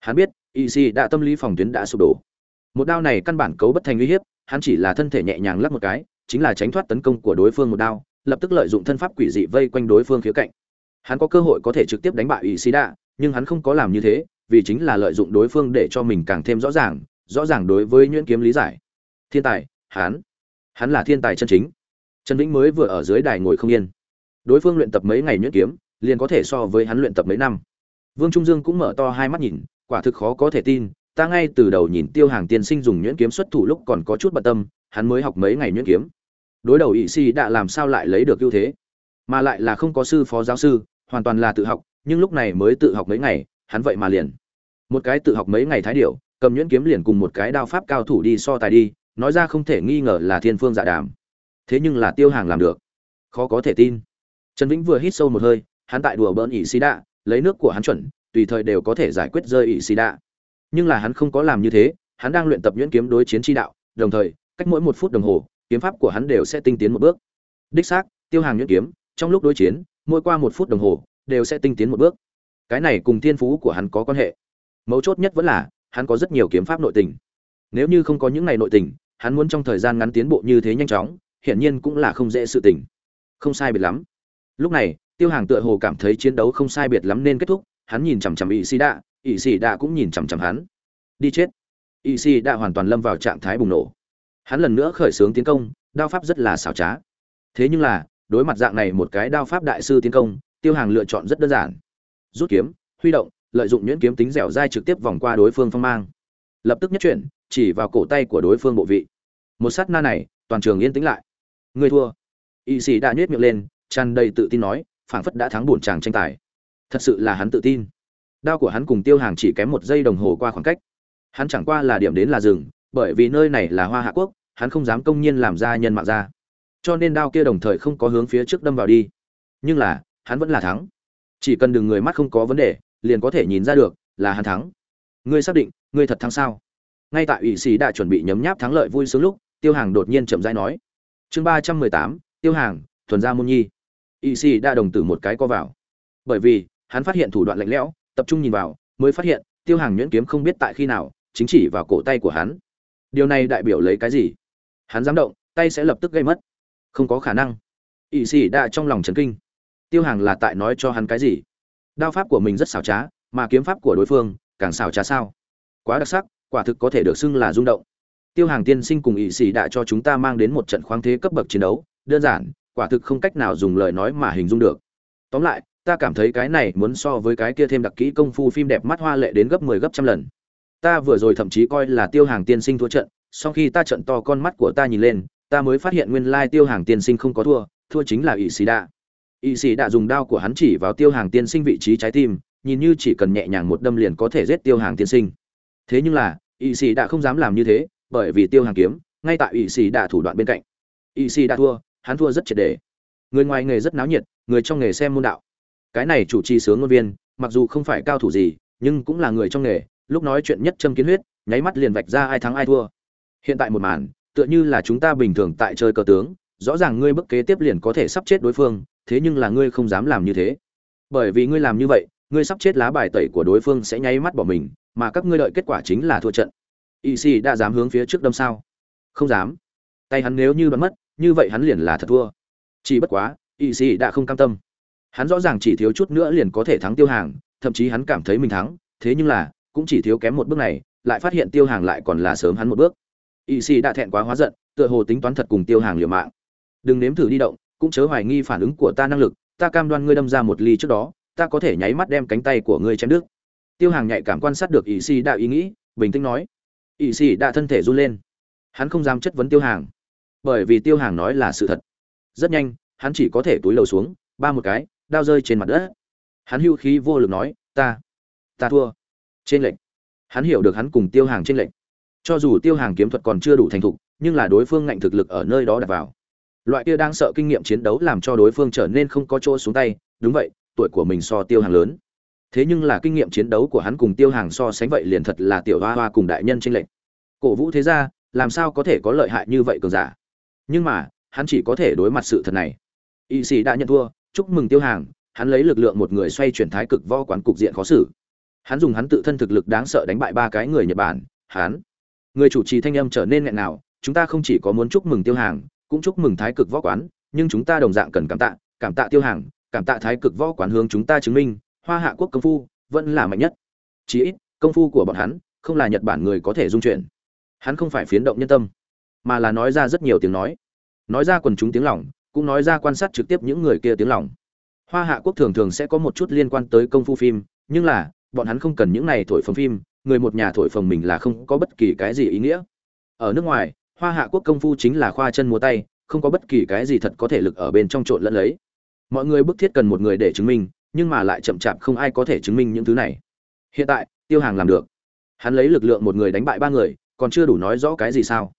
hắn biết y sĩ đã tâm lý phòng tuyến đã sụp đổ. Một đao này căn bản cấu bất thành uy hiếp, hắn chỉ là thân thể nhẹ nhàng lắp một cái, chính là tránh thoát tấn công của đối phương một đao, lập tức lợi dụng thân pháp quỷ dị vây quanh đối phương khía cạnh. Hắn có cơ hội có thể trực tiếp đánh bại y sĩ đã, nhưng hắn không có làm như thế, vì chính là lợi dụng đối phương để cho mình càng thêm rõ ràng rõ ràng đối với nhuyễn kiếm lý giải. Thiên tài, hắn hắn là thiên tài chân chính. Trần vĩnh mới vừa ở dưới đài ngồi không yên. Đối phương luyện tập mấy ngày nhuyễn kiếm, liền có thể so với hắn luyện tập mấy năm. Vương trung dương cũng mở to hai mắt nhìn quả thực khó có thể tin, ta ngay từ đầu nhìn tiêu hàng tiên sinh dùng nhuyễn kiếm xuất thủ lúc còn có chút bận tâm, hắn mới học mấy ngày nhuyễn kiếm. Đối đầu ỵ sĩ đã làm sao lại lấy được ưu thế? Mà lại là không có sư phó giáo sư, hoàn toàn là tự học, nhưng lúc này mới tự học mấy ngày, hắn vậy mà liền. Một cái tự học mấy ngày thái điệu cầm nhuyễn kiếm liền cùng một cái đao pháp cao thủ đi so tài đi, nói ra không thể nghi ngờ là thiên phương dạ đàm. Thế nhưng là tiêu hàng làm được. Khó có thể tin. Trần vĩnh vừa hít sâu một hơi, hắn tại đùa bỡn ỵ xì đạ lấy nước của hắn chuẩn tùy thời đều có thể giải quyết rơi ỵ xì đạ. Nhưng là hắn không có làm như thế, hắn đang luyện tập nhuyễn kiếm đối chiến tri đạo, đồng thời, cách mỗi một phút đồng hồ, kiếm pháp của hắn đều sẽ tinh tiến một bước. Đích xác, tiêu hàng nhuyễn kiếm, trong lúc đối chiến, mỗi qua một phút đồng hồ, đều sẽ tinh tiến một bước. Cái này cùng thiên phú của hắn có quan hệ. Mấu chốt nhất vẫn là, hắn có rất nhiều kiếm pháp nội tình. Nếu như không có những ngày nội tình, hắn muốn trong thời gian ngắn tiến bộ như thế nhanh chóng, hiển nhiên cũng là không dễ sự tình. Không sai biệt lắm. Lúc này, tiêu hàng tựa hồ cảm thấy chiến đấu không sai biệt lắm nên kết thúc hắn nhìn chằm chằm ỵ sĩ đạ ỵ sĩ đạ cũng nhìn chằm chằm hắn. Đi chết. Ỵ sĩ đạ hoàn toàn lâm vào trạng thái bùng nổ. Hắn lần nữa khởi xướng tiến công, đao pháp rất là xảo trá. Thế nhưng là, đối mặt dạng này một cái đao pháp đại sư tiến công, tiêu hàng lựa chọn rất đơn giản. Rút kiếm, huy động, lợi dụng nhuyễn kiếm tính dẻo dai trực tiếp vòng qua đối phương phong mang. Lập tức nhất chuyển, chỉ vào cổ tay của đối phương bộ vị. Một sát na này, toàn trường yên tĩnh lại. Người thua. Y sĩ đã nhếch miệng lên, tràn đầy tự tin nói, phảng phất đã thắng bổn chàng tranh tài thật sự là hắn tự tin. Đao của hắn cùng tiêu hàng chỉ kém một giây đồng hồ qua khoảng cách. Hắn chẳng qua là điểm đến là rừng bởi vì nơi này là hoa hạ quốc, hắn không dám công nhiên làm ra nhân mạng ra. Cho nên đao kia đồng thời không có hướng phía trước đâm vào đi. Nhưng là, hắn vẫn là thắng. Chỉ cần đừng người mắt không có vấn đề, liền có thể nhìn ra được là hắn thắng. Ngươi xác định, ngươi thật thắng sao? Ngay tại ủy sĩ đã chuẩn bị nhấm nháp thắng lợi vui sướng lúc, tiêu hàng đột nhiên chậm rãi nói. Chương ba trăm mười tám, tiêu hàng, thuần gia môn nhi. Ủy sĩ đã đồng tử một cái co vào. Bởi vì hắn phát hiện thủ đoạn lạnh lẽo, tập trung nhìn vào, mới phát hiện, tiêu hàng nhuyễn kiếm không biết tại khi nào, chính chỉ vào cổ tay của hắn. Điều này đại biểu lấy cái gì? Hắn dám động, tay sẽ lập tức gây mất. Không có khả năng. Y sĩ đã trong lòng chấn kinh. Tiêu hàng là tại nói cho hắn cái gì? Đao pháp của mình rất xảo trá, mà kiếm pháp của đối phương, càng xảo trá sao? Quá đặc sắc, quả thực có thể được xưng là rung động. Tiêu hàng tiên sinh cùng ỵ sĩ đã cho chúng ta mang đến một trận khoáng thế cấp bậc chiến đấu, đơn giản, quả thực không cách nào dùng lời nói mà hình dung được. Tóm lại ta cảm thấy cái này muốn so với cái kia thêm đặc kỹ công phu phim đẹp mắt hoa lệ đến gấp 10 gấp trăm lần. Ta vừa rồi thậm chí coi là tiêu hàng tiên sinh thua trận, sau khi ta trận to con mắt của ta nhìn lên, ta mới phát hiện nguyên lai tiêu hàng tiên sinh không có thua thua chính là ỵ sĩ đạ ỵ sĩ đã dùng đao của hắn chỉ vào tiêu hàng tiên sinh vị trí trái tim, nhìn như chỉ cần nhẹ nhàng một đâm liền có thể giết tiêu hàng tiên sinh. Thế nhưng là ỵ sĩ đã không dám làm như thế, bởi vì tiêu hàng kiếm, ngay tại ỵ sĩ đã thủ đoạn bên cạnh. Ỵ sĩ đã thua, hắn thua rất triệt để. người ngoài nghề rất náo nhiệt, người trong nghề xem môn đạo cái này chủ trì sướng ngôn viên, mặc dù không phải cao thủ gì, nhưng cũng là người trong nghề, lúc nói chuyện nhất châm kiến huyết, nháy mắt liền vạch ra ai thắng ai thua. Hiện tại một màn, tựa như là chúng ta bình thường tại chơi cờ tướng, rõ ràng ngươi bức kế tiếp liền có thể sắp chết đối phương, thế nhưng là ngươi không dám làm như thế. Bởi vì ngươi làm như vậy, ngươi sắp chết lá bài tẩy của đối phương sẽ nháy mắt bỏ mình, mà các ngươi đợi kết quả chính là thua trận. Y si đã dám hướng phía trước đâm sao? Không dám. Tay hắn nếu như bắn mất, như vậy hắn liền là thật thua. Chỉ bất quá y si đã không cam tâm hắn rõ ràng chỉ thiếu chút nữa liền có thể thắng tiêu hàng, thậm chí hắn cảm thấy mình thắng, thế nhưng là, cũng chỉ thiếu kém một bước này, lại phát hiện tiêu hàng lại còn là sớm hắn một bước. Y sĩ đã thẹn quá hóa giận, tựa hồ tính toán thật cùng tiêu hàng liều mạng. Đừng nếm thử đi động, cũng chớ hoài nghi phản ứng của ta năng lực, ta cam đoan ngươi đâm ra một ly trước đó, ta có thể nháy mắt đem cánh tay của ngươi chém đứt. Tiêu hàng nhạy cảm quan sát được Y sĩ đã ý nghĩ, bình tĩnh nói. Y sĩ đã thân thể run lên. Hắn không dám chất vấn tiêu hàng. Bởi vì tiêu hàng nói là sự thật. Rất nhanh, hắn chỉ có thể túi lầu xuống, ba một cái đao rơi trên mặt đất. Hắn hưu khí vô lực nói, ta ta thua. Trên lệnh hắn hiểu được hắn cùng tiêu hàng trên lệnh cho dù tiêu hàng kiếm thuật còn chưa đủ thành thục, nhưng là đối phương ngạnh thực lực ở nơi đó đặt vào. Loại kia đang sợ kinh nghiệm chiến đấu làm cho đối phương trở nên không có chỗ xuống tay. Đúng vậy, tuổi của mình so tiêu hàng lớn. Thế nhưng là kinh nghiệm chiến đấu của hắn cùng tiêu hàng so sánh vậy liền thật là tiểu hoa hoa cùng đại nhân tranh lệch. Cổ vũ thế ra làm sao có thể có lợi hại như vậy cường giả? Nhưng mà, hắn chỉ có thể đối mặt sự thật này. Y sĩ đã nhận thua chúc mừng tiêu hàng, hắn lấy lực lượng một người xoay chuyển thái cực võ quán cục diện khó xử. Hắn dùng hắn tự thân thực lực đáng sợ đánh bại ba cái người nhật bản, hắn. Người chủ trì thanh âm trở nên nghẹn nào chúng ta không chỉ có muốn chúc mừng tiêu hàng, cũng chúc mừng thái cực võ quán, nhưng chúng ta đồng dạng cần cảm tạ cảm tạ tiêu hàng, cảm tạ thái cực võ quán hướng chúng ta chứng minh, hoa hạ quốc công phu vẫn là mạnh nhất. Chí ít, công phu của bọn hắn không là nhật bản người có thể dung chuyển. Hắn không phải phiến động nhân tâm, mà là nói ra rất nhiều tiếng nói. Nói ra quần chúng tiếng lòng cũng nói ra quan sát trực tiếp những người kia tiếng lòng. Hoa hạ quốc thường thường sẽ có một chút liên quan tới công phu phim, nhưng là, bọn hắn không cần những này thổi phồng phim, người một nhà thổi phồng mình là không có bất kỳ cái gì ý nghĩa. Ở nước ngoài, hoa hạ quốc công phu chính là khoa chân múa tay, không có bất kỳ cái gì thật có thể lực ở bên trong trộn lẫn lấy. Mọi người bức thiết cần một người để chứng minh, nhưng mà lại chậm chạp không ai có thể chứng minh những thứ này. Hiện tại, tiêu hàng làm được. Hắn lấy lực lượng một người đánh bại ba người, còn chưa đủ nói rõ cái gì sao.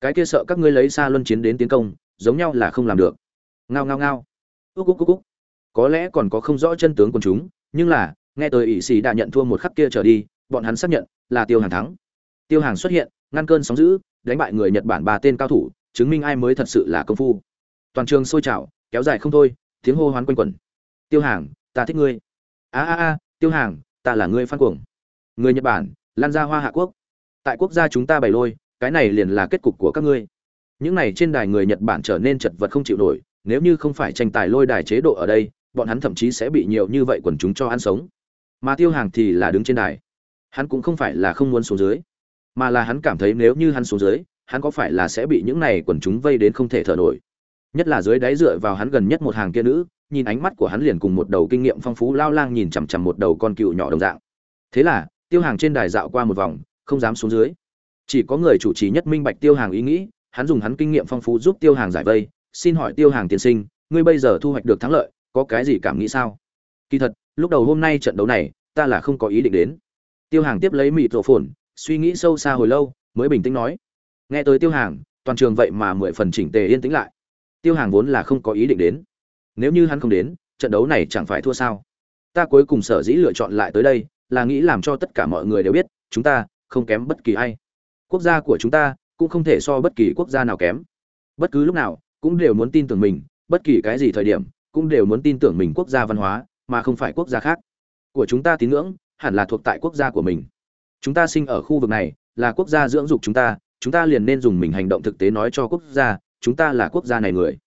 Cái kia sợ các ngươi lấy xa luân chiến đến tiến công giống nhau là không làm được. Ngao ngao ngao. Úc úc úc úc. Có lẽ còn có không rõ chân tướng của chúng, nhưng là, nghe tới ỷ xì đã nhận thua một khắc kia trở đi, bọn hắn xác nhận là tiêu hàng thắng. Tiêu hàng xuất hiện, ngăn cơn sóng giữ đánh bại người nhật bản ba tên cao thủ, chứng minh ai mới thật sự là công phu. Toàn trường sôi trào, kéo dài không thôi, tiếng hô hoán quanh quẩn. Tiêu hàng, ta thích ngươi. A a a, tiêu hàng, ta là ngươi phan cuồng. Người nhật bản, lan ra hoa hạ quốc. Tại quốc gia chúng ta bày lôi, cái này liền là kết cục của các ngươi những này trên đài người nhật bản trở nên chật vật không chịu nổi, nếu như không phải tranh tài lôi đài chế độ ở đây, bọn hắn thậm chí sẽ bị nhiều như vậy quần chúng cho ăn sống. Mà tiêu hàng thì là đứng trên đài. Hắn cũng không phải là không muốn xuống dưới, mà là hắn cảm thấy nếu như hắn xuống dưới, hắn có phải là sẽ bị những này quần chúng vây đến không thể thở nổi. Nhất là dưới đáy dựa vào hắn gần nhất một hàng kia nữ, nhìn ánh mắt của hắn liền cùng một đầu kinh nghiệm phong phú lao lang nhìn chằm chằm một đầu con cựu nhỏ đồng dạng. Thế là, tiêu hàng trên đài dạo qua một vòng, không dám xuống dưới. Chỉ có người chủ trì nhất minh bạch tiêu hàng ý nghĩ hắn dùng hắn kinh nghiệm phong phú giúp tiêu hàng giải vây, xin hỏi tiêu hàng tiên sinh, ngươi bây giờ thu hoạch được thắng lợi, có cái gì cảm nghĩ sao? Kỳ thật, lúc đầu hôm nay trận đấu này, ta là không có ý định đến. Tiêu hàng tiếp lấy mịt rổ phồn, suy nghĩ sâu xa hồi lâu, mới bình tĩnh nói. Nghe tới tiêu hàng, toàn trường vậy mà mười phần chỉnh tề yên tĩnh lại. Tiêu hàng vốn là không có ý định đến. Nếu như hắn không đến, trận đấu này chẳng phải thua sao? Ta cuối cùng sở dĩ lựa chọn lại tới đây, là nghĩ làm cho tất cả mọi người đều biết, chúng ta không kém bất kỳ ai. Quốc gia của chúng ta cũng không thể so bất kỳ quốc gia nào kém. Bất cứ lúc nào, cũng đều muốn tin tưởng mình, bất kỳ cái gì thời điểm, cũng đều muốn tin tưởng mình quốc gia văn hóa, mà không phải quốc gia khác. Của chúng ta tín ngưỡng, hẳn là thuộc tại quốc gia của mình. Chúng ta sinh ở khu vực này, là quốc gia dưỡng dục chúng ta chúng ta liền nên dùng mình hành động thực tế nói cho quốc gia, chúng ta là quốc gia này người.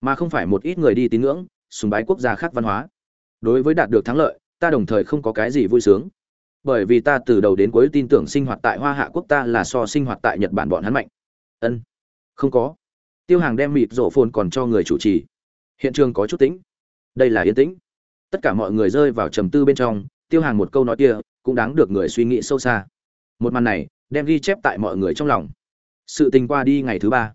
Mà không phải một ít người đi tín ngưỡng, sùng bái quốc gia khác văn hóa. Đối với đạt được thắng lợi, ta đồng thời không có cái gì vui sướng bởi vì ta từ đầu đến cuối tin tưởng sinh hoạt tại hoa hạ quốc ta là so sinh hoạt tại nhật bản bọn hắn mạnh. Ân, không có. Tiêu hàng đem mịt rổ phồn còn cho người chủ trì. Hiện trường có chút tĩnh. Đây là yên tĩnh. Tất cả mọi người rơi vào trầm tư bên trong, tiêu hàng một câu nói kia cũng đáng được người suy nghĩ sâu xa. Một màn này đem ghi chép tại mọi người trong lòng. Sự tình qua đi ngày thứ ba.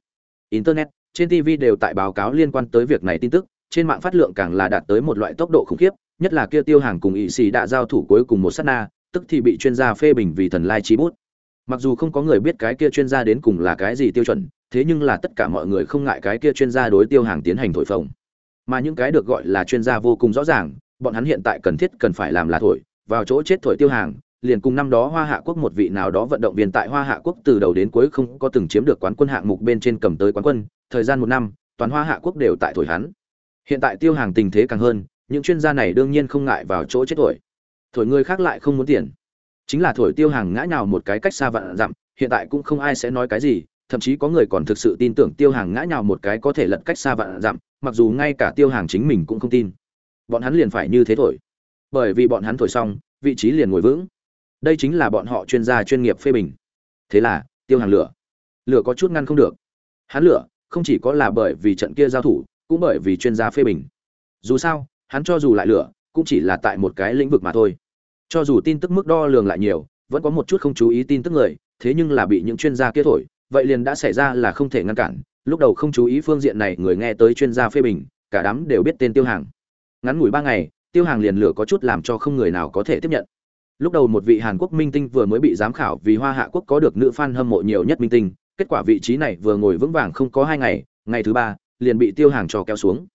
Internet, trên tv đều tại báo cáo liên quan tới việc này tin tức, trên mạng phát lượng càng là đạt tới một loại tốc độ khủng khiếp, nhất là kia tiêu hàng cùng ỵ sĩ đã giao thủ cuối cùng một sát na tức thì bị chuyên gia phê bình vì thần lai trí bút. Mặc dù không có người biết cái kia chuyên gia đến cùng là cái gì tiêu chuẩn, thế nhưng là tất cả mọi người không ngại cái kia chuyên gia đối tiêu hàng tiến hành thổi phồng. Mà những cái được gọi là chuyên gia vô cùng rõ ràng, bọn hắn hiện tại cần thiết cần phải làm là thổi, vào chỗ chết thổi tiêu hàng, liền cùng năm đó hoa hạ quốc một vị nào đó vận động viên tại hoa hạ quốc từ đầu đến cuối không có từng chiếm được quán quân hạng mục bên trên cầm tới quán quân, thời gian một năm, toàn hoa hạ quốc đều tại thổi hắn. Hiện tại tiêu hàng tình thế càng hơn, những chuyên gia này đương nhiên không ngại vào chỗ chết thổi thổi người khác lại không muốn tiền. Chính là thổi tiêu hàng ngã nhào một cái cách xa vạn dặm, hiện tại cũng không ai sẽ nói cái gì, thậm chí có người còn thực sự tin tưởng tiêu hàng ngã nhào một cái có thể lật cách xa vạn dặm, mặc dù ngay cả tiêu hàng chính mình cũng không tin. Bọn hắn liền phải như thế thổi. Bởi vì bọn hắn thổi xong, vị trí liền ngồi vững. Đây chính là bọn họ chuyên gia chuyên nghiệp phê bình. Thế là, tiêu hàng lửa. Lửa có chút ngăn không được. Hắn lửa, không chỉ có là bởi vì trận kia giao thủ, cũng bởi vì chuyên gia phê bình. Dù sao, hắn cho dù lại lửa, cũng chỉ là tại một cái lĩnh vực mà thôi cho dù tin tức mức đo lường lại nhiều, vẫn có một chút không chú ý tin tức người, thế nhưng là bị những chuyên gia kia thổi, vậy liền đã xảy ra là không thể ngăn cản. Lúc đầu không chú ý phương diện này, người nghe tới chuyên gia phê bình, cả đám đều biết tên tiêu hàng. Ngắn ngủi ba ngày, tiêu hàng liền lửa có chút làm cho không người nào có thể tiếp nhận. Lúc đầu một vị hàn quốc minh tinh vừa mới bị giám khảo vì hoa hạ quốc có được nữ fan hâm mộ nhiều nhất minh tinh, kết quả vị trí này vừa ngồi vững vàng không có hai ngày ngày thứ ba, liền bị tiêu hàng cho kéo xuống.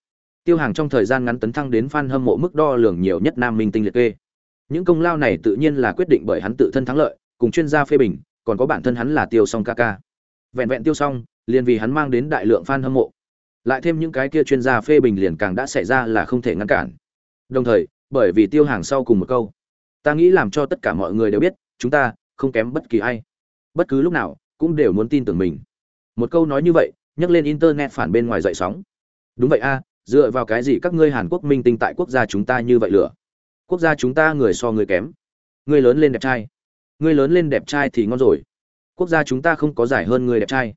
Tiêu hàng trong thời gian ngắn tấn thăng đến fan hâm mộ mức đo lường nhiều nhất nam minh tinh liệt kê những công lao này tự nhiên là quyết định bởi hắn tự thân thắng lợi cùng chuyên gia phê bình còn có bản thân hắn là tiêu song ca ca. Vẹn vẹn tiêu Song, liền vì hắn mang đến đại lượng fan hâm mộ. Lại thêm những cái kia chuyên gia phê bình liền càng đã xảy ra là không thể ngăn cản. Đồng thời bởi vì tiêu hàng sau cùng một câu ta nghĩ làm cho tất cả mọi người đều biết chúng ta không kém bất kỳ ai. Bất cứ lúc nào cũng đều muốn tin tưởng mình. Một câu nói như vậy nhắc lên internet phản bên ngoài dậy sóng. Đúng vậy a dựa vào cái gì các ngươi hàn quốc minh tinh tại quốc gia chúng ta như vậy lửa? Quốc gia chúng ta người so người kém. Người lớn lên đẹp trai. Người lớn lên đẹp trai thì ngon rồi. Quốc gia chúng ta không có giải hơn người đẹp trai.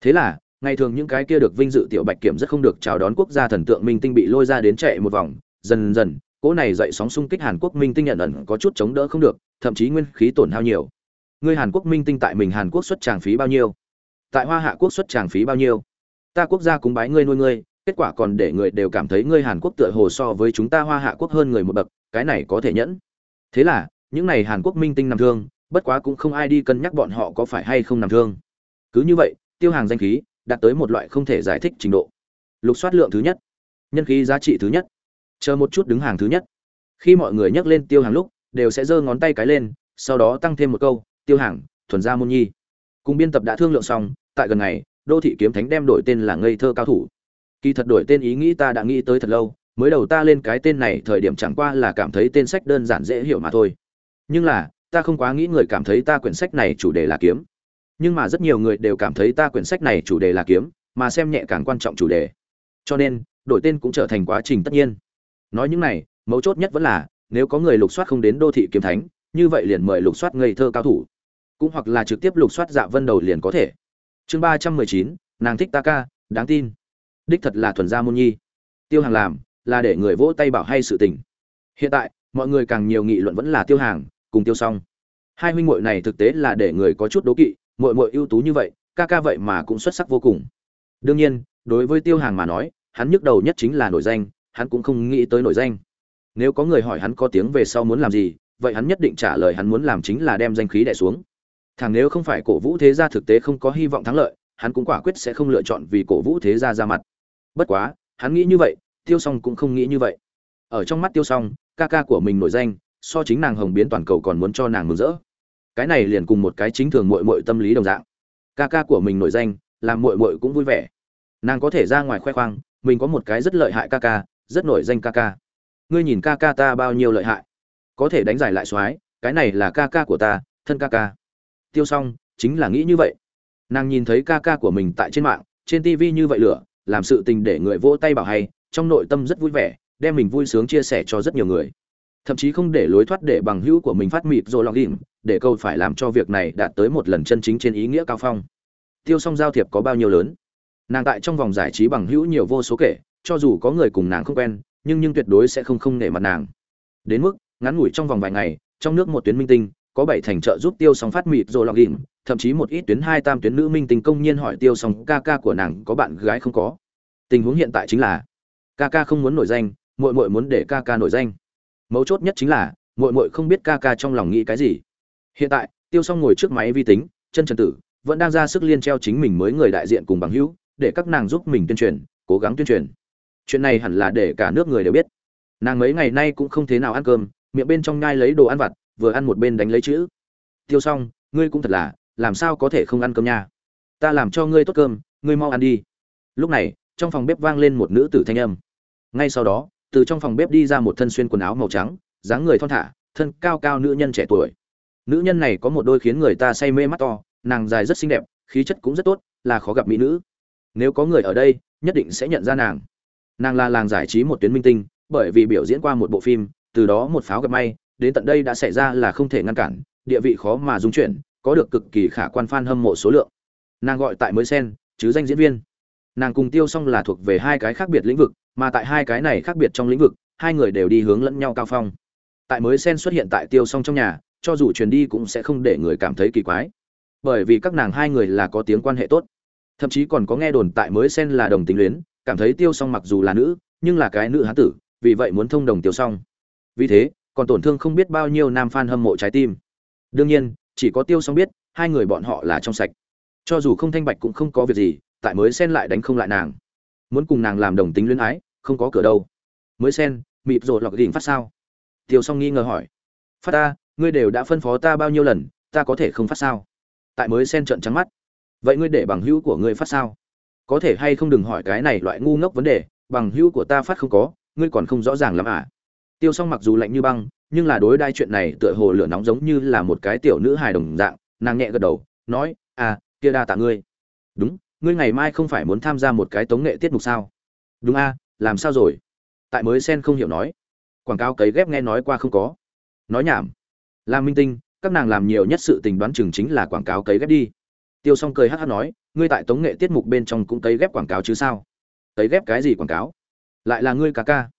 Thế là, ngày thường những cái kia được vinh dự tiểu bạch kiểm rất không được chào đón quốc gia thần tượng minh tinh bị lôi ra đến chạy một vòng. Dần dần, cỗ này dậy sóng xung kích hàn quốc minh tinh nhận ẩn có chút chống đỡ không được, thậm chí nguyên khí tổn hao nhiều. Người hàn quốc minh tinh tại mình hàn quốc xuất tràng phí bao nhiêu? Tại hoa hạ quốc xuất tràng phí bao nhiêu? Ta quốc gia cúng bái ngươi nuôi ngươi kết quả còn để người đều cảm thấy ngươi hàn quốc tựa hồ so với chúng ta hoa hạ quốc hơn người một bậc, cái này có thể nhẫn. Thế là, những này hàn quốc minh tinh nằm thương, bất quá cũng không ai đi cân nhắc bọn họ có phải hay không nằm thương. Cứ như vậy, tiêu hàng danh khí đạt tới một loại không thể giải thích trình độ. Lục soát lượng thứ nhất, nhân khí giá trị thứ nhất, chờ một chút đứng hàng thứ nhất. Khi mọi người nhắc lên tiêu hàng lúc, đều sẽ giơ ngón tay cái lên, sau đó tăng thêm một câu, tiêu hàng, thuần gia môn nhi. Cùng biên tập đã thương lượng xong, tại gần ngày, đô thị kiếm thánh đem đổi tên là ngây thơ cao thủ kỳ thật đổi tên ý nghĩ ta đã nghĩ tới thật lâu, mới đầu ta lên cái tên này thời điểm chẳng qua là cảm thấy tên sách đơn giản dễ hiểu mà thôi. Nhưng là, ta không quá nghĩ người cảm thấy ta quyển sách này chủ đề là kiếm. Nhưng mà rất nhiều người đều cảm thấy ta quyển sách này chủ đề là kiếm, mà xem nhẹ càng quan trọng chủ đề. Cho nên, đổi tên cũng trở thành quá trình tất nhiên. Nói những này, mấu chốt nhất vẫn là, nếu có người lục soát không đến đô thị kiếm thánh, như vậy liền mời lục soát ngây thơ cao thủ. Cũng hoặc là trực tiếp lục soát dạ vân đầu liền có thể. Chương ba trăm mười chín, nàng thích ta ca, đáng tin đích thật là thuần gia môn nhi. Tiêu hàng làm là để người vỗ tay bảo hay sự tình. Hiện tại, mọi người càng nhiều nghị luận vẫn là tiêu hàng cùng tiêu xong hai huynh muội này thực tế là để người có chút đố kỵ, muội muội ưu tú như vậy, ca ca vậy mà cũng xuất sắc vô cùng. Đương nhiên, đối với tiêu hàng mà nói, hắn nhức đầu nhất chính là nổi danh, hắn cũng không nghĩ tới nổi danh. Nếu có người hỏi hắn có tiếng về sau muốn làm gì, vậy hắn nhất định trả lời hắn muốn làm chính là đem danh khí đẻ xuống. Thằng nếu không phải cổ vũ thế gia thực tế không có hy vọng thắng lợi, hắn cũng quả quyết sẽ không lựa chọn vì cổ vũ thế gia ra mặt bất quá, hắn nghĩ như vậy, tiêu s o n g cũng không nghĩ như vậy. Ở trong mắt tiêu s o n g ca ca của mình nổi danh, so chính nàng hồng biến toàn cầu còn muốn cho nàng mừng rỡ. Cái này liền cùng một cái chính thường mội mội tâm lý đồng dạng. Ca ca của mình nổi danh, làm mội mội cũng vui vẻ. Nàng có thể ra ngoài khoe khoang, mình có một cái rất lợi hại ca ca, rất nổi danh ca ca. Ngươi nhìn ca ca ta bao nhiêu lợi hại. Có thể đánh giải lại x o á i cái này là ca ca của ta, thân ca ca. Tiêu s o n g chính là nghĩ như vậy. Nàng nhìn thấy ca ca của mình tại trên mạng, trên tv như vậy lửa làm sự tình để người vỗ tay bảo hay, trong nội tâm rất vui vẻ, đem mình vui sướng chia sẻ cho rất nhiều người. Thậm chí không để lối thoát để bằng hữu của mình phát mịt rồi lòng in để câu phải làm cho việc này đạt tới một lần chân chính trên ý nghĩa cao phong. Tiêu song giao thiệp có bao nhiêu lớn? Nàng tại trong vòng giải trí bằng hữu nhiều vô số kể, cho dù có người cùng nàng không quen, nhưng nhưng tuyệt đối sẽ không không nể mặt nàng. Đến mức, ngắn ngủi trong vòng vài ngày, trong nước một tuyến minh tinh có bảy thành trợ giúp tiêu song phát mịt rồi lọc đỉnh, thậm chí một ít tuyến hai tam tuyến nữ minh tình công nhiên hỏi tiêu song, ca ca của nàng có bạn gái không có? Tình huống hiện tại chính là, ca ca không muốn nổi danh, muội muội muốn để ca ca nổi danh. Mấu chốt nhất chính là, muội muội không biết ca ca trong lòng nghĩ cái gì. Hiện tại, tiêu song ngồi trước máy vi tính, chân trần tử, vẫn đang ra sức liên treo chính mình mới người đại diện cùng bằng hữu, để các nàng giúp mình tuyên truyền, cố gắng tuyên truyền. Chuyện này hẳn là để cả nước người đều biết. Nàng mấy ngày nay cũng không thế nào ăn cơm, miệng bên trong nhai lấy đồ ăn vặt vừa ăn một bên đánh lấy chữ. Tiêu xong, ngươi cũng thật là, làm sao có thể không ăn cơm nha? Ta làm cho ngươi tốt cơm, ngươi mau ăn đi. Lúc này, trong phòng bếp vang lên một nữ tử thanh âm. Ngay sau đó, từ trong phòng bếp đi ra một thân xuyên quần áo màu trắng, dáng người thon thả, thân cao cao nữ nhân trẻ tuổi. Nữ nhân này có một đôi khiến người ta say mê mắt to, nàng dài rất xinh đẹp, khí chất cũng rất tốt, là khó gặp mỹ nữ. Nếu có người ở đây, nhất định sẽ nhận ra nàng. Nàng là làng giải trí một tuyến minh tinh, bởi vì biểu diễn qua một bộ phim, từ đó một pháo gặp may đến tận đây đã xảy ra là không thể ngăn cản, địa vị khó mà dung chuyển, có được cực kỳ khả quan fan hâm mộ số lượng. Nàng gọi tại mới sen, chứ danh diễn viên. Nàng cùng tiêu song là thuộc về hai cái khác biệt lĩnh vực, mà tại hai cái này khác biệt trong lĩnh vực, hai người đều đi hướng lẫn nhau cao phong. Tại mới sen xuất hiện tại tiêu song trong nhà, cho dù truyền đi cũng sẽ không để người cảm thấy kỳ quái. Bởi vì các nàng hai người là có tiếng quan hệ tốt. Thậm chí còn có nghe đồn tại mới sen là đồng tính luyến, cảm thấy tiêu song mặc dù là nữ, nhưng là cái nữ hán tử, vì vậy muốn thông đồng tiêu song. Vì thế còn tổn thương không biết bao nhiêu nam f a n hâm mộ trái tim. Đương nhiên, chỉ có tiêu s biết, hai người bọn họ là trong sạch. Cho dù không thanh bạch cũng không có việc gì, tại mới sen lại đánh không lại nàng. Muốn cùng nàng làm đồng tính luyến ái, không có cửa đâu. Mới sen mịp rồi lọc đỉnh phát sao? Tiêu s nghi ngờ hỏi. Phát ta, ngươi đều đã phân phó ta bao nhiêu lần, ta có thể không phát sao? Tại mới sen trợn trắng mắt. Vậy ngươi để bằng hữu của ngươi phát sao? Có thể hay không đừng hỏi cái này loại ngu ngốc vấn đề, bằng hữu của ta phát không có, ngươi còn không rõ ràng lắm à? Tiêu s mặc dù lạnh như băng, nhưng là đối đai chuyện này tựa hồ lửa nóng giống như là một cái tiểu nữ hài đồng dạng, nàng nhẹ gật đầu, nói à kia đa tạ ngươi. Đúng, ngươi ngày mai không phải muốn tham gia một cái tống nghệ tiết mục sao? Đúng a, làm sao rồi? Tại mới sen không hiểu nói. Quảng cáo cấy ghép nghe nói qua không có. Nói nhảm. Làm minh tinh, các nàng làm nhiều nhất sự tình đoán chừng chính là quảng cáo cấy ghép đi. Tiêu s o n g cười hát hát nói, ngươi tại tống nghệ tiết mục bên trong cũng cấy ghép quảng cáo chứ sao? Cấy ghép cái gì quảng cáo? Lại là ngươi ca ca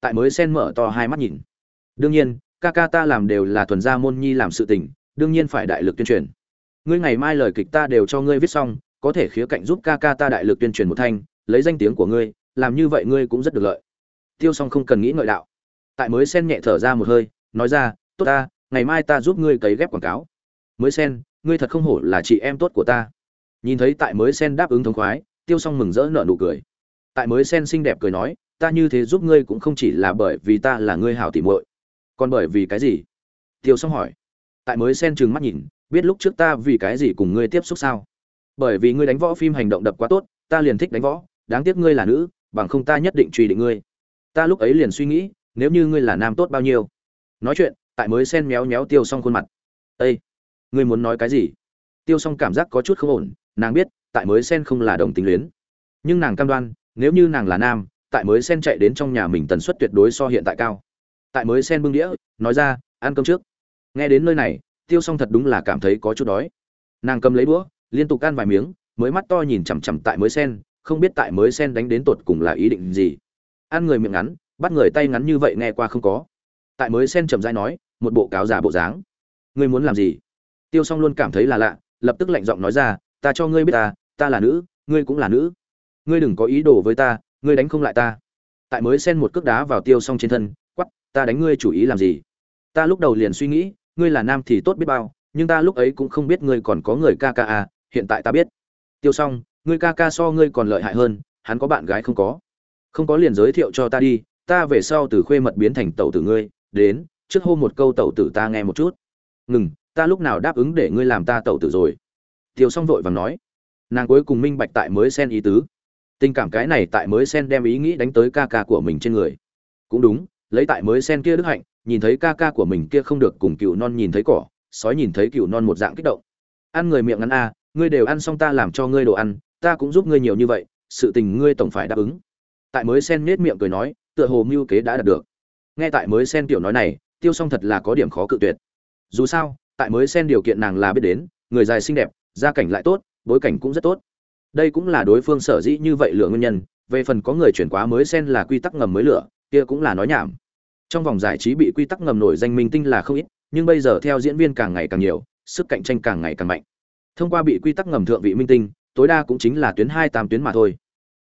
tại mới sen mở to hai mắt nhìn. Đương nhiên, ca ca ta làm đều là thuần gia môn nhi làm sự tình, đương nhiên phải đại lực tuyên truyền. Ngươi ngày mai lời kịch ta đều cho ngươi viết xong, có thể khía cạnh giúp ca ca ta đại lực tuyên truyền một thanh, lấy danh tiếng của ngươi, làm như vậy ngươi cũng rất được lợi. Tiêu xong không cần nghĩ ngợi đạo. Tại mới sen nhẹ thở ra một hơi, nói ra, tốt ta, ngày mai ta giúp ngươi cấy ghép quảng cáo. Mới sen, ngươi thật không hổ là chị em tốt của ta. Nhìn thấy tại mới sen đáp ứng thống khoái, tiêu s o n g mừng rỡ nợ nụ cười. Tại mới sen xinh đẹp cười nói ta như thế giúp ngươi cũng không chỉ là bởi vì ta là ngươi hảo tỉ muội. Còn bởi vì cái gì? Tiêu s o n g hỏi. Tại mới sen trừng mắt nhìn, biết lúc trước ta vì cái gì cùng ngươi tiếp xúc sao? Bởi vì ngươi đánh võ phim hành động đập quá tốt, ta liền thích đánh võ, đáng tiếc ngươi là nữ, bằng không ta nhất định truy định ngươi. Ta lúc ấy liền suy nghĩ, nếu như ngươi là nam tốt bao nhiêu? Nói chuyện, tại mới sen méo méo tiêu xong khuôn mặt. Ây ngươi muốn nói cái gì? Tiêu xong cảm giác có chút không ổn, nàng biết, tại mới sen không là đồng tính luyến. Nhưng nàng cam đoan, nếu như nàng là nam tại mới sen chạy đến trong nhà mình tần suất tuyệt đối so hiện tại cao. Tại mới sen bưng đĩa, nói ra, ăn cơm trước. Nghe đến nơi này, tiêu xong thật đúng là cảm thấy có chút đói. Nàng cầm lấy đũa, liên tục ăn vài miếng, mới mắt to nhìn chằm chằm tại mới sen, không biết tại mới sen đánh đến tột cùng là ý định gì. Ăn người miệng ngắn, bắt người tay ngắn như vậy nghe qua không có. Tại mới sen chầm dai nói, một bộ cáo giả bộ dáng. Ngươi muốn làm gì? Tiêu s o n g luôn cảm thấy là lạ, lập tức lạnh giọng nói ra, ta cho ngươi biết ta ta là nữ, ngươi cũng là nữ. Ngươi đừng có ý đồ với ta ngươi đánh không lại ta. Tại mới sen một cước đá vào tiêu s o n g trên thân quắp ta đánh ngươi chủ ý làm gì? Ta lúc đầu liền suy nghĩ, ngươi là nam thì tốt biết bao, nhưng ta lúc ấy cũng không biết ngươi còn có người ca ca à hiện tại ta biết. Tiêu s o n g ngươi ca ca so ngươi còn lợi hại hơn, hắn có bạn gái không có? Không có liền giới thiệu cho ta đi, ta về sau từ khuê mật biến thành tẩu tử ngươi, đến, trước hô một câu tẩu tử ta nghe một chút. Ngừng, ta lúc nào đáp ứng để ngươi làm ta tẩu tử rồi? Tiêu xong vội vàng nói. Nàng cuối cùng minh bạch tại mới xen ý tứ tình cảm cái này tại mới sen đem ý nghĩ đánh tới ca ca của mình trên người. Cũng đúng, lấy tại mới sen kia đức hạnh, nhìn thấy ca ca của mình kia không được cùng cựu non nhìn thấy cỏ, sói nhìn thấy cựu non một dạng kích động. Ăn người miệng ngắn a, ngươi đều ăn xong ta làm cho ngươi đồ ăn, ta cũng giúp ngươi nhiều như vậy, sự tình ngươi tổng phải đáp ứng. Tại mới sen nết miệng cười nói, tựa hồ mưu kế đã đạt được. Nghe tại mới sen tiểu nói này, tiêu s thật là có điểm khó cự tuyệt. Dù sao, tại mới sen điều kiện nàng là biết đến, người dài xinh đẹp, gia cảnh lại tốt, bối cảnh cũng rất tốt đây cũng là đối phương sở dĩ như vậy lựa nguyên nhân, về phần có người chuyển quá mới xen là quy tắc ngầm mới lửa kia cũng là nói nhảm. Trong vòng giải trí bị quy tắc ngầm nổi danh minh tinh là không ít, nhưng bây giờ theo diễn viên càng ngày càng nhiều, sức cạnh tranh càng ngày càng mạnh. Thông qua bị quy tắc ngầm thượng vị minh tinh, tối đa cũng chính là tuyến hai tam tuyến mà thôi.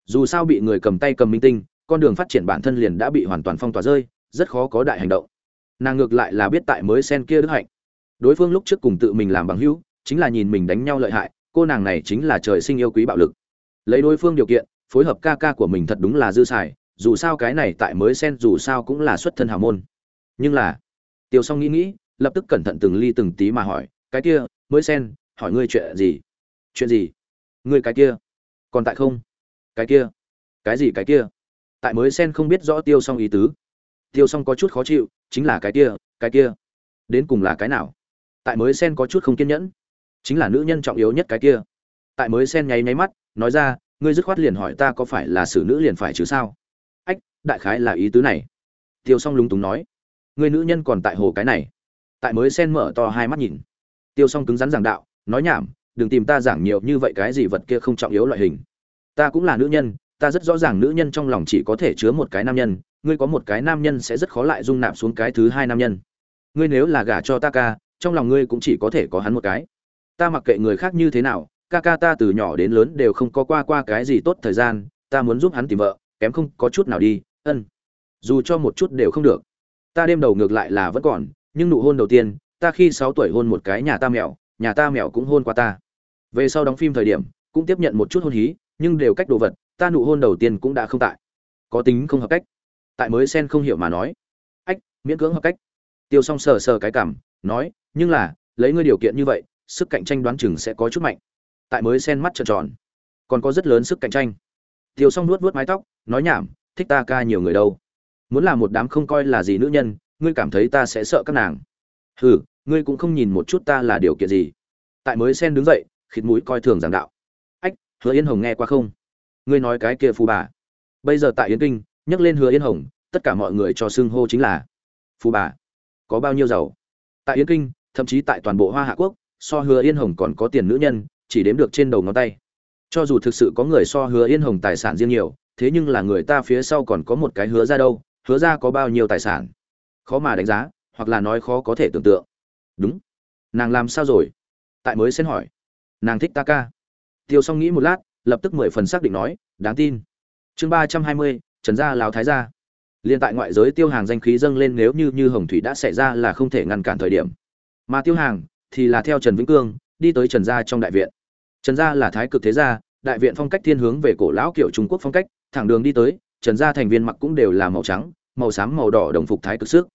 Dù sao bị người cầm tay cầm minh tinh, con đường phát triển bản thân liền đã bị hoàn toàn phong tỏa rơi, rất khó có đại hành động. Nàng ngược lại là biết tại mới sen kia đức hạnh. Đối phương lúc trước cùng tự mình làm bằng hữu, chính là nhìn mình đánh nhau lợi hại cô nàng này chính là trời sinh yêu quý bạo lực. Lấy đối phương điều kiện, phối hợp ca ca của mình thật đúng là dư xài, dù sao cái này tại mới sen dù sao cũng là xuất thân hào môn. Nhưng là tiêu s o n g nghĩ nghĩ, lập tức cẩn thận từng ly từng tí mà hỏi, cái kia, mới sen, hỏi ngươi chuyện gì? Chuyện gì? Ngươi cái kia, còn tại không? Cái kia, cái gì cái kia? Tại mới sen không biết rõ tiêu s o n g ý tứ. Tiêu s o n g có chút khó chịu, chính là cái kia cái kia, đến cùng là cái nào? Tại mới sen có chút không kiên nhẫn chính là nữ nhân trọng yếu nhất cái kia. Tại mới sen nháy nháy mắt, nói ra, ngươi dứt khoát liền hỏi ta có phải là xử nữ liền phải chứ sao? Ách, đại khái là ý tứ này. Tiêu s o n g lúng túng nói, ngươi nữ nhân còn tại hồ cái này. Tại mới sen mở to hai mắt nhìn. Tiêu s o n g cứng rắn giảng đạo, nói nhảm, đừng tìm ta giảng nhiều như vậy cái gì vật kia không trọng yếu loại hình. Ta cũng là nữ nhân, ta rất rõ ràng nữ nhân trong lòng chỉ có thể chứa một cái nam nhân, ngươi có một cái nam nhân sẽ rất khó lại dung nạp xuống cái thứ hai nam nhân. Ngươi nếu là gả cho ta ca, trong lòng ngươi cũng chỉ có thể có hắn một cái ta mặc kệ người khác như thế nào, ca ca ta từ nhỏ đến lớn đều không có qua qua cái gì tốt thời gian, ta muốn giúp hắn tìm vợ, kém không có chút nào đi, ân. Dù cho một chút đều không được. Ta đêm đầu ngược lại là vẫn còn, nhưng nụ hôn đầu tiên, ta khi sáu tuổi hôn một cái nhà ta mèo, nhà ta mèo cũng hôn qua ta. Về sau đóng phim thời điểm, cũng tiếp nhận một chút hôn hí, nhưng đều cách đồ vật, ta nụ hôn đầu tiên cũng đã không tại. Có tính không hợp cách. Tại mới sen không hiểu mà nói. Ách, miễn cưỡng hợp cách. Tiêu s o n g sờ sờ cái cảm, nói, nhưng là, lấy ngươi điều kiện như vậy sức cạnh tranh đoán chừng sẽ có chút mạnh. Tại mới sen mắt trợn tròn, còn có rất lớn sức cạnh tranh. Tiêu s o n g nuốt vuốt mái tóc, nói nhảm, thích ta ca nhiều người đâu? Muốn là một đám không coi là gì nữ nhân, ngươi cảm thấy ta sẽ sợ các nàng? Hừ, ngươi cũng không nhìn một chút ta là điều kiện gì. Tại mới sen đứng dậy, khịt mũi coi thường giảng đạo. Ách, hứa yên hồng nghe qua không? Ngươi nói cái kia phù bà. Bây giờ tại yến kinh, nhắc lên hứa yên hồng, tất cả mọi người cho xưng hô chính là phù bà. Có bao nhiêu giàu? Tại yến kinh, thậm chí tại toàn bộ hoa hạ quốc so hứa yên hồng còn có tiền nữ nhân, chỉ đếm được trên đầu ngón tay. Cho dù thực sự có người so hứa yên hồng tài sản riêng nhiều, thế nhưng là người ta phía sau còn có một cái hứa ra đâu, hứa ra có bao nhiêu tài sản? Khó mà đánh giá, hoặc là nói khó có thể tưởng tượng. Đúng. Nàng làm sao rồi? Tại mới xen hỏi. Nàng thích ta ca. Tiêu s o n g nghĩ một lát, lập tức mười phần xác định nói, đáng tin. Chương ba trăm hai mươi, trần gia lào thái gia. Liên tại ngoại giới tiêu hàng danh khí dâng lên nếu như như hồng thủy đã xảy ra là không thể ngăn cản thời điểm. Mà tiêu hàng thì là theo trần vĩnh cương, đi tới trần gia trong đại viện. Trần gia là thái cực thế gia, đại viện phong cách thiên hướng về cổ lão kiểu trung quốc phong cách, thẳng đường đi tới, trần gia thành viên mặc cũng đều là màu trắng, màu xám, màu đỏ đồng phục thái cực sức.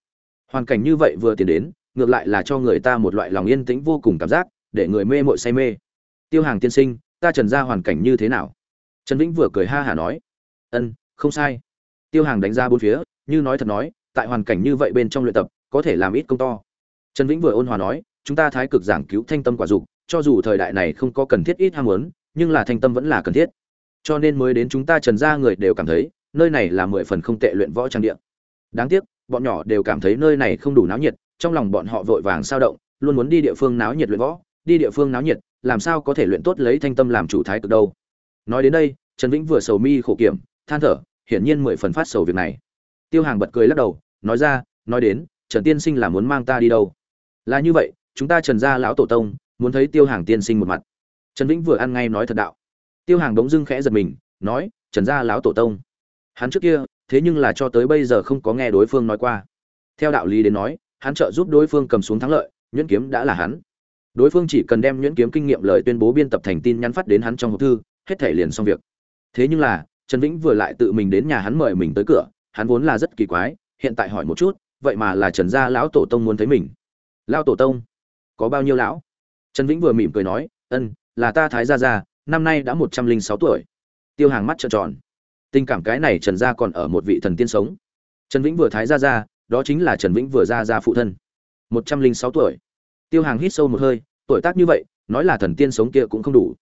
Hoàn cảnh như vậy vừa tiến đến, ngược lại là cho người ta một loại lòng yên tĩnh vô cùng cảm giác, để người mê mội say mê. Tiêu hàng tiên sinh, ta trần gia hoàn cảnh như thế nào? Trần vĩnh vừa cười ha hả nói. Ân, không sai. Tiêu hàng đánh ra bốn phía, như nói thật nói, tại hoàn cảnh như vậy bên trong luyện tập, có thể làm ít công to. Trần vĩnh vừa ôn hòa nói chúng ta thái cực giảng cứu thanh tâm quả dục, cho dù thời đại này không có cần thiết ít ham muốn, nhưng là thanh tâm vẫn là cần thiết. Cho nên mới đến chúng ta trần gia người đều cảm thấy, nơi này là mười phần không tệ luyện võ trang địa. Đáng tiếc, bọn nhỏ đều cảm thấy nơi này không đủ náo nhiệt, trong lòng bọn họ vội vàng sao động, luôn muốn đi địa phương náo nhiệt luyện võ, đi địa phương náo nhiệt, làm sao có thể luyện tốt lấy thanh tâm làm chủ thái cực đâu. Nói đến đây, trần vĩnh vừa sầu mi khổ kiểm, than thở, hiển nhiên mười phần phát sầu việc này. Tiêu hàng bật cười lắc đầu, nói ra, nói đến, trần tiên sinh là muốn mang ta đi đâu? Là như vậy chúng ta trần gia lão tổ tông, muốn thấy tiêu hàng tiên sinh một mặt. Trần vĩnh vừa ăn ngay nói thật đạo. Tiêu hàng đống dưng khẽ giật mình, nói, trần gia lão tổ tông. Hắn trước kia, thế nhưng là cho tới bây giờ không có nghe đối phương nói qua. Theo đạo lý đến nói, hắn trợ giúp đối phương cầm xuống thắng lợi, nhuyễn kiếm đã là hắn. Đối phương chỉ cần đem nhuyễn kiếm kinh nghiệm lời tuyên bố biên tập thành tin nhắn phát đến hắn trong hộp thư, hết thể liền xong việc. Thế nhưng là, trần vĩnh vừa lại tự mình đến nhà hắn mời mình tới cửa, hắn vốn là rất kỳ quái, hiện tại hỏi một chút, vậy mà là trần gia lão tổ tông muốn thấy mình. Lão tổ tông có bao nhiêu lão? Trần vĩnh vừa mỉm cười nói, ân, là ta thái gia gia, năm nay đã một trăm linh sáu tuổi. Tiêu hàng mắt trợn tròn. Tình cảm cái này trần gia còn ở một vị thần tiên sống. Trần vĩnh vừa thái gia gia, đó chính là trần vĩnh vừa gia gia phụ thân. một trăm linh sáu tuổi. Tiêu hàng hít sâu một hơi, tuổi tác như vậy, nói là thần tiên sống kia cũng không đủ.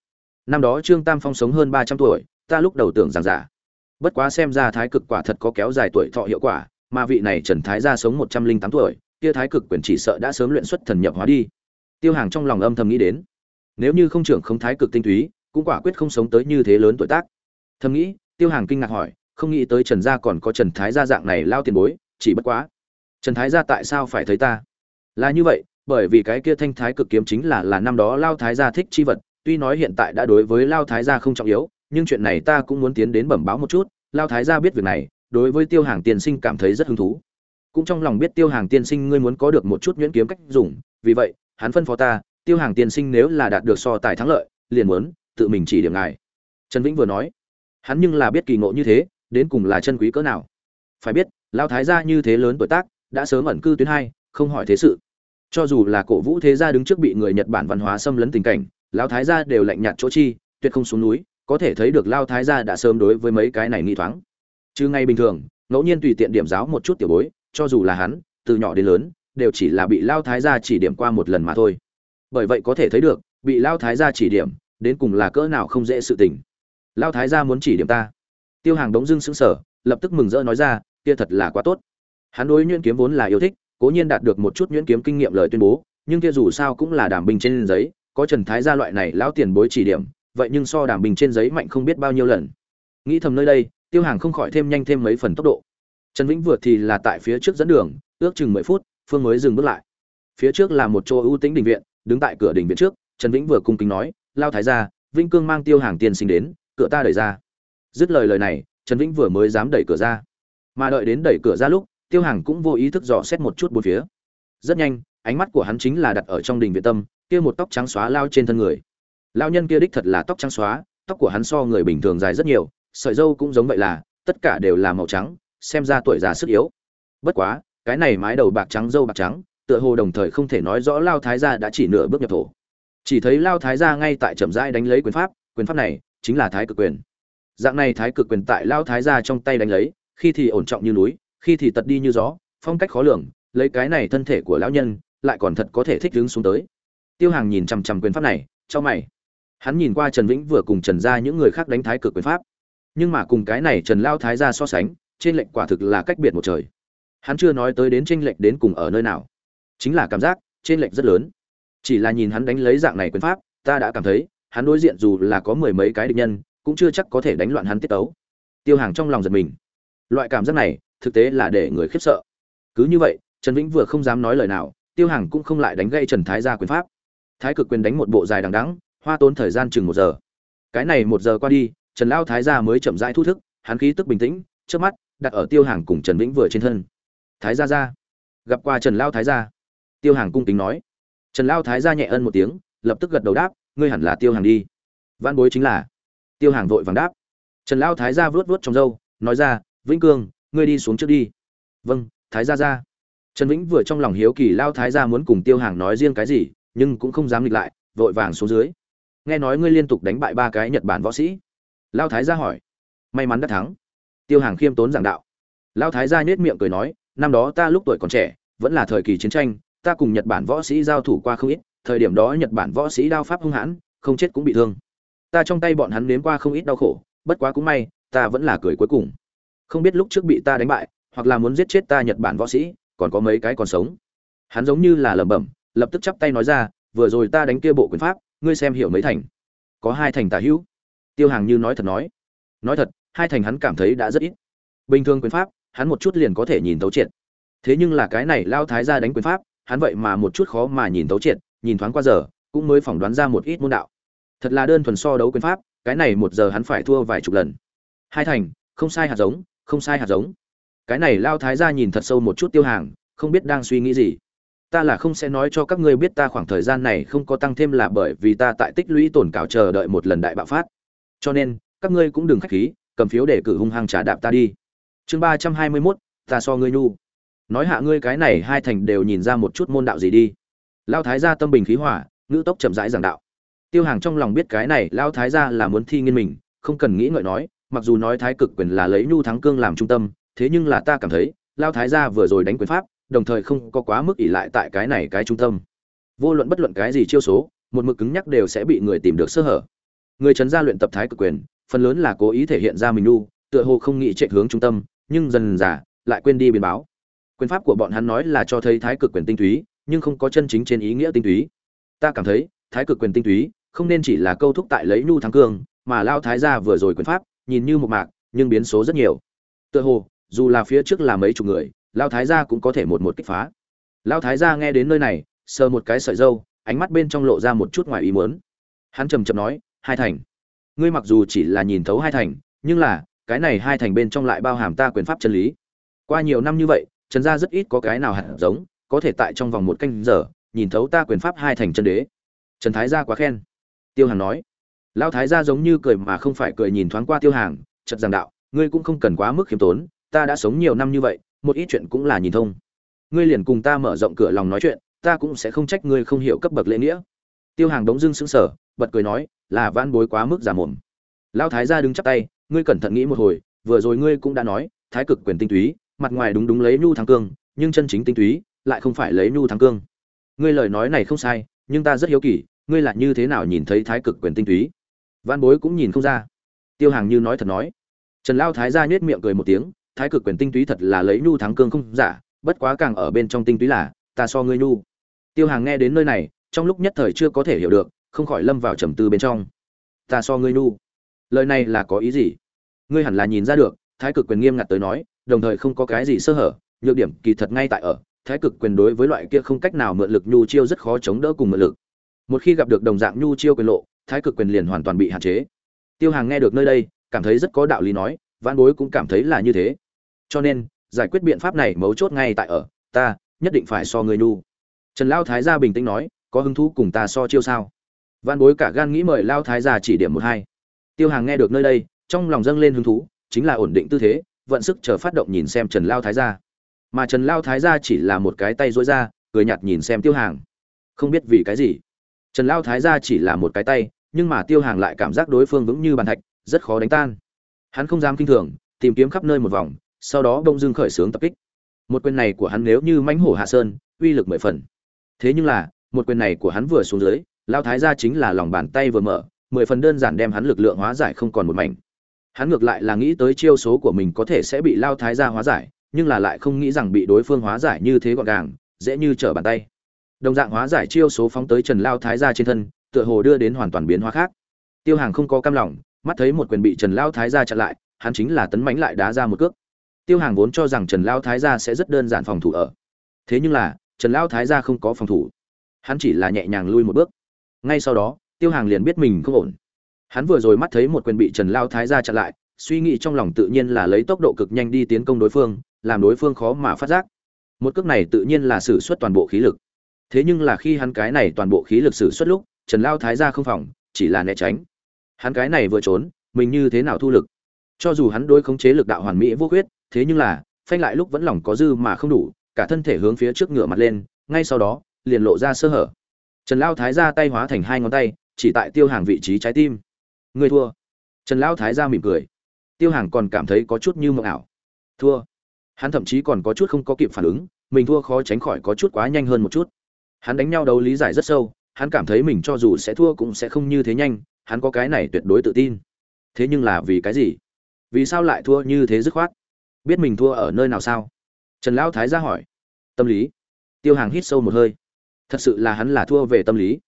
Năm đó trương tam phong sống hơn ba trăm tuổi, ta lúc đầu tưởng rằng giả. Bất quá xem ra thái cực quả thật có kéo dài tuổi thọ hiệu quả, mà vị này trần thái gia sống một trăm linh tám tuổi, kia thái cực quyền chỉ sợ đã sớm luyện xuất thần nhập hóa đi tiêu hàng trong lòng âm thầm nghĩ đến. Nếu như không trưởng không thái cực tinh túy, cũng quả quyết không sống tới như thế lớn tuổi tác. Thầm nghĩ, tiêu hàng kinh ngạc hỏi, không nghĩ tới trần gia còn có trần thái gia dạng này lao tiền bối, chỉ bất quá. Trần thái gia tại sao phải thấy ta? Là như vậy, bởi vì cái kia thanh thái cực kiếm chính là là năm đó lao thái gia thích chi vật, tuy nói hiện tại đã đối với lao thái gia không trọng yếu, nhưng chuyện này ta cũng muốn tiến đến bẩm báo một chút, lao thái gia biết việc này, đối với tiêu hàng tiên sinh cảm thấy rất hứng thú. Cũng trong lòng biết tiêu hàng tiên sinh ngươi muốn có được một chút nhuyễn kiếm cách dùng, vì vậy hắn phân phó ta, tiêu hàng tiên sinh nếu là đạt được so tài thắng lợi, liền muốn tự mình chỉ điểm ngài. Trần vĩnh vừa nói, hắn nhưng là biết kỳ ngộ như thế, đến cùng là chân quý cỡ nào. Phải biết lao thái gia như thế lớn tuổi tác, đã sớm ẩn cư tuyến hai, không hỏi thế sự. Cho dù là cổ vũ thế gia đứng trước bị người nhật bản văn hóa xâm lấn tình cảnh lao thái gia đều lạnh nhạt chỗ chi, tuyệt không xuống núi, có thể thấy được lao thái gia đã sớm đối với mấy cái này nghi thoáng. Chứ ngay bình thường, ngẫu nhiên tùy tiện điểm giáo một chút tiểu bối, cho dù là hắn, từ nhỏ đến lớn đều chỉ là bị lao thái gia chỉ điểm qua một lần mà thôi. Bởi vậy có thể thấy được, bị lao thái gia chỉ điểm, đến cùng là cỡ nào không dễ sự tình. Lao thái gia muốn chỉ điểm ta. Tiêu hàng đống dưng sững sờ, lập tức mừng rỡ nói ra, kia thật là quá tốt. Hắn đối nhuyễn kiếm vốn là yêu thích, cố nhiên đạt được một chút nhuyễn kiếm kinh nghiệm lời tuyên bố, nhưng kia dù sao cũng là đảm bình trên giấy, có trần thái gia loại này lão tiền bối chỉ điểm, vậy nhưng so đảm bình trên giấy mạnh không biết bao nhiêu lần. Nghĩ thầm nơi đây, tiêu hàng không khỏi thêm nhanh thêm mấy phần tốc độ. Trần vĩnh vượt thì là tại phía trước dẫn đường, ước chừng mười phút phương mới dừng bước lại. Phía trước là một chỗ ưu tĩnh đình viện, đứng tại cửa đình viện trước, trần vĩnh vừa cung kính nói, lao thái gia, vĩnh cương mang tiêu hàng tiên sinh đến, cửa ta đẩy ra. Dứt lời lời này, trần vĩnh vừa mới dám đẩy cửa ra. Mà đợi đến đẩy cửa ra lúc, tiêu hàng cũng vô ý thức dò xét một chút bốn phía. Rất nhanh, ánh mắt của hắn chính là đặt ở trong đình viện tâm, kia một tóc trắng xóa lao trên thân người. Lao nhân kia đích thật là tóc trắng xóa, tóc của hắn so người bình thường dài rất nhiều, sợi dâu cũng giống vậy là, tất cả đều là màu trắng, xem ra tuổi già sức yếu. Bất quá cái này mái đầu bạc trắng dâu bạc trắng, tựa hồ đồng thời không thể nói rõ lao thái gia đã chỉ nửa bước nhập thổ. Chỉ thấy lao thái gia ngay tại trầm rãi đánh lấy quyền pháp quyền pháp này chính là thái cực quyền. Dạng này thái cực quyền tại lao thái gia trong tay đánh lấy, khi thì ổn trọng như núi, khi thì tật đi như gió, phong cách khó lường, lấy cái này thân thể của lão nhân, lại còn thật có thể thích đứng xuống tới. Tiêu hàng nhìn chằm chằm quyền pháp này cho mày. Hắn nhìn qua trần vĩnh vừa cùng trần ra những người khác đánh thái cực quyền pháp. Nhưng mà cùng cái này trần lao thái ra so sánh, trên lệnh quả thực là cách biệt một trời hắn chưa nói tới đến tranh lệch đến cùng ở nơi nào. Chính là cảm giác trên lệch rất lớn. Chỉ là nhìn hắn đánh lấy dạng này quyền pháp, ta đã cảm thấy, hắn đối diện dù là có mười mấy cái địch nhân, cũng chưa chắc có thể đánh loạn hắn tiết tấu. Tiêu hàng trong lòng giật mình. Loại cảm giác này, thực tế là để người khiếp sợ. Cứ như vậy, trần vĩnh vừa không dám nói lời nào, tiêu hàng cũng không lại đánh gây trần thái ra quyền pháp. Thái cực quyền đánh một bộ dài đằng đắng hoa tốn thời gian chừng một giờ. Cái này một giờ qua đi, trần lao thái gia mới chậm rãi thu thức, hắn khí tức bình tĩnh trước mắt, đặt ở tiêu hàng cùng trần vĩnh vừa trên thân thái gia gia. Gặp qua trần lao thái gia. Tiêu hàng cung kính nói. Trần lao thái gia nhẹ ân một tiếng, lập tức gật đầu đáp, ngươi hẳn là tiêu hàng đi. Văn bối chính là. Tiêu hàng vội vàng đáp. Trần lao thái gia vớt vớt trong râu, nói ra, vĩnh cương, ngươi đi xuống trước đi. Vâng thái gia gia. Trần vĩnh vừa trong lòng hiếu kỳ lao thái gia muốn cùng tiêu hàng nói riêng cái gì, nhưng cũng không dám nghịch lại, vội vàng xuống dưới. Nghe nói ngươi liên tục đánh bại ba cái nhật bản võ sĩ. Lao thái gia hỏi. May mắn đã thắng. Tiêu hàng khiêm tốn giảng đạo. Lao thái gia nhếch miệng cười nói năm đó ta lúc tuổi còn trẻ, vẫn là thời kỳ chiến tranh, ta cùng nhật bản võ sĩ giao thủ qua không ít, thời điểm đó nhật bản võ sĩ đao pháp hung hãn, không chết cũng bị thương. Ta trong tay bọn hắn nếm qua không ít đau khổ, bất quá cũng may, ta vẫn là cười cuối cùng. Không biết lúc trước bị ta đánh bại, hoặc là muốn giết chết ta nhật bản võ sĩ, còn có mấy cái còn sống. Hắn giống như là lẩm bẩm, lập tức chắp tay nói ra, vừa rồi ta đánh kia bộ quyền pháp, ngươi xem hiểu mấy thành. Có hai thành tả hữu. Tiêu hàng như nói thật nói. Nói thật, hai thành hắn cảm thấy đã rất ít. Bình thường quyền pháp hắn một chút liền có thể nhìn thấu triệt. Thế nhưng là cái này lao thái ra đánh quyền pháp, hắn vậy mà một chút khó mà nhìn thấu triệt, nhìn thoáng qua giờ, cũng mới phỏng đoán ra một ít môn đạo. Thật là đơn thuần so đấu quyền pháp, cái này một giờ hắn phải thua vài chục lần. Hai thành, không sai hạt giống, không sai hạt giống. Cái này lao thái ra nhìn thật sâu một chút tiêu hàng, không biết đang suy nghĩ gì. Ta là không sẽ nói cho các ngươi biết ta khoảng thời gian này không có tăng thêm là bởi vì ta tại tích lũy tổn cảo chờ đợi một lần đại bạo phát. Cho nên, các ngươi cũng đừng khách khí, cầm phiếu để cử hung hăng trả đạp ta đi chương ba trăm hai mươi mốt, ta so ngươi nhu. Nói hạ ngươi cái này hai thành đều nhìn ra một chút môn đạo gì đi. Lao thái gia tâm bình khí hỏa, ngữ tốc chậm rãi giảng đạo. Tiêu hàng trong lòng biết cái này, lao thái gia là muốn thi nghiên mình, không cần nghĩ ngợi nói, mặc dù nói thái cực quyền là lấy nhu thắng cương làm trung tâm, thế nhưng là ta cảm thấy, lao thái gia vừa rồi đánh quyền pháp, đồng thời không có quá mức ỷ lại tại cái này cái trung tâm. Vô luận bất luận cái gì chiêu số, một mực cứng nhắc đều sẽ bị người tìm được sơ hở. Người trấn gia luyện tập thái cực quyền, phần lớn là cố ý thể hiện ra mình nhu tựa hồ không nghĩ chạy hướng trung tâm, nhưng dần dà lại quên đi biến báo. Quyền pháp của bọn hắn nói là cho thấy thái cực quyền tinh túy, nhưng không có chân chính trên ý nghĩa tinh túy. Ta cảm thấy, thái cực quyền tinh túy không nên chỉ là câu thúc tại lấy nhu thắng cương, mà lao thái gia vừa rồi quyền pháp, nhìn như một mạc, nhưng biến số rất nhiều. Tựa hồ, dù là phía trước là mấy chục người, lao thái gia cũng có thể một một kích phá. Lao thái gia nghe đến nơi này, sờ một cái sợi dâu, ánh mắt bên trong lộ ra một chút ngoài ý muốn. Hắn trầm trầm nói, hai thành. Ngươi mặc dù chỉ là nhìn thấu hai thành, nhưng là cái này hai thành bên trong lại bao hàm ta quyền pháp chân lý. Qua nhiều năm như vậy, trần gia rất ít có cái nào hạt giống, có thể tại trong vòng một canh giờ, nhìn thấu ta quyền pháp hai thành chân đế. Trần thái gia quá khen. Tiêu hàng nói. Lão thái gia giống như cười mà không phải cười nhìn thoáng qua tiêu hàng chật giảng đạo, ngươi cũng không cần quá mức khiêm tốn, ta đã sống nhiều năm như vậy, một ít chuyện cũng là nhìn thông. Ngươi liền cùng ta mở rộng cửa lòng nói chuyện, ta cũng sẽ không trách ngươi không hiểu cấp bậc lễ nghĩa. Tiêu hàng đống dưng sững sờ, bật cười nói, là vãn bối quá mức giả mồm. Lão thái gia đứng chắp tay ngươi cẩn thận nghĩ một hồi, vừa rồi ngươi cũng đã nói, thái cực quyền tinh túy, mặt ngoài đúng đúng lấy nhu thắng cương, nhưng chân chính tinh túy lại không phải lấy nhu thắng cương. Ngươi lời nói này không sai, nhưng ta rất hiếu kỳ, ngươi là như thế nào nhìn thấy thái cực quyền tinh túy? Văn bối cũng nhìn không ra. Tiêu hàng như nói thật nói. Trần lao thái gia nhếch miệng cười một tiếng, thái cực quyền tinh túy thật là lấy nhu thắng cương không giả, bất quá càng ở bên trong tinh túy là, ta so ngươi nhu. Tiêu hàng nghe đến nơi này, trong lúc nhất thời chưa có thể hiểu được, không khỏi lâm vào trầm tư bên trong. Ta so ngươi nhu lời này là có ý gì? Ngươi hẳn là nhìn ra được, thái cực quyền nghiêm ngặt tới nói, đồng thời không có cái gì sơ hở, nhược điểm kỳ thật ngay tại ở, thái cực quyền đối với loại kia không cách nào mượn lực nhu chiêu rất khó chống đỡ cùng mượn lực. Một khi gặp được đồng dạng nhu chiêu quyền lộ, thái cực quyền liền hoàn toàn bị hạn chế. Tiêu hàng nghe được nơi đây, cảm thấy rất có đạo lý nói văn bối cũng cảm thấy là như thế. Cho nên, giải quyết biện pháp này mấu chốt ngay tại ở, ta nhất định phải so người nhu. Trần lao thái gia bình tĩnh nói, có hứng thú cùng ta so chiêu sao? Văn bối cả gan nghĩ mời lao thái gia chỉ điểm một hai tiêu hàng nghe được nơi đây, trong lòng dâng lên hứng thú, chính là ổn định tư thế, vận sức chờ phát động nhìn xem trần lao thái gia. Mà trần lao thái gia chỉ là một cái tay dối ra, cười nhạt nhìn xem tiêu hàng. Không biết vì cái gì. Trần lao thái gia chỉ là một cái tay, nhưng mà tiêu hàng lại cảm giác đối phương vững như bàn thạch, rất khó đánh tan. Hắn không dám kinh thường, tìm kiếm khắp nơi một vòng, sau đó bông dưng khởi xướng tập kích. Một quyền này của hắn nếu như mãnh hổ hạ sơn, uy lực mười phần. Thế nhưng là, một quyền này của hắn vừa xuống dưới, lao thái gia chính là lòng bàn tay vừa mở mười phần đơn giản đem hắn lực lượng hóa giải không còn một mảnh. Hắn ngược lại là nghĩ tới chiêu số của mình có thể sẽ bị lao thái gia hóa giải, nhưng là lại không nghĩ rằng bị đối phương hóa giải như thế gọn gàng, dễ như trở bàn tay. Đồng dạng hóa giải chiêu số phóng tới trần lao thái gia trên thân, tựa hồ đưa đến hoàn toàn biến hóa khác. Tiêu hàng không có cam lòng, mắt thấy một quyền bị trần lao thái gia chặn lại, hắn chính là tấn mãnh lại đá ra một cước. Tiêu hàng vốn cho rằng trần lao thái gia sẽ rất đơn giản phòng thủ ở. Thế nhưng là, trần lao thái gia không có phòng thủ. Hắn chỉ là nhẹ nhàng lui một bước. Ngay sau đó tiêu hàng liền biết mình không ổn. Hắn vừa rồi mắt thấy một quyền bị trần lao thái gia chặn lại, suy nghĩ trong lòng tự nhiên là lấy tốc độ cực nhanh đi tiến công đối phương, làm đối phương khó mà phát giác. Một cước này tự nhiên là sử xuất toàn bộ khí lực. Thế nhưng là khi hắn cái này toàn bộ khí lực sử xuất lúc, trần lao thái gia không phòng, chỉ là né tránh. Hắn cái này vừa trốn, mình như thế nào thu lực? Cho dù hắn đối khống chế lực đạo hoàn mỹ vô khuyết, thế nhưng là, phanh lại lúc vẫn lòng có dư mà không đủ, cả thân thể hướng phía trước ngửa mặt lên, ngay sau đó, liền lộ ra sơ hở. Trần lao thái ra tay hóa thành hai ngón tay chỉ tại tiêu hàng vị trí trái tim. Người thua. Trần lão thái ra mỉm cười. Tiêu hàng còn cảm thấy có chút như mộng ảo. Thua. Hắn thậm chí còn có chút không có kịp phản ứng, mình thua khó tránh khỏi có chút quá nhanh hơn một chút. Hắn đánh nhau đấu lý giải rất sâu, hắn cảm thấy mình cho dù sẽ thua cũng sẽ không như thế nhanh, hắn có cái này tuyệt đối tự tin. Thế nhưng là vì cái gì? Vì sao lại thua như thế dứt khoát? Biết mình thua ở nơi nào sao? Trần lão thái ra hỏi. Tâm lý. Tiêu hàng hít sâu một hơi. Thật sự là hắn là thua về tâm lý.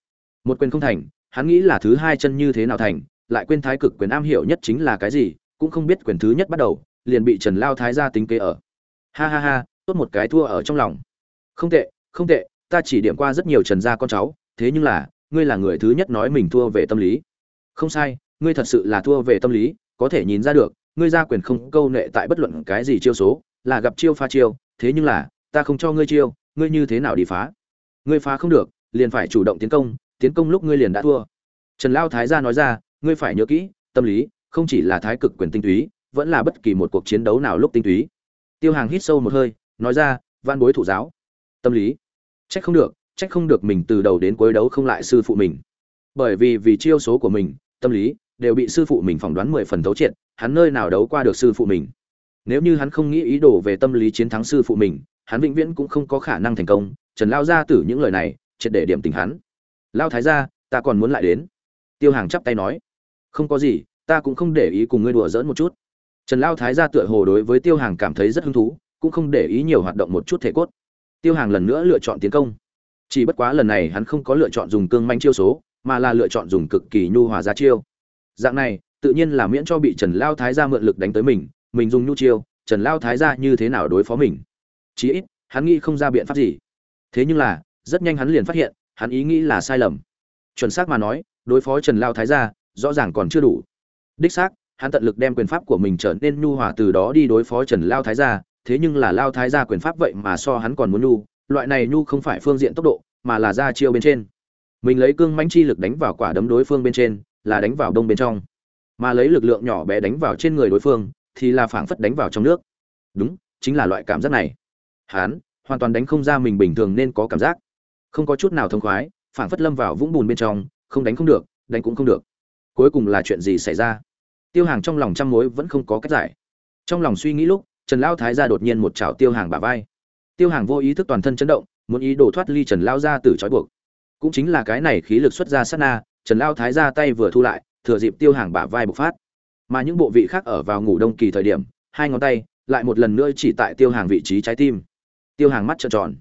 Một quyền không thành hắn nghĩ là thứ hai chân như thế nào thành, lại quên thái cực quyền am hiểu nhất chính là cái gì, cũng không biết quyền thứ nhất bắt đầu, liền bị trần lao thái gia tính kế ở. Ha ha ha, tốt một cái thua ở trong lòng. Không tệ không tệ, ta chỉ điểm qua rất nhiều trần gia con cháu, thế nhưng là, ngươi là người thứ nhất nói mình thua về tâm lý. Không sai, ngươi thật sự là thua về tâm lý, có thể nhìn ra được, ngươi ra quyền không câu nệ tại bất luận cái gì chiêu số, là gặp chiêu pha chiêu, thế nhưng là, ta không cho ngươi chiêu, ngươi như thế nào đi phá? Ngươi phá không được, liền phải chủ động tiến công tiến công lúc ngươi liền đã thua. Trần lao thái gia nói ra, ngươi phải nhớ kỹ, tâm lý không chỉ là thái cực quyền tinh túy, vẫn là bất kỳ một cuộc chiến đấu nào lúc tinh túy. Tiêu hàng hít sâu một hơi, nói ra van bối thủ giáo. Tâm lý. Trách không được, trách không được mình từ đầu đến cuối đấu không lại sư phụ mình. Bởi vì vì chiêu số của mình, tâm lý đều bị sư phụ mình phỏng đoán mười phần thấu triệt, hắn nơi nào đấu qua được sư phụ mình. Nếu như hắn không nghĩ ý đồ về tâm lý chiến thắng sư phụ mình, hắn vĩnh viễn cũng không có khả năng thành công. Trần lao ra từ những lời này, triệt để điểm tình hắn lao thái ra ta còn muốn lại đến. Tiêu hàng chắp tay nói. Không có gì, ta cũng không để ý cùng ngươi đùa giỡn một chút. Trần lao thái ra tựa hồ đối với tiêu hàng cảm thấy rất hứng thú, cũng không để ý nhiều hoạt động một chút thể cốt. Tiêu hàng lần nữa lựa chọn tiến công. Chỉ bất quá lần này hắn không có lựa chọn dùng cương manh chiêu số, mà là lựa chọn dùng cực kỳ nhu hòa ra chiêu. Dạng này, tự nhiên là miễn cho bị trần lao thái ra mượn lực đánh tới mình mình dùng nhu chiêu, trần lao thái ra như thế nào đối phó mình? Chí ít, hắn nghĩ không ra biện pháp gì. Thế nhưng là, rất nhanh hắn liền phát hiện hắn ý nghĩ là sai lầm. Chuẩn xác mà nói, đối phó trần lao thái gia, rõ ràng còn chưa đủ. Đích xác, hắn tận lực đem quyền pháp của mình trở nên nhu hòa từ đó đi đối phó trần lao thái gia. thế nhưng là lao thái gia quyền pháp vậy mà so hắn còn muốn nhu, loại này nhu không phải phương diện tốc độ, mà là ra chiêu bên trên. Mình lấy cương mãnh chi lực đánh vào quả đấm đối phương bên trên, là đánh vào đông bên trong. Mà lấy lực lượng nhỏ bé đánh vào trên người đối phương, thì là phảng phất đánh vào trong nước. Đúng, chính là loại cảm giác này. Hắn, hoàn toàn đánh không ra mình bình thường nên có cảm giác không có chút nào thông khoái, phảng phất lâm vào vũng bùn bên trong, không đánh không được, đánh cũng không được. Cuối cùng là chuyện gì xảy ra? Tiêu hàng trong lòng trăm mối vẫn không có cách giải. Trong lòng suy nghĩ lúc, trần lao thái ra đột nhiên một chảo tiêu hàng bả vai. Tiêu hàng vô ý thức toàn thân chấn động, muốn ý đồ thoát ly trần lao ra từ trói buộc. Cũng chính là cái này khí lực xuất ra sát na, trần lao thái ra tay vừa thu lại, thừa dịp tiêu hàng bả vai bộc phát. Mà những bộ vị khác ở vào ngủ đông kỳ thời điểm, hai ngón tay lại một lần nữa chỉ tại tiêu hàng vị trí trái tim. Tiêu hàng mắt trợn tròn.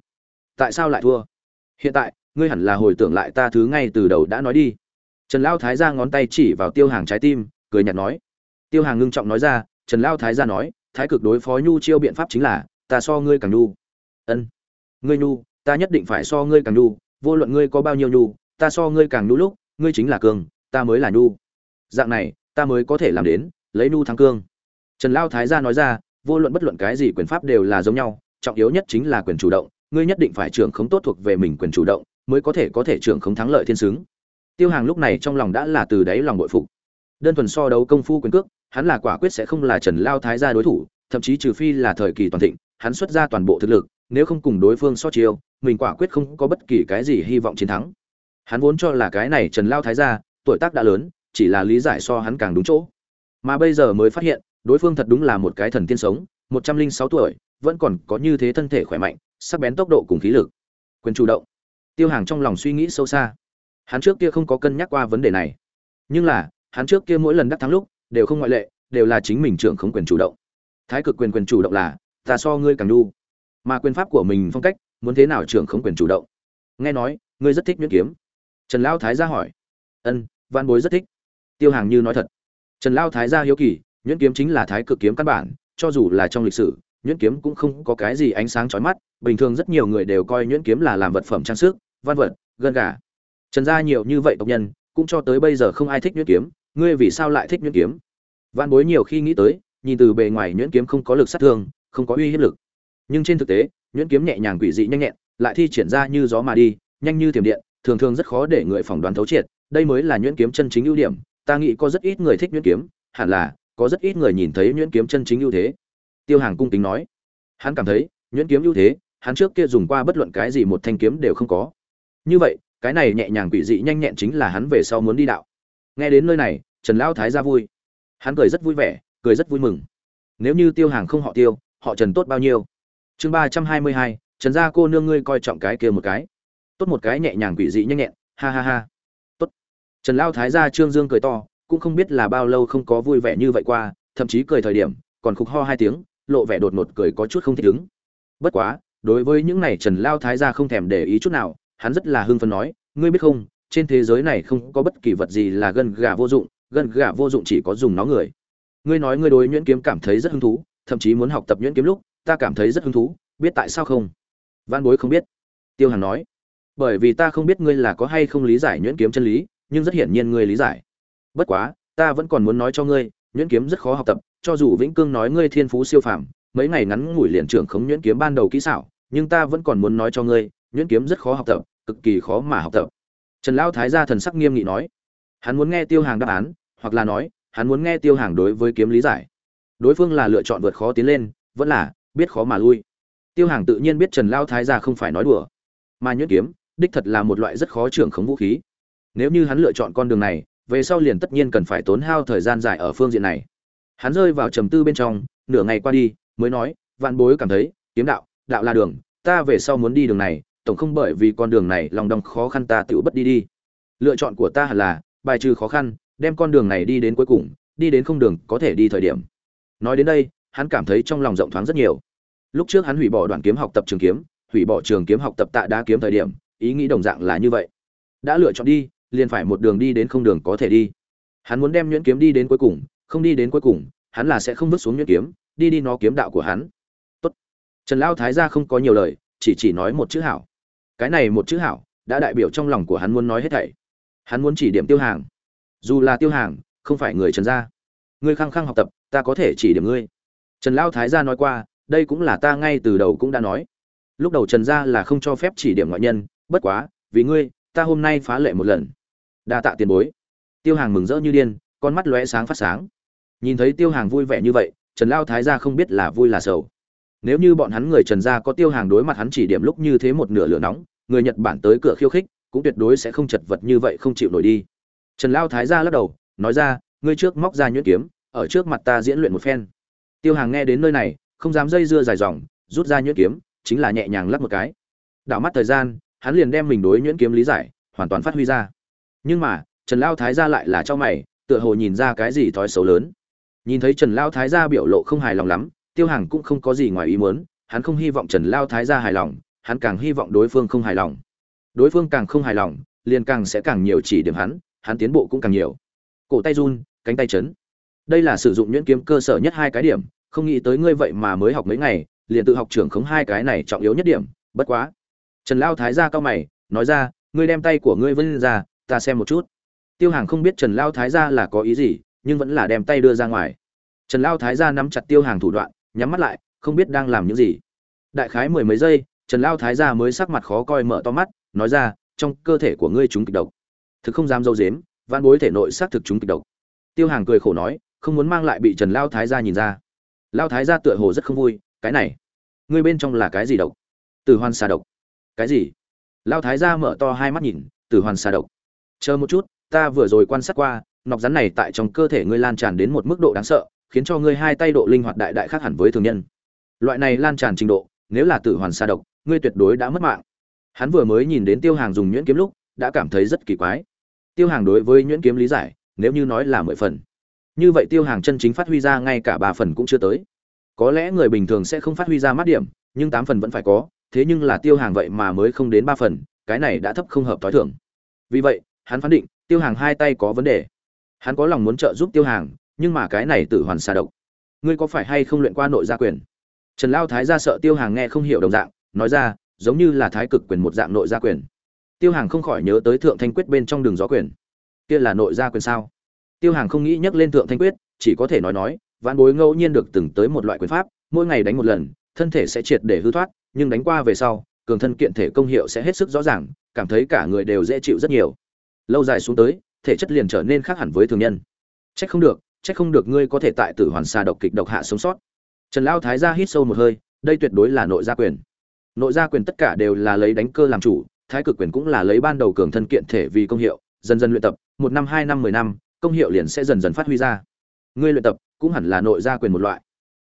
Tại sao lại thua? Hiện tại, ngươi hẳn là hồi tưởng lại ta thứ ngay từ đầu đã nói đi. Trần lao thái ra ngón tay chỉ vào tiêu hàng trái tim, cười nhạt nói. Tiêu hàng ngưng trọng nói ra, trần lao thái ra nói, thái cực đối phó nhu chiêu biện pháp chính là, ta so ngươi càng nhu. Ân, ngươi nhu, ta nhất định phải so ngươi càng nhu, vô luận ngươi có bao nhiêu nhu, ta so ngươi càng nhu lúc, ngươi chính là cường, ta mới là nhu. Dạng này, ta mới có thể làm đến, lấy nhu thắng cương. Trần lao thái gia nói ra, vô luận bất luận cái gì quyền pháp đều là giống nhau, trọng yếu nhất chính là quyền chủ động ngươi nhất định phải trưởng khống tốt thuộc về mình quyền chủ động, mới có thể có thể trưởng khống thắng lợi thiên xứng tiêu hàng lúc này trong lòng đã là từ đáy lòng bội phục. Đơn thuần so đấu công phu quyền cước, hắn là quả quyết sẽ không là trần lao thái gia đối thủ, thậm chí trừ phi là thời kỳ toàn thịnh, hắn xuất ra toàn bộ thực lực, nếu không cùng đối phương so chiêu, mình quả quyết không có bất kỳ cái gì hy vọng chiến thắng. Hắn vốn cho là cái này trần lao thái gia, tuổi tác đã lớn, chỉ là lý giải so hắn càng đúng chỗ. Mà bây giờ mới phát hiện, đối phương thật đúng là một cái thần tiên sống, một trăm linh sáu tuổi vẫn còn có như thế thân thể khỏe mạnh, sắc bén tốc độ cùng khí lực. Quyền chủ động. Tiêu hàng trong lòng suy nghĩ sâu xa. Hắn trước kia không có cân nhắc qua vấn đề này. Nhưng là, hắn trước kia mỗi lần đắc thắng lúc, đều không ngoại lệ, đều là chính mình trưởng không quyền chủ động. Thái cực quyền quyền chủ động là, ta so ngươi càng đu. Mà quyền pháp của mình phong cách, muốn thế nào trưởng không quyền chủ động? Nghe nói, ngươi rất thích nhuyễn kiếm. Trần lao thái gia hỏi. Ân văn bối rất thích. Tiêu hàng như nói thật. Trần lao thái gia hiếu kỳ, nhuyễn kiếm chính là thái cực kiếm căn bản, cho dù là trong lịch sử nhuyễn kiếm cũng không có cái gì ánh sáng chói mắt, bình thường rất nhiều người đều coi nhuyễn kiếm là làm vật phẩm trang sức, văn vật, gân gà. Trần gia nhiều như vậy tộc nhân, cũng cho tới bây giờ không ai thích nhuyễn kiếm, ngươi vì sao lại thích nhuyễn kiếm? Văn bối nhiều khi nghĩ tới, nhìn từ bề ngoài nhuyễn kiếm không có lực sát thương, không có uy hiếp lực. Nhưng trên thực tế, nhuyễn kiếm nhẹ nhàng quỷ dị nhanh nhẹn, lại thi triển ra như gió mà đi, nhanh như tiềm điện, thường thường rất khó để người phỏng đoán thấu triệt. Đây mới là nhuyễn kiếm chân chính ưu điểm, ta nghĩ có rất ít người thích nhuyễn kiếm, hẳn là có rất ít người nhìn thấy nhuyễn kiếm chân chính ưu thế tiêu hàng cung kính nói. Hắn cảm thấy, nhuyễn kiếm ưu thế, hắn trước kia dùng qua bất luận cái gì một thanh kiếm đều không có. Như vậy, cái này nhẹ nhàng quỷ dị nhanh nhẹn chính là hắn về sau muốn đi đạo. Nghe đến nơi này, trần lão thái ra vui. Hắn cười rất vui vẻ, cười rất vui mừng. Nếu như tiêu hàng không họ tiêu, họ trần tốt bao nhiêu? Chương ba trăm hai mươi hai, trần gia cô nương ngươi coi trọng cái kia một cái. Tốt một cái nhẹ nhàng quỷ dị nhanh nhẹn, ha ha ha. Tốt. Trần Lão thái gia trương dương cười to, cũng không biết là bao lâu không có vui vẻ như vậy qua, thậm chí cười thời điểm, còn khục ho hai tiếng lộ vẻ đột ngột cười có chút không thích ứng. Bất quá, đối với những này trần lao thái gia không thèm để ý chút nào, hắn rất là hưng phấn nói, ngươi biết không, trên thế giới này không có bất kỳ vật gì là gân gà vô dụng, gân gà vô dụng chỉ có dùng nó người. Ngươi nói ngươi đối nhuyễn kiếm cảm thấy rất hứng thú, thậm chí muốn học tập nhuyễn kiếm lúc, ta cảm thấy rất hứng thú, biết tại sao không? Văn bối không biết. Tiêu hàn nói, bởi vì ta không biết ngươi là có hay không lý giải nhuyễn kiếm chân lý, nhưng rất hiển nhiên ngươi lý giải. Bất quá, ta vẫn còn muốn nói cho ngươi, nhuyễn kiếm rất khó học tập cho dù vĩnh cương nói ngươi thiên phú siêu phàm, mấy ngày ngắn ngủi liền trưởng khống nhuyễn kiếm ban đầu kỹ xảo, nhưng ta vẫn còn muốn nói cho ngươi, nhuyễn kiếm rất khó học tập, cực kỳ khó mà học tập. Trần lão thái gia thần sắc nghiêm nghị nói, hắn muốn nghe tiêu hàng đáp án, hoặc là nói, hắn muốn nghe tiêu hàng đối với kiếm lý giải. Đối phương là lựa chọn vượt khó tiến lên, vẫn là, biết khó mà lui. Tiêu hàng tự nhiên biết trần Lão thái gia không phải nói đùa. Mà nhuyễn kiếm, đích thật là một loại rất khó trưởng khống vũ khí. Nếu như hắn lựa chọn con đường này, về sau liền tất nhiên cần phải tốn hao thời gian dài ở phương diện này hắn rơi vào trầm tư bên trong, nửa ngày qua đi, mới nói, vạn bối cảm thấy, kiếm đạo đạo là đường, ta về sau muốn đi đường này, tổng không bởi vì con đường này lòng đong khó khăn ta tự bất đi đi. Lựa chọn của ta hẳn là, bài trừ khó khăn, đem con đường này đi đến cuối cùng, đi đến không đường có thể đi thời điểm. Nói đến đây, hắn cảm thấy trong lòng rộng thoáng rất nhiều. Lúc trước hắn hủy bỏ đoạn kiếm học tập trường kiếm, hủy bỏ trường kiếm học tập tạ đá kiếm thời điểm, ý nghĩ đồng dạng là như vậy. Đã lựa chọn đi, liền phải một đường đi đến không đường có thể đi. Hắn muốn đem nhuyễn kiếm đi đến cuối cùng không đi đến cuối cùng, hắn là sẽ không vứt xuống nhuyễn kiếm, đi đi nó kiếm đạo của hắn. Tốt. trần lão thái gia không có nhiều lời, chỉ chỉ nói một chữ hảo. Cái này một chữ hảo, đã đại biểu trong lòng của hắn muốn nói hết thảy. Hắn muốn chỉ điểm tiêu hàng. Dù là tiêu hàng, không phải người trần gia. Ngươi khăng khăng học tập, ta có thể chỉ điểm ngươi. Trần lão thái gia nói qua, đây cũng là ta ngay từ đầu cũng đã nói. Lúc đầu trần gia là không cho phép chỉ điểm ngoại nhân, bất quá, vì ngươi, ta hôm nay phá lệ một lần. Đa tạ tiền bối. Tiêu hàng mừng rỡ như điên, con mắt lóe sáng phát sáng nhìn thấy tiêu hàng vui vẻ như vậy, trần lao thái gia không biết là vui là sầu. Nếu như bọn hắn người trần gia có tiêu hàng đối mặt hắn chỉ điểm lúc như thế một nửa lửa nóng, người nhật bản tới cửa khiêu khích, cũng tuyệt đối sẽ không chật vật như vậy không chịu nổi đi. Trần lao thái gia lắc đầu, nói ra, ngươi trước móc ra nhuyễn kiếm, ở trước mặt ta diễn luyện một phen. Tiêu hàng nghe đến nơi này, không dám dây dưa dài dòng, rút ra nhuyễn kiếm, chính là nhẹ nhàng lắp một cái. Đảo mắt thời gian, hắn liền đem mình đối nhuyễn kiếm lý giải, hoàn toàn phát huy ra. Nhưng mà, trần lao thái gia lại là cho mày, tựa hồ nhìn ra cái gì thói xấu lớn nhìn thấy trần lao thái gia biểu lộ không hài lòng lắm, tiêu hàng cũng không có gì ngoài ý muốn, hắn không hy vọng trần lao thái gia hài lòng, hắn càng hy vọng đối phương không hài lòng. Đối phương càng không hài lòng, liền càng sẽ càng nhiều chỉ điểm hắn hắn tiến bộ cũng càng nhiều. Cổ tay run, cánh tay chấn đây là sử dụng nhuyễn kiếm cơ sở nhất hai cái điểm, không nghĩ tới ngươi vậy mà mới học mấy ngày, liền tự học trưởng khống hai cái này trọng yếu nhất điểm, bất quá. Trần lao thái gia cao mày, nói ra, ngươi đem tay của ngươi vân ra, ta xem một chút. Tiêu hàng không biết trần lao thái gia là có ý gì nhưng vẫn là đem tay đưa ra ngoài. Trần lao thái gia nắm chặt tiêu hàng thủ đoạn, nhắm mắt lại, không biết đang làm những gì. Đại khái mười mấy giây, trần lao thái gia mới sắc mặt khó coi mở to mắt, nói ra, trong cơ thể của ngươi chúng kịch độc. Thực không dám dâu dếm, vạn bối thể nội xác thực chúng kịch độc. Tiêu hàng cười khổ nói, không muốn mang lại bị trần lao thái gia nhìn ra. Lao thái gia tựa hồ rất không vui, cái này, ngươi bên trong là cái gì độc? Tử hoan xà độc. Cái gì? Lao thái gia mở to hai mắt nhìn, Tử hoàn xà độc. Chờ một chút, ta vừa rồi quan sát qua nọc rắn này tại trong cơ thể ngươi lan tràn đến một mức độ đáng sợ, khiến cho ngươi hai tay độ linh hoạt đại đại khác hẳn với thường nhân. Loại này lan tràn trình độ, nếu là tử hoàn xa độc, ngươi tuyệt đối đã mất mạng. Hắn vừa mới nhìn đến tiêu hàng dùng nhuyễn kiếm lúc, đã cảm thấy rất kỳ quái. Tiêu hàng đối với nhuyễn kiếm lý giải, nếu như nói là mười phần. Như vậy tiêu hàng chân chính phát huy ra ngay cả ba phần cũng chưa tới. Có lẽ người bình thường sẽ không phát huy ra mắt điểm, nhưng tám phần vẫn phải có, thế nhưng là tiêu hàng vậy mà mới không đến ba phần, cái này đã thấp không hợp t h o i thưởng vì vậy, hắn phán định, tiêu hàng hai tay có vấn đề hắn có lòng muốn trợ giúp tiêu hàng, nhưng mà cái này tự hoàn xà độc. Ngươi có phải hay không luyện qua nội gia quyền? Trần lao thái ra sợ tiêu hàng nghe không hiểu đồng dạng, nói ra, giống như là thái cực quyền một dạng nội gia quyền. Tiêu hàng không khỏi nhớ tới thượng thanh quyết bên trong đường gió quyền. Kia là nội gia quyền sao? Tiêu hàng không nghĩ nhắc lên thượng thanh quyết, chỉ có thể nói nói vạn bối ngẫu nhiên được từng tới một loại quyền pháp, mỗi ngày đánh một lần, thân thể sẽ triệt để hư thoát, nhưng đánh qua về sau, cường thân kiện thể công hiệu sẽ hết sức rõ ràng, cảm thấy cả người đều dễ chịu rất nhiều. Lâu dài xuống tới thể chất liền trở nên khác hẳn với thường nhân. Trách không được, trách không được ngươi có thể tại tử hoàn xà độc kịch độc hạ sống sót. Trần lao thái ra hít sâu một hơi, đây tuyệt đối là nội gia quyền. Nội gia quyền tất cả đều là lấy đánh cơ làm chủ, thái cực quyền cũng là lấy ban đầu cường thân kiện thể vì công hiệu, dần dần luyện tập, một năm, hai năm, mười năm, công hiệu liền sẽ dần dần phát huy ra. Ngươi luyện tập cũng hẳn là nội gia quyền một loại.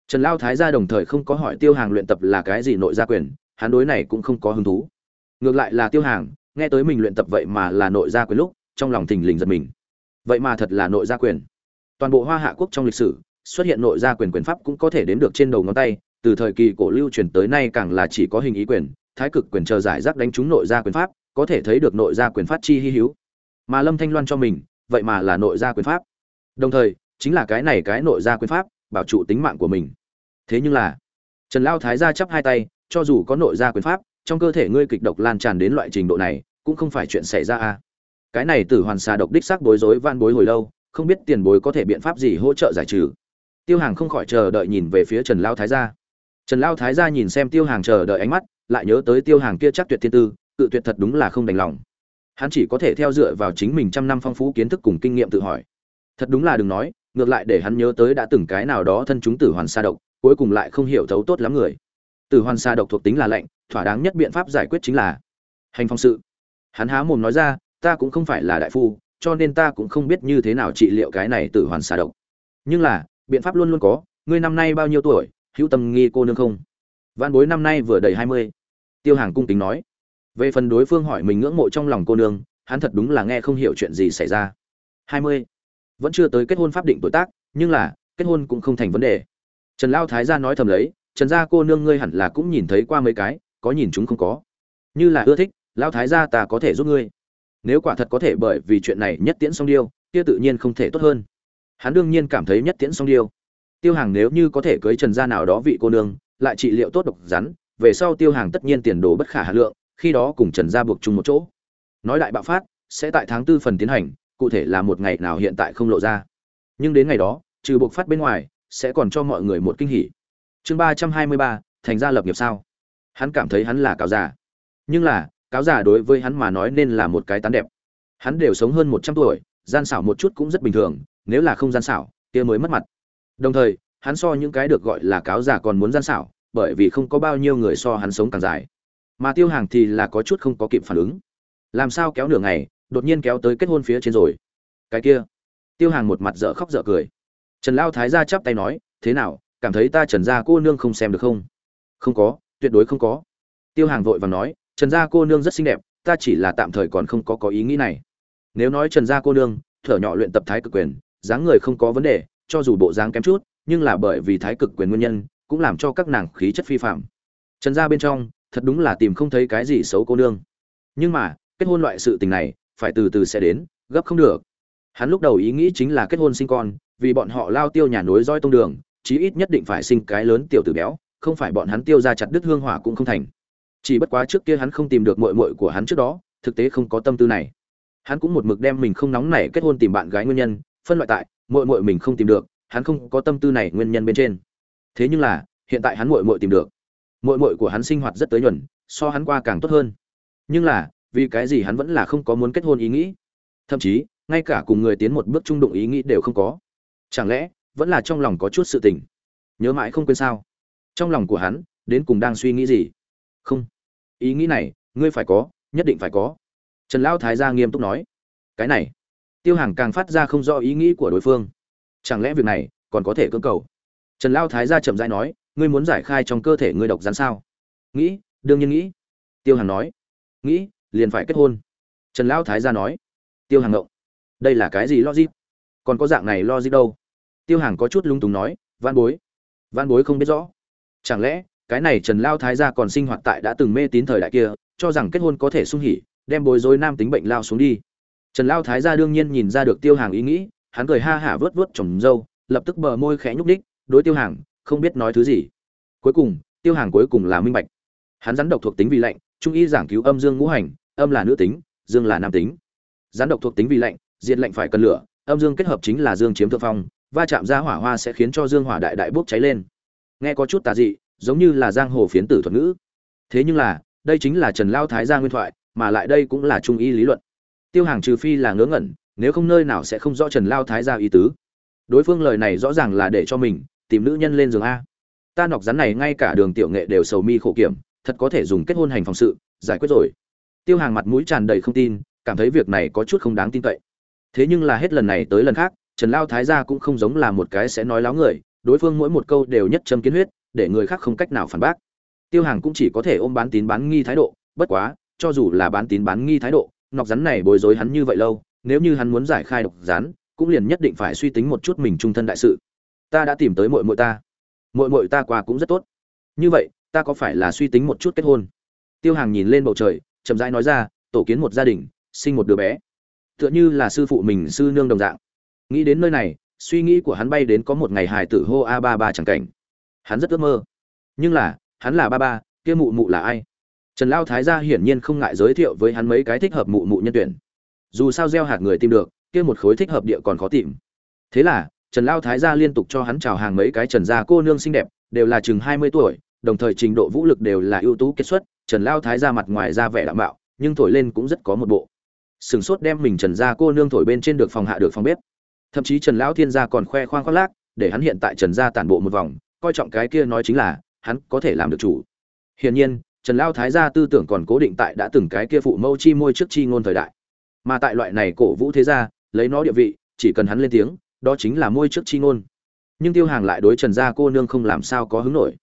Trần lao thái gia đồng thời không có hỏi tiêu hàng luyện tập là cái gì nội gia quyền, hắn đối này cũng không có hứng thú. Ngược lại là tiêu hàng, nghe tới mình luyện tập vậy mà là nội gia quyền lúc trong lòng thình lình giật mình. Vậy mà thật là nội gia quyền. Toàn bộ hoa hạ quốc trong lịch sử, xuất hiện nội gia quyền quyền pháp cũng có thể đến được trên đầu ngón tay, từ thời kỳ cổ lưu truyền tới nay càng là chỉ có hình ý quyền, thái cực quyền chờ giải rác đánh trúng nội gia quyền pháp, có thể thấy được nội gia quyền pháp chi hy hữu. Mà lâm thanh loan cho mình, vậy mà là nội gia quyền pháp. Đồng thời, chính là cái này cái nội gia quyền pháp, bảo trụ tính mạng của mình. Thế nhưng là, trần lao thái gia chắp hai tay, cho dù có nội gia quyền pháp, trong cơ thể ngươi kịch độc lan tràn đến loại trình độ này, cũng không phải chuyện xảy ra a cái này tử hoàn xà độc đích xác bối rối van bối hồi lâu, không biết tiền bối có thể biện pháp gì hỗ trợ giải trừ. Tiêu hàng không khỏi chờ đợi nhìn về phía trần lao thái gia. Trần lao thái gia nhìn xem tiêu hàng chờ đợi ánh mắt, lại nhớ tới tiêu hàng kia chắc tuyệt thiên tư tự tuyệt thật đúng là không đành lòng. Hắn chỉ có thể theo dựa vào chính mình trăm năm phong phú kiến thức cùng kinh nghiệm tự hỏi. Thật đúng là đừng nói, ngược lại để hắn nhớ tới đã từng cái nào đó thân chúng tử hoàn sa độc, cuối cùng lại không hiểu thấu tốt lắm người. Tử hoàn sa độc thuộc tính là lệnh thỏa đáng nhất biện pháp giải quyết chính là hành phong sự. Hắn há mồm nói ra ta cũng không phải là đại phu, cho nên ta cũng không biết như thế nào trị liệu cái này tử hoàn xà độc. Nhưng là, biện pháp luôn luôn có, ngươi năm nay bao nhiêu tuổi, hữu tâm nghi cô nương không? Văn bối năm nay vừa đầy hai mươi. Tiêu hàng cung kính nói. Về phần đối phương hỏi mình ngưỡng mộ trong lòng cô nương, hắn thật đúng là nghe không hiểu chuyện gì xảy ra. hai mươi. Vẫn chưa tới kết hôn pháp định tuổi tác, nhưng là, kết hôn cũng không thành vấn đề. Trần lao thái gia nói thầm lấy, trần gia cô nương ngươi hẳn là cũng nhìn thấy qua mấy cái, có nhìn chúng không có. Như là ưa thích, lao thái gia ta có thể giúp ngươi nếu quả thật có thể bởi vì chuyện này nhất tiễn song điêu kia tự nhiên không thể tốt hơn hắn đương nhiên cảm thấy nhất tiễn song điêu tiêu hàng nếu như có thể cưới trần gia nào đó vị cô nương lại trị liệu tốt độc rắn về sau tiêu hàng tất nhiên tiền đồ bất khả hà lượng khi đó cùng Trần gia buộc chung một chỗ. Nói đại bạo phát sẽ tại tháng tư phần tiến hành, cụ thể là một ngày nào hiện tại không lộ ra. Nhưng đến ngày đó, trừ buộc phát bên ngoài, sẽ còn cho mọi người một kinh hỉ. Chương ba trăm hai mươi ba thành gia lập nghiệp sao? Hắn cảm thấy hắn là cáo già. Nhưng là, cáo già đối với hắn mà nói nên là một cái tán đẹp. Hắn đều sống hơn một trăm tuổi, gian xảo một chút cũng rất bình thường, nếu là không gian xảo, kia mới mất mặt. Đồng thời, hắn so những cái được gọi là cáo già còn muốn gian xảo, bởi vì không có bao nhiêu người so hắn sống càng dài. Mà tiêu hàng thì là có chút không có kịp phản ứng. Làm sao kéo nửa ngày đột nhiên kéo tới kết hôn phía trên rồi. Cái kia. Tiêu hàng một mặt dở khóc dở cười. Trần lao thái ra chắp tay nói thế nào cảm thấy ta trần gia cô nương không xem được không? Không có tuyệt đối không có. Tiêu hàng vội và nói trần gia cô nương rất xinh đẹp, ta chỉ là tạm thời còn không có có ý nghĩ này. Nếu nói trần gia cô nương, thở nhỏ luyện tập thái cực quyền, dáng người không có vấn đề, cho dù bộ dáng kém chút, nhưng là bởi vì thái cực quyền nguyên nhân, cũng làm cho các nàng khí chất phi phạm trần gia bên trong, thật đúng là tìm không thấy cái gì xấu cô nương. Nhưng mà, kết hôn loại sự tình này, phải từ từ sẽ đến, gấp không được. Hắn lúc đầu ý nghĩ chính là kết hôn sinh con, vì bọn họ lao tiêu nhà nối roi tông đường, chí ít nhất định phải sinh cái lớn tiểu tử béo, không phải bọn hắn tiêu ra chặt đứt hương hỏa cũng không thành chỉ bất quá trước kia hắn không tìm được mội mội của hắn trước đó, thực tế không có tâm tư này. Hắn cũng một mực đem mình không nóng nảy kết hôn tìm bạn gái nguyên nhân, phân loại tại mội mội mình không tìm được, hắn không có tâm tư này nguyên nhân bên trên. Thế nhưng là, hiện tại hắn mội mội tìm được. Mội mội của hắn sinh hoạt rất tới nhuần, so hắn qua càng tốt hơn. Nhưng là, vì cái gì hắn vẫn là không có muốn kết hôn ý nghĩ? Thậm chí, ngay cả cùng người tiến một bước trung đụng ý nghĩ đều không có. Chẳng lẽ, vẫn là trong lòng có chút sự tình? Nhớ mãi không quên sao? Trong lòng của hắn, đến cùng đang suy nghĩ gì? Không ý nghĩ này, ngươi phải có, nhất định phải có. Trần lão thái gia nghiêm túc nói. Cái này, tiêu hàng càng phát ra không rõ ý nghĩ của đối phương. Chẳng lẽ việc này còn có thể cưỡng cầu? Trần lão thái gia chậm rãi nói, ngươi muốn giải khai trong cơ thể ngươi độc rắn sao? Nghĩ, đương nhiên nghĩ. Tiêu hàng nói. Nghĩ, liền phải kết hôn. Trần lão thái gia nói. Tiêu hàng ngộng. Đây là cái gì logic? Còn có dạng này logic đâu? Tiêu hàng có chút lung túng nói van bối van bối không biết rõ. Chẳng lẽ cái này trần lao thái gia còn sinh hoạt tại đã từng mê tín thời đại kia, cho rằng kết hôn có thể sung hỉ, đem bối rối nam tính bệnh lao xuống đi. Trần lao thái gia đương nhiên nhìn ra được tiêu hàng ý nghĩ, hắn cười ha hả vớt vớt trồng râu lập tức bờ môi khẽ nhúc đích đối tiêu hàng, không biết nói thứ gì. Cuối cùng, tiêu hàng cuối cùng là minh bạch. Hắn rắn độc thuộc tính vì lạnh, trung y giảng cứu âm dương ngũ hành, âm là nữ tính, dương là nam tính. Rắn độc thuộc tính vì lạnh, diệt lạnh phải cần lửa, âm dương kết hợp chính là dương chiếm thượng phong, va chạm ra hỏa hoa sẽ khiến cho dương hỏa đại đại bốc cháy lên. Nghe có chút tà dị giống như là giang hồ phiến tử thuật ngữ. Thế nhưng là, đây chính là trần lao thái gia nguyên thoại, mà lại đây cũng là trung y lý luận. Tiêu hàng trừ phi là ngớ ngẩn, nếu không nơi nào sẽ không rõ trần lao thái gia ý tứ. Đối phương lời này rõ ràng là để cho mình tìm nữ nhân lên giường a. Ta nọc rắn này ngay cả đường tiểu nghệ đều sầu mi khổ kiểm, thật có thể dùng kết hôn hành phòng sự, giải quyết rồi. Tiêu hàng mặt mũi tràn đầy không tin, cảm thấy việc này có chút không đáng tin cậy. Thế nhưng là hết lần này tới lần khác, trần lao thái gia cũng không giống là một cái sẽ nói láo người, đối phương mỗi một câu đều nhất châm kiến huyết để người khác không cách nào phản bác. Tiêu hàng cũng chỉ có thể ôm bán tín bán nghi thái độ, bất quá, cho dù là bán tín bán nghi thái độ, nọc rắn này bối rối hắn như vậy lâu, nếu như hắn muốn giải khai độc rắn, cũng liền nhất định phải suy tính một chút mình trung thân đại sự. Ta đã tìm tới muội muội ta. Muội muội ta qua cũng rất tốt. Như vậy, ta có phải là suy tính một chút kết hôn? Tiêu hàng nhìn lên bầu trời, chậm rãi nói ra, tổ kiến một gia đình, sinh một đứa bé. Tựa như là sư phụ mình sư nương đồng dạng. Nghĩ đến nơi này, suy nghĩ của hắn bay đến có một ngày hài tử hô a ba ba chẳng cảnh hắn rất ước mơ. Nhưng là, hắn là ba ba, kia mụ mụ là ai? Trần lao thái gia hiển nhiên không ngại giới thiệu với hắn mấy cái thích hợp mụ mụ nhân tuyển. Dù sao gieo hạt người tìm được, kia một khối thích hợp địa còn khó tìm. Thế là, trần lao thái gia liên tục cho hắn chào hàng mấy cái trần gia cô nương xinh đẹp, đều là chừng hai mươi tuổi, đồng thời trình độ vũ lực đều là ưu tú kết xuất, trần lao thái gia mặt ngoài ra vẻ đạm bạo nhưng thổi lên cũng rất có một bộ. Sừng sốt đem mình trần gia cô nương thổi bên trên được phòng hạ được phòng bếp. Thậm chí trần lão thiên gia còn khoe khoang khoác lác, để hắn hiện tại trần gia tản bộ một vòng coi trọng cái kia nói chính là, hắn có thể làm được chủ. Hiển nhiên, trần lao thái gia tư tưởng còn cố định tại đã từng cái kia phụ mâu chi môi trước chi ngôn thời đại. Mà tại loại này cổ vũ thế gia, lấy nó địa vị, chỉ cần hắn lên tiếng, đó chính là môi trước chi ngôn. Nhưng tiêu hàng lại đối trần gia cô nương không làm sao có hứng nổi.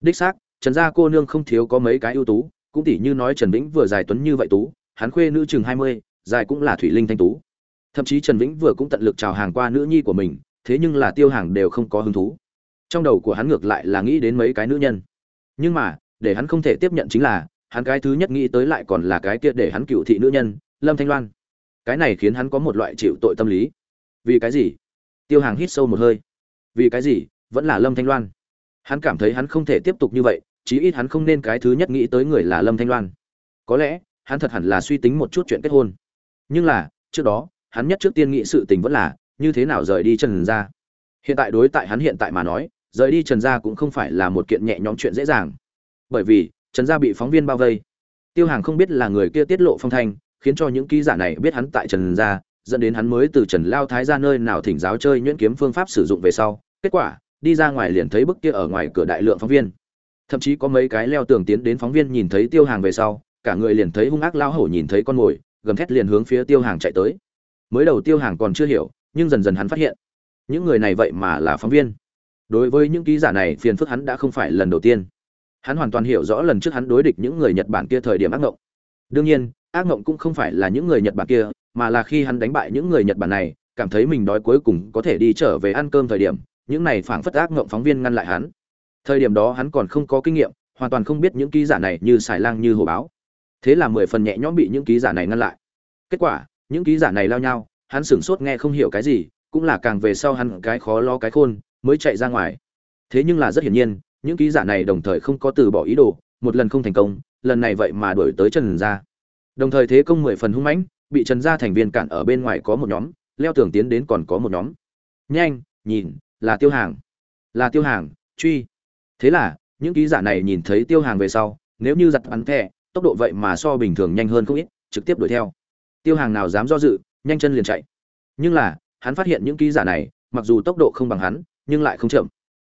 Đích xác, trần gia cô nương không thiếu có mấy cái ưu tú, cũng tỉ như nói trần vĩnh vừa dài tuấn như vậy tú, hắn khuê nữ chừng hai mươi, dài cũng là thủy linh thanh tú. Thậm chí trần vĩnh vừa cũng tận lực chào hàng qua nữ nhi của mình, thế nhưng là tiêu hàng đều không có hứng thú trong đầu của hắn ngược lại là nghĩ đến mấy cái nữ nhân. Nhưng mà, để hắn không thể tiếp nhận chính là, hắn cái thứ nhất nghĩ tới lại còn là cái kia để hắn cựu thị nữ nhân, lâm thanh loan. Cái này khiến hắn có một loại chịu tội tâm lý. Vì cái gì? Tiêu hàng hít sâu một hơi. Vì cái gì? Vẫn là lâm thanh loan. Hắn cảm thấy hắn không thể tiếp tục như vậy, chí ít hắn không nên cái thứ nhất nghĩ tới người là lâm thanh loan. Có lẽ, hắn thật hẳn là suy tính một chút chuyện kết hôn. Nhưng là, trước đó, hắn nhất trước tiên nghĩ sự tình vẫn là, như thế nào rời đi trần ra. hiện tại đối tại hắn hiện tại mà nói rời đi trần gia cũng không phải là một kiện nhẹ nhõm chuyện dễ dàng. Bởi vì, trần gia bị phóng viên bao vây. Tiêu hàng không biết là người kia tiết lộ phong thanh, khiến cho những ký giả này biết hắn tại trần gia, dẫn đến hắn mới từ trần lao thái ra nơi nào thỉnh giáo chơi nhuyễn kiếm phương pháp sử dụng về sau. Kết quả, đi ra ngoài liền thấy bức kia ở ngoài cửa đại lượng phóng viên. Thậm chí có mấy cái leo tường tiến đến phóng viên nhìn thấy tiêu hàng về sau, cả người liền thấy hung ác lao hổ nhìn thấy con mồi, gầm thét liền hướng phía tiêu hàng chạy tới. Mới đầu tiêu hàng còn chưa hiểu, nhưng dần dần hắn phát hiện, những người này vậy mà là phóng viên đối với những ký giả này, phiền phức hắn đã không phải lần đầu tiên. Hắn hoàn toàn hiểu rõ lần trước hắn đối địch những người nhật bản kia thời điểm ác ngộng. đương nhiên, ác ngộng cũng không phải là những người nhật bản kia, mà là khi hắn đánh bại những người nhật bản này, cảm thấy mình đói cuối cùng có thể đi trở về ăn cơm thời điểm, những này phảng phất ác ngộng phóng viên ngăn lại hắn. Thời điểm đó hắn còn không có kinh nghiệm, hoàn toàn không biết những ký giả này như xài lang như hồ báo. Thế là mười phần nhẹ nhõm bị những ký giả này ngăn lại. Kết quả, những ký giả này lao nhau, hắn sửng sốt nghe không hiểu cái gì, cũng là càng về sau hắn cái khó lo cái khôn mới chạy ra ngoài. Thế nhưng là rất hiển nhiên, những ký giả này đồng thời không có từ bỏ ý đồ, một lần không thành công, lần này vậy mà đuổi tới trần gia. Đồng thời thế công mười phần hung mãnh, bị trần gia thành viên cản ở bên ngoài có một nhóm, leo tường tiến đến còn có một nhóm. Nhanh, nhìn, là tiêu hàng. Là tiêu hàng, truy. Thế là, những ký giả này nhìn thấy tiêu hàng về sau, nếu như giặt bắn thẻ, tốc độ vậy mà so bình thường nhanh hơn không ít, trực tiếp đuổi theo. Tiêu hàng nào dám do dự, nhanh chân liền chạy. Nhưng là, hắn phát hiện những ký giả này, mặc dù tốc độ không bằng hắn nhưng lại không chậm.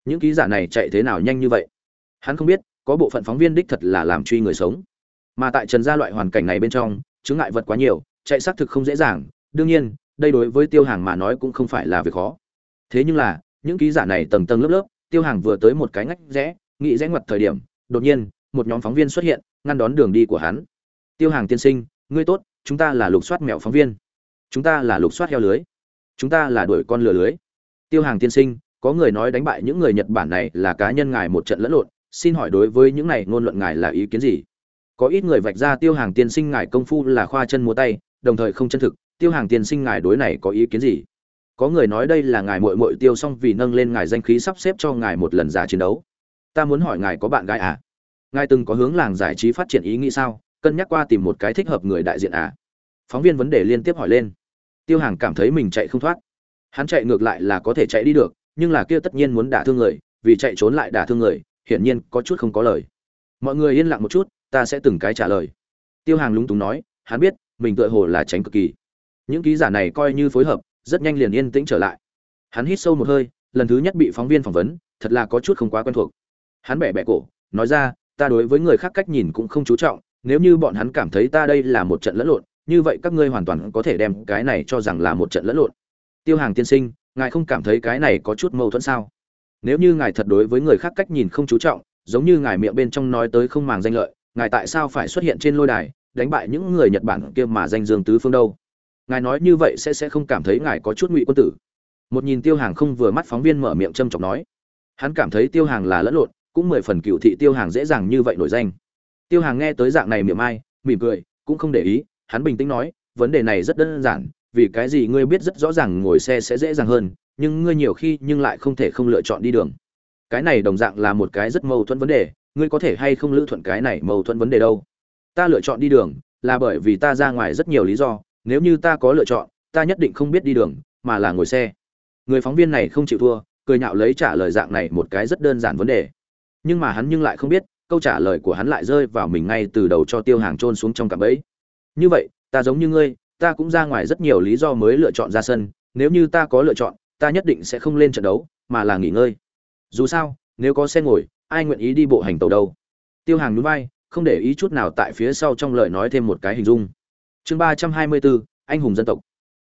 Những ký giả này chạy thế nào nhanh như vậy? Hắn không biết, có bộ phận phóng viên đích thật là làm truy người sống. Mà tại trần gia loại hoàn cảnh này bên trong chứng ngại vật quá nhiều, chạy xác thực không dễ dàng. Đương nhiên, đây đối với tiêu hàng mà nói cũng không phải là việc khó. Thế nhưng là, những ký giả này tầng tầng lớp lớp, tiêu hàng vừa tới một cái ngách rẽ, nghĩ rẽ ngoặt thời điểm, đột nhiên, một nhóm phóng viên xuất hiện, ngăn đón đường đi của hắn. Tiêu hàng tiên sinh, ngươi tốt, chúng ta là lục soát mẹo phóng viên. Chúng ta là lục soát heo lưới. Chúng ta là đuổi con lừa lưới. Tiêu hàng tiên sinh có người nói đánh bại những người nhật bản này là cá nhân ngài một trận lẫn lộn, xin hỏi đối với những này ngôn luận ngài là ý kiến gì? Có ít người vạch ra tiêu hàng tiên sinh ngài công phu là khoa chân múa tay, đồng thời không chân thực, tiêu hàng tiên sinh ngài đối này có ý kiến gì? Có người nói đây là ngài muội muội tiêu xong vì nâng lên ngài danh khí sắp xếp cho ngài một lần giả chiến đấu. Ta muốn hỏi ngài có bạn gái à? Ngài từng có hướng làng giải trí phát triển ý nghĩ sao? Cân nhắc qua tìm một cái thích hợp người đại diện à? Phóng viên vấn đề liên tiếp hỏi lên. Tiêu hàng cảm thấy mình chạy không thoát. Hắn chạy ngược lại là có thể chạy đi được nhưng là kia tất nhiên muốn đả thương người, vì chạy trốn lại đả thương người, hiển nhiên có chút không có lời. Mọi người yên lặng một chút, ta sẽ từng cái trả lời. Tiêu hàng lúng túng nói, hắn biết, mình tựa hồ là tránh cực kỳ. Những ký giả này coi như phối hợp, rất nhanh liền yên tĩnh trở lại. Hắn hít sâu một hơi, lần thứ nhất bị phóng viên phỏng vấn, thật là có chút không quá quen thuộc. Hắn bẻ bẻ cổ, nói ra, ta đối với người khác cách nhìn cũng không chú trọng, nếu như bọn hắn cảm thấy ta đây là một trận lẫn lộn, như vậy các ngươi hoàn toàn có thể đem cái này cho rằng là một trận lẫn lộn. Tiêu hàng tiên sinh ngài không cảm thấy cái này có chút mâu thuẫn sao? Nếu như ngài thật đối với người khác cách nhìn không chú trọng, giống như ngài miệng bên trong nói tới không màng danh lợi, ngài tại sao phải xuất hiện trên lôi đài, đánh bại những người nhật bản kia mà danh dương tứ phương đâu? Ngài nói như vậy sẽ sẽ không cảm thấy ngài có chút ngụy quân tử. Một nhìn tiêu hàng không vừa mắt phóng viên mở miệng châm chọc nói. Hắn cảm thấy tiêu hàng là lẫn lộn, cũng mười phần cựu thị tiêu hàng dễ dàng như vậy nổi danh. Tiêu hàng nghe tới dạng này miệng ai, mỉm cười, cũng không để ý, hắn bình tĩnh nói, vấn đề này rất đơn giản vì cái gì ngươi biết rất rõ ràng ngồi xe sẽ dễ dàng hơn, nhưng ngươi nhiều khi nhưng lại không thể không lựa chọn đi đường. Cái này đồng dạng là một cái rất mâu thuẫn vấn đề, ngươi có thể hay không lựa thuận cái này mâu thuẫn vấn đề đâu? Ta lựa chọn đi đường, là bởi vì ta ra ngoài rất nhiều lý do, nếu như ta có lựa chọn, ta nhất định không biết đi đường, mà là ngồi xe. Người phóng viên này không chịu thua, cười nhạo lấy trả lời dạng này một cái rất đơn giản vấn đề. Nhưng mà hắn nhưng lại không biết, câu trả lời của hắn lại rơi vào mình ngay từ đầu cho tiêu hàng trôn xuống trong cạm bẫy. Như vậy, ta giống như ngươi ta cũng ra ngoài rất nhiều lý do mới lựa chọn ra sân, nếu như ta có lựa chọn, ta nhất định sẽ không lên trận đấu, mà là nghỉ ngơi. Dù sao, nếu có xe ngồi, ai nguyện ý đi bộ hành tàu đâu? Tiêu hàng núi vai, không để ý chút nào tại phía sau trong lời nói thêm một cái hình dung. Chương ba trăm hai mươi bốn, anh hùng dân tộc.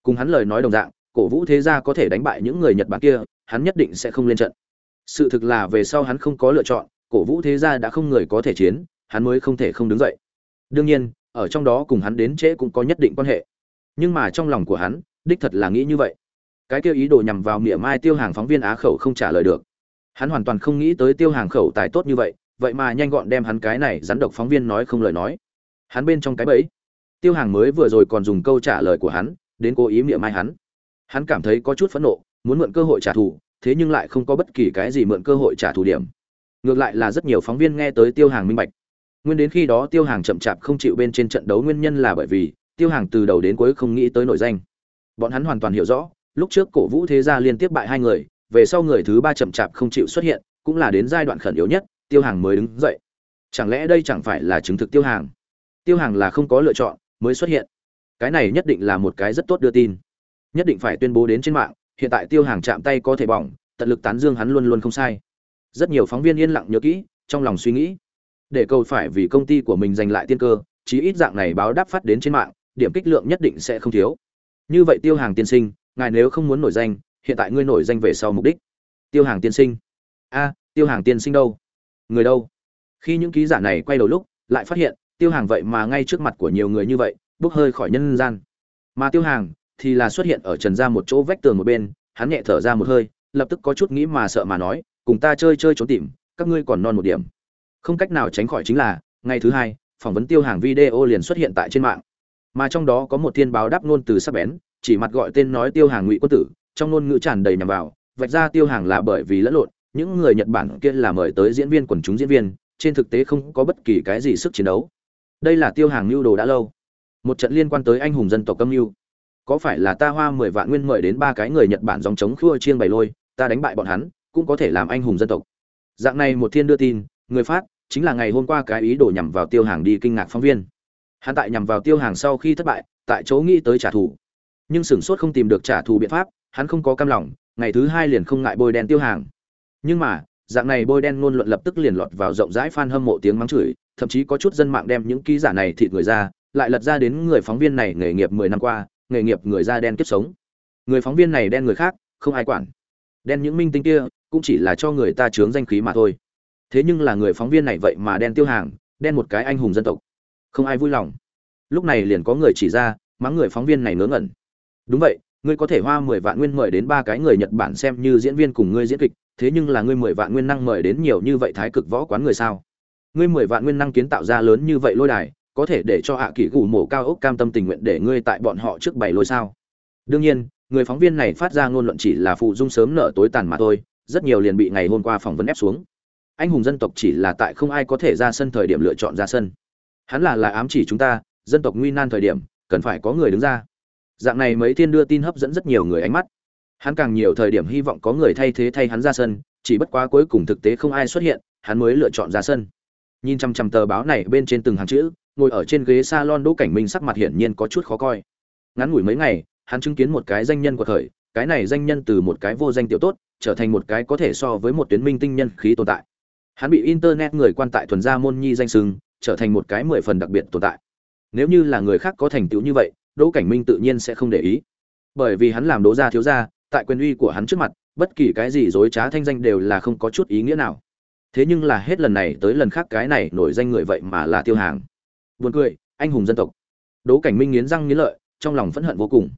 Cùng hắn lời nói đồng dạng, cổ vũ thế gia có thể đánh bại những người nhật bản kia, hắn nhất định sẽ không lên trận. Sự thực là về sau hắn không có lựa chọn, cổ vũ thế gia đã không người có thể chiến, hắn mới không thể không đứng dậy. Đương nhiên, ở trong đó cùng hắn đến trễ cũng có nhất định quan hệ nhưng mà trong lòng của hắn, đích thật là nghĩ như vậy. Cái kêu ý đồ nhằm vào mỉa mai tiêu hàng phóng viên á khẩu không trả lời được. Hắn hoàn toàn không nghĩ tới tiêu hàng khẩu tài tốt như vậy vậy mà nhanh gọn đem hắn cái này rắn độc phóng viên nói không lời nói. Hắn bên trong cái bẫy. Tiêu hàng mới vừa rồi còn dùng câu trả lời của hắn, đến cố ý mỉa mai hắn. Hắn cảm thấy có chút phẫn nộ, muốn mượn cơ hội trả thù, thế nhưng lại không có bất kỳ cái gì mượn cơ hội trả thù điểm. Ngược lại là rất nhiều phóng viên nghe tới tiêu hàng minh bạch. Nguyên đến khi đó tiêu hàng chậm chạp không chịu bên trên trận đấu nguyên nhân là bởi vì tiêu hàng từ đầu đến cuối không nghĩ tới nội danh. Bọn hắn hoàn toàn hiểu rõ, lúc trước cổ vũ thế gia liên tiếp bại hai người, về sau người thứ ba chậm chạp không chịu xuất hiện, cũng là đến giai đoạn khẩn yếu nhất, tiêu hàng mới đứng dậy. Chẳng lẽ đây chẳng phải là chứng thực tiêu hàng? Tiêu hàng là không có lựa chọn, mới xuất hiện. Cái này nhất định là một cái rất tốt đưa tin. Nhất định phải tuyên bố đến trên mạng, hiện tại tiêu hàng chạm tay có thể bỏng, tận lực tán dương hắn luôn luôn không sai. Rất nhiều phóng viên yên lặng nhớ kỹ, trong lòng suy nghĩ. Để câu phải vì công ty của mình giành lại tiên cơ, chí ít dạng này báo đáp phát đến trên mạng điểm kích lượng nhất định sẽ không thiếu. Như vậy tiêu hàng tiên sinh, ngài nếu không muốn nổi danh, hiện tại ngươi nổi danh về sau mục đích. Tiêu hàng tiên sinh. A, tiêu hàng tiên sinh đâu? Người đâu? Khi những ký giả này quay đầu lúc, lại phát hiện, tiêu hàng vậy mà ngay trước mặt của nhiều người như vậy, bốc hơi khỏi nhân gian. Mà tiêu hàng thì là xuất hiện ở trần ra một chỗ vách tường một bên, hắn nhẹ thở ra một hơi, lập tức có chút nghĩ mà sợ mà nói, cùng ta chơi chơi trốn tìm, các ngươi còn non một điểm. Không cách nào tránh khỏi chính là, ngày thứ hai, phỏng vấn tiêu hàng video liền xuất hiện tại trên mạng mà trong đó có một thiên báo đáp ngôn từ sắc bén, chỉ mặt gọi tên nói tiêu hàng ngụy quân tử, trong ngôn ngữ tràn đầy nhằm vào, vạch ra tiêu hàng là bởi vì lẫn lộn, những người nhật bản kia là mời tới diễn viên quần chúng diễn viên, trên thực tế không có bất kỳ cái gì sức chiến đấu. Đây là tiêu hàng lưu đồ đã lâu. Một trận liên quan tới anh hùng dân tộc âm mưu. Có phải là ta hoa mười vạn nguyên mời đến ba cái người nhật bản dòng chống khua chiên bày lôi, ta đánh bại bọn hắn, cũng có thể làm anh hùng dân tộc. Dạng này một thiên đưa tin, người phát, chính là ngày hôm qua cái ý đồ nhằm vào tiêu hàng đi kinh ngạc phóng viên hắn tại nhằm vào tiêu hàng sau khi thất bại, tại chỗ nghĩ tới trả thù. Nhưng sửng sốt không tìm được trả thù biện pháp, hắn không có cam lòng, ngày thứ hai liền không ngại bôi đen tiêu hàng. Nhưng mà, dạng này bôi đen luôn luận lập tức liền lọt vào rộng rãi fan hâm mộ tiếng mắng chửi, thậm chí có chút dân mạng đem những ký giả này thịt người ra, lại lật ra đến người phóng viên này nghề nghiệp mười năm qua, nghề nghiệp người da đen kiếp sống. Người phóng viên này đen người khác, không ai quản. Đen những minh tinh kia, cũng chỉ là cho người ta chướng danh khí mà thôi. Thế nhưng là người phóng viên này vậy mà đen tiêu hàng, đen một cái anh hùng dân tộc không ai vui lòng. Lúc này liền có người chỉ ra, mắng người phóng viên này ngớ ngẩn. Đúng vậy, ngươi có thể hoa mười vạn nguyên mời đến ba cái người nhật bản xem như diễn viên cùng ngươi diễn kịch, thế nhưng là ngươi mười vạn nguyên năng mời đến nhiều như vậy thái cực võ quán người sao? Ngươi mười vạn nguyên năng kiến tạo ra lớn như vậy lôi đài, có thể để cho hạ à kỷ gù mổ cao ốc cam tâm tình nguyện để ngươi tại bọn họ trước bảy lôi sao? Đương nhiên, người phóng viên này phát ra ngôn luận chỉ là phụ dung sớm nở tối tàn mà thôi, rất nhiều liền bị ngày hôm qua phỏng vấn ép xuống. Anh hùng dân tộc chỉ là tại không ai có thể ra sân thời điểm lựa chọn ra sân hắn là là ám chỉ chúng ta, dân tộc nguy nan thời điểm, cần phải có người đứng ra. Dạng này mấy thiên đưa tin hấp dẫn rất nhiều người ánh mắt. Hắn càng nhiều thời điểm hy vọng có người thay thế thay hắn ra sân, chỉ bất quá cuối cùng thực tế không ai xuất hiện, hắn mới lựa chọn ra sân. Nhìn chằm chằm tờ báo này bên trên từng hàng chữ, ngồi ở trên ghế salon đỗ cảnh minh sắc mặt hiển nhiên có chút khó coi. Ngắn ngủi mấy ngày, hắn chứng kiến một cái danh nhân của thời, cái này danh nhân từ một cái vô danh tiểu tốt, trở thành một cái có thể so với một tuyến minh tinh nhân khí tồn tại. Hắn bị internet người quan tại thuần gia môn nhi danh sừng trở thành một cái mười phần đặc biệt tồn tại. Nếu như là người khác có thành tựu như vậy, đỗ cảnh minh tự nhiên sẽ không để ý. Bởi vì hắn làm đỗ gia thiếu gia, tại quyền uy của hắn trước mặt, bất kỳ cái gì dối trá thanh danh đều là không có chút ý nghĩa nào. Thế nhưng là hết lần này tới lần khác cái này nổi danh người vậy mà là tiêu hàng. Buồn cười, anh hùng dân tộc. Đỗ cảnh minh nghiến răng nghiến lợi, trong lòng phẫn hận vô cùng.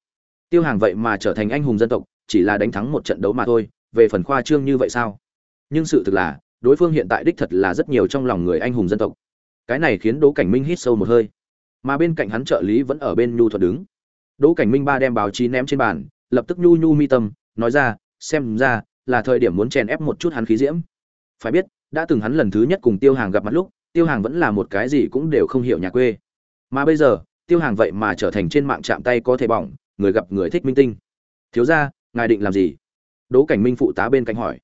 Tiêu hàng vậy mà trở thành anh hùng dân tộc, chỉ là đánh thắng một trận đấu mà thôi, về phần khoa trương như vậy sao? Nhưng sự thực là, đối phương hiện tại đích thật là rất nhiều trong lòng người anh hùng dân tộc cái này khiến đỗ cảnh minh hít sâu một hơi. Mà bên cạnh hắn trợ lý vẫn ở bên nhu thuật đứng. Đỗ cảnh minh ba đem báo chí ném trên bàn, lập tức nhu nhu mi tâm, nói ra, xem ra là thời điểm muốn chèn ép một chút hắn khí diễm. Phải biết, đã từng hắn lần thứ nhất cùng tiêu hàng gặp mặt lúc, tiêu hàng vẫn là một cái gì cũng đều không hiểu nhà quê. Mà bây giờ, tiêu hàng vậy mà trở thành trên mạng chạm tay có thể bỏng, người gặp người thích minh tinh. Thiếu ra ngài định làm gì? Đỗ cảnh minh phụ tá bên cạnh hỏi.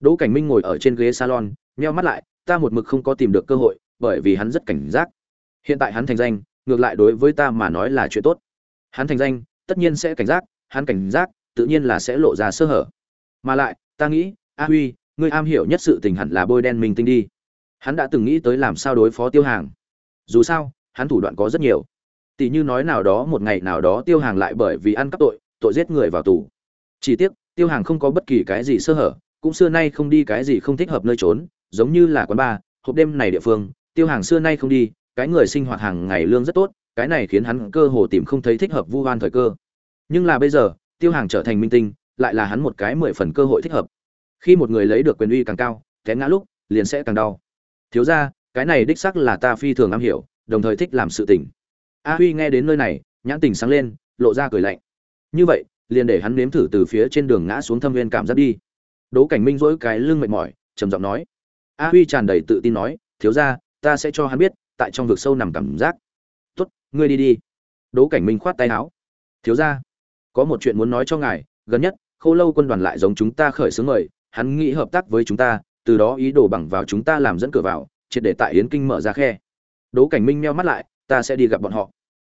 Đỗ cảnh minh ngồi ở trên ghế salon, nheo mắt lại, ta một mực không có tìm được cơ hội bởi vì hắn rất cảnh giác. Hiện tại hắn thành danh, ngược lại đối với ta mà nói là chuyện tốt. Hắn thành danh, tất nhiên sẽ cảnh giác, hắn cảnh giác, tự nhiên là sẽ lộ ra sơ hở. Mà lại, ta nghĩ, a huy, ngươi am hiểu nhất sự tình hẳn là bôi đen minh tinh đi. Hắn đã từng nghĩ tới làm sao đối phó tiêu hàng. Dù sao, hắn thủ đoạn có rất nhiều. Tỷ như nói nào đó một ngày nào đó tiêu hàng lại bởi vì ăn cắp tội tội giết người vào tù. Chỉ tiếc, tiêu hàng không có bất kỳ cái gì sơ hở, cũng xưa nay không đi cái gì không thích hợp nơi trốn, giống như là quán bar, hộp đêm này địa phương tiêu hàng xưa nay không đi, cái người sinh hoạt hàng ngày lương rất tốt, cái này khiến hắn cơ hồ tìm không thấy thích hợp vu oan thời cơ. Nhưng là bây giờ, tiêu hàng trở thành minh tinh, lại là hắn một cái mười phần cơ hội thích hợp. Khi một người lấy được quyền uy càng cao, té ngã lúc, liền sẽ càng đau. Thiếu ra cái này đích sắc là ta phi thường am hiểu, đồng thời thích làm sự tình. A huy nghe đến nơi này, nhãn tình sáng lên, lộ ra cười lạnh. Như vậy, liền để hắn nếm thử từ phía trên đường ngã xuống thâm viên cảm giác đi. Đỗ cảnh minh dỗi cái lưng mệt mỏi, trầm giọng nói. A huy tràn đầy tự tin nói, thiếu ra ta sẽ cho hắn biết, tại trong vực sâu nằm cảm giác. Tốt, ngươi đi đi. Đỗ cảnh minh khoát tay áo. Thiếu ra có một chuyện muốn nói cho ngài, gần nhất, khâu lâu quân đoàn lại giống chúng ta khởi xướng mời, hắn nghĩ hợp tác với chúng ta, từ đó ý đồ bằng vào chúng ta làm dẫn cửa vào, triệt để tại yến kinh mở ra khe. Đỗ cảnh minh meo mắt lại, ta sẽ đi gặp bọn họ.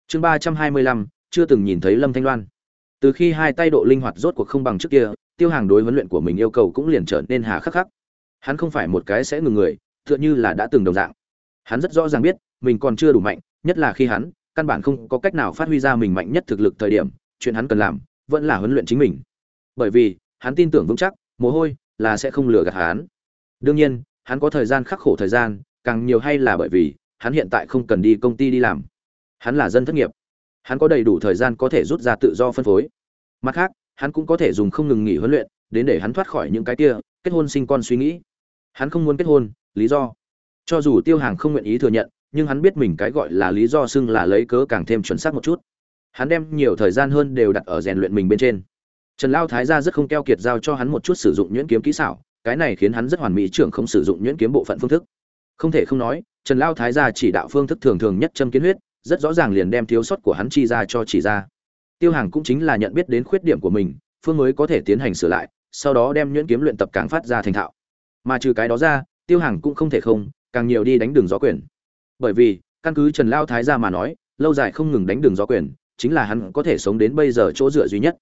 Chương ba trăm hai mươi lăm, chưa từng nhìn thấy lâm thanh loan. Từ khi hai tay độ linh hoạt rốt cuộc không bằng trước kia, tiêu hàng đối huấn luyện của mình yêu cầu cũng liền trở nên hà khắc khắc. Hắn không phải một cái sẽ ngừng người, tựa như là đã từng đồng dạng hắn rất rõ ràng biết, mình còn chưa đủ mạnh, nhất là khi hắn, căn bản không có cách nào phát huy ra mình mạnh nhất thực lực thời điểm, chuyện hắn cần làm, vẫn là huấn luyện chính mình. Bởi vì, hắn tin tưởng vững chắc, mồ hôi, là sẽ không lừa gạt hắn. Đương nhiên, hắn có thời gian khắc khổ thời gian, càng nhiều hay là bởi vì, hắn hiện tại không cần đi công ty đi làm. Hắn là dân thất nghiệp. Hắn có đầy đủ thời gian có thể rút ra tự do phân phối. Mặt khác, hắn cũng có thể dùng không ngừng nghỉ huấn luyện, đến để hắn thoát khỏi những cái kia, kết hôn sinh con suy nghĩ. Hắn không muốn kết hôn, lý do? Cho dù tiêu hàng không nguyện ý thừa nhận, nhưng hắn biết mình cái gọi là lý do xưng là lấy cớ càng thêm chuẩn xác một chút. Hắn đem nhiều thời gian hơn đều đặt ở rèn luyện mình bên trên. Trần lao thái ra rất không keo kiệt giao cho hắn một chút sử dụng nhuyễn kiếm kỹ xảo, cái này khiến hắn rất hoàn mỹ trưởng không sử dụng nhuyễn kiếm bộ phận phương thức. Không thể không nói, trần lao thái gia chỉ đạo phương thức thường thường nhất châm kiến huyết, rất rõ ràng liền đem thiếu sót của hắn chi ra cho chỉ ra. Tiêu hàng cũng chính là nhận biết đến khuyết điểm của mình, phương mới có thể tiến hành sửa lại, sau đó đem nhuyễn kiếm luyện tập càng phát ra thành thạo. Mà trừ cái đó ra, tiêu hàng cũng không thể không càng nhiều đi đánh đường gió quyền. Bởi vì, căn cứ trần lao thái gia mà nói, lâu dài không ngừng đánh đường gió quyền, chính là hắn có thể sống đến bây giờ chỗ dựa duy nhất.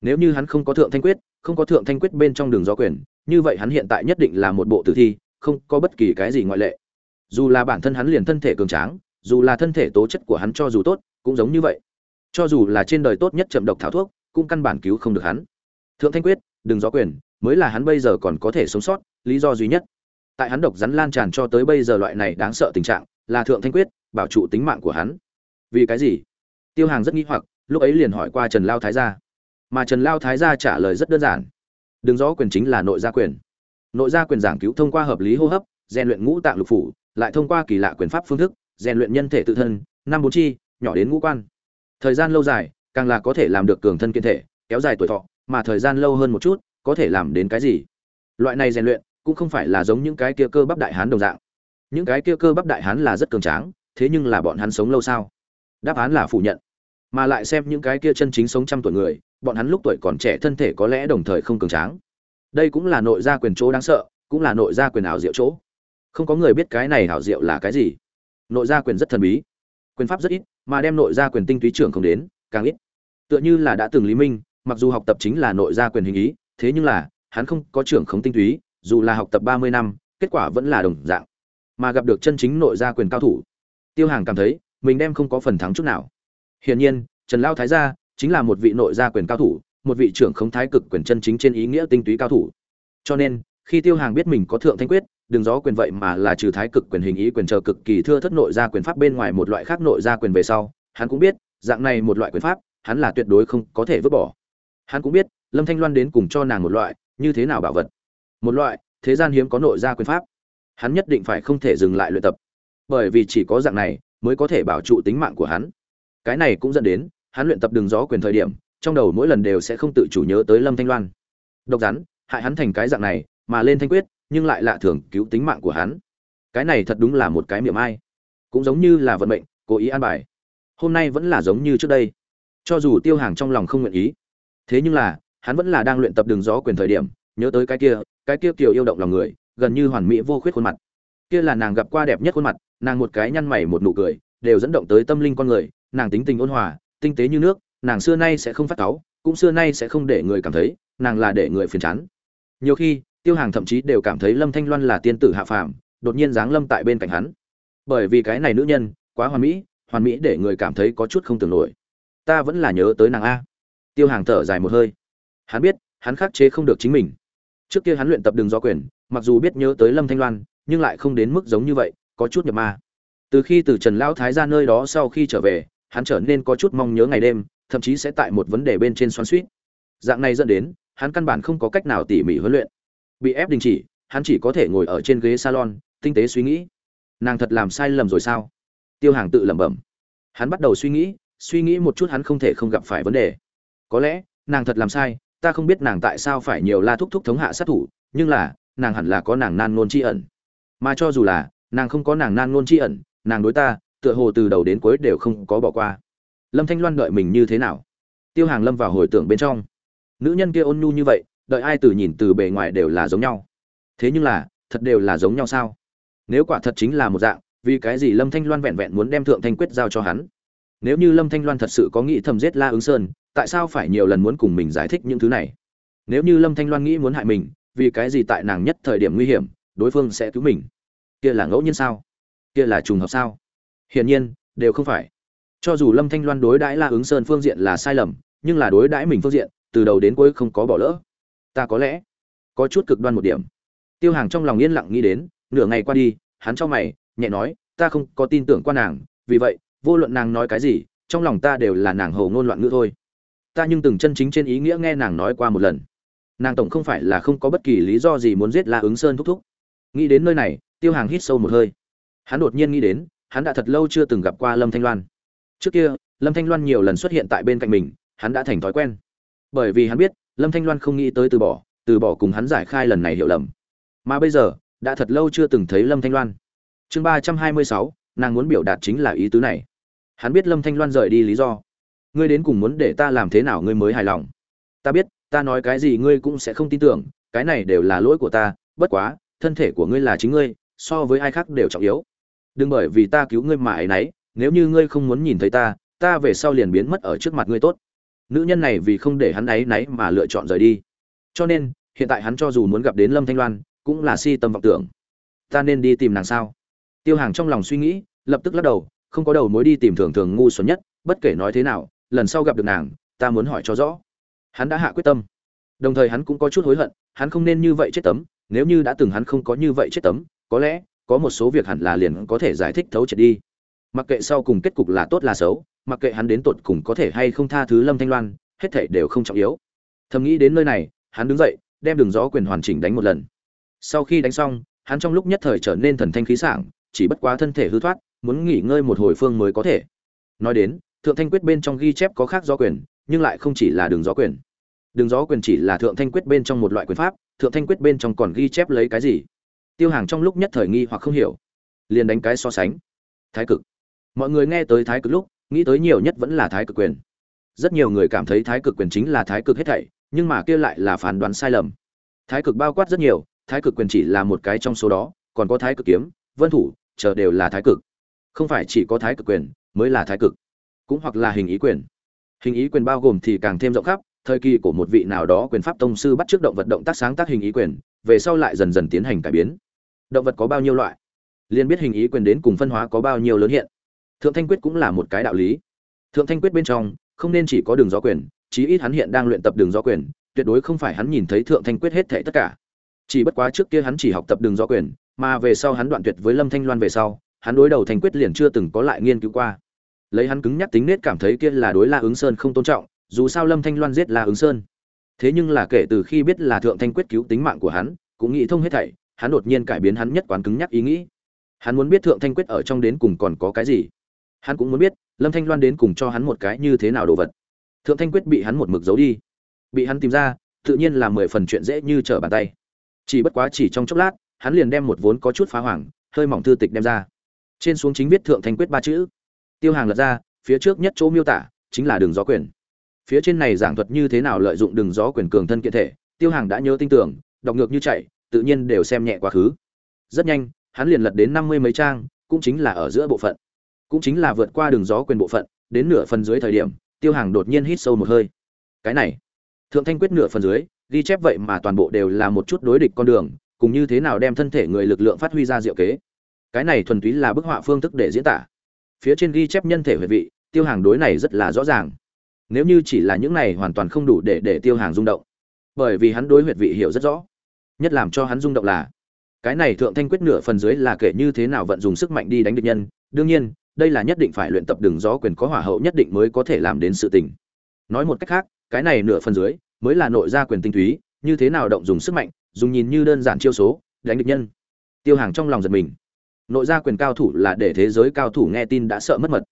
Nếu như hắn không có thượng thanh quyết, không có thượng thanh quyết bên trong đường gió quyền, như vậy hắn hiện tại nhất định là một bộ tử thi, không có bất kỳ cái gì ngoại lệ. Dù là bản thân hắn liền thân thể cường tráng, dù là thân thể tố chất của hắn cho dù tốt, cũng giống như vậy. Cho dù là trên đời tốt nhất chậm độc thảo thuốc, cũng căn bản cứu không được hắn. Thượng thanh quyết đừng gió quyền, mới là hắn bây giờ còn có thể sống sót, lý do duy nhất tại hắn độc rắn lan tràn cho tới bây giờ loại này đáng sợ tình trạng, là thượng thanh quyết, bảo trụ tính mạng của hắn. Vì cái gì? Tiêu hàng rất nghĩ hoặc, lúc ấy liền hỏi qua trần lao thái gia. Mà trần lao thái gia trả lời rất đơn giản. Đừng rõ quyền chính là nội gia quyền. Nội gia quyền giảng cứu thông qua hợp lý hô hấp, rèn luyện ngũ tạng lục phủ, lại thông qua kỳ lạ quyền pháp phương thức, rèn luyện nhân thể tự thân, năm bốn chi, nhỏ đến ngũ quan. Thời gian lâu dài, càng là có thể làm được cường thân kiên thể, kéo dài tuổi thọ, mà thời gian lâu hơn một chút, có thể làm đến cái gì? Loại này rèn luyện cũng không phải là giống những cái kia cơ bắp đại hán đồng dạng. Những cái kia cơ bắp đại hán là rất cường tráng, thế nhưng là bọn hắn sống lâu sao? Đáp án là phủ nhận. Mà lại xem những cái kia chân chính sống trăm tuổi người, bọn hắn lúc tuổi còn trẻ thân thể có lẽ đồng thời không cường tráng. Đây cũng là nội gia quyền chỗ đáng sợ, cũng là nội gia quyền ảo diệu chỗ. Không có người biết cái này ảo diệu là cái gì. Nội gia quyền rất thần bí. Quyền pháp rất ít, mà đem nội gia quyền tinh túy trưởng không đến, càng ít. Tựa như là đã từng lý minh, mặc dù học tập chính là nội gia quyền hình ý, thế nhưng là, hắn không có trưởng không tinh túy dù là học tập ba mươi năm, kết quả vẫn là đồng dạng. Mà gặp được chân chính nội gia quyền cao thủ. Tiêu hàng cảm thấy, mình đem không có phần thắng chút nào. Hiển nhiên, trần lao thái gia chính là một vị nội gia quyền cao thủ, một vị trưởng không thái cực quyền chân chính trên ý nghĩa tinh túy cao thủ. Cho nên, khi tiêu hàng biết mình có thượng thanh quyết, đừng gió quyền vậy mà là trừ thái cực quyền hình ý quyền chờ cực kỳ thưa thất nội gia quyền pháp bên ngoài một loại khác nội gia quyền về sau, hắn cũng biết, dạng này một loại quyền pháp, hắn là tuyệt đối không có thể vứt bỏ. Hắn cũng biết, lâm thanh loan đến cùng cho nàng một loại, như thế nào bảo vật một loại, thế gian hiếm có nội gia quyền pháp. Hắn nhất định phải không thể dừng lại luyện tập. Bởi vì chỉ có dạng này mới có thể bảo trụ tính mạng của hắn. Cái này cũng dẫn đến, hắn luyện tập đường gió quyền thời điểm, trong đầu mỗi lần đều sẽ không tự chủ nhớ tới lâm thanh loan. Độc rắn, hại hắn thành cái dạng này, mà lên thanh quyết, nhưng lại lạ thường cứu tính mạng của hắn. Cái này thật đúng là một cái miệng ai. Cũng giống như là vận mệnh, cố ý an bài. Hôm nay vẫn là giống như trước đây. Cho dù tiêu hàng trong lòng không nguyện ý, thế nhưng là, hắn vẫn là đang luyện tập đường gió quyền thời điểm nhớ tới cái kia cái kia kiểu yêu động lòng người, gần như hoàn mỹ vô khuyết khuôn mặt. Kia là nàng gặp qua đẹp nhất khuôn mặt, nàng một cái nhăn mày một nụ cười, đều dẫn động tới tâm linh con người, nàng tính tình ôn hòa, tinh tế như nước, nàng xưa nay sẽ không phát cáu, cũng xưa nay sẽ không để người cảm thấy, nàng là để người phiền chán. Nhiều khi, tiêu hàng thậm chí đều cảm thấy lâm thanh loan là tiên tử hạ phàm, đột nhiên giáng lâm tại bên cạnh hắn. Bởi vì cái này nữ nhân, quá hoàn mỹ hoàn mỹ để người cảm thấy có chút không tưởng nổi. Ta vẫn là nhớ tới nàng a. Tiêu hàng thở dài một hơi. Hắn biết, hắn khắc chế không được chính mình trước kia hắn luyện tập đường do quyền, mặc dù biết nhớ tới lâm thanh loan, nhưng lại không đến mức giống như vậy, có chút nhập ma. Từ khi từ trần lão thái ra nơi đó sau khi trở về, hắn trở nên có chút mong nhớ ngày đêm, thậm chí sẽ tại một vấn đề bên trên xoắn suýt. Dạng này dẫn đến, hắn căn bản không có cách nào tỉ mỉ huấn luyện. Bị ép đình chỉ, hắn chỉ có thể ngồi ở trên ghế salon, tinh tế suy nghĩ. Nàng thật làm sai lầm rồi sao? Tiêu hàng tự lẩm bẩm. Hắn bắt đầu suy nghĩ suy nghĩ một chút hắn không thể không gặp phải vấn đề. Có lẽ, nàng thật làm sai ta không biết nàng tại sao phải nhiều la thúc thúc thống hạ sát thủ, nhưng là, nàng hẳn là có nàng nan ngôn tri ẩn. Mà cho dù là, nàng không có nàng nan ngôn tri ẩn, nàng đối ta, tựa hồ từ đầu đến cuối đều không có bỏ qua. Lâm thanh loan đợi mình như thế nào? Tiêu hàng lâm vào hồi tưởng bên trong. Nữ nhân kia ôn nhu như vậy, đợi ai từ nhìn từ bề ngoài đều là giống nhau. Thế nhưng là, thật đều là giống nhau sao? Nếu quả thật chính là một dạng, vì cái gì lâm thanh loan vẹn vẹn muốn đem thượng thanh quyết giao cho hắn? Nếu như lâm thanh loan thật sự có nghĩ thầm giết la ứng sơn tại sao phải nhiều lần muốn cùng mình giải thích những thứ này? Nếu như lâm thanh loan nghĩ muốn hại mình, vì cái gì tại nàng nhất thời điểm nguy hiểm, đối phương sẽ cứu mình? Kia là ngẫu nhiên sao? Kia là trùng hợp sao? Hiển nhiên, đều không phải. Cho dù lâm thanh loan đối đãi la ứng sơn phương diện là sai lầm, nhưng là đối đãi mình phương diện, từ đầu đến cuối không có bỏ lỡ. Ta có lẽ có chút cực đoan một điểm. Tiêu hàng trong lòng yên lặng nghĩ đến, nửa ngày qua đi, hắn cho mày, nhẹ nói, ta không có tin tưởng qua nàng, vì vậy, vô luận nàng nói cái gì, trong lòng ta đều là nàng hầu ngôn loạn ngữ thôi ta nhưng từng chân chính trên ý nghĩa nghe nàng nói qua một lần. Nàng tổng không phải là không có bất kỳ lý do gì muốn giết la ứng sơn thúc thúc. Nghĩ đến nơi này, tiêu hàng hít sâu một hơi. Hắn đột nhiên nghĩ đến, hắn đã thật lâu chưa từng gặp qua lâm thanh loan. Trước kia, lâm thanh loan nhiều lần xuất hiện tại bên cạnh mình, hắn đã thành thói quen. Bởi vì hắn biết, lâm thanh loan không nghĩ tới từ bỏ từ bỏ cùng hắn giải khai lần này hiểu lầm. Mà bây giờ, đã thật lâu chưa từng thấy lâm thanh loan. Chương ba trăm hai mươi sáu, nàng muốn biểu đạt chính là ý tứ này. Hắn biết lâm thanh loan rời đi lý do ngươi đến cùng muốn để ta làm thế nào ngươi mới hài lòng? Ta biết, ta nói cái gì ngươi cũng sẽ không tin tưởng, cái này đều là lỗi của ta, bất quá, thân thể của ngươi là chính ngươi, so với ai khác đều trọng yếu. Đừng bởi vì ta cứu ngươi mà ấy nấy, nếu như ngươi không muốn nhìn thấy ta ta về sau liền biến mất ở trước mặt ngươi tốt. Nữ nhân này vì không để hắn ấy nấy mà lựa chọn rời đi. Cho nên, hiện tại hắn cho dù muốn gặp đến lâm thanh loan, cũng là si tâm vọng tưởng. Ta nên đi tìm nàng sao? Tiêu hàng trong lòng suy nghĩ, lập tức lắc đầu, không có đầu mối đi tìm thường thường ngu xuẩn nhất, bất kể nói thế nào lần sau gặp được nàng, ta muốn hỏi cho rõ. Hắn đã hạ quyết tâm. Đồng thời hắn cũng có chút hối hận, hắn không nên như vậy chết tấm, nếu như đã từng hắn không có như vậy chết tấm, có lẽ, có một số việc hẳn là liền có thể giải thích thấu triệt đi. Mặc kệ sau cùng kết cục là tốt là xấu, mặc kệ hắn đến tột cùng có thể hay không tha thứ lâm thanh loan, hết thảy đều không trọng yếu. Thầm nghĩ đến nơi này, hắn đứng dậy, đem đường gió quyền hoàn chỉnh đánh một lần. Sau khi đánh xong, hắn trong lúc nhất thời trở nên thần thanh khí sảng, chỉ bất quá thân thể hư thoát, muốn nghỉ ngơi một hồi phương mới có thể. Nói đến thượng thanh quyết bên trong ghi chép có khác gió quyền, nhưng lại không chỉ là đường gió quyền. Đường gió quyền chỉ là thượng thanh quyết bên trong một loại quyền pháp, thượng thanh quyết bên trong còn ghi chép lấy cái gì? Tiêu hàng trong lúc nhất thời nghi hoặc không hiểu. Liền đánh cái so sánh. Thái cực. Mọi người nghe tới thái cực lúc, nghĩ tới nhiều nhất vẫn là thái cực quyền. Rất nhiều người cảm thấy thái cực quyền chính là thái cực hết thảy, nhưng mà kia lại là phán đoán sai lầm. Thái cực bao quát rất nhiều, thái cực quyền chỉ là một cái trong số đó, còn có thái cực kiếm, vân thủ, chờ đều là thái cực. Không phải chỉ có thái cực quyền, mới là thái cực cũng hoặc là hình ý quyền. Hình ý quyền bao gồm thì càng thêm rộng khắp, thời kỳ của một vị nào đó quyền pháp tông sư bắt trước động vật động tác sáng tác hình ý quyền, về sau lại dần dần tiến hành cải biến. Động vật có bao nhiêu loại? Liên biết hình ý quyền đến cùng phân hóa có bao nhiêu lớn hiện? Thượng thanh quyết cũng là một cái đạo lý. Thượng thanh quyết bên trong, không nên chỉ có đường gió quyền, chí ít hắn hiện đang luyện tập đường gió quyền, tuyệt đối không phải hắn nhìn thấy thượng thanh quyết hết thảy tất cả. Chỉ bất quá trước kia hắn chỉ học tập đường gió quyền, mà về sau hắn đoạn tuyệt với lâm thanh loan về sau, hắn đối đầu thanh quyết liền chưa từng có lại nghiên cứu qua lấy hắn cứng nhắc tính nết cảm thấy kia là đối la ứng sơn không tôn trọng, dù sao lâm thanh loan giết la ứng sơn. Thế nhưng là kể từ khi biết là thượng thanh quyết cứu tính mạng của hắn, cũng nghĩ thông hết thảy, hắn đột nhiên cải biến hắn nhất quán cứng nhắc ý nghĩ. Hắn muốn biết thượng thanh quyết ở trong đến cùng còn có cái gì. Hắn cũng muốn biết, lâm thanh loan đến cùng cho hắn một cái như thế nào đồ vật. Thượng thanh quyết bị hắn một mực giấu đi. Bị hắn tìm ra, tự nhiên là mười phần chuyện dễ như trở bàn tay. Chỉ bất quá chỉ trong chốc lát, hắn liền đem một vốn có chút phá hoảng, hơi mỏng thư tịch đem ra. Trên xuống chính viết thượng thanh quyết ba chữ tiêu hàng lật ra, phía trước nhất chỗ miêu tả chính là đường gió quyền. Phía trên này giảng thuật như thế nào lợi dụng đường gió quyền cường thân kiện thể, tiêu hàng đã nhớ tin tưởng, đọc ngược như chạy, tự nhiên đều xem nhẹ quá khứ. Rất nhanh, hắn liền lật đến năm mươi mấy trang, cũng chính là ở giữa bộ phận. Cũng chính là vượt qua đường gió quyền bộ phận, đến nửa phần dưới thời điểm, tiêu hàng đột nhiên hít sâu một hơi. Cái này, thượng thanh quyết nửa phần dưới, ghi chép vậy mà toàn bộ đều là một chút đối địch con đường, cùng như thế nào đem thân thể người lực lượng phát huy ra diệu kế. Cái này thuần túy là bức họa phương thức để diễn tả phía trên ghi chép nhân thể huyệt vị, tiêu hàng đối này rất là rõ ràng. Nếu như chỉ là những này hoàn toàn không đủ để để tiêu hàng rung động. Bởi vì hắn đối huyệt vị hiểu rất rõ. Nhất làm cho hắn rung động là, cái này thượng thanh quyết nửa phần dưới là kể như thế nào vận dùng sức mạnh đi đánh địch nhân. Đương nhiên, đây là nhất định phải luyện tập đường gió quyền có hỏa hậu nhất định mới có thể làm đến sự tình. Nói một cách khác, cái này nửa phần dưới mới là nội gia quyền tinh túy, như thế nào động dùng sức mạnh, dùng nhìn như đơn giản chiêu số, đánh địch nhân. Tiêu hàng trong lòng giật mình nội gia quyền cao thủ là để thế giới cao thủ nghe tin đã sợ mất mật.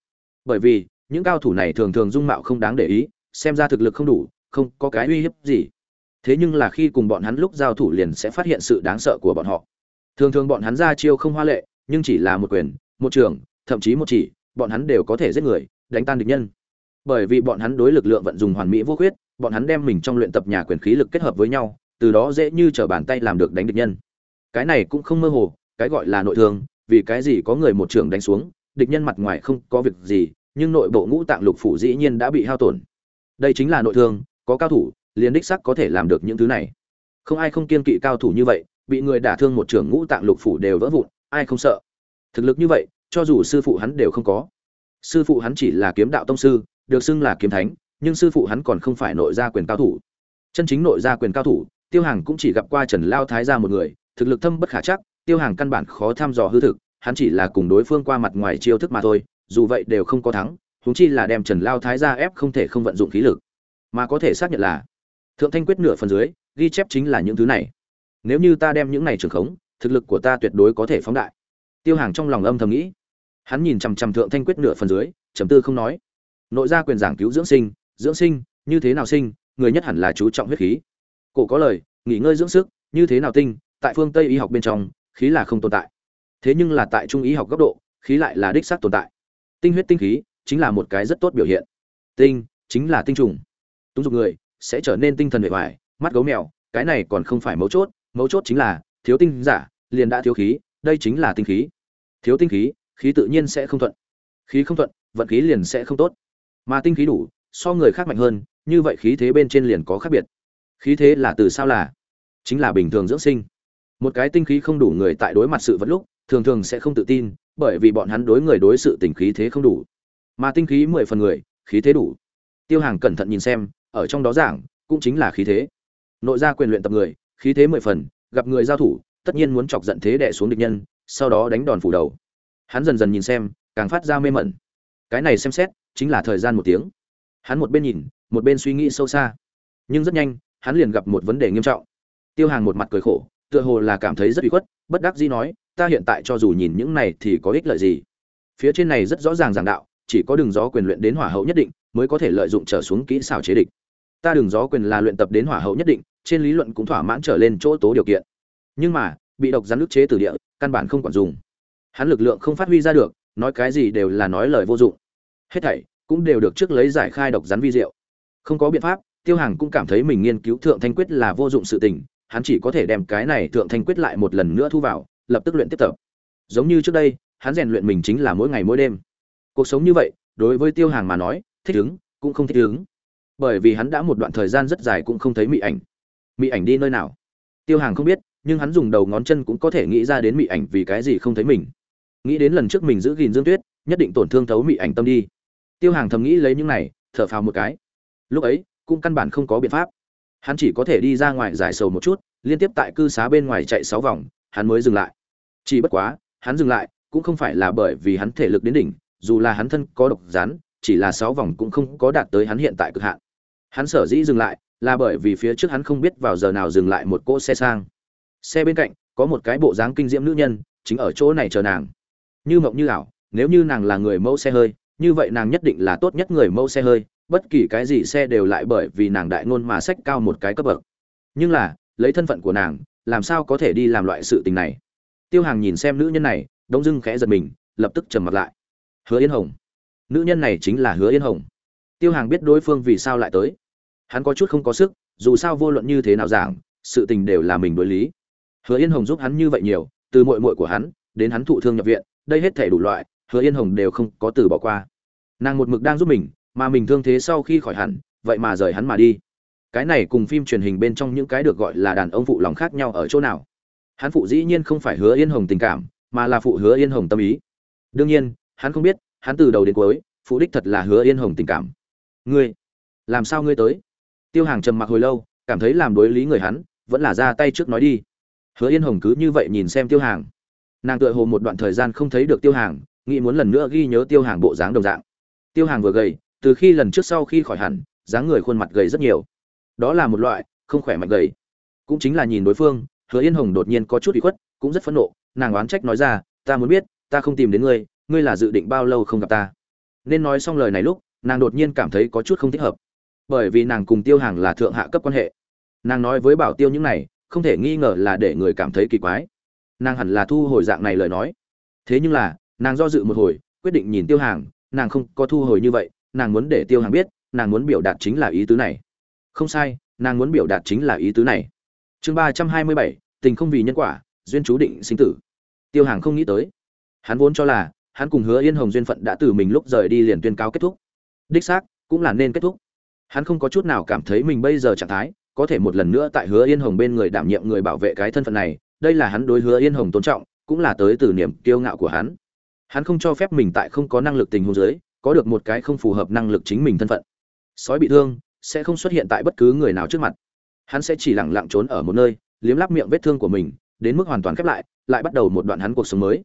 Bởi vì, những cao thủ này thường thường dung mạo không đáng để ý, xem ra thực lực không đủ, không có cái uy hiếp gì. Thế nhưng là khi cùng bọn hắn lúc giao thủ liền sẽ phát hiện sự đáng sợ của bọn họ. Thường thường bọn hắn ra chiêu không hoa lệ, nhưng chỉ là một quyền, một trường, thậm chí một chỉ, bọn hắn đều có thể giết người, đánh tan địch nhân. Bởi vì bọn hắn đối lực lượng vận dụng hoàn mỹ vô khuyết, bọn hắn đem mình trong luyện tập nhà quyền khí lực kết hợp với nhau, từ đó dễ như trở bàn tay làm được đánh địch nhân. Cái này cũng không mơ hồ, cái gọi là nội thương vì cái gì có người một trưởng đánh xuống, địch nhân mặt ngoài không có việc gì, nhưng nội bộ ngũ tạng lục phủ dĩ nhiên đã bị hao tổn. Đây chính là nội thương, có cao thủ, liền đích sắc có thể làm được những thứ này. Không ai không kiên kỵ cao thủ như vậy, bị người đả thương một trưởng ngũ tạng lục phủ đều vỡ vụn, ai không sợ? Thực lực như vậy, cho dù sư phụ hắn đều không có. Sư phụ hắn chỉ là kiếm đạo tông sư, được xưng là kiếm thánh, nhưng sư phụ hắn còn không phải nội gia quyền cao thủ. Chân chính nội gia quyền cao thủ, tiêu hàng cũng chỉ gặp qua trần lao thái gia một người thực lực thâm bất khả chắc, tiêu hàng căn bản khó thăm dò hư thực, hắn chỉ là cùng đối phương qua mặt ngoài chiêu thức mà thôi, dù vậy đều không có thắng, huống chi là đem trần lao thái ra ép không thể không vận dụng khí lực. Mà có thể xác nhận là, thượng thanh quyết nửa phần dưới, ghi chép chính là những thứ này. Nếu như ta đem những này trường khống, thực lực của ta tuyệt đối có thể phóng đại. Tiêu hàng trong lòng âm thầm nghĩ. Hắn nhìn chằm chằm thượng thanh quyết nửa phần dưới, trầm tư không nói. Nội gia quyền giảng cứu dưỡng sinh dưỡng sinh, như thế nào sinh, người nhất hẳn là chú trọng huyết khí. Cổ có lời, nghỉ ngơi dưỡng sức, như thế nào tinh tại phương tây y học bên trong, khí là không tồn tại. Thế nhưng là tại trung y học góc độ, khí lại là đích xác tồn tại. Tinh huyết tinh khí chính là một cái rất tốt biểu hiện. Tinh chính là tinh trùng. Túng dục người sẽ trở nên tinh thần bề ngoài, mắt gấu mèo, cái này còn không phải mấu chốt mấu chốt chính là thiếu tinh giả liền đã thiếu khí, đây chính là tinh khí. Thiếu tinh khí khí tự nhiên sẽ không thuận. Khí không thuận, vận khí liền sẽ không tốt. Mà tinh khí đủ, so người khác mạnh hơn, như vậy khí thế bên trên liền có khác biệt. Khí thế là từ sao là? Chính là bình thường dưỡng sinh một cái tinh khí không đủ người tại đối mặt sự vật lúc, thường thường sẽ không tự tin, bởi vì bọn hắn đối người đối sự tình khí thế không đủ. Mà tinh khí mười phần người, khí thế đủ. Tiêu hàng cẩn thận nhìn xem, ở trong đó giảng, cũng chính là khí thế. Nội gia quyền luyện tập người, khí thế mười phần, gặp người giao thủ, tất nhiên muốn chọc giận thế đẻ xuống địch nhân, sau đó đánh đòn phủ đầu. Hắn dần dần nhìn xem, càng phát ra mê mẩn. Cái này xem xét, chính là thời gian một tiếng. Hắn một bên nhìn, một bên suy nghĩ sâu xa. Nhưng rất nhanh, hắn liền gặp một vấn đề nghiêm trọng. Tiêu hàng một mặt cười khổ tựa hồ là cảm thấy rất bị khuất, bất đắc dĩ nói, ta hiện tại cho dù nhìn những này thì có ích lợi gì? Phía trên này rất rõ ràng giảng đạo, chỉ có đường gió quyền luyện đến hỏa hậu nhất định mới có thể lợi dụng trở xuống kỹ xảo chế địch. Ta đường gió quyền là luyện tập đến hỏa hậu nhất định, trên lý luận cũng thỏa mãn trở lên chỗ tố điều kiện. Nhưng mà, bị độc rắn ức chế từ địa, căn bản không còn dùng. Hắn lực lượng không phát huy ra được, nói cái gì đều là nói lời vô dụng. Hết thảy cũng đều được trước lấy giải khai độc rắn vi diệu. Không có biện pháp, tiêu hàng cũng cảm thấy mình nghiên cứu thượng thanh quyết là vô dụng sự tình hắn chỉ có thể đem cái này thượng thanh quyết lại một lần nữa thu vào, lập tức luyện tiếp tập. Giống như trước đây, hắn rèn luyện mình chính là mỗi ngày mỗi đêm. Cuộc sống như vậy, đối với tiêu hàng mà nói, thích ứng cũng không thích ứng. Bởi vì hắn đã một đoạn thời gian rất dài cũng không thấy mị ảnh. Mị ảnh đi nơi nào? Tiêu hàng không biết, nhưng hắn dùng đầu ngón chân cũng có thể nghĩ ra đến mị ảnh vì cái gì không thấy mình. Nghĩ đến lần trước mình giữ gìn dương tuyết, nhất định tổn thương thấu mị ảnh tâm đi. Tiêu hàng thầm nghĩ lấy những này, thở phào một cái. Lúc ấy, cũng căn bản không có biện pháp hắn chỉ có thể đi ra ngoài giải sầu một chút, liên tiếp tại cư xá bên ngoài chạy sáu vòng, hắn mới dừng lại. Chỉ bất quá, hắn dừng lại cũng không phải là bởi vì hắn thể lực đến đỉnh, dù là hắn thân có độc rán chỉ là sáu vòng cũng không có đạt tới hắn hiện tại cực hạn. Hắn sở dĩ dừng lại là bởi vì phía trước hắn không biết vào giờ nào dừng lại một cỗ xe sang. Xe bên cạnh, có một cái bộ dáng kinh diễm nữ nhân, chính ở chỗ này chờ nàng. Như mộng như ảo, nếu như nàng là người mẫu xe hơi, như vậy nàng nhất định là tốt nhất người mẫu xe hơi bất kỳ cái gì xe đều lại bởi vì nàng đại ngôn mà sách cao một cái cấp bậc. Nhưng là, lấy thân phận của nàng, làm sao có thể đi làm loại sự tình này? Tiêu hàng nhìn xem nữ nhân này đông dưng khẽ giật mình, lập tức trầm mặt lại. Hứa yên hồng. Nữ nhân này chính là hứa yên hồng. Tiêu hàng biết đối phương vì sao lại tới. Hắn có chút không có sức, dù sao vô luận như thế nào giảng, sự tình đều là mình đối lý. Hứa yên hồng giúp hắn như vậy nhiều, từ mội mội của hắn, đến hắn thụ thương nhập viện, đây hết thể đủ loại, hứa yên hồng đều không có từ bỏ qua. Nàng một mực đang giúp mình mà mình thương thế sau khi khỏi hẳn, vậy mà rời hắn mà đi. Cái này cùng phim truyền hình bên trong những cái được gọi là đàn ông phụ lòng khác nhau ở chỗ nào? Hắn phụ dĩ nhiên không phải hứa yên hồng tình cảm, mà là phụ hứa yên hồng tâm ý. Đương nhiên, hắn không biết, hắn từ đầu đến cuối, phụ đích thật là hứa yên hồng tình cảm. Ngươi, làm sao ngươi tới? Tiêu hàng trầm mặc hồi lâu, cảm thấy làm đối lý người hắn, vẫn là ra tay trước nói đi. Hứa yên hồng cứ như vậy nhìn xem tiêu hàng. Nàng tựa hồ một đoạn thời gian không thấy được tiêu hàng, nghĩ muốn lần nữa ghi nhớ tiêu hàng bộ dáng đồng dạng. Tiêu hàng vừa gầy từ khi lần trước sau khi khỏi hẳn, dáng người khuôn mặt gầy rất nhiều. Đó là một loại không khỏe mạnh gầy. Cũng chính là nhìn đối phương, hứa yên hồng đột nhiên có chút bị khuất, cũng rất phẫn nộ. Nàng oán trách nói ra, ta muốn biết, ta không tìm đến ngươi ngươi là dự định bao lâu không gặp ta? Nên nói xong lời này lúc, nàng đột nhiên cảm thấy có chút không thích hợp. Bởi vì nàng cùng tiêu hàng là thượng hạ cấp quan hệ. Nàng nói với bảo tiêu những này, không thể nghi ngờ là để người cảm thấy kỳ quái. Nàng hẳn là thu hồi dạng này lời nói. Thế nhưng là, nàng do dự một hồi, quyết định nhìn tiêu hàng nàng không có thu hồi như vậy nàng muốn để tiêu hàng biết, nàng muốn biểu đạt chính là ý tứ này. Không sai, nàng muốn biểu đạt chính là ý tứ này. Chương ba trăm hai mươi bảy, tình không vì nhân quả, duyên chú định sinh tử. Tiêu hàng không nghĩ tới. Hắn vốn cho là, hắn cùng hứa yên hồng duyên phận đã từ mình lúc rời đi liền tuyên cáo kết thúc. Đích xác, cũng là nên kết thúc. Hắn không có chút nào cảm thấy mình bây giờ trạng thái, có thể một lần nữa tại hứa yên hồng bên người đảm nhiệm người bảo vệ cái thân phận này, đây là hắn đối hứa yên hồng tôn trọng, cũng là tới từ niềm kiêu ngạo của hắn. Hắn không cho phép mình tại không có năng lực tình huống giới có được một cái không phù hợp năng lực chính mình thân phận. Sói bị thương, sẽ không xuất hiện tại bất cứ người nào trước mặt. Hắn sẽ chỉ lẳng lặng trốn ở một nơi, liếm lắp miệng vết thương của mình, đến mức hoàn toàn khép lại lại bắt đầu một đoạn hắn cuộc sống mới.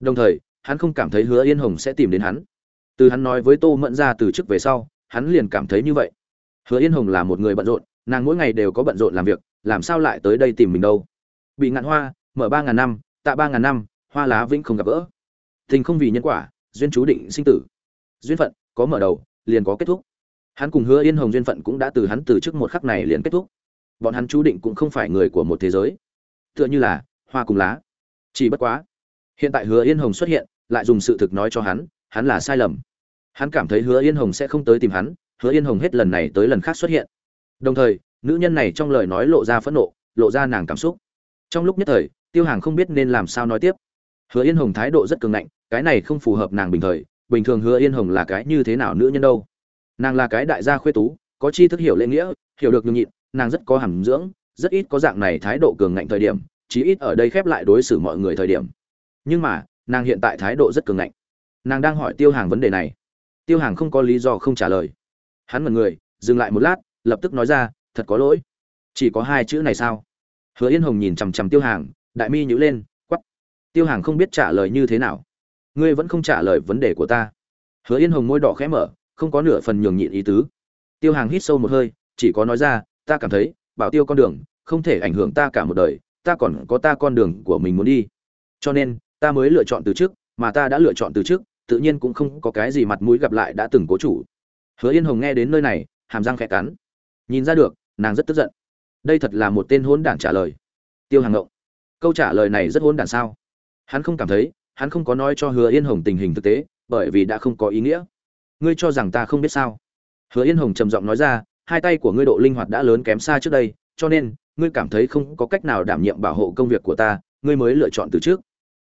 Đồng thời, hắn không cảm thấy hứa yên hồng sẽ tìm đến hắn. Từ hắn nói với tô mẫn ra từ trước về sau, hắn liền cảm thấy như vậy. Hứa yên hồng là một người bận rộn, nàng mỗi ngày đều có bận rộn làm việc, làm sao lại tới đây tìm mình đâu? Bị ngạn hoa, mở ba ngàn năm, tạ ba ngàn năm, hoa lá vĩnh không gặp gỡ. Tình không vì nhân quả, duyên chú định sinh tử duyên phận, có mở đầu, liền có kết thúc. Hắn cùng hứa yên hồng duyên phận cũng đã từ hắn từ trước một khắc này liền kết thúc. Bọn hắn chú định cũng không phải người của một thế giới. Tựa như là hoa cùng lá. Chỉ bất quá, hiện tại hứa yên hồng xuất hiện, lại dùng sự thực nói cho hắn hắn là sai lầm. Hắn cảm thấy hứa yên hồng sẽ không tới tìm hắn, hứa yên hồng hết lần này tới lần khác xuất hiện. Đồng thời, nữ nhân này trong lời nói lộ ra phẫn nộ, lộ ra nàng cảm xúc. Trong lúc nhất thời, tiêu hàng không biết nên làm sao nói tiếp. Hứa yên hồng thái độ rất cường ngạnh, cái này không phù hợp nàng bình thời bình thường hứa yên hồng là cái như thế nào nữ nhân đâu? Nàng là cái đại gia khuê tú, có chi thức hiểu lễ nghĩa, hiểu được nhường nhịn, nàng rất có hàm dưỡng, rất ít có dạng này thái độ cường ngạnh thời điểm, chí ít ở đây khép lại đối xử mọi người thời điểm. Nhưng mà, nàng hiện tại thái độ rất cường ngạnh. Nàng đang hỏi tiêu hàng vấn đề này. Tiêu hàng không có lý do không trả lời. Hắn mật người, dừng lại một lát, lập tức nói ra, thật có lỗi. Chỉ có hai chữ này sao? Hứa yên hồng nhìn chằm chằm tiêu hàng, đại mi nhữ lên quắp tiêu hàng không biết trả lời như thế nào ngươi vẫn không trả lời vấn đề của ta. Hứa yên hồng môi đỏ khẽ mở, không có nửa phần nhường nhịn ý tứ. Tiêu hàng hít sâu một hơi, chỉ có nói ra, ta cảm thấy, bảo tiêu con đường, không thể ảnh hưởng ta cả một đời, ta còn có ta con đường của mình muốn đi. Cho nên, ta mới lựa chọn từ trước, mà ta đã lựa chọn từ trước, tự nhiên cũng không có cái gì mặt mũi gặp lại đã từng cố chủ. Hứa yên hồng nghe đến nơi này, hàm răng khẽ cắn. Nhìn ra được, nàng rất tức giận. Đây thật là một tên hôn đản trả lời. Tiêu hàng ngộng, câu trả lời này rất hôn đản sao? Hắn không cảm thấy hắn không có nói cho hứa yên hồng tình hình thực tế, bởi vì đã không có ý nghĩa. Ngươi cho rằng ta không biết sao? Hứa yên hồng trầm giọng nói ra, hai tay của ngươi độ linh hoạt đã lớn kém xa trước đây, cho nên, ngươi cảm thấy không có cách nào đảm nhiệm bảo hộ công việc của ta, ngươi mới lựa chọn từ trước.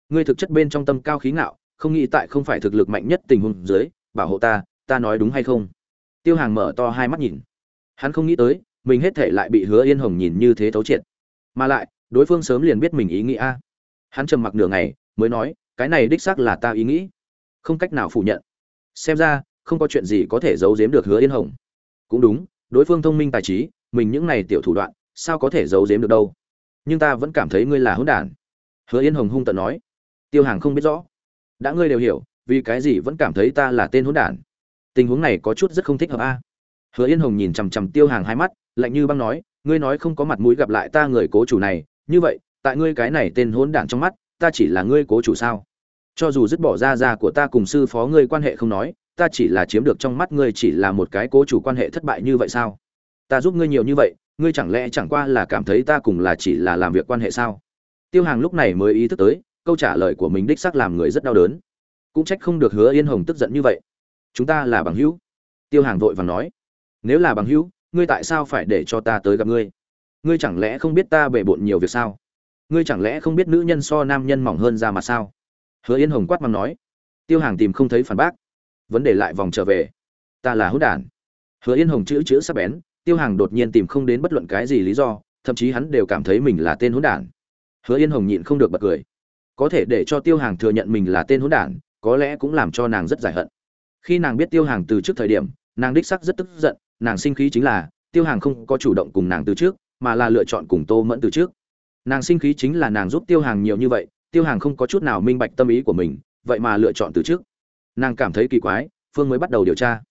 Ngươi thực chất bên trong tâm cao khí ngạo, không nghĩ tại không phải thực lực mạnh nhất tình huống dưới, bảo hộ ta ta nói đúng hay không? Tiêu hàng mở to hai mắt nhìn. Hắn không nghĩ tới, mình hết thể lại bị hứa yên hồng nhìn như thế thấu triệt. Mà lại, đối phương sớm liền biết mình ý nghĩ a hắn trầm mặc nửa ngày, mới nói cái này đích xác là ta ý nghĩ. Không cách nào phủ nhận. Xem ra, không có chuyện gì có thể giấu giếm được hứa yên hồng. Cũng đúng, đối phương thông minh tài trí, mình những này tiểu thủ đoạn, sao có thể giấu giếm được đâu? Nhưng ta vẫn cảm thấy ngươi là hỗn đản. Hứa yên hồng hung tận nói. Tiêu hàng không biết rõ. Đã ngươi đều hiểu, vì cái gì vẫn cảm thấy ta là tên hỗn đản? Tình huống này có chút rất không thích hợp a. Hứa yên hồng nhìn chằm chằm tiêu hàng hai mắt, lạnh như băng nói, ngươi nói không có mặt mũi gặp lại ta người cố chủ này, như vậy, tại ngươi cái này tên hỗn đản trong mắt ta chỉ là ngươi cố chủ sao? Cho dù dứt bỏ ra ra của ta cùng sư phó ngươi quan hệ không nói, ta chỉ là chiếm được trong mắt ngươi chỉ là một cái cố chủ quan hệ thất bại như vậy sao? Ta giúp ngươi nhiều như vậy, ngươi chẳng lẽ chẳng qua là cảm thấy ta cùng là chỉ là làm việc quan hệ sao? Tiêu hàng lúc này mới ý thức tới, câu trả lời của mình đích xác làm người rất đau đớn. Cũng trách không được hứa yên hồng tức giận như vậy. Chúng ta là bằng hữu. Tiêu hàng vội vàng nói. Nếu là bằng hữu, ngươi tại sao phải để cho ta tới gặp ngươi? Ngươi chẳng lẽ không biết ta bề bộn nhiều việc sao? Ngươi chẳng lẽ không biết nữ nhân so nam nhân mỏng hơn ra mà sao? Hứa yên hồng quát mắng nói. Tiêu hàng tìm không thấy phản bác. Vấn đề lại vòng trở về. Ta là hữu đản. Hứa yên hồng chữ chữ sắp bén, tiêu hàng đột nhiên tìm không đến bất luận cái gì lý do, thậm chí hắn đều cảm thấy mình là tên hữu đản. Hứa yên hồng nhịn không được bật cười. Có thể để cho tiêu hàng thừa nhận mình là tên hữu đản, có lẽ cũng làm cho nàng rất giải hận. Khi nàng biết tiêu hàng từ trước thời điểm, nàng đích sắc rất tức giận, nàng sinh khí chính là, tiêu hàng không có chủ động cùng nàng từ trước, mà là lựa chọn cùng tô mẫn từ trước nàng sinh khí chính là nàng giúp tiêu hàng nhiều như vậy, tiêu hàng không có chút nào minh bạch tâm ý của mình, vậy mà lựa chọn từ trước nàng cảm thấy kỳ quái, phương mới bắt đầu điều tra.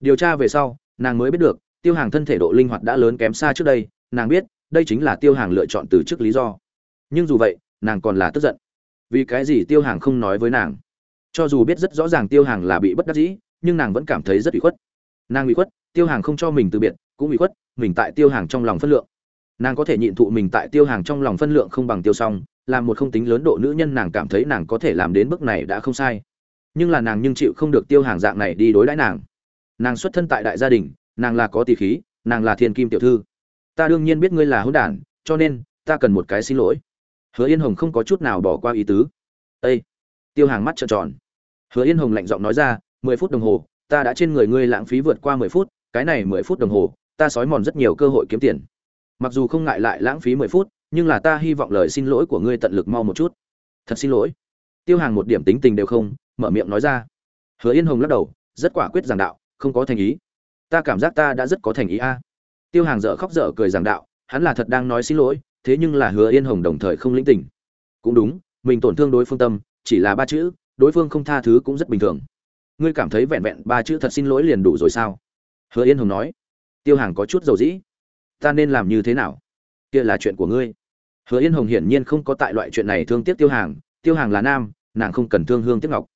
Điều tra về sau, nàng mới biết được, tiêu hàng thân thể độ linh hoạt đã lớn kém xa trước đây, nàng biết, đây chính là tiêu hàng lựa chọn từ trước lý do. Nhưng dù vậy, nàng còn là tức giận. Vì cái gì tiêu hàng không nói với nàng? Cho dù biết rất rõ ràng tiêu hàng là bị bất đắc dĩ, nhưng nàng vẫn cảm thấy rất ủy khuất. Nàng ủy khuất, tiêu hàng không cho mình từ biệt, cũng ủy khuất, mình tại tiêu hàng trong lòng phân lượng nàng có thể nhịn thụ mình tại tiêu hàng trong lòng phân lượng không bằng tiêu xong làm một không tính lớn độ nữ nhân nàng cảm thấy nàng có thể làm đến bước này đã không sai. Nhưng là nàng nhưng chịu không được tiêu hàng dạng này đi đối đãi nàng. Nàng xuất thân tại đại gia đình, nàng là có tỷ khí, nàng là thiên kim tiểu thư. Ta đương nhiên biết ngươi là hỗn đản, cho nên, ta cần một cái xin lỗi. Hứa yên hồng không có chút nào bỏ qua ý tứ. Ây tiêu hàng mắt trợn tròn. Hứa yên hồng lạnh giọng nói ra, mười phút đồng hồ, ta đã trên người ngươi lãng phí vượt qua mười phút, cái này mười phút đồng hồ, ta sói mòn rất nhiều cơ hội kiếm tiền mặc dù không ngại lại lãng phí mười phút, nhưng là ta hy vọng lời xin lỗi của ngươi tận lực mau một chút. Thật xin lỗi. Tiêu hàng một điểm tính tình đều không, mở miệng nói ra. Hứa yên hồng lắc đầu, rất quả quyết giảng đạo, không có thành ý. Ta cảm giác ta đã rất có thành ý a. À. Tiêu hàng dở khóc dở cười giảng đạo, hắn là thật đang nói xin lỗi, thế nhưng là hứa yên hồng đồng thời không lĩnh tình. Cũng đúng, mình tổn thương đối phương tâm, chỉ là ba chữ, đối phương không tha thứ cũng rất bình thường. Ngươi cảm thấy vẹn vẹn ba chữ thật xin lỗi liền đủ rồi sao? Hứa yên hồng nói. Tiêu hàng có chút dầu dĩ ta nên làm như thế nào? Kia là chuyện của ngươi. Hứa yên hồng hiển nhiên không có tại loại chuyện này thương tiếc tiêu hàng. Tiêu hàng là nam, nàng không cần thương hương tiếc ngọc.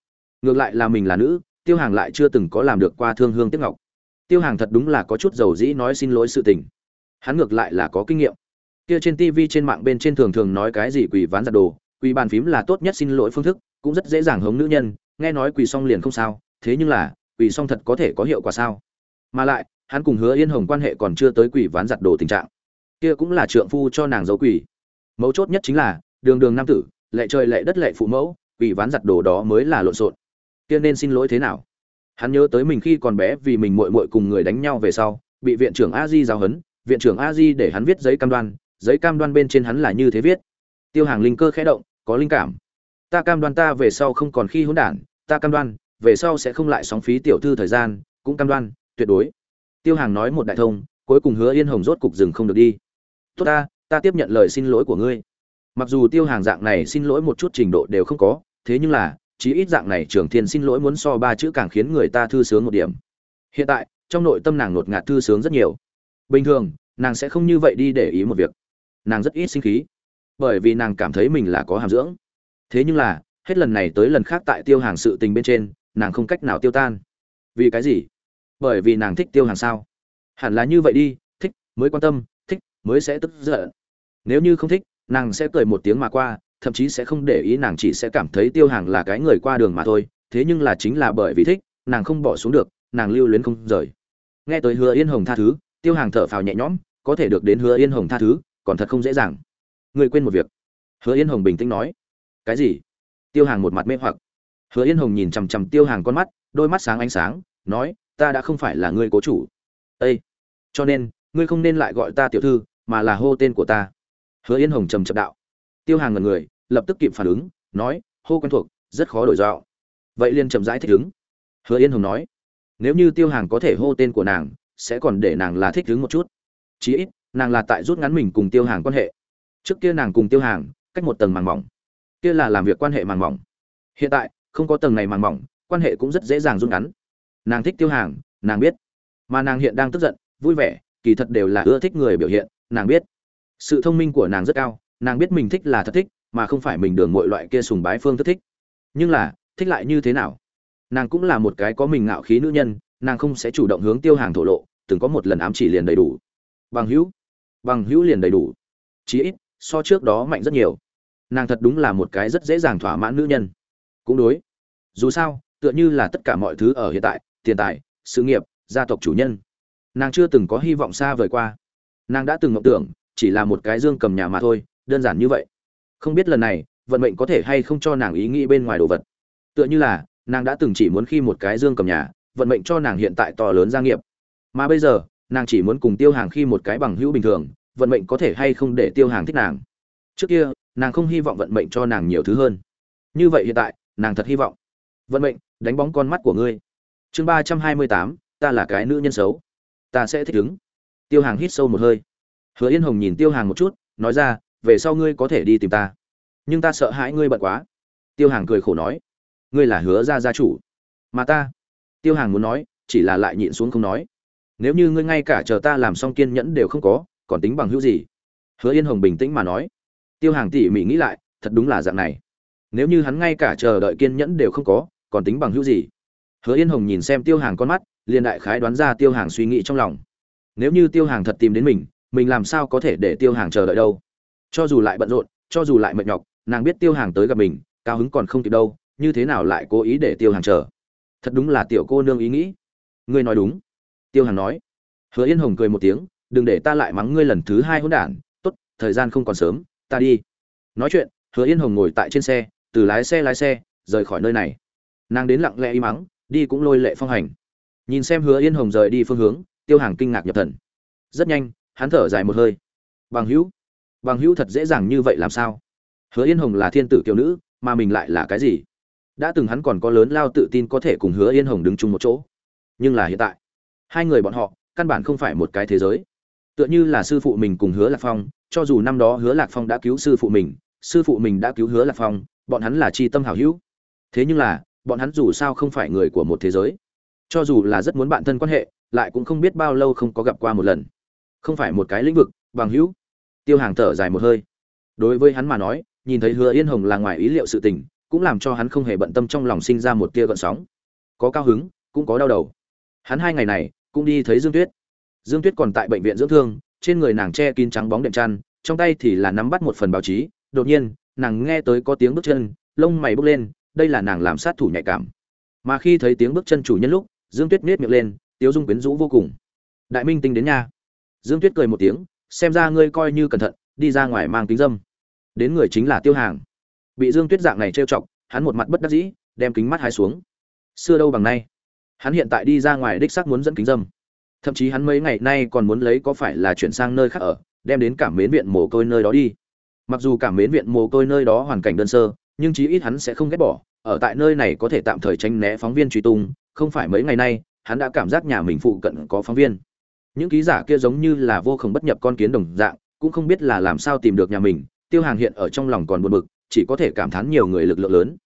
Ngược lại là mình là nữ, tiêu hàng lại chưa từng có làm được qua thương hương tiếc ngọc. Tiêu hàng thật đúng là có chút dầu dĩ nói xin lỗi sự tình. Hắn ngược lại là có kinh nghiệm. Kia trên tv trên mạng bên trên thường thường nói cái gì quỳ ván giặt đồ, quỳ bàn phím là tốt nhất xin lỗi phương thức, cũng rất dễ dàng hống nữ nhân, nghe nói quỳ xong liền không sao, thế nhưng là, quỳ xong thật có thể có hiệu quả sao? Mà lại hắn cùng hứa yên hồng quan hệ còn chưa tới quỷ ván giặt đồ tình trạng. Kia cũng là trượng phu cho nàng giấu quỷ. mấu chốt nhất chính là, đường đường nam tử, lệ trời lệ đất lệ phụ mẫu, quỷ ván giặt đồ đó mới là lộn xộn. Kia nên xin lỗi thế nào? Hắn nhớ tới mình khi còn bé vì mình muội muội cùng người đánh nhau về sau, bị viện trưởng a di giáo huấn, viện trưởng a di để hắn viết giấy cam đoan, giấy cam đoan bên trên hắn là như thế viết. Tiêu hàng linh cơ khẽ động, có linh cảm. Ta cam đoan ta về sau không còn khi hỗn đản, ta cam đoan, về sau sẽ không lại sóng phí tiểu thư thời gian, cũng cam đoan, tuyệt đối tiêu hàng nói một đại thông, cuối cùng hứa yên hồng rốt cục dừng không được đi. Tốt ta ta tiếp nhận lời xin lỗi của ngươi. Mặc dù tiêu hàng dạng này xin lỗi một chút trình độ đều không có, thế nhưng là, chí ít dạng này trường thiên xin lỗi muốn so ba chữ càng khiến người ta thư sướng một điểm. Hiện tại, trong nội tâm nàng ngột ngạt thư sướng rất nhiều. Bình thường, nàng sẽ không như vậy đi để ý một việc. Nàng rất ít sinh khí, bởi vì nàng cảm thấy mình là có hàm dưỡng. Thế nhưng là, hết lần này tới lần khác tại tiêu hàng sự tình bên trên, nàng không cách nào tiêu tan. Vì cái gì? Bởi vì nàng thích tiêu hàng sao. Hẳn là như vậy đi, thích, mới quan tâm, thích, mới sẽ tức giận. Nếu như không thích, nàng sẽ cười một tiếng mà qua, thậm chí sẽ không để ý nàng chỉ sẽ cảm thấy tiêu hàng là cái người qua đường mà thôi. Thế nhưng là chính là bởi vì thích, nàng không bỏ xuống được, nàng lưu luyến không rời. Nghe tới hứa yên hồng tha thứ, tiêu hàng thở phào nhẹ nhõm, có thể được đến hứa yên hồng tha thứ, còn thật không dễ dàng. Người quên một việc. Hứa yên hồng bình tĩnh nói. Cái gì? Tiêu hàng một mặt mê hoặc. Hứa yên hồng nhìn chằm chằm tiêu hàng con mắt, đôi mắt sáng ánh sáng, nói ta đã không phải là người cố chủ. Ây cho nên, ngươi không nên lại gọi ta tiểu thư, mà là hô tên của ta. Hứa yên hồng trầm chậm đạo. Tiêu hàng ngần người, lập tức kịp phản ứng, nói, hô quen thuộc, rất khó đổi dạo vậy liền chậm rãi thích ứng. Hứa yên hồng nói, nếu như tiêu hàng có thể hô tên của nàng, sẽ còn để nàng là thích ứng một chút. Chí ít, nàng là tại rút ngắn mình cùng tiêu hàng quan hệ. Trước kia nàng cùng tiêu hàng, cách một tầng màng mỏng. Kia là làm việc quan hệ màng mỏng. Hiện tại, không có tầng này màng mỏng, quan hệ cũng rất dễ dàng rút ngắn nàng thích tiêu hàng, nàng biết. Mà nàng hiện đang tức giận, vui vẻ, kỳ thật đều là ưa thích người biểu hiện, nàng biết. Sự thông minh của nàng rất cao, nàng biết mình thích là thật thích, mà không phải mình đường mọi loại kia sùng bái phương thức thích. Nhưng là, thích lại như thế nào? Nàng cũng là một cái có mình ngạo khí nữ nhân, nàng không sẽ chủ động hướng tiêu hàng thổ lộ, từng có một lần ám chỉ liền đầy đủ. Bằng hữu bằng hữu liền đầy đủ. Chí ít, so trước đó mạnh rất nhiều. Nàng thật đúng là một cái rất dễ dàng thỏa mãn nữ nhân. Cũng đối. Dù sao, tựa như là tất cả mọi thứ ở hiện tại tiền tài, sự nghiệp, gia tộc chủ nhân. Nàng chưa từng có hy vọng xa vời qua. Nàng đã từng mộng tưởng, chỉ là một cái dương cầm nhà mà thôi, đơn giản như vậy. Không biết lần này, vận mệnh có thể hay không cho nàng ý nghĩ bên ngoài đồ vật. Tựa như là, nàng đã từng chỉ muốn khi một cái dương cầm nhà, vận mệnh cho nàng hiện tại to lớn gia nghiệp. Mà bây giờ, nàng chỉ muốn cùng tiêu hàng khi một cái bằng hữu bình thường, vận mệnh có thể hay không để tiêu hàng thích nàng. Trước kia, nàng không hy vọng vận mệnh cho nàng nhiều thứ hơn. Như vậy hiện tại, nàng thật hy vọng. Vận mệnh, đánh bóng con mắt của ngươi chương ba trăm hai mươi tám, ta là cái nữ nhân xấu. Ta sẽ thích ứng. Tiêu hàng hít sâu một hơi. Hứa yên hồng nhìn tiêu hàng một chút, nói ra, về sau ngươi có thể đi tìm ta. Nhưng ta sợ hãi ngươi bận quá. Tiêu hàng cười khổ nói, ngươi là hứa ra gia chủ. Mà ta, tiêu hàng muốn nói, chỉ là lại nhịn xuống không nói. Nếu như ngươi ngay cả chờ ta làm xong kiên nhẫn đều không có, còn tính bằng hữu gì? Hứa yên hồng bình tĩnh mà nói. Tiêu hàng tỉ mỉ nghĩ lại, thật đúng là dạng này. Nếu như hắn ngay cả chờ đợi kiên nhẫn đều không có, còn tính bằng hữu gì? Hứa yên hồng nhìn xem tiêu hàng con mắt, liền đại khái đoán ra tiêu hàng suy nghĩ trong lòng. Nếu như tiêu hàng thật tìm đến mình mình làm sao có thể để tiêu hàng chờ đợi đâu? Cho dù lại bận rộn, cho dù lại mệt nhọc, nàng biết tiêu hàng tới gặp mình, cao hứng còn không kịp đâu, như thế nào lại cố ý để tiêu hàng chờ? Thật đúng là tiểu cô nương ý nghĩ. Ngươi nói đúng. Tiêu hàng nói. Hứa yên hồng cười một tiếng, đừng để ta lại mắng ngươi lần thứ hai hỗn đản. Tốt, thời gian không còn sớm, ta đi. Nói chuyện, hứa yên hồng ngồi tại trên xe, từ lái xe lái xe, rời khỏi nơi này. Nàng đến lặng lẽ y mắng đi cũng lôi lệ phong hành. Nhìn xem hứa yên hồng rời đi phương hướng, tiêu hàng kinh ngạc nhập thần. Rất nhanh, hắn thở dài một hơi. Bằng hữu bằng hữu thật dễ dàng như vậy làm sao? Hứa yên hồng là thiên tử kiều nữ, mà mình lại là cái gì? Đã từng hắn còn có lớn lao tự tin có thể cùng hứa yên hồng đứng chung một chỗ. Nhưng là hiện tại, hai người bọn họ, căn bản không phải một cái thế giới. Tựa như là sư phụ mình cùng hứa lạc phong, cho dù năm đó hứa lạc phong đã cứu sư phụ mình, sư phụ mình đã cứu hứa lạc phong, bọn hắn là tri tâm hảo hữu. Thế nhưng là bọn hắn dù sao không phải người của một thế giới. Cho dù là rất muốn bạn thân quan hệ, lại cũng không biết bao lâu không có gặp qua một lần. Không phải một cái lĩnh vực, bằng hữu. Tiêu hàng thở dài một hơi. Đối với hắn mà nói, nhìn thấy hứa yên hồng là ngoài ý liệu sự tình, cũng làm cho hắn không hề bận tâm trong lòng sinh ra một tia gợn sóng. Có cao hứng, cũng có đau đầu. Hắn hai ngày này, cũng đi thấy dương tuyết. Dương tuyết còn tại bệnh viện dưỡng thương, trên người nàng che kín trắng bóng đệm chăn, trong tay thì là nắm bắt một phần báo chí. Đột nhiên, nàng nghe tới có tiếng bước chân, lông mày bước lên đây là nàng làm sát thủ nhạy cảm. Mà khi thấy tiếng bước chân chủ nhân lúc dương tuyết nết miệng lên tiếu dung quyến rũ vô cùng. Đại minh tinh đến nhà, dương tuyết cười một tiếng xem ra ngươi coi như cẩn thận đi ra ngoài mang kính dâm. Đến người chính là tiêu hàng. Bị dương tuyết dạng này trêu chọc hắn một mặt bất đắc dĩ đem kính mắt hai xuống. Xưa đâu bằng nay hắn hiện tại đi ra ngoài đích xác muốn dẫn kính dâm. Thậm chí hắn mấy ngày nay còn muốn lấy có phải là chuyển sang nơi khác ở đem đến cảm mến viện mồ côi nơi đó đi. Mặc dù cảm mến viện mồ côi nơi đó hoàn cảnh đơn sơ nhưng chí ít hắn sẽ không ghét bỏ, ở tại nơi này có thể tạm thời tránh né phóng viên truy tung, không phải mấy ngày nay, hắn đã cảm giác nhà mình phụ cận có phóng viên. Những ký giả kia giống như là vô khổng bất nhập con kiến đồng dạng, cũng không biết là làm sao tìm được nhà mình, tiêu hàng hiện ở trong lòng còn buồn bực, chỉ có thể cảm thán nhiều người lực lượng lớn.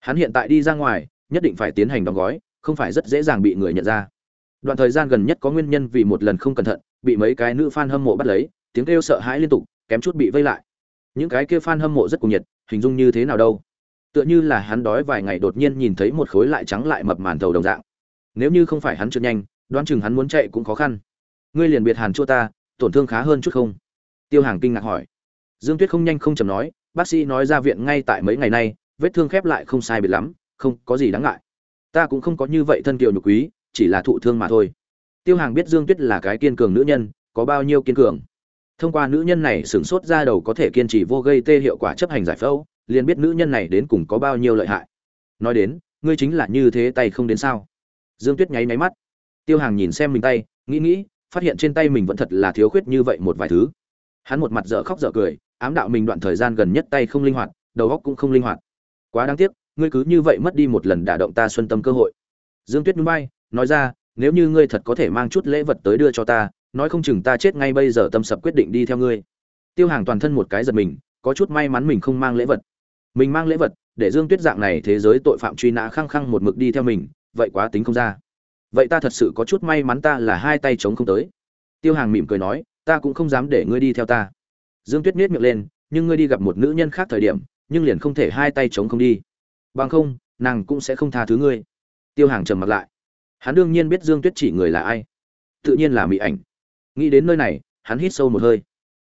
Hắn hiện tại đi ra ngoài, nhất định phải tiến hành đóng gói, không phải rất dễ dàng bị người nhận ra. Đoạn thời gian gần nhất có nguyên nhân vì một lần không cẩn thận, bị mấy cái nữ fan hâm mộ bắt lấy, tiếng kêu sợ hãi liên tục, kém chút bị vây lại. Những cái kia fan hâm mộ rất cuồng nhiệt hình dung như thế nào đâu. Tựa như là hắn đói vài ngày đột nhiên nhìn thấy một khối lại trắng lại mập màn thầu đồng dạng. Nếu như không phải hắn trượt nhanh, đoán chừng hắn muốn chạy cũng khó khăn. Ngươi liền biệt hàn chua ta, tổn thương khá hơn chút không? Tiêu hàng kinh ngạc hỏi. Dương tuyết không nhanh không chầm nói, bác sĩ nói ra viện ngay tại mấy ngày nay, vết thương khép lại không sai biệt lắm, không có gì đáng ngại. Ta cũng không có như vậy thân kiều nhục quý, chỉ là thụ thương mà thôi. Tiêu hàng biết dương tuyết là cái kiên cường nữ nhân, có bao nhiêu kiên cường? Thông qua nữ nhân này sửng sốt ra đầu có thể kiên trì vô gây tê hiệu quả chấp hành giải phẫu, liền biết nữ nhân này đến cùng có bao nhiêu lợi hại. Nói đến, ngươi chính là như thế tay không đến sao? Dương tuyết nháy máy mắt. Tiêu hàng nhìn xem mình tay, nghĩ nghĩ, phát hiện trên tay mình vẫn thật là thiếu khuyết như vậy một vài thứ. Hắn một mặt dở khóc dở cười, ám đạo mình đoạn thời gian gần nhất tay không linh hoạt, đầu óc cũng không linh hoạt. Quá đáng tiếc, ngươi cứ như vậy mất đi một lần đả động ta xuân tâm cơ hội. Dương tuyết núi bay nói ra, nếu như ngươi thật có thể mang chút lễ vật tới đưa cho ta nói không chừng ta chết ngay bây giờ tâm sập quyết định đi theo ngươi. Tiêu hàng toàn thân một cái giật mình, có chút may mắn mình không mang lễ vật. Mình mang lễ vật, để dương tuyết dạng này thế giới tội phạm truy nã khăng khăng một mực đi theo mình, vậy quá tính không ra. Vậy ta thật sự có chút may mắn ta là hai tay chống không tới. Tiêu hàng mỉm cười nói, ta cũng không dám để ngươi đi theo ta. Dương tuyết miết miệng lên, nhưng ngươi đi gặp một nữ nhân khác thời điểm, nhưng liền không thể hai tay chống không đi. Bằng không, nàng cũng sẽ không tha thứ ngươi. Tiêu hàng trầm mặt lại. Hắn đương nhiên biết dương tuyết chỉ người là ai. Tự nhiên là mỹ ảnh nghĩ đến nơi này, hắn hít sâu một hơi.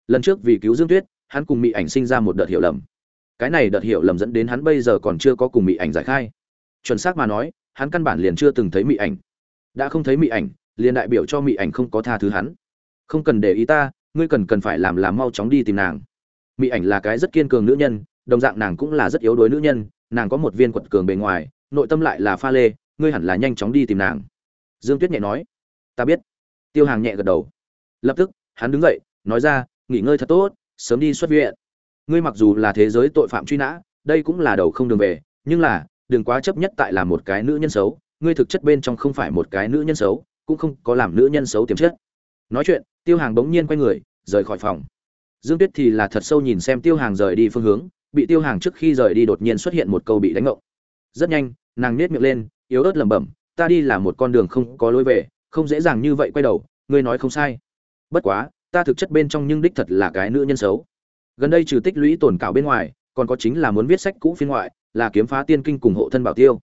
Lần trước vì cứu dương tuyết, hắn cùng mỹ ảnh sinh ra một đợt hiểu lầm. Cái này đợt hiểu lầm dẫn đến hắn bây giờ còn chưa có cùng mỹ ảnh giải khai. Chuẩn xác mà nói, hắn căn bản liền chưa từng thấy mỹ ảnh. Đã không thấy mỹ ảnh, liền đại biểu cho mỹ ảnh không có tha thứ hắn. Không cần để ý ta, ngươi cần cần phải làm làm mau chóng đi tìm nàng. Mỹ ảnh là cái rất kiên cường nữ nhân, đồng dạng nàng cũng là rất yếu đuối nữ nhân, nàng có một viên quật cường bề ngoài, nội tâm lại là pha lê, ngươi hẳn là nhanh chóng đi tìm nàng. Dương tuyết nhẹ nói, ta biết. Tiêu hàng nhẹ gật đầu lập tức, hắn đứng dậy, nói ra, nghỉ ngơi thật tốt, sớm đi xuất viện. Ngươi mặc dù là thế giới tội phạm truy nã, đây cũng là đầu không đường về, nhưng là, đừng quá chấp nhất tại là một cái nữ nhân xấu. Ngươi thực chất bên trong không phải một cái nữ nhân xấu, cũng không có làm nữ nhân xấu tiềm chất. Nói chuyện, tiêu hàng bỗng nhiên quay người, rời khỏi phòng. Dương tuyết thì là thật sâu nhìn xem tiêu hàng rời đi phương hướng, bị tiêu hàng trước khi rời đi đột nhiên xuất hiện một câu bị đánh ngộng. Rất nhanh, nàng nết miệng lên, yếu ớt lẩm bẩm, ta đi là một con đường không có lối về, không dễ dàng như vậy quay đầu, ngươi nói không sai bất quá, ta thực chất bên trong nhưng đích thật là cái nữ nhân xấu. Gần đây trừ tích lũy tổn cảo bên ngoài, còn có chính là muốn viết sách cũ phiên ngoại, là kiếm phá tiên kinh cùng hộ thân bảo tiêu.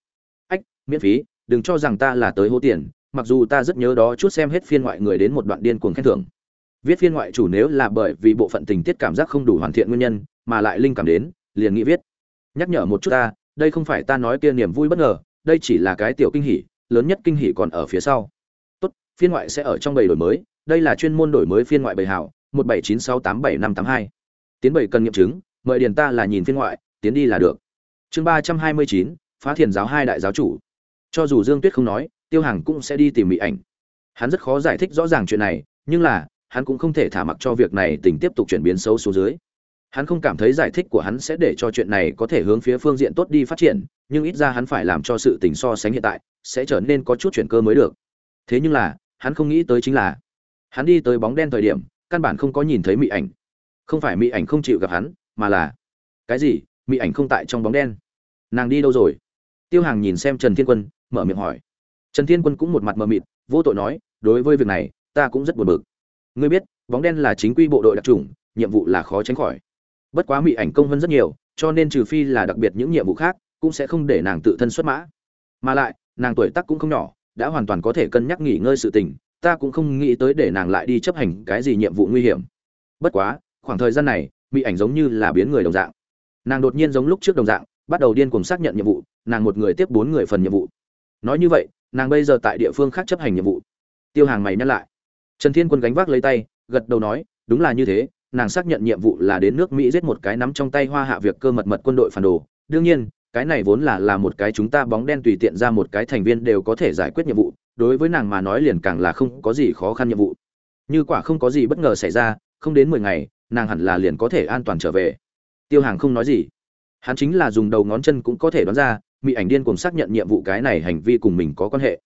Ách, miễn phí, đừng cho rằng ta là tới hô tiền, mặc dù ta rất nhớ đó chút xem hết phiên ngoại người đến một đoạn điên cuồng khen thưởng. Viết phiên ngoại chủ nếu là bởi vì bộ phận tình tiết cảm giác không đủ hoàn thiện nguyên nhân, mà lại linh cảm đến, liền nghĩ viết. Nhắc nhở một chút ta, đây không phải ta nói kia niềm vui bất ngờ, đây chỉ là cái tiểu kinh hỉ, lớn nhất kinh hỉ còn ở phía sau. Tốt, phiên ngoại sẽ ở trong bầy đổi mới đây là chuyên môn đổi mới phiên ngoại bầy hảo, một bảy chín sáu tám bảy năm tám hai. Tiến bảy cần nghiệm chứng, mời điền ta là nhìn phiên ngoại, tiến đi là được. Chương ba trăm hai mươi chín, phá thiền giáo hai đại giáo chủ. Cho dù dương tuyết không nói, tiêu hàng cũng sẽ đi tìm mỹ ảnh. Hắn rất khó giải thích rõ ràng chuyện này, nhưng là, hắn cũng không thể thả mặc cho việc này tình tiếp tục chuyển biến xấu xuống dưới. Hắn không cảm thấy giải thích của hắn sẽ để cho chuyện này có thể hướng phía phương diện tốt đi phát triển, nhưng ít ra hắn phải làm cho sự tình so sánh hiện tại, sẽ trở nên có chút chuyển cơ mới được. Thế nhưng là, hắn không nghĩ tới chính là hắn đi tới bóng đen thời điểm, căn bản không có nhìn thấy Mị ảnh. Không phải Mị ảnh không chịu gặp hắn, mà là, cái gì? Mị ảnh không tại trong bóng đen. Nàng đi đâu rồi? Tiêu hàng nhìn xem trần thiên quân, mở miệng hỏi. Trần thiên quân cũng một mặt mờ mịt, vô tội nói, đối với việc này, ta cũng rất buồn bực. Ngươi biết, bóng đen là chính quy bộ đội đặc trùng nhiệm vụ là khó tránh khỏi. Bất quá Mị ảnh công hơn rất nhiều, cho nên trừ phi là đặc biệt những nhiệm vụ khác, cũng sẽ không để nàng tự thân xuất mã. Mà lại, nàng tuổi tác cũng không nhỏ, đã hoàn toàn có thể cân nhắc nghỉ ngơi sự tình ta cũng không nghĩ tới để nàng lại đi chấp hành cái gì nhiệm vụ nguy hiểm. Bất quá, khoảng thời gian này, mỹ ảnh giống như là biến người đồng dạng. Nàng đột nhiên giống lúc trước đồng dạng, bắt đầu điên cuồng xác nhận nhiệm vụ, nàng một người tiếp bốn người phần nhiệm vụ. Nói như vậy, nàng bây giờ tại địa phương khác chấp hành nhiệm vụ. Tiêu hàng mày nhắc lại. Trần thiên quân gánh vác lấy tay, gật đầu nói, đúng là như thế, nàng xác nhận nhiệm vụ là đến nước mỹ giết một cái nắm trong tay hoa hạ việc cơ mật mật quân đội phản đồ. Đương nhiên, cái này vốn là là một cái chúng ta bóng đen tùy tiện ra một cái thành viên đều có thể giải quyết nhiệm vụ đối với nàng mà nói liền càng là không có gì khó khăn nhiệm vụ. Như quả không có gì bất ngờ xảy ra, không đến mười ngày, nàng hẳn là liền có thể an toàn trở về. Tiêu hàng không nói gì. Hắn chính là dùng đầu ngón chân cũng có thể đoán ra mỹ ảnh điên cuồng xác nhận nhiệm vụ cái này hành vi cùng mình có quan hệ.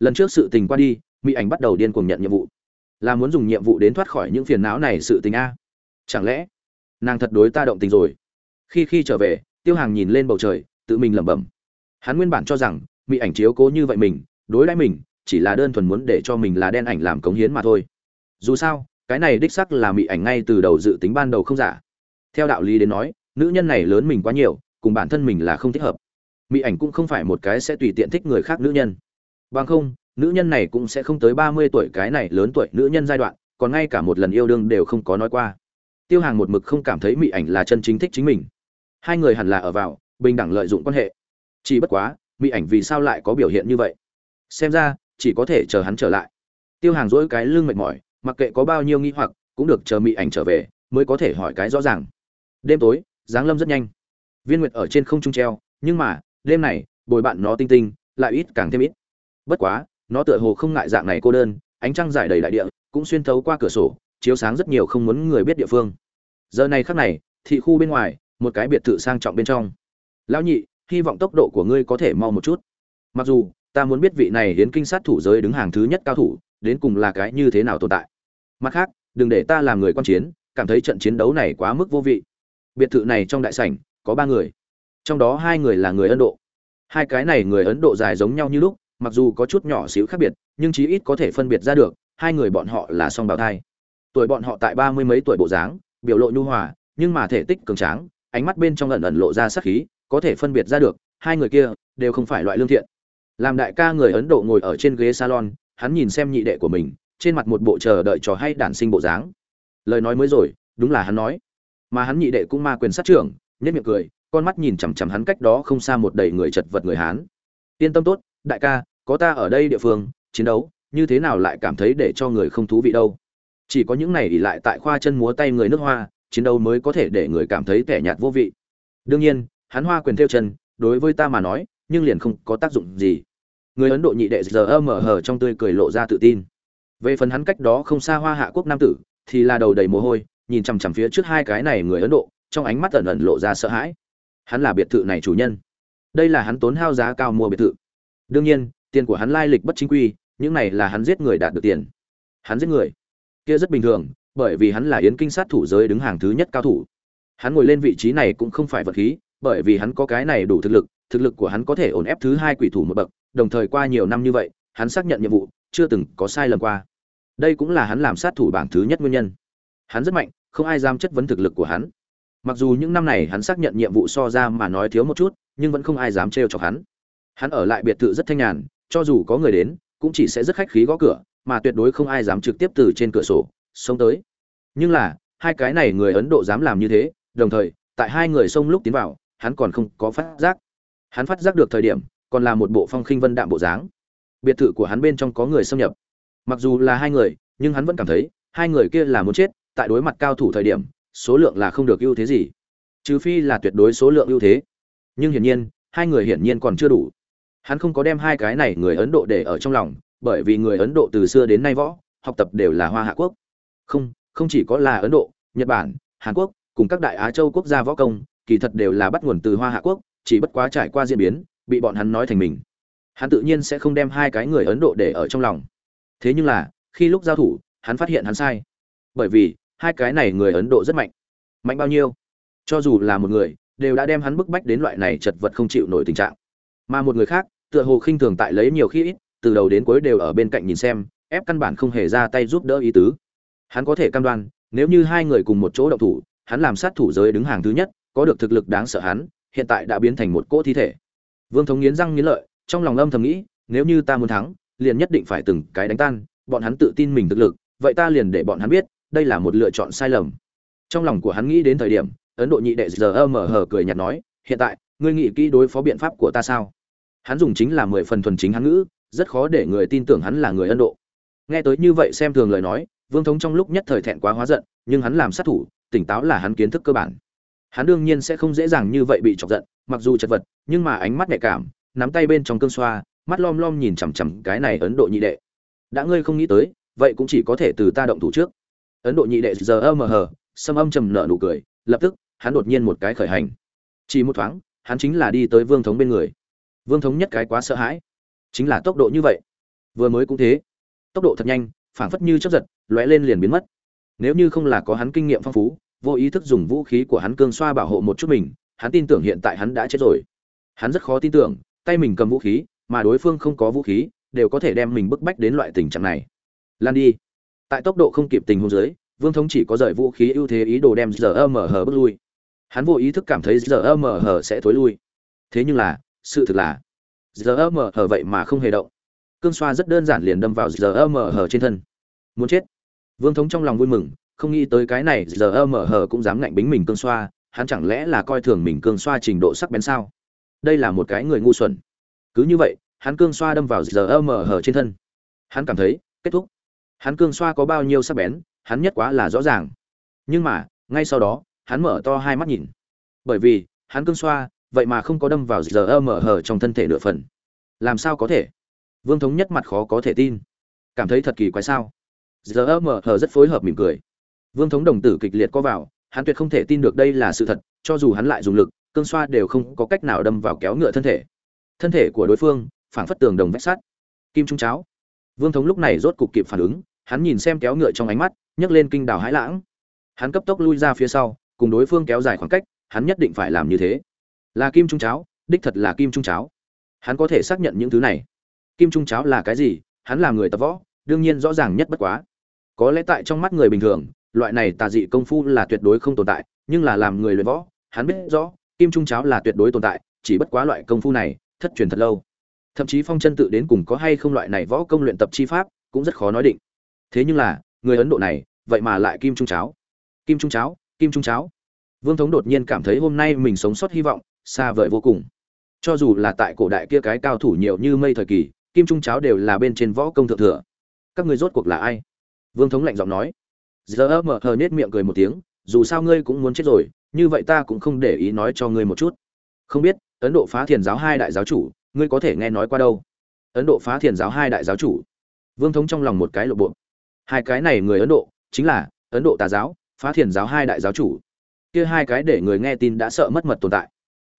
Lần trước sự tình qua đi mỹ ảnh bắt đầu điên cuồng nhận nhiệm vụ. Là muốn dùng nhiệm vụ đến thoát khỏi những phiền não này sự tình a. Chẳng lẽ, nàng thật đối ta động tình rồi? Khi khi trở về, tiêu hàng nhìn lên bầu trời, tự mình lẩm bẩm. Hắn nguyên bản cho rằng mỹ ảnh chiếu cố như vậy mình, đối đãi mình chỉ là đơn thuần muốn để cho mình là đen ảnh làm cống hiến mà thôi. Dù sao, cái này đích sắc là mỹ ảnh ngay từ đầu dự tính ban đầu không giả. Theo đạo lý đến nói, nữ nhân này lớn mình quá nhiều, cùng bản thân mình là không thích hợp. Mỹ ảnh cũng không phải một cái sẽ tùy tiện thích người khác nữ nhân. Bằng không, nữ nhân này cũng sẽ không tới ba mươi tuổi cái này lớn tuổi nữ nhân giai đoạn, còn ngay cả một lần yêu đương đều không có nói qua. Tiêu hàng một mực không cảm thấy mỹ ảnh là chân chính thích chính mình. Hai người hẳn là ở vào, bình đẳng lợi dụng quan hệ. Chỉ bất quá mỹ ảnh vì sao lại có biểu hiện như vậy? Xem ra chỉ có thể chờ hắn trở lại. Tiêu hàng dỗi cái lưng mệt mỏi, mặc kệ có bao nhiêu nghi hoặc, cũng được chờ mỹ ảnh trở về, mới có thể hỏi cái rõ ràng. Đêm tối, giáng lâm rất nhanh. Viên nguyệt ở trên không trung treo, nhưng mà, đêm này, bồi bạn nó tinh tinh, lại ít càng thêm ít. Bất quá, nó tựa hồ không ngại dạng này cô đơn, ánh trăng dài đầy đại địa, cũng xuyên thấu qua cửa sổ, chiếu sáng rất nhiều không muốn người biết địa phương. Giờ này khắc này, thị khu bên ngoài, một cái biệt thự sang trọng bên trong. Lão nhị, hy vọng tốc độ của ngươi có thể mau một chút. Mặc dù ta muốn biết vị này hiến kinh sát thủ giới đứng hàng thứ nhất cao thủ, đến cùng là cái như thế nào tồn tại. Mặt khác, đừng để ta làm người quan chiến, cảm thấy trận chiến đấu này quá mức vô vị. Biệt thự này trong đại sảnh, có ba người. Trong đó hai người là người ấn độ. Hai cái này người ấn độ dài giống nhau như lúc, mặc dù có chút nhỏ xíu khác biệt, nhưng chí ít có thể phân biệt ra được, hai người bọn họ là song bào thai. Tuổi bọn họ tại ba mươi mấy tuổi bộ dáng, biểu lộ nhu hòa, nhưng mà thể tích cường tráng, ánh mắt bên trong ẩn ẩn lộ ra sắc khí, có thể phân biệt ra được, hai người kia đều không phải loại lương thiện làm đại ca người ấn độ ngồi ở trên ghế salon, hắn nhìn xem nhị đệ của mình, trên mặt một bộ chờ đợi trò hay đản sinh bộ dáng. Lời nói mới rồi, đúng là hắn nói. Mà hắn nhị đệ cũng ma quyền sát trưởng nhất miệng cười, con mắt nhìn chằm chằm hắn cách đó không xa một đầy người chật vật người hán. Yên tâm tốt, đại ca, có ta ở đây địa phương, chiến đấu, như thế nào lại cảm thấy để cho người không thú vị đâu? Chỉ có những này ỉ lại tại khoa chân múa tay người nước hoa, chiến đấu mới có thể để người cảm thấy tẻ nhạt vô vị. Đương nhiên, hắn hoa quyền theo chân, đối với ta mà nói, nhưng liền không có tác dụng gì người ấn độ nhị đệ giờ mở hờ trong tươi cười lộ ra tự tin. Về phần hắn cách đó không xa hoa hạ quốc nam tử, thì là đầu đầy mồ hôi, nhìn chằm chằm phía trước hai cái này người ấn độ, trong ánh mắt ẩn ẩn lộ ra sợ hãi. Hắn là biệt thự này chủ nhân. Đây là hắn tốn hao giá cao mua biệt thự. Đương nhiên, tiền của hắn lai lịch bất chính quy, những này là hắn giết người đạt được tiền. Hắn giết người. Kia rất bình thường, bởi vì hắn là yến kinh sát thủ giới đứng hàng thứ nhất cao thủ. Hắn ngồi lên vị trí này cũng không phải vật khí, bởi vì hắn có cái này đủ thực lực thực lực của hắn có thể ổn ép thứ hai quỷ thủ một bậc đồng thời qua nhiều năm như vậy, hắn xác nhận nhiệm vụ, chưa từng có sai lầm qua. Đây cũng là hắn làm sát thủ bảng thứ nhất nguyên nhân. Hắn rất mạnh, không ai dám chất vấn thực lực của hắn. Mặc dù những năm này hắn xác nhận nhiệm vụ so ra mà nói thiếu một chút, nhưng vẫn không ai dám trêu chọc hắn. Hắn ở lại biệt thự rất thanh nhàn, cho dù có người đến, cũng chỉ sẽ rất khách khí gõ cửa, mà tuyệt đối không ai dám trực tiếp từ trên cửa sổ, xông tới. Nhưng là, hai cái này người ấn độ dám làm như thế, đồng thời, tại hai người xông lúc tiến vào, hắn còn không có phát giác. Hắn phát giác được thời điểm còn là một bộ phong khinh vân đạm bộ dáng. Biệt thự của hắn bên trong có người xâm nhập. Mặc dù là hai người, nhưng hắn vẫn cảm thấy, hai người kia là muốn chết, tại đối mặt cao thủ thời điểm, số lượng là không được ưu thế gì. Trừ phi là tuyệt đối số lượng ưu thế. Nhưng hiển nhiên, hai người hiển nhiên còn chưa đủ. Hắn không có đem hai cái này người ấn độ để ở trong lòng, bởi vì người ấn độ từ xưa đến nay võ, học tập đều là hoa hạ quốc. Không không chỉ có là ấn độ, nhật bản, hàn quốc, cùng các đại á châu quốc gia võ công, kỳ thật đều là bắt nguồn từ hoa hạ quốc, chỉ bất quá trải qua diễn biến bị bọn hắn nói thành mình. Hắn tự nhiên sẽ không đem hai cái người ấn độ để ở trong lòng. Thế nhưng là, khi lúc giao thủ, hắn phát hiện hắn sai. Bởi vì, hai cái này người ấn độ rất mạnh. Mạnh bao nhiêu? Cho dù là một người, đều đã đem hắn bức bách đến loại này chật vật không chịu nổi tình trạng. Mà một người khác, tựa hồ khinh thường tại lấy nhiều khi ít, từ đầu đến cuối đều ở bên cạnh nhìn xem, ép căn bản không hề ra tay giúp đỡ ý tứ. Hắn có thể cam đoan, nếu như hai người cùng một chỗ động thủ, hắn làm sát thủ giới đứng hàng thứ nhất, có được thực lực đáng sợ hắn, hiện tại đã biến thành một cỗ thi thể vương thống nghiến răng nghiến lợi, trong lòng âm thầm nghĩ, nếu như ta muốn thắng, liền nhất định phải từng cái đánh tan, bọn hắn tự tin mình thực lực, vậy ta liền để bọn hắn biết, đây là một lựa chọn sai lầm. Trong lòng của hắn nghĩ đến thời điểm, ấn độ nhị đệ giờ mở hở cười nhạt nói, hiện tại, ngươi nghĩ kỹ đối phó biện pháp của ta sao? Hắn dùng chính là mười phần thuần chính hắn ngữ, rất khó để người tin tưởng hắn là người ấn độ. Nghe tới như vậy xem thường lời nói, vương thống trong lúc nhất thời thẹn quá hóa giận, nhưng hắn làm sát thủ, tỉnh táo là hắn kiến thức cơ bản. Hắn đương nhiên sẽ không dễ dàng như vậy bị chọc giận mặc dù chật vật, nhưng mà ánh mắt nhạy cảm, nắm tay bên trong cơn xoa, mắt lom lom nhìn chằm chằm cái này ấn độ nhị đệ. Đã ngươi không nghĩ tới, vậy cũng chỉ có thể từ ta động thủ trước. Ấn độ nhị đệ giờ âm hờ, sâm âm trầm nợ nụ cười, lập tức, hắn đột nhiên một cái khởi hành. Chỉ một thoáng, hắn chính là đi tới vương thống bên người. Vương thống nhất cái quá sợ hãi. Chính là tốc độ như vậy. Vừa mới cũng thế. Tốc độ thật nhanh, phảng phất như chấp giật, lóe lên liền biến mất. Nếu như không là có hắn kinh nghiệm phong phú, vô ý thức dùng vũ khí của hắn cương xoa bảo hộ một chút mình hắn tin tưởng hiện tại hắn đã chết rồi. Hắn rất khó tin tưởng, tay mình cầm vũ khí, mà đối phương không có vũ khí, đều có thể đem mình bức bách đến loại tình trạng này. Lan đi. Tại tốc độ không kịp tình huống dưới, vương thống chỉ có rời vũ khí ưu thế ý đồ đem giờ mở hờ bước lui. Hắn vô ý thức cảm thấy giờ mở hờ sẽ thối lui. Thế nhưng là, sự thực là giờ mở hờ vậy mà không hề động. Cương xoa rất đơn giản liền đâm vào giờ mở hờ trên thân. Muốn chết. Vương thống trong lòng vui mừng, không nghĩ tới cái này giờ mở hờ cũng dám ngạnh bính mình cương xoa hắn chẳng lẽ là coi thường mình cương xoa trình độ sắc bén sao? Đây là một cái người ngu xuẩn. Cứ như vậy, hắn cương xoa đâm vào giờ mở hờ trên thân. Hắn cảm thấy, kết thúc. Hắn cương xoa có bao nhiêu sắc bén, hắn nhất quá là rõ ràng. Nhưng mà, ngay sau đó, hắn mở to hai mắt nhìn. Bởi vì, hắn cương xoa, vậy mà không có đâm vào giờ mở hờ trong thân thể nửa phần. Làm sao có thể? Vương thống nhất mặt khó có thể tin. Cảm thấy thật kỳ quái sao? Giờ mở hờ rất phối hợp mỉm cười. Vương thống đồng tử kịch liệt có vào hắn tuyệt không thể tin được đây là sự thật, cho dù hắn lại dùng lực, cương xoa đều không có cách nào đâm vào kéo ngựa thân thể. Thân thể của đối phương, phảng phất tường đồng vách sắt. Kim trung cháo. Vương thống lúc này rốt cục kịp phản ứng, hắn nhìn xem kéo ngựa trong ánh mắt, nhấc lên kinh đào hãi lãng. Hắn cấp tốc lui ra phía sau, cùng đối phương kéo dài khoảng cách, hắn nhất định phải làm như thế. Là kim trung cháo, đích thật là kim trung cháo. Hắn có thể xác nhận những thứ này. Kim trung cháo là cái gì? Hắn là người tập võ, đương nhiên rõ ràng nhất bất quá. Có lẽ tại trong mắt người bình thường loại này tà dị công phu là tuyệt đối không tồn tại, nhưng là làm người luyện võ, hắn biết rõ, kim trung cháo là tuyệt đối tồn tại, chỉ bất quá loại công phu này, thất truyền thật lâu. Thậm chí phong chân tự đến cùng có hay không loại này võ công luyện tập chi pháp, cũng rất khó nói định. Thế nhưng là, người ấn độ này, vậy mà lại kim trung cháo. Kim trung cháo, kim trung cháo. Vương thống đột nhiên cảm thấy hôm nay mình sống sót hy vọng, xa vời vô cùng. Cho dù là tại cổ đại kia cái cao thủ nhiều như mây thời kỳ, kim trung cháo đều là bên trên võ công thượng thừa. Các người rốt cuộc là ai? Vương thống lạnh giọng nói giờ mở hờ nết miệng cười một tiếng, dù sao ngươi cũng muốn chết rồi, như vậy ta cũng không để ý nói cho ngươi một chút. Không biết, ấn độ phá thiền giáo hai đại giáo chủ, ngươi có thể nghe nói qua đâu? Ấn độ phá thiền giáo hai đại giáo chủ. Vương thống trong lòng một cái lộ bộ. Hai cái này người ấn độ, chính là ấn độ tà giáo, phá thiền giáo hai đại giáo chủ. Kia hai cái để người nghe tin đã sợ mất mật tồn tại.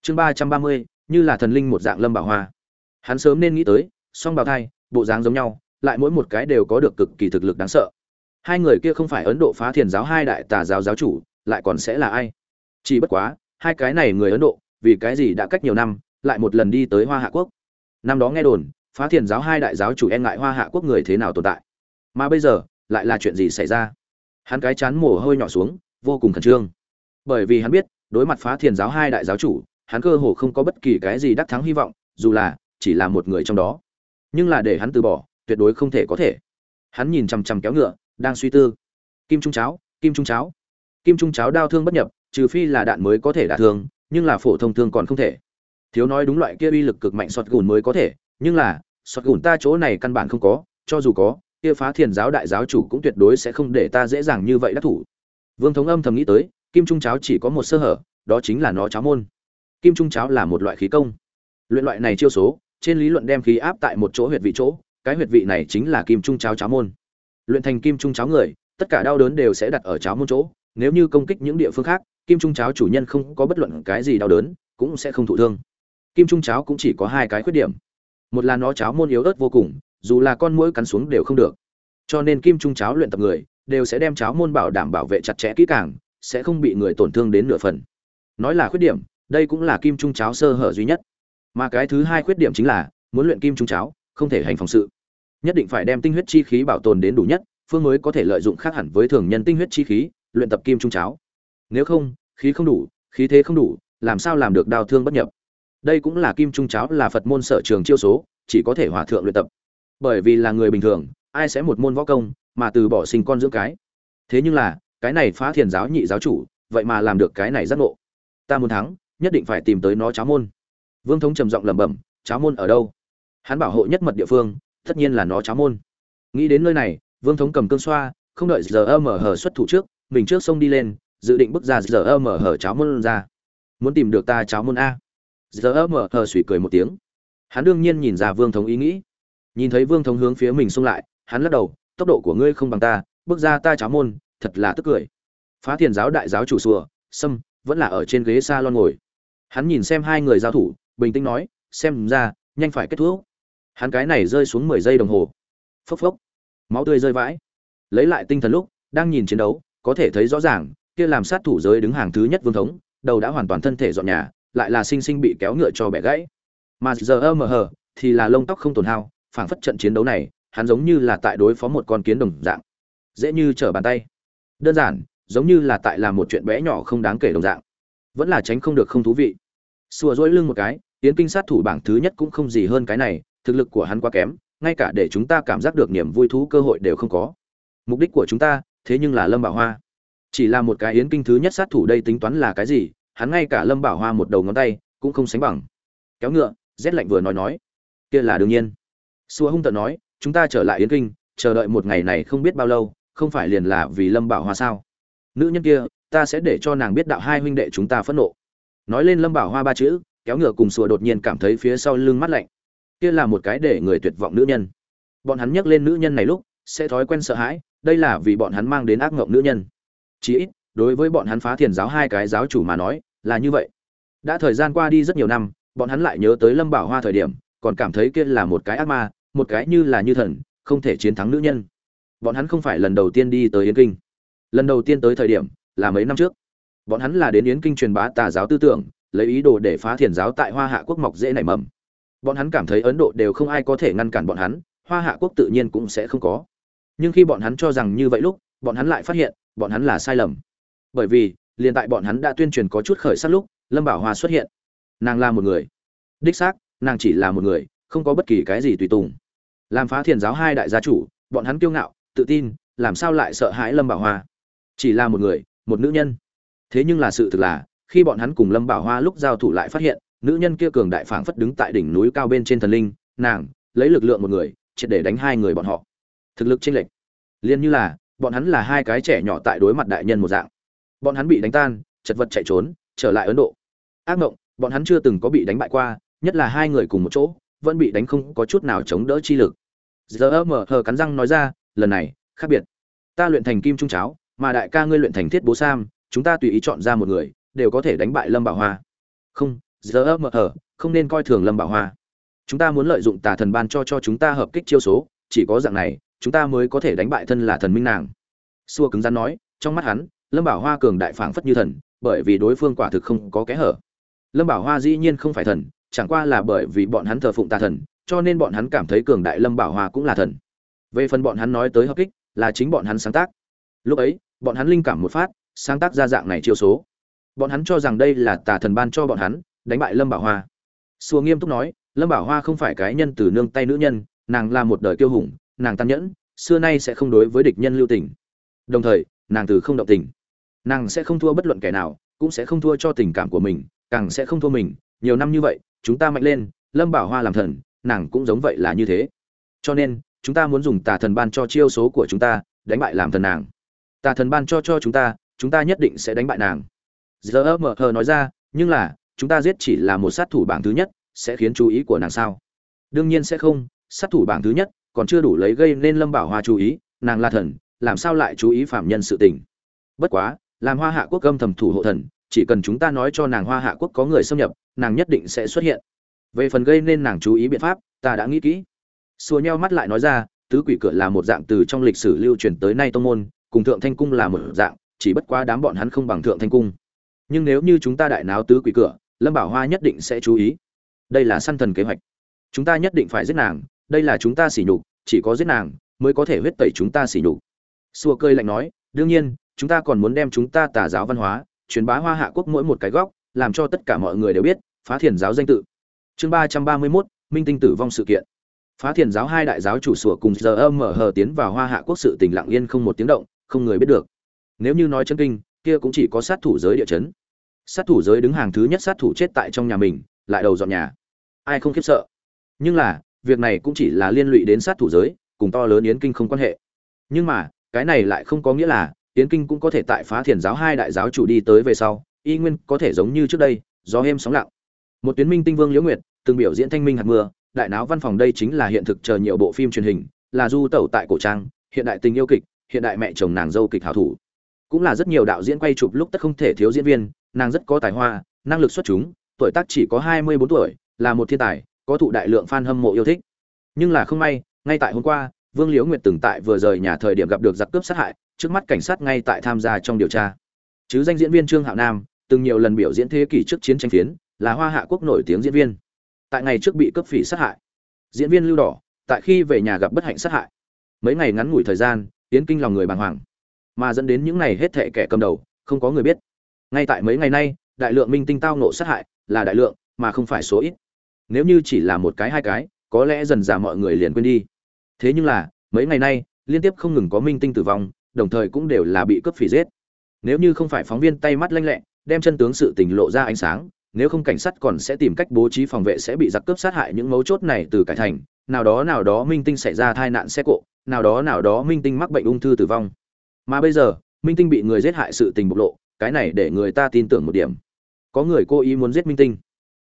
Chương ba trăm ba mươi, như là thần linh một dạng lâm bảo hoa. Hắn sớm nên nghĩ tới, song bào thai, bộ dáng giống nhau, lại mỗi một cái đều có được cực kỳ thực lực đáng sợ hai người kia không phải ấn độ phá thiền giáo hai đại tà giáo giáo chủ, lại còn sẽ là ai? Chỉ bất quá, hai cái này người ấn độ, vì cái gì đã cách nhiều năm, lại một lần đi tới hoa hạ quốc? Năm đó nghe đồn, phá thiền giáo hai đại giáo chủ e ngại hoa hạ quốc người thế nào tồn tại. Mà bây giờ, lại là chuyện gì xảy ra? Hắn cái chán mồ hôi nhỏ xuống, vô cùng khẩn trương. Bởi vì hắn biết, đối mặt phá thiền giáo hai đại giáo chủ, hắn cơ hồ không có bất kỳ cái gì đắc thắng hy vọng, dù là chỉ là một người trong đó. Nhưng là để hắn từ bỏ, tuyệt đối không thể có thể. Hắn nhìn chằm chằm kéo ngựa đang suy tư. Kim trung cháo, kim trung cháo. Kim trung cháo đau thương bất nhập, trừ phi là đạn mới có thể đả thương, nhưng là phổ thông thương còn không thể. Thiếu nói đúng loại kia uy lực cực mạnh sọt gùn mới có thể, nhưng là, sọt gùn ta chỗ này căn bản không có, cho dù có, kia phá thiền giáo đại giáo chủ cũng tuyệt đối sẽ không để ta dễ dàng như vậy đắc thủ. Vương thống âm thầm nghĩ tới, kim trung cháo chỉ có một sơ hở, đó chính là nó cháo môn. Kim trung cháo là một loại khí công. Luyện loại này chiêu số, trên lý luận đem khí áp tại một chỗ huyệt vị chỗ, cái huyệt vị này chính là kim trung cháo cháo môn luyện thành kim trung cháo người, tất cả đau đớn đều sẽ đặt ở cháo môn chỗ. Nếu như công kích những địa phương khác, kim trung cháo chủ nhân không có bất luận cái gì đau đớn, cũng sẽ không thụ thương. Kim trung cháo cũng chỉ có hai cái khuyết điểm. Một là nó cháo môn yếu ớt vô cùng, dù là con mũi cắn xuống đều không được. Cho nên kim trung cháo luyện tập người, đều sẽ đem cháo môn bảo đảm bảo vệ chặt chẽ kỹ càng, sẽ không bị người tổn thương đến nửa phần. Nói là khuyết điểm, đây cũng là kim trung cháo sơ hở duy nhất. Mà cái thứ hai khuyết điểm chính là, muốn luyện kim trung cháo, không thể hành phòng sự nhất định phải đem tinh huyết chi khí bảo tồn đến đủ nhất, phương mới có thể lợi dụng khác hẳn với thường nhân tinh huyết chi khí, luyện tập kim trung cháo. Nếu không, khí không đủ, khí thế không đủ, làm sao làm được đào thương bất nhập? Đây cũng là kim trung cháo là phật môn sở trường chiêu số, chỉ có thể hòa thượng luyện tập. Bởi vì là người bình thường, ai sẽ một môn võ công mà từ bỏ sinh con dưỡng cái? Thế nhưng là, cái này phá thiền giáo nhị giáo chủ, vậy mà làm được cái này giác ngộ. Ta muốn thắng, nhất định phải tìm tới nó cháo môn. Vương thống trầm giọng lẩm bẩm, cháo môn ở đâu? Hắn bảo hộ nhất mật địa phương tất nhiên là nó cháo môn. Nghĩ đến nơi này, vương thống cầm cơn xoa, không đợi giờ mở hở xuất thủ trước, mình trước sông đi lên, dự định bước ra giờ mở hở cháo môn ra. Muốn tìm được ta cháo môn a. Giờ mở hở suy cười một tiếng. Hắn đương nhiên nhìn ra vương thống ý nghĩ. Nhìn thấy vương thống hướng phía mình xông lại, hắn lắc đầu, tốc độ của ngươi không bằng ta, bước ra ta cháo môn, thật là tức cười. Phá thiền giáo đại giáo chủ sùa sâm, vẫn là ở trên ghế s a lon ngồi. Hắn nhìn xem hai người giao thủ, bình tĩnh nói, xem ra, nhanh phải kết thúc hắn cái này rơi xuống mười giây đồng hồ. Phốc phốc. Máu tươi rơi vãi. Lấy lại tinh thần lúc, đang nhìn chiến đấu, có thể thấy rõ ràng, kia làm sát thủ giới đứng hàng thứ nhất vương thống, đầu đã hoàn toàn thân thể dọn nhà, lại là sinh sinh bị kéo ngựa cho bẻ gãy. Mà giờ mờ hờ, thì là lông tóc không tổn hao, phảng phất trận chiến đấu này, hắn giống như là tại đối phó một con kiến đồng dạng. Dễ như trở bàn tay. Đơn giản, giống như là tại làm một chuyện bé nhỏ không đáng kể đồng dạng. Vẫn là tránh không được không thú vị. Xua dỗi lưng một cái, tiến kinh sát thủ bảng thứ nhất cũng không gì hơn cái này thực lực của hắn quá kém, ngay cả để chúng ta cảm giác được niềm vui thú cơ hội đều không có. Mục đích của chúng ta, thế nhưng là lâm bảo hoa. Chỉ là một cái yến kinh thứ nhất sát thủ đây tính toán là cái gì, hắn ngay cả lâm bảo hoa một đầu ngón tay, cũng không sánh bằng. Kéo ngựa, rét lạnh vừa nói nói. Kia là đương nhiên. Xua hung tận nói, chúng ta trở lại yến kinh, chờ đợi một ngày này không biết bao lâu, không phải liền là vì lâm bảo hoa sao? Nữ nhân kia, ta sẽ để cho nàng biết đạo hai huynh đệ chúng ta phẫn nộ. Nói lên lâm bảo hoa ba chữ, kéo ngựa cùng sùa đột nhiên cảm thấy phía sau lưng mắt lạnh kia là một cái để người tuyệt vọng nữ nhân. Bọn hắn nhắc lên nữ nhân này lúc, sẽ thói quen sợ hãi, đây là vì bọn hắn mang đến ác ngộng nữ nhân. Chí ít, đối với bọn hắn phá thiền giáo hai cái giáo chủ mà nói, là như vậy. Đã thời gian qua đi rất nhiều năm, bọn hắn lại nhớ tới lâm bảo hoa thời điểm, còn cảm thấy kia là một cái ác ma, một cái như là như thần, không thể chiến thắng nữ nhân. Bọn hắn không phải lần đầu tiên đi tới yến kinh. Lần đầu tiên tới thời điểm, là mấy năm trước. Bọn hắn là đến yến kinh truyền bá tà giáo tư tưởng, lấy ý đồ để phá thiền giáo tại hoa hạ quốc mọc dễ nảy mầm bọn hắn cảm thấy ấn độ đều không ai có thể ngăn cản bọn hắn, hoa hạ quốc tự nhiên cũng sẽ không có. Nhưng khi bọn hắn cho rằng như vậy lúc, bọn hắn lại phát hiện, bọn hắn là sai lầm. Bởi vì, liền tại bọn hắn đã tuyên truyền có chút khởi sắc lúc, lâm bảo hoa xuất hiện. Nàng là một người. Đích xác, nàng chỉ là một người, không có bất kỳ cái gì tùy tùng. Làm phá thiền giáo hai đại gia chủ, bọn hắn kiêu ngạo, tự tin, làm sao lại sợ hãi lâm bảo hoa chỉ là một người, một nữ nhân. Thế nhưng là sự thực là, khi bọn hắn cùng lâm bảo hoa lúc giao thủ lại phát hiện nữ nhân kia cường đại phảng phất đứng tại đỉnh núi cao bên trên thần linh, nàng, lấy lực lượng một người, triệt để đánh hai người bọn họ. Thực lực chênh lệch. Liên như là, bọn hắn là hai cái trẻ nhỏ tại đối mặt đại nhân một dạng. Bọn hắn bị đánh tan, chật vật chạy trốn, trở lại ấn độ. Ác mộng, bọn hắn chưa từng có bị đánh bại qua, nhất là hai người cùng một chỗ, vẫn bị đánh không có chút nào chống đỡ chi lực. Giờ mở hờ cắn răng nói ra, lần này, khác biệt. Ta luyện thành kim trung cháo, mà đại ca ngươi luyện thành thiết bố sam, chúng ta tùy ý chọn ra một người, đều có thể đánh bại lâm bảo hoa. Không giờ mở hờ, không nên coi thường lâm bảo hoa. Chúng ta muốn lợi dụng tà thần ban cho cho chúng ta hợp kích chiêu số, chỉ có dạng này, chúng ta mới có thể đánh bại thân là thần minh nàng. Xua cứng rắn nói, trong mắt hắn, lâm bảo hoa cường đại phảng phất như thần, bởi vì đối phương quả thực không có kẽ hở. Lâm bảo hoa dĩ nhiên không phải thần, chẳng qua là bởi vì bọn hắn thờ phụng tà thần, cho nên bọn hắn cảm thấy cường đại lâm bảo hoa cũng là thần. Về phần bọn hắn nói tới hợp kích, là chính bọn hắn sáng tác. Lúc ấy, bọn hắn linh cảm một phát, sáng tác ra dạng này chiêu số. Bọn hắn cho rằng đây là tà thần ban cho bọn hắn đánh bại lâm bảo hoa. Xua nghiêm túc nói, lâm bảo hoa không phải cái nhân từ nương tay nữ nhân, nàng là một đời kiêu hùng, nàng tàn nhẫn, xưa nay sẽ không đối với địch nhân lưu tình. Đồng thời, nàng từ không động tình. Nàng sẽ không thua bất luận kẻ nào, cũng sẽ không thua cho tình cảm của mình, càng sẽ không thua mình. Nhiều năm như vậy, chúng ta mạnh lên, lâm bảo hoa làm thần, nàng cũng giống vậy là như thế. Cho nên, chúng ta muốn dùng tà thần ban cho chiêu số của chúng ta, đánh bại làm thần nàng. Tà thần ban cho cho chúng ta chúng ta nhất định sẽ đánh bại nàng. Giờ mờ hờ nói ra, nhưng là chúng ta giết chỉ là một sát thủ bảng thứ nhất, sẽ khiến chú ý của nàng sao? Đương nhiên sẽ không, sát thủ bảng thứ nhất còn chưa đủ lấy gây nên lâm bảo hoa chú ý, nàng là thần, làm sao lại chú ý phạm nhân sự tình? Bất quá, làm hoa hạ quốc âm thầm thủ hộ thần, chỉ cần chúng ta nói cho nàng hoa hạ quốc có người xâm nhập, nàng nhất định sẽ xuất hiện. Về phần gây nên nàng chú ý biện pháp, ta đã nghĩ kỹ. Xua nhau mắt lại nói ra, tứ quỷ cửa là một dạng từ trong lịch sử lưu truyền tới nay tông môn, cùng thượng thanh cung là một dạng, chỉ bất quá đám bọn hắn không bằng thượng thanh cung nhưng nếu như chúng ta đại náo tứ quỷ cửa, lâm bảo hoa nhất định sẽ chú ý. Đây là săn thần kế hoạch. Chúng ta nhất định phải giết nàng, đây là chúng ta xỉ nhục, chỉ có giết nàng mới có thể huyết tẩy chúng ta xỉ nhục. Xua cơi lạnh nói, đương nhiên, chúng ta còn muốn đem chúng ta tà giáo văn hóa, truyền bá hoa hạ quốc mỗi một cái góc, làm cho tất cả mọi người đều biết, phá thiền giáo danh tự. Chương ba trăm ba mươi mốt, minh tinh tử vong sự kiện. Phá thiền giáo hai đại giáo chủ sủa cùng giờ âm mở hờ tiến vào hoa hạ quốc sự tình lặng yên không một tiếng động, không người biết được. Nếu như nói chân kinh, kia cũng chỉ có sát thủ giới địa chấn sát thủ giới đứng hàng thứ nhất sát thủ chết tại trong nhà mình, lại đầu dọn nhà. Ai không khiếp sợ? Nhưng là, việc này cũng chỉ là liên lụy đến sát thủ giới, cùng to lớn yến kinh không quan hệ. Nhưng mà, cái này lại không có nghĩa là, yến kinh cũng có thể tại phá thiền giáo hai đại giáo chủ đi tới về sau, y nguyên có thể giống như trước đây, gió êm sóng lặng. Một tuyến minh tinh vương liễu nguyệt, từng biểu diễn thanh minh hạt mưa, đại náo văn phòng đây chính là hiện thực chờ nhiều bộ phim truyền hình, là du tẩu tại cổ trang, hiện đại tình yêu kịch, hiện đại mẹ chồng nàng dâu kịch hảo thủ cũng là rất nhiều đạo diễn quay chụp lúc tất không thể thiếu diễn viên, nàng rất có tài hoa, năng lực xuất chúng, tuổi tác chỉ có hai mươi bốn tuổi, là một thiên tài, có thụ đại lượng fan hâm mộ yêu thích. Nhưng là không may, ngay tại hôm qua, vương liễu nguyệt từng tại vừa rời nhà thời điểm gặp được giặc cướp sát hại, trước mắt cảnh sát ngay tại tham gia trong điều tra. Chứ danh diễn viên trương hạo nam, từng nhiều lần biểu diễn thế kỷ trước chiến tranh phiến, là hoa hạ quốc nổi tiếng diễn viên. Tại ngày trước bị cướp phỉ sát hại. Diễn viên lưu đỏ, tại khi về nhà gặp bất hạnh sát hại. Mấy ngày ngắn ngủi thời gian tiến kinh lòng người bàng hoàng mà dẫn đến những ngày hết thệ kẻ cầm đầu, không có người biết. Ngay tại mấy ngày nay, đại lượng minh tinh tao nộ sát hại là đại lượng, mà không phải số ít. Nếu như chỉ là một cái hai cái, có lẽ dần dà mọi người liền quên đi. Thế nhưng là, mấy ngày nay, liên tiếp không ngừng có minh tinh tử vong, đồng thời cũng đều là bị cướp phỉ giết. Nếu như không phải phóng viên tay mắt lanh lẹ, đem chân tướng sự tình lộ ra ánh sáng, nếu không cảnh sát còn sẽ tìm cách bố trí phòng vệ sẽ bị giặc cướp sát hại những mấu chốt này từ cải thành, nào đó nào đó minh tinh xảy ra tai nạn xe cộ, nào đó nào đó minh tinh mắc bệnh ung thư tử vong mà bây giờ, minh tinh bị người giết hại sự tình bộc lộ, cái này để người ta tin tưởng một điểm. Có người cố ý muốn giết minh tinh.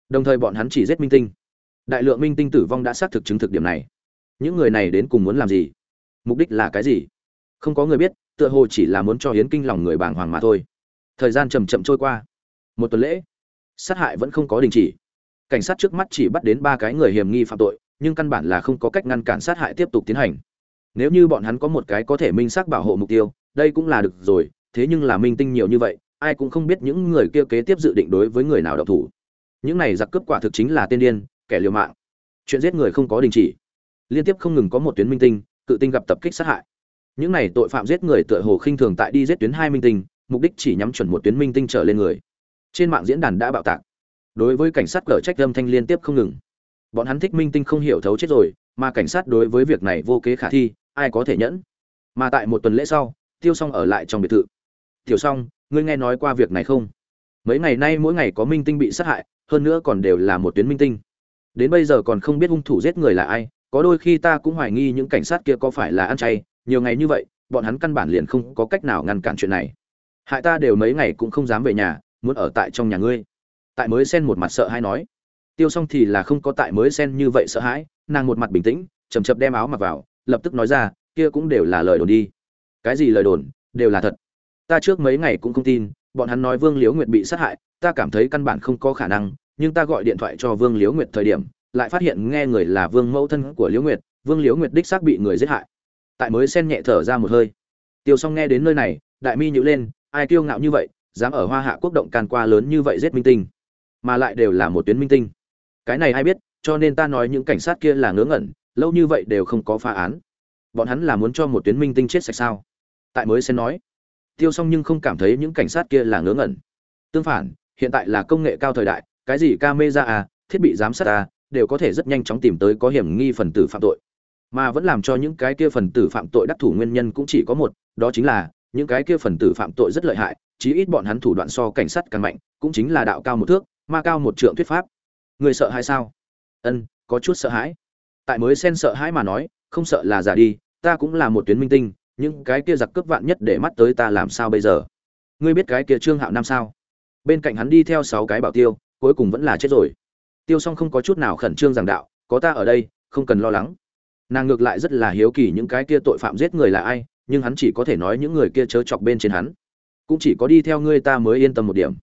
Đồng thời bọn hắn chỉ giết minh tinh. Đại lượng minh tinh tử vong đã xác thực chứng thực điểm này. Những người này đến cùng muốn làm gì? Mục đích là cái gì? Không có người biết, tựa hồ chỉ là muốn cho hiến kinh lòng người bàng hoàng mà thôi. Thời gian chầm chậm trôi qua. Một tuần lễ, sát hại vẫn không có đình chỉ. Cảnh sát trước mắt chỉ bắt đến ba cái người hiểm nghi phạm tội, nhưng căn bản là không có cách ngăn cản sát hại tiếp tục tiến hành. Nếu như bọn hắn có một cái có thể minh xác bảo hộ mục tiêu đây cũng là được rồi, thế nhưng là minh tinh nhiều như vậy, ai cũng không biết những người kia kế tiếp dự định đối với người nào độc thủ. Những này giặc cướp quả thực chính là tên điên, kẻ liều mạng. Chuyện giết người không có đình chỉ. Liên tiếp không ngừng có một tuyến minh tinh, cự tinh gặp tập kích sát hại. Những này tội phạm giết người tựa hồ khinh thường tại đi giết tuyến hai minh tinh, mục đích chỉ nhắm chuẩn một tuyến minh tinh trở lên người. Trên mạng diễn đàn đã bạo tạc. Đối với cảnh sát cờ trách âm thanh liên tiếp không ngừng. Bọn hắn thích minh tinh không hiểu thấu chết rồi, mà cảnh sát đối với việc này vô kế khả thi, ai có thể nhẫn? Mà tại một tuần lễ sau tiêu s o n g ở lại trong biệt thự. Tiểu s o n g ngươi nghe nói qua việc này không? Mấy ngày nay mỗi ngày có minh tinh bị sát hại, hơn nữa còn đều là một tuyến minh tinh. Đến bây giờ còn không biết hung thủ giết người là ai, có đôi khi ta cũng hoài nghi những cảnh sát kia có phải là ăn chay. Nhiều ngày như vậy, bọn hắn căn bản liền không có cách nào ngăn cản chuyện này. Hại ta đều mấy ngày cũng không dám về nhà, muốn ở tại trong nhà ngươi. Tại mới xen một mặt sợ hãi nói. Tiêu xong thì là không có tại mới xen như vậy sợ hãi, nàng một mặt bình tĩnh chầm chập đem áo mặc vào, lập tức nói ra, kia cũng đều là lời đồn đi cái gì lời đồn, đều là thật. Ta trước mấy ngày cũng không tin, bọn hắn nói vương liễu nguyệt bị sát hại, ta cảm thấy căn bản không có khả năng, nhưng ta gọi điện thoại cho vương liễu nguyệt thời điểm, lại phát hiện nghe người là vương mẫu thân của liễu nguyệt, vương liễu nguyệt đích xác bị người giết hại. Tại mới xen nhẹ thở ra một hơi. Tiêu xong nghe đến nơi này, đại mi nhữ lên, ai kiêu ngạo như vậy, dám ở hoa hạ quốc động can qua lớn như vậy giết minh tinh, mà lại đều là một tuyến minh tinh. Cái này ai biết, cho nên ta nói những cảnh sát kia là ngớ ngẩn, lâu như vậy đều không có phá án bọn hắn là muốn cho một tuyến minh tinh chết sạch sao? Tại mới sẽ nói, tiêu xong nhưng không cảm thấy những cảnh sát kia là ngớ ngẩn. Tương phản, hiện tại là công nghệ cao thời đại, cái gì camera à thiết bị giám sát à đều có thể rất nhanh chóng tìm tới có hiểm nghi phần tử phạm tội. Mà vẫn làm cho những cái kia phần tử phạm tội đắc thủ nguyên nhân cũng chỉ có một, đó chính là những cái kia phần tử phạm tội rất lợi hại, chí ít bọn hắn thủ đoạn so cảnh sát càng mạnh, cũng chính là đạo cao một thước, ma cao một trượng thuyết pháp. Người sợ hay sao? Ân, có chút sợ hãi. Tại mới xen sợ hãi mà nói không sợ là giả đi, ta cũng là một tuyến minh tinh, những cái kia giặc cướp vạn nhất để mắt tới ta làm sao bây giờ? Ngươi biết cái kia trương hạo nam sao? Bên cạnh hắn đi theo sáu cái bảo tiêu, cuối cùng vẫn là chết rồi. Tiêu s o n g không có chút nào khẩn trương giảng đạo, có ta ở đây, không cần lo lắng. Nàng ngược lại rất là hiếu kỳ những cái kia tội phạm giết người là ai, nhưng hắn chỉ có thể nói những người kia chớ chọc bên trên hắn. Cũng chỉ có đi theo ngươi ta mới yên tâm một điểm.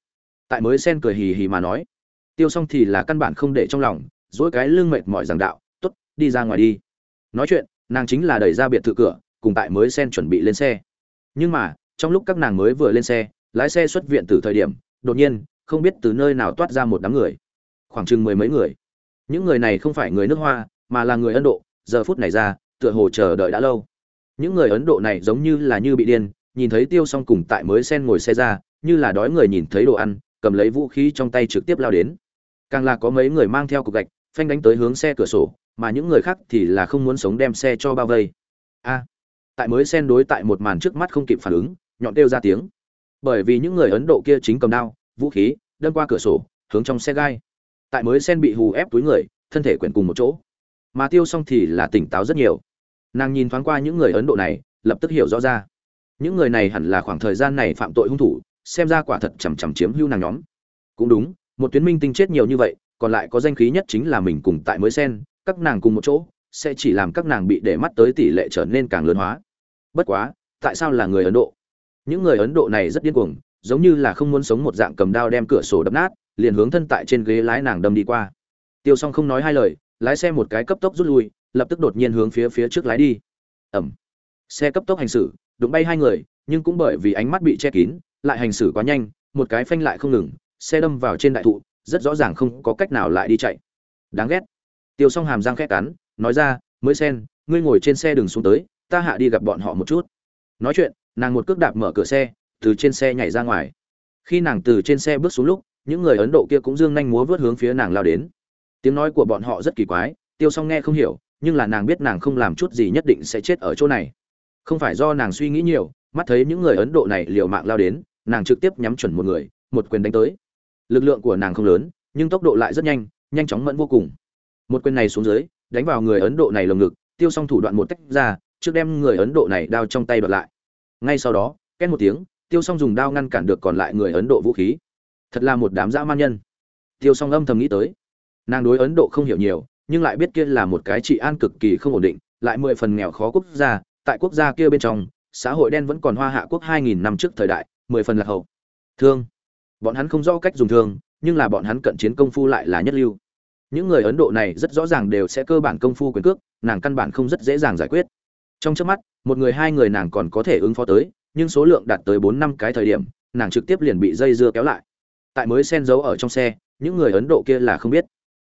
Tại mới sen cười hì hì mà nói. Tiêu song thì là căn bản không để trong lòng, dỗi cái lưng mệt mỏi giảng đạo t ố t đi ra ngoài đi nói chuyện, nàng chính là đẩy ra biệt thự cửa, cùng tại mới sen chuẩn bị lên xe. Nhưng mà, trong lúc các nàng mới vừa lên xe, lái xe xuất viện từ thời điểm, đột nhiên, không biết từ nơi nào toát ra một đám người. Khoảng chừng mười mấy người. Những người này không phải người nước hoa, mà là người ấn độ, giờ phút này ra, tựa hồ chờ đợi đã lâu. Những người ấn độ này giống như là như bị điên, nhìn thấy tiêu xong cùng tại mới sen ngồi xe ra, như là đói người nhìn thấy đồ ăn, cầm lấy vũ khí trong tay trực tiếp lao đến. Càng là có mấy người mang theo cục gạch, phanh đánh tới hướng xe cửa sổ mà những người khác thì là không muốn sống đem xe cho bao vây. A, tại mới sen đối tại một màn trước mắt không kịp phản ứng, nhọn kêu ra tiếng. Bởi vì những người ấn độ kia chính cầm đao, vũ khí, đâm qua cửa sổ, hướng trong xe gai. Tại mới sen bị hù ép túi người, thân thể quyển cùng một chỗ. Mà tiêu xong thì là tỉnh táo rất nhiều. Nàng nhìn thoáng qua những người ấn độ này, lập tức hiểu rõ ra. Những người này hẳn là khoảng thời gian này phạm tội hung thủ, xem ra quả thật chằm chằm chiếm hưu nàng nhóm. Cũng đúng, một tuyến minh tinh chết nhiều như vậy, còn lại có danh khí nhất chính là mình cùng tại mới sen các nàng cùng một chỗ, sẽ chỉ làm các nàng bị để mắt tới tỷ lệ trở nên càng lớn hóa. Bất quá, tại sao là người ấn độ? Những người ấn độ này rất điên cuồng, giống như là không muốn sống một dạng cầm đao đem cửa sổ đập nát, liền hướng thân tại trên ghế lái nàng đâm đi qua. Tiêu s không nói hai lời, lái xe một cái cấp tốc rút lui, lập tức đột nhiên hướng phía phía trước lái đi. Ẩm. Xe cấp tốc hành xử, đụng bay hai người, nhưng cũng bởi vì ánh mắt bị che kín, lại hành xử quá nhanh, một cái phanh lại không ngừng, xe đâm vào trên đại thụ, rất rõ ràng không có cách nào lại đi chạy. Đáng ghét tiêu s o n g hàm răng khét cắn, nói ra, mới sen ngươi ngồi trên xe đừng xuống tới, ta hạ đi gặp bọn họ một chút. Nói chuyện, nàng một cước đạp mở cửa xe, từ trên xe nhảy ra ngoài. Khi nàng từ trên xe bước xuống lúc, những người ấn độ kia cũng dương nhanh múa vớt hướng phía nàng lao đến. Tiếng nói của bọn họ rất kỳ quái, tiêu s o n g nghe không hiểu, nhưng là nàng biết nàng không làm chút gì nhất định sẽ chết ở chỗ này. Không phải do nàng suy nghĩ nhiều, mắt thấy những người ấn độ này liều mạng lao đến, nàng trực tiếp nhắm chuẩn một người, một quyền đánh tới. Lực lượng của nàng không lớn, nhưng tốc độ lại rất nhanh nhanh chóng mẫn vô cùng một quyền này xuống dưới, đánh vào người ấn độ này lồng ngực, tiêu xong thủ đoạn một tách ra, trước đem người ấn độ này đao trong tay đoạt lại. Ngay sau đó, két một tiếng, tiêu xong dùng đao ngăn cản được còn lại người ấn độ vũ khí. Thật là một đám dã man nhân. Tiêu xong âm thầm nghĩ tới. Nàng đối ấn độ không hiểu nhiều, nhưng lại biết kia là một cái trị an cực kỳ không ổn định, lại mười phần nghèo khó quốc gia, tại quốc gia kia bên trong, xã hội đen vẫn còn hoa hạ quốc hai nghìn năm trước thời đại, mười phần lạc hậu. Thương. Bọn hắn không rõ cách dùng thương, nhưng là bọn hắn cận chiến công phu lại là nhất lưu những người ấn độ này rất rõ ràng đều sẽ cơ bản công phu quyền cước nàng căn bản không rất dễ dàng giải quyết. Trong trước mắt một người hai người nàng còn có thể ứng phó tới nhưng số lượng đạt tới bốn năm cái thời điểm nàng trực tiếp liền bị dây dưa kéo lại. Tại mới xen giấu ở trong xe những người ấn độ kia là không biết.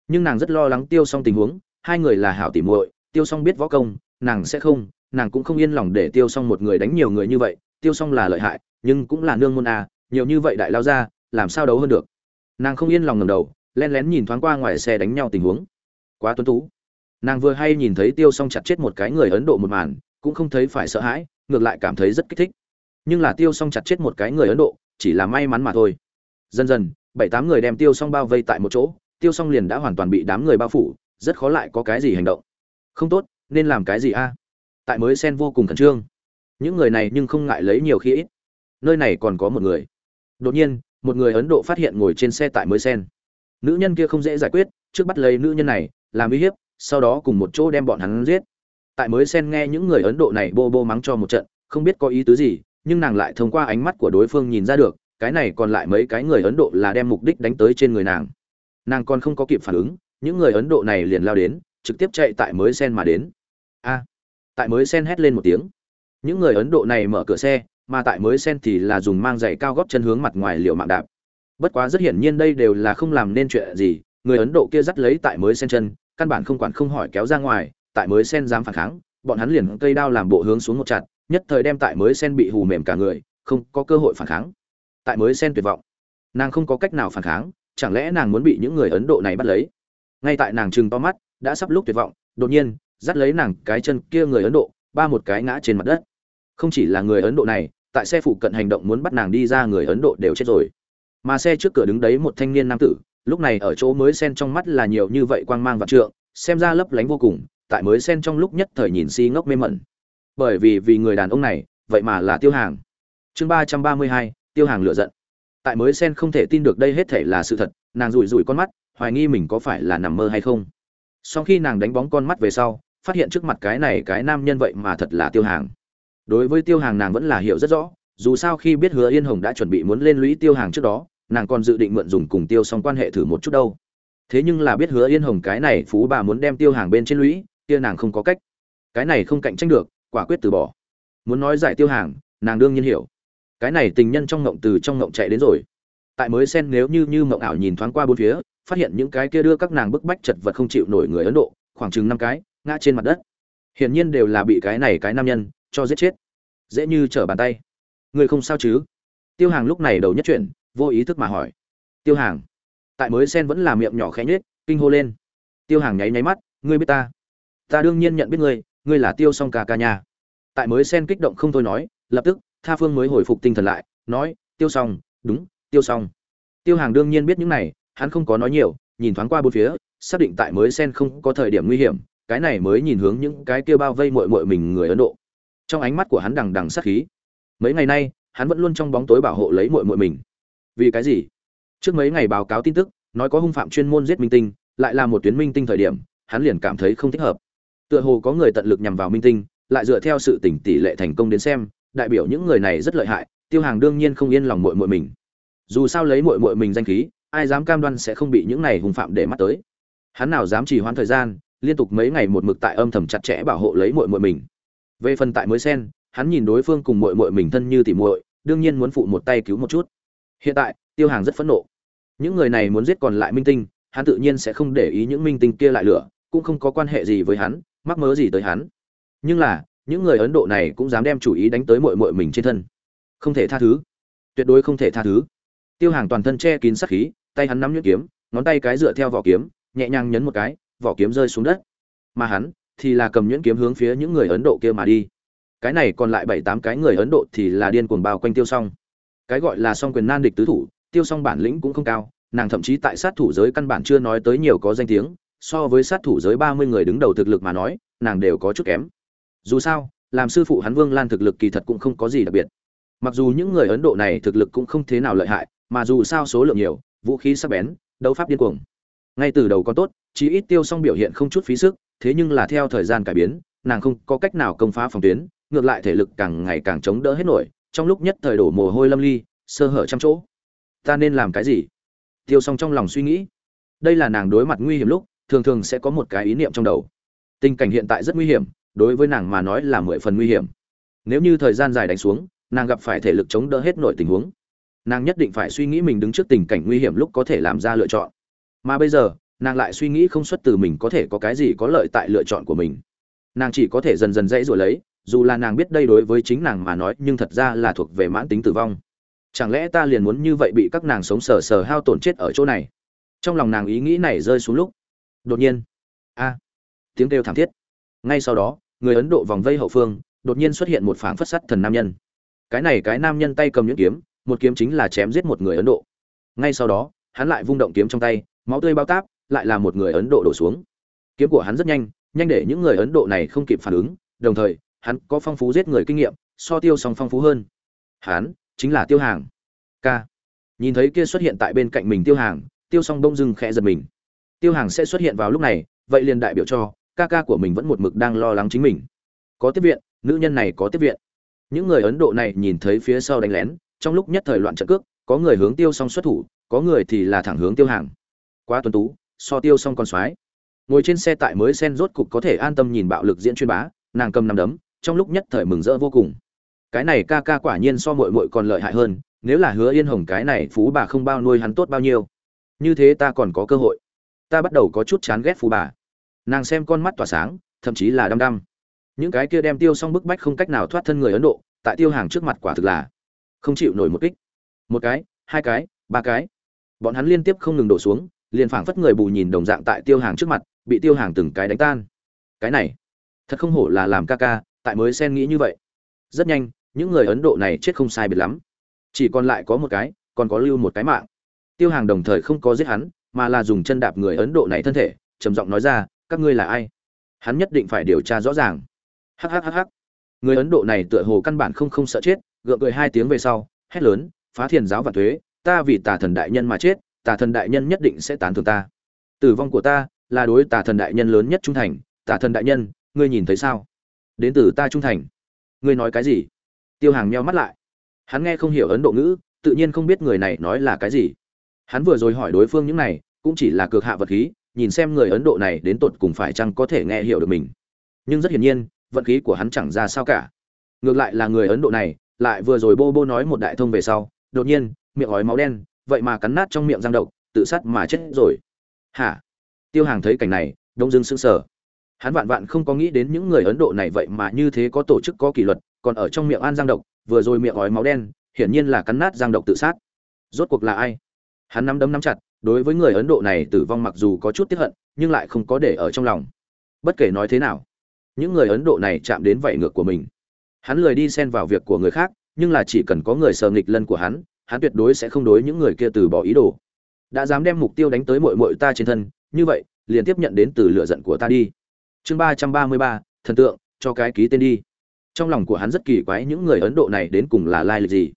Nhưng nàng rất lo lắng tiêu xong tình huống hai người là hảo tỉ muội tiêu xong biết võ công nàng sẽ không nàng cũng không yên lòng để tiêu xong một người đánh nhiều người như vậy tiêu xong là lợi hại nhưng cũng là nương môn à, nhiều như vậy đại lao ra làm sao đấu hơn được? Nàng không yên lòng ngầm đầu len lén nhìn thoáng qua ngoài xe đánh nhau tình huống. Quá tuấn tú. Nàng vừa hay nhìn thấy tiêu xong chặt chết một cái người ấn độ một màn, cũng không thấy phải sợ hãi, ngược lại cảm thấy rất kích thích. Nhưng là tiêu xong chặt chết một cái người ấn độ, chỉ là may mắn mà thôi. Dần dần, bảy tám người đem tiêu xong bao vây tại một chỗ, tiêu xong liền đã hoàn toàn bị đám người bao phủ, rất khó lại có cái gì hành động. Không tốt, nên làm cái gì a? Tại mới sen vô cùng khẩn trương. Những người này nhưng không ngại lấy nhiều khi ít. Nơi này còn có một người. Đột nhiên, một người ấn độ phát hiện ngồi trên xe tại mới sen nữ nhân kia không dễ giải quyết, trước bắt lấy nữ nhân này, làm uy hiếp, sau đó cùng một chỗ đem bọn hắn giết. Tại mới sen nghe những người ấn độ này bô bô mắng cho một trận, không biết có ý tứ gì, nhưng nàng lại thông qua ánh mắt của đối phương nhìn ra được, cái này còn lại mấy cái người ấn độ là đem mục đích đánh tới trên người nàng. Nàng còn không có kịp phản ứng, những người ấn độ này liền lao đến, trực tiếp chạy tại mới sen mà đến. A! Tại mới sen hét lên một tiếng. Những người ấn độ này mở cửa xe, mà tại mới sen thì là dùng mang giày cao góp chân hướng mặt ngoài liệu mạng đạp bất quá rất hiển nhiên đây đều là không làm nên chuyện gì, người ấn độ kia dắt lấy tại mới sen chân, căn bản không quản không hỏi kéo ra ngoài, tại mới sen dám phản kháng, bọn hắn liền cây đao làm bộ hướng xuống một chặt, nhất thời đem tại mới sen bị hù mềm cả người, không có cơ hội phản kháng. Tại mới sen tuyệt vọng, nàng không có cách nào phản kháng, chẳng lẽ nàng muốn bị những người ấn độ này bắt lấy? Ngay tại nàng trừng to mắt, đã sắp lúc tuyệt vọng, đột nhiên, dắt lấy nàng cái chân kia người ấn độ, ba một cái ngã trên mặt đất. Không chỉ là người ấn độ này, tại xe phụ cận hành động muốn bắt nàng đi ra người ấn độ đều chết rồi mà xe trước cửa đứng đấy một thanh niên nam tử, lúc này ở chỗ mới sen trong mắt là nhiều như vậy quang mang và trượng, xem ra lấp lánh vô cùng, tại mới sen trong lúc nhất thời nhìn si ngốc mê mẩn. Bởi vì vì người đàn ông này, vậy mà là tiêu hàng. Chương ba trăm ba mươi hai, tiêu hàng lựa giận. Tại mới sen không thể tin được đây hết thể là sự thật, nàng rủi rủi con mắt, hoài nghi mình có phải là nằm mơ hay không. Sau khi nàng đánh bóng con mắt về sau, phát hiện trước mặt cái này cái nam nhân vậy mà thật là tiêu hàng. Đối với tiêu hàng nàng vẫn là hiểu rất rõ, dù sao khi biết hứa yên hồng đã chuẩn bị muốn lên lũy tiêu hàng trước đó nàng còn dự định mượn dùng cùng tiêu xong quan hệ thử một chút đâu. Thế nhưng là biết hứa yên hồng cái này phú bà muốn đem tiêu hàng bên trên lũy, kia nàng không có cách. Cái này không cạnh tranh được, quả quyết từ bỏ. Muốn nói giải tiêu hàng, nàng đương nhiên hiểu. Cái này tình nhân trong ngộng từ trong ngộng chạy đến rồi. Tại mới xen nếu như như mộng ảo nhìn thoáng qua bốn phía, phát hiện những cái kia đưa các nàng bức bách chật vật không chịu nổi người ấn độ, khoảng chừng năm cái, ngã trên mặt đất. Hiển nhiên đều là bị cái này cái nam nhân cho giết chết. Dễ như trở bàn tay. Người không sao chứ? Tiêu hàng lúc này đầu nhất chuyển vô ý thức mà hỏi. Tiêu hàng. Tại mới sen vẫn là miệng nhỏ khẽ nhếch, kinh hô lên. Tiêu hàng nháy nháy mắt, ngươi biết ta. Ta đương nhiên nhận biết ngươi ngươi là tiêu song ca ca nhà tại mới sen kích động không thôi nói, lập tức, tha phương mới hồi phục tinh thần lại, nói, tiêu song, đúng, tiêu song. Tiêu hàng đương nhiên biết những này, hắn không có nói nhiều, nhìn thoáng qua bốn phía, xác định tại mới sen không có thời điểm nguy hiểm, cái này mới nhìn hướng những cái kia bao vây mội mội mình người ấn độ. Trong ánh mắt của hắn đằng đằng sát khí. Mấy ngày nay, hắn vẫn luôn trong bóng tối bảo hộ lấy mội mội mình vì cái gì? Trước mấy ngày báo cáo tin tức, nói có hung phạm chuyên môn giết minh tinh, lại là một tuyến minh tinh thời điểm, hắn liền cảm thấy không thích hợp. Tựa hồ có người tận lực nhằm vào minh tinh, lại dựa theo sự tỉnh tỷ lệ thành công đến xem, đại biểu những người này rất lợi hại, tiêu hàng đương nhiên không yên lòng mội mội mình. Dù sao lấy mội mội mình danh khí, ai dám cam đoan sẽ không bị những này hung phạm để mắt tới. Hắn nào dám chỉ hoãn thời gian, liên tục mấy ngày một mực tại âm thầm chặt chẽ bảo hộ lấy mội mội mình. Về phần tại mới sen hắn nhìn đối phương cùng mội mội mình thân như tỉ muội, đương nhiên muốn phụ một tay cứu một chút hiện tại, tiêu hàng rất phẫn nộ. Những người này muốn giết còn lại minh tinh, hắn tự nhiên sẽ không để ý những minh tinh kia lại lửa, cũng không có quan hệ gì với hắn, mắc mớ gì tới hắn. Nhưng là, những người ấn độ này cũng dám đem chủ ý đánh tới mội mội mình trên thân. Không thể tha thứ. Tuyệt đối không thể tha thứ. Tiêu hàng toàn thân che kín sắc khí, tay hắn nắm nhuyễn kiếm, ngón tay cái dựa theo vỏ kiếm, nhẹ nhàng nhấn một cái, vỏ kiếm rơi xuống đất. Mà hắn thì là cầm nhuyễn kiếm hướng phía những người ấn độ kia mà đi. Cái này còn lại bảy tám cái người ấn độ thì là điên cuồng bao quanh tiêu xong cái gọi là song quyền nan địch tứ thủ, tiêu song bản lĩnh cũng không cao, nàng thậm chí tại sát thủ giới căn bản chưa nói tới nhiều có danh tiếng, so với sát thủ giới ba mươi người đứng đầu thực lực mà nói, nàng đều có chút kém. Dù sao, làm sư phụ hắn vương lan thực lực kỳ thật cũng không có gì đặc biệt. Mặc dù những người ấn độ này thực lực cũng không thế nào lợi hại, mà dù sao số lượng nhiều, vũ khí sắc bén, đấu pháp điên cuồng. Ngay từ đầu có tốt, chí ít tiêu song biểu hiện không chút phí sức, thế nhưng là theo thời gian cải biến, nàng không có cách nào công phá phòng tuyến, ngược lại thể lực càng ngày càng chống đỡ hết nổi trong lúc nhất thời đổ mồ hôi lâm ly, sơ hở trăm chỗ. Ta nên làm cái gì? Tiêu xong trong lòng suy nghĩ. Đây là nàng đối mặt nguy hiểm lúc, thường thường sẽ có một cái ý niệm trong đầu. Tình cảnh hiện tại rất nguy hiểm, đối với nàng mà nói là mười phần nguy hiểm. Nếu như thời gian dài đánh xuống, nàng gặp phải thể lực chống đỡ hết nổi tình huống. Nàng nhất định phải suy nghĩ mình đứng trước tình cảnh nguy hiểm lúc có thể làm ra lựa chọn. Mà bây giờ, nàng lại suy nghĩ không xuất từ mình có thể có cái gì có lợi tại lựa chọn của mình. Nàng chỉ có thể dần dần dãy rồi lấy dù là nàng biết đây đối với chính nàng mà nói, nhưng thật ra là thuộc về mãn tính tử vong. Chẳng lẽ ta liền muốn như vậy bị các nàng sống sờ sờ hao tổn chết ở chỗ này? Trong lòng nàng ý nghĩ này rơi xuống lúc, đột nhiên, a, tiếng kêu thảm thiết. Ngay sau đó, người ấn độ vòng vây hậu phương, đột nhiên xuất hiện một phảng phất sắt thần nam nhân. Cái này cái nam nhân tay cầm những kiếm, một kiếm chính là chém giết một người ấn độ. Ngay sau đó, hắn lại vung động kiếm trong tay, máu tươi bao táp, lại là một người ấn độ đổ xuống. Kiếm của hắn rất nhanh nhanh để những người ấn độ này không kịp phản ứng, đồng thời hắn có phong phú giết người kinh nghiệm, so tiêu song phong phú hơn. Hắn chính là tiêu hàng. K nhìn thấy kia xuất hiện tại bên cạnh mình tiêu hàng, tiêu song đông dưng khẽ giật mình. Tiêu hàng sẽ xuất hiện vào lúc này, vậy liền đại biểu cho, ca ca của mình vẫn một mực đang lo lắng chính mình. Có tiếp viện, nữ nhân này có tiếp viện. Những người ấn độ này nhìn thấy phía sau đánh lén, trong lúc nhất thời loạn trận cước, có người hướng tiêu song xuất thủ, có người thì là thẳng hướng tiêu hàng. Quá tuần tú, so tiêu song còn soái ngồi trên xe tại mới sen rốt cục có thể an tâm nhìn bạo lực diễn chuyên bá, nàng cầm nằm đấm trong lúc nhất thời mừng rỡ vô cùng. Cái này ca ca quả nhiên so muội muội còn lợi hại hơn, nếu là hứa yên hồng cái này phú bà không bao nuôi hắn tốt bao nhiêu. Như thế ta còn có cơ hội. Ta bắt đầu có chút chán ghét phú bà. Nàng xem con mắt tỏa sáng, thậm chí là đăm đăm. Những cái kia đem tiêu xong bức bách không cách nào thoát thân người ấn độ, tại tiêu hàng trước mặt quả thực là không chịu nổi một kích. Một cái, hai cái, ba cái. Bọn hắn liên tiếp không ngừng đổ xuống, liền phảng phất người bù nhìn đồng dạng tại tiêu hàng trước mặt, bị tiêu hàng từng cái đánh tan. Cái này, thật không hổ là làm ca ca tại mới xen nghĩ như vậy. Rất nhanh, những người ấn độ này chết không sai biệt lắm. Chỉ còn lại có một cái, còn có lưu một cái mạng. Tiêu hàng đồng thời không có giết hắn, mà là dùng chân đạp người ấn độ này thân thể, trầm giọng nói ra, các ngươi là ai? Hắn nhất định phải điều tra rõ ràng. Hhhh người ấn độ này tựa hồ căn bản không không sợ chết, gượng cười hai tiếng về sau, hét lớn, phá thiền giáo và thuế, ta vì tà thần đại nhân mà chết, tà thần đại nhân nhất định sẽ tán thưởng ta. Tử vong của ta là đối tà thần đại nhân lớn nhất trung thành, tà thần đại nhân, ngươi nhìn thấy sao? Đến từ ta trung thành. Ngươi nói cái gì? Tiêu hàng meo mắt lại. Hắn nghe không hiểu ấn độ ngữ, tự nhiên không biết người này nói là cái gì. Hắn vừa rồi hỏi đối phương những này, cũng chỉ là cược hạ vật khí, nhìn xem người ấn độ này đến tột cùng phải chăng có thể nghe hiểu được mình. Nhưng rất hiển nhiên, vận khí của hắn chẳng ra sao cả. Ngược lại là người ấn độ này, lại vừa rồi bô bô nói một đại thông về sau, đột nhiên, miệng ói máu đen, vậy mà cắn nát trong miệng giang độc, tự sát mà chết rồi. Hả? Tiêu hàng thấy cảnh này, đông dưng sững sờ hắn vạn vạn không có nghĩ đến những người ấn độ này vậy mà như thế có tổ chức, có kỷ luật, còn ở trong miệng an giang độc, vừa rồi miệng ói máu đen, hiển nhiên là cắn nát giang độc tự sát. Rốt cuộc là ai? Hắn nắm đấm nắm chặt, đối với người ấn độ này tử vong mặc dù có chút tiếp hận, nhưng lại không có để ở trong lòng. Bất kể nói thế nào, những người ấn độ này chạm đến vảy ngược của mình. Hắn lười đi xen vào việc của người khác, nhưng là chỉ cần có người sờ nghịch lân của hắn hắn tuyệt đối sẽ không đối những người kia từ bỏ ý đồ. Đã dám đem mục tiêu đánh tới mội mội ta trên thân, như vậy, liền tiếp nhận đến từ lựa giận của ta đi chương ba trăm ba mươi ba, thần tượng, cho cái ký tên đi. Trong lòng của hắn rất kỳ quái những người ấn độ này đến cùng là lai lịch gì.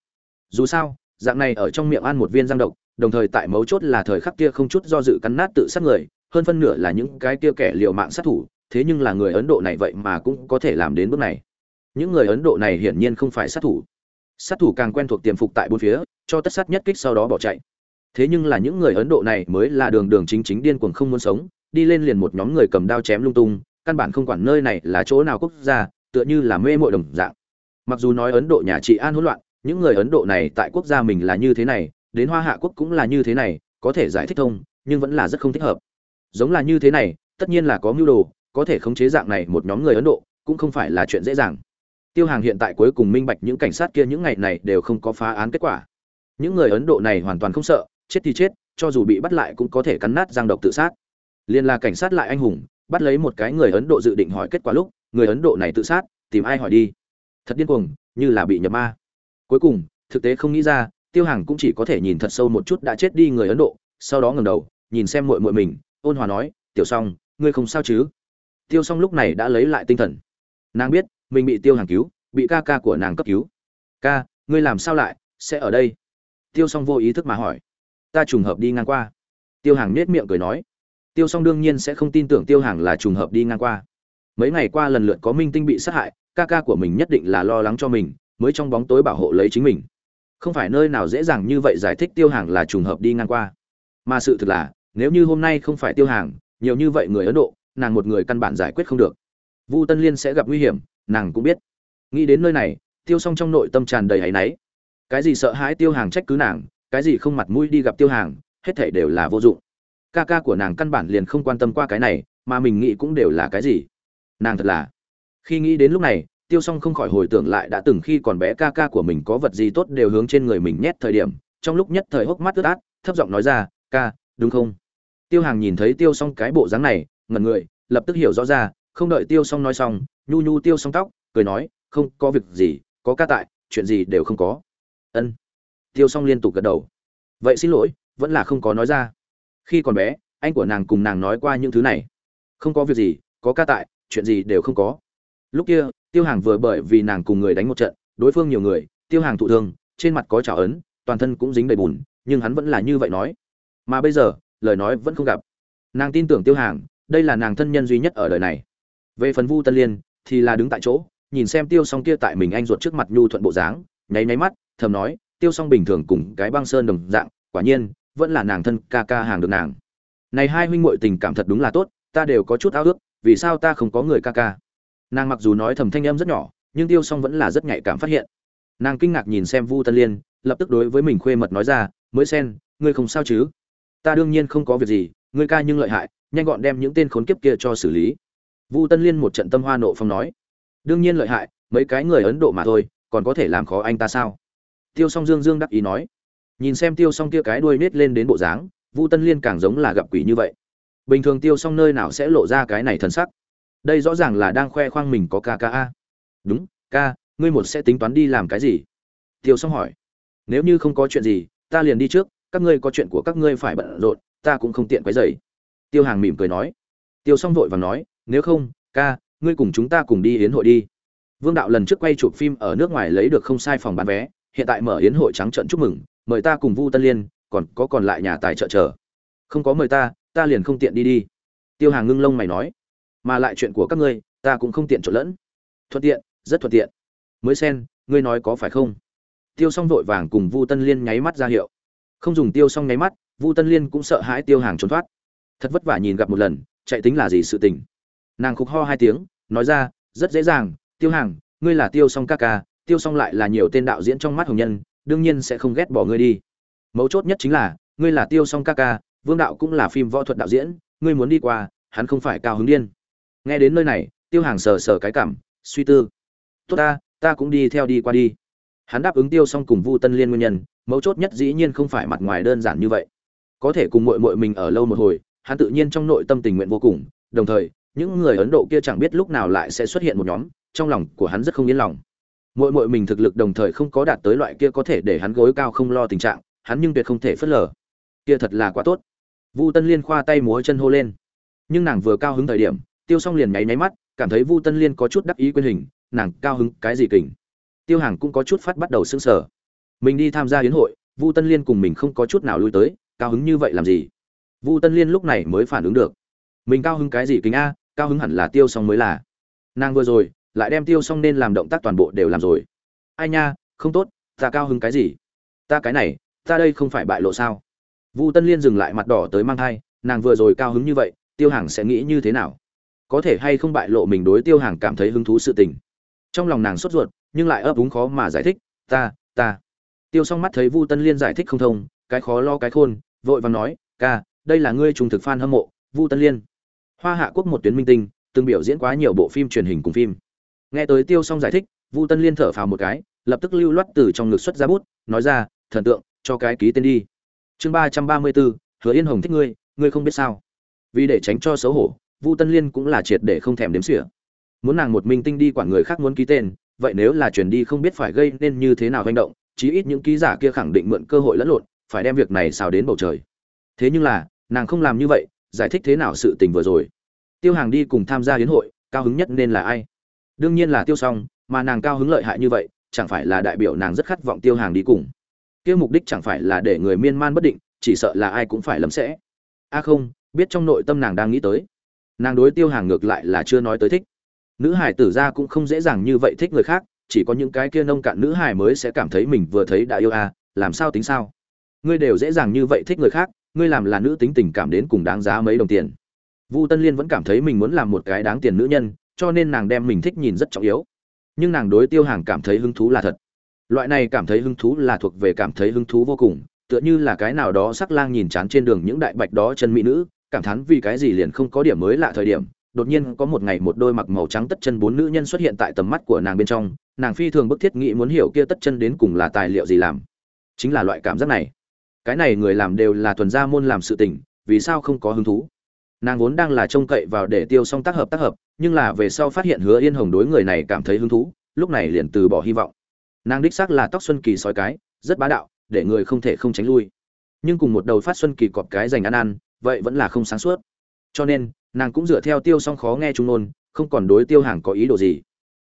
Dù sao, dạng này ở trong miệng ăn một viên giang độc, đồng thời tại mấu chốt là thời khắc kia không chút do dự cắn nát tự sát người, hơn phân nửa là những cái kia kẻ liều mạng sát thủ, thế nhưng là người ấn độ này vậy mà cũng có thể làm đến bước này. Những người ấn độ này hiển nhiên không phải sát thủ. Sát thủ càng quen thuộc tiềm phục tại bốn phía, cho tất sát nhất kích sau đó bỏ chạy. Thế nhưng là những người ấn độ này mới là đường đường chính chính điên cuồng không muốn sống, đi lên liền một nhóm người cầm đao chém lung tung căn bản không quản nơi này là chỗ nào quốc gia, tựa như là mê mội đồng dạng. Mặc dù nói ấn độ nhà trị an hỗn loạn, những người ấn độ này tại quốc gia mình là như thế này, đến hoa hạ quốc cũng là như thế này, có thể giải thích thông, nhưng vẫn là rất không thích hợp. Giống là như thế này, tất nhiên là có mưu đồ, có thể khống chế dạng này một nhóm người ấn độ, cũng không phải là chuyện dễ dàng. Tiêu hàng hiện tại cuối cùng minh bạch những cảnh sát kia những ngày này đều không có phá án kết quả. Những người ấn độ này hoàn toàn không sợ, chết thì chết, cho dù bị bắt lại cũng có thể cắn nát giang độc tự sát. Liên là cảnh sát lại anh hùng bắt lấy một cái người ấn độ dự định hỏi kết quả lúc, người ấn độ này tự sát, tìm ai hỏi đi? Thật điên cuồng, như là bị nhập ma. Cuối cùng, thực tế không nghĩ ra, tiêu hàng cũng chỉ có thể nhìn thật sâu một chút đã chết đi người ấn độ, sau đó ngẩng đầu, nhìn xem muội muội mình, ôn hòa nói, tiểu song, ngươi không sao chứ? Tiêu song lúc này đã lấy lại tinh thần. Nàng biết, mình bị tiêu hàng cứu, bị ca ca của nàng cấp cứu. Ca, ngươi làm sao lại, sẽ ở đây? Tiêu song vô ý thức mà hỏi. Ta trùng hợp đi ngang qua. Tiêu hàng nết miệng cười nói tiêu song đương nhiên sẽ không tin tưởng tiêu hàng là trùng hợp đi ngang qua. Mấy ngày qua lần lượt có minh tinh bị sát hại, ca ca của mình nhất định là lo lắng cho mình, mới trong bóng tối bảo hộ lấy chính mình. Không phải nơi nào dễ dàng như vậy giải thích tiêu hàng là trùng hợp đi ngang qua. Mà sự thực là, nếu như hôm nay không phải tiêu hàng, nhiều như vậy người ấn độ, nàng một người căn bản giải quyết không được. Vu tân liên sẽ gặp nguy hiểm, nàng cũng biết. Nghĩ đến nơi này, tiêu s o n g trong nội tâm tràn đầy áy náy. Cái gì sợ hãi tiêu hàng trách cứ nàng, cái gì không mặt mũi đi gặp tiêu hàng, hết thể đều là vô dụng ca ca của nàng căn bản liền không quan tâm qua cái này, mà mình nghĩ cũng đều là cái gì? Nàng thật là. Khi nghĩ đến lúc này, tiêu s o n g không khỏi hồi tưởng lại đã từng khi còn bé ca ca của mình có vật gì tốt đều hướng trên người mình nhét thời điểm, trong lúc nhất thời hốc mắt ướt át, thấp giọng nói ra, ca, đúng không? Tiêu hàng nhìn thấy tiêu s o n g cái bộ dáng này, ngẩn người, lập tức hiểu rõ ra, không đợi tiêu s o n g nói xong, nhu nhu tiêu s o n g tóc, cười nói, không có việc gì, có ca tại, chuyện gì đều không có. Ân. Tiêu s o n g liên tục gật đầu. Vậy xin lỗi, vẫn là không có nói ra khi còn bé, anh của nàng cùng nàng nói qua những thứ này. Không có việc gì, có ca tại, chuyện gì đều không có. Lúc kia, tiêu hàng vừa bởi vì nàng cùng người đánh một trận, đối phương nhiều người, tiêu hàng thụ thương, trên mặt có trào ấn, toàn thân cũng dính đầy bùn, nhưng hắn vẫn là như vậy nói. Mà bây giờ, lời nói vẫn không gặp. Nàng tin tưởng tiêu hàng, đây là nàng thân nhân duy nhất ở đời này. Về phần vu tân liên, thì là đứng tại chỗ, nhìn xem tiêu s o n g kia tại mình anh ruột trước mặt nhu thuận bộ dáng, nháy nháy mắt, thầm nói, tiêu s o n g bình thường cùng cái băng sơn đồng dạng, quả nhiên vẫn là nàng thân ca ca hàng được nàng. Này hai huynh muội tình cảm thật đúng là tốt, ta đều có chút ao ước, vì sao ta không có người ca ca? Nàng mặc dù nói thầm thanh âm rất nhỏ, nhưng tiêu song vẫn là rất nhạy cảm phát hiện. Nàng kinh ngạc nhìn xem vu tân liên, lập tức đối với mình khuê mật nói ra, mới sen ngươi không sao chứ? Ta đương nhiên không có việc gì, ngươi ca nhưng lợi hại, nhanh gọn đem những tên khốn kiếp kia cho xử lý. Vu tân liên một trận tâm hoa nộ phong nói, đương nhiên lợi hại, mấy cái người ấn độ mà thôi, còn có thể làm khó anh ta sao? Tiêu song dương dương đắc ý nói nhìn xem tiêu s o n g kia cái đuôi nết lên đến bộ dáng, vu tân liên càng giống là gặp quỷ như vậy. Bình thường tiêu s o n g nơi nào sẽ lộ ra cái này thân sắc? Đây rõ ràng là đang khoe khoang mình có ca ca a. Đúng, ca, ngươi một sẽ tính toán đi làm cái gì? Tiêu s o n g hỏi. Nếu như không có chuyện gì, ta liền đi trước, các ngươi có chuyện của các ngươi phải bận rộn, ta cũng không tiện quấy rầy. Tiêu hàng mỉm cười nói. Tiêu xong vội vàng nói, nếu không, ca, ngươi cùng chúng ta cùng đi yến hội đi. Vương đạo lần trước quay chụp phim ở nước ngoài lấy được không sai phòng bán vé, hiện tại mở yến hội trắng trận chúc mừng mời ta cùng vu tân liên, còn có còn lại nhà tài trợ chờ. Không có mời ta ta liền không tiện đi đi. Tiêu hàng ngưng lông mày nói, mà lại chuyện của các ngươi, ta cũng không tiện trộn lẫn. Thuận tiện, rất thuận tiện. Mới xen, ngươi nói có phải không? Tiêu Song vội vàng cùng vu tân liên nháy mắt ra hiệu. Không dùng tiêu Song nháy mắt, vu tân liên cũng sợ hãi tiêu hàng trốn thoát. Thật vất vả nhìn gặp một lần, chạy tính là gì sự tình. Nàng khục ho hai tiếng, nói ra, rất dễ dàng, tiêu hàng, ngươi là tiêu Song ca ca, tiêu Song lại là nhiều tên đạo diễn trong mắt hồng nhân đương nhiên sẽ không ghét bỏ ngươi đi. Mấu chốt nhất chính là, ngươi là tiêu Song ca ca, vương đạo cũng là phim võ thuật đạo diễn, ngươi muốn đi qua, hắn không phải cao hứng điên. Nghe đến nơi này, tiêu hàng sờ sờ cái cảm, suy tư. Tốt ta ta cũng đi theo đi qua đi. Hắn đáp ứng tiêu xong cùng vu tân liên nguyên nhân, mấu chốt nhất dĩ nhiên không phải mặt ngoài đơn giản như vậy. Có thể cùng muội muội mình ở lâu một hồi, hắn tự nhiên trong nội tâm tình nguyện vô cùng, đồng thời, những người ấn độ kia chẳng biết lúc nào lại sẽ xuất hiện một nhóm, trong lòng của hắn rất không yên lòng mỗi mỗi mình thực lực đồng thời không có đạt tới loại kia có thể để hắn gối cao không lo tình trạng, hắn nhưng tuyệt không thể phớt lờ. Kia thật là quá tốt. Vu tân liên khoa tay múa chân hô lên. Nhưng nàng vừa cao hứng thời điểm, tiêu xong liền nháy nháy mắt, cảm thấy vu tân liên có chút đắc ý quyền hình, nàng cao hứng cái gì kình. Tiêu hàng cũng có chút phát bắt đầu sững sờ. Mình đi tham gia hiến hội, vu tân liên cùng mình không có chút nào lui tới, cao hứng như vậy làm gì? Vu tân liên lúc này mới phản ứng được. Mình cao hứng cái gì kính a, cao hứng hẳn là tiêu xong mới là. Nàng vừa rồi lại đem tiêu xong nên làm động tác toàn bộ đều làm rồi. Ai nha, không tốt, ta cao hứng cái gì? Ta cái này, ta đây không phải bại lộ sao? Vu tân liên dừng lại mặt đỏ tới mang thai, nàng vừa rồi cao hứng như vậy, tiêu hàng sẽ nghĩ như thế nào? Có thể hay không bại lộ mình đối tiêu hàng cảm thấy hứng thú sự tình? Trong lòng nàng sốt ruột, nhưng lại ấp úng khó mà giải thích, ta ta. Tiêu s mắt thấy vu tân liên giải thích không thông, cái khó lo cái khôn, vội vàng nói, ca, đây là ngươi trung thực fan hâm mộ, vu tân liên. Hoa hạ quốc một tuyến minh tinh, từng biểu diễn quá nhiều bộ phim truyền hình cùng phim nghe tới tiêu xong giải thích, vu tân liên thở phào một cái, lập tức lưu loát từ trong ngực xuất ra bút, nói ra, thần tượng, cho cái ký tên đi. Chương ba trăm ba mươi bốn, hứa yên hồng thích ngươi ngươi không biết sao. Vì để tránh cho xấu hổ, vu tân liên cũng là triệt để không thèm đếm xỉa. Muốn nàng một minh tinh đi quản người khác muốn ký tên, vậy nếu là truyền đi không biết phải gây nên như thế nào hành động, chí ít những ký giả kia khẳng định mượn cơ hội lẫn lộn, phải đem việc này xào đến bầu trời. Thế nhưng là, nàng không làm như vậy, giải thích thế nào sự tình vừa rồi. Tiêu hàng đi cùng tham gia hiến hội, cao hứng nhất nên là ai? Đương nhiên là tiêu xong, mà nàng cao hứng lợi hại như vậy, chẳng phải là đại biểu nàng rất khát vọng tiêu hàng đi cùng. Kia mục đích chẳng phải là để người miên man bất định, chỉ sợ là ai cũng phải lấm sẽ. A không, biết trong nội tâm nàng đang nghĩ tới. Nàng đối tiêu hàng ngược lại là chưa nói tới thích. Nữ hải tử ra cũng không dễ dàng như vậy thích người khác, chỉ có những cái kia nông cạn nữ hải mới sẽ cảm thấy mình vừa thấy đã yêu a, làm sao tính sao? Ngươi đều dễ dàng như vậy thích người khác, ngươi làm là nữ tính tình cảm đến cùng đáng giá mấy đồng tiền. Vu tân liên vẫn cảm thấy mình muốn làm một cái đáng tiền nữ nhân cho nên nàng đem mình thích nhìn rất trọng yếu. Nhưng nàng đối tiêu hàng cảm thấy hứng thú là thật. Loại này cảm thấy hứng thú là thuộc về cảm thấy hứng thú vô cùng, tựa như là cái nào đó sắc lang nhìn chán trên đường những đại bạch đó chân mỹ nữ, cảm thán vì cái gì liền không có điểm mới lạ thời điểm, đột nhiên có một ngày một đôi mặc màu trắng tất chân bốn nữ nhân xuất hiện tại tầm mắt của nàng bên trong, nàng phi thường bức thiết nghĩ muốn hiểu kia tất chân đến cùng là tài liệu gì làm. Chính là loại cảm giác này. Cái này người làm đều là thuần gia môn làm sự tình, vì sao không có hứng thú? Nàng vốn đang là trông cậy vào để tiêu xong tác hợp tác hợp, nhưng là về sau phát hiện hứa yên hồng đối người này cảm thấy hứng thú, lúc này liền từ bỏ hy vọng. Nàng đích xác là tóc xuân kỳ sói cái, rất bá đạo, để người không thể không tránh lui. Nhưng cùng một đầu phát xuân kỳ cọp cái dành ăn ăn, vậy vẫn là không sáng suốt. Cho nên, nàng cũng dựa theo tiêu xong khó nghe trung nôn không còn đối tiêu hàng có ý đồ gì.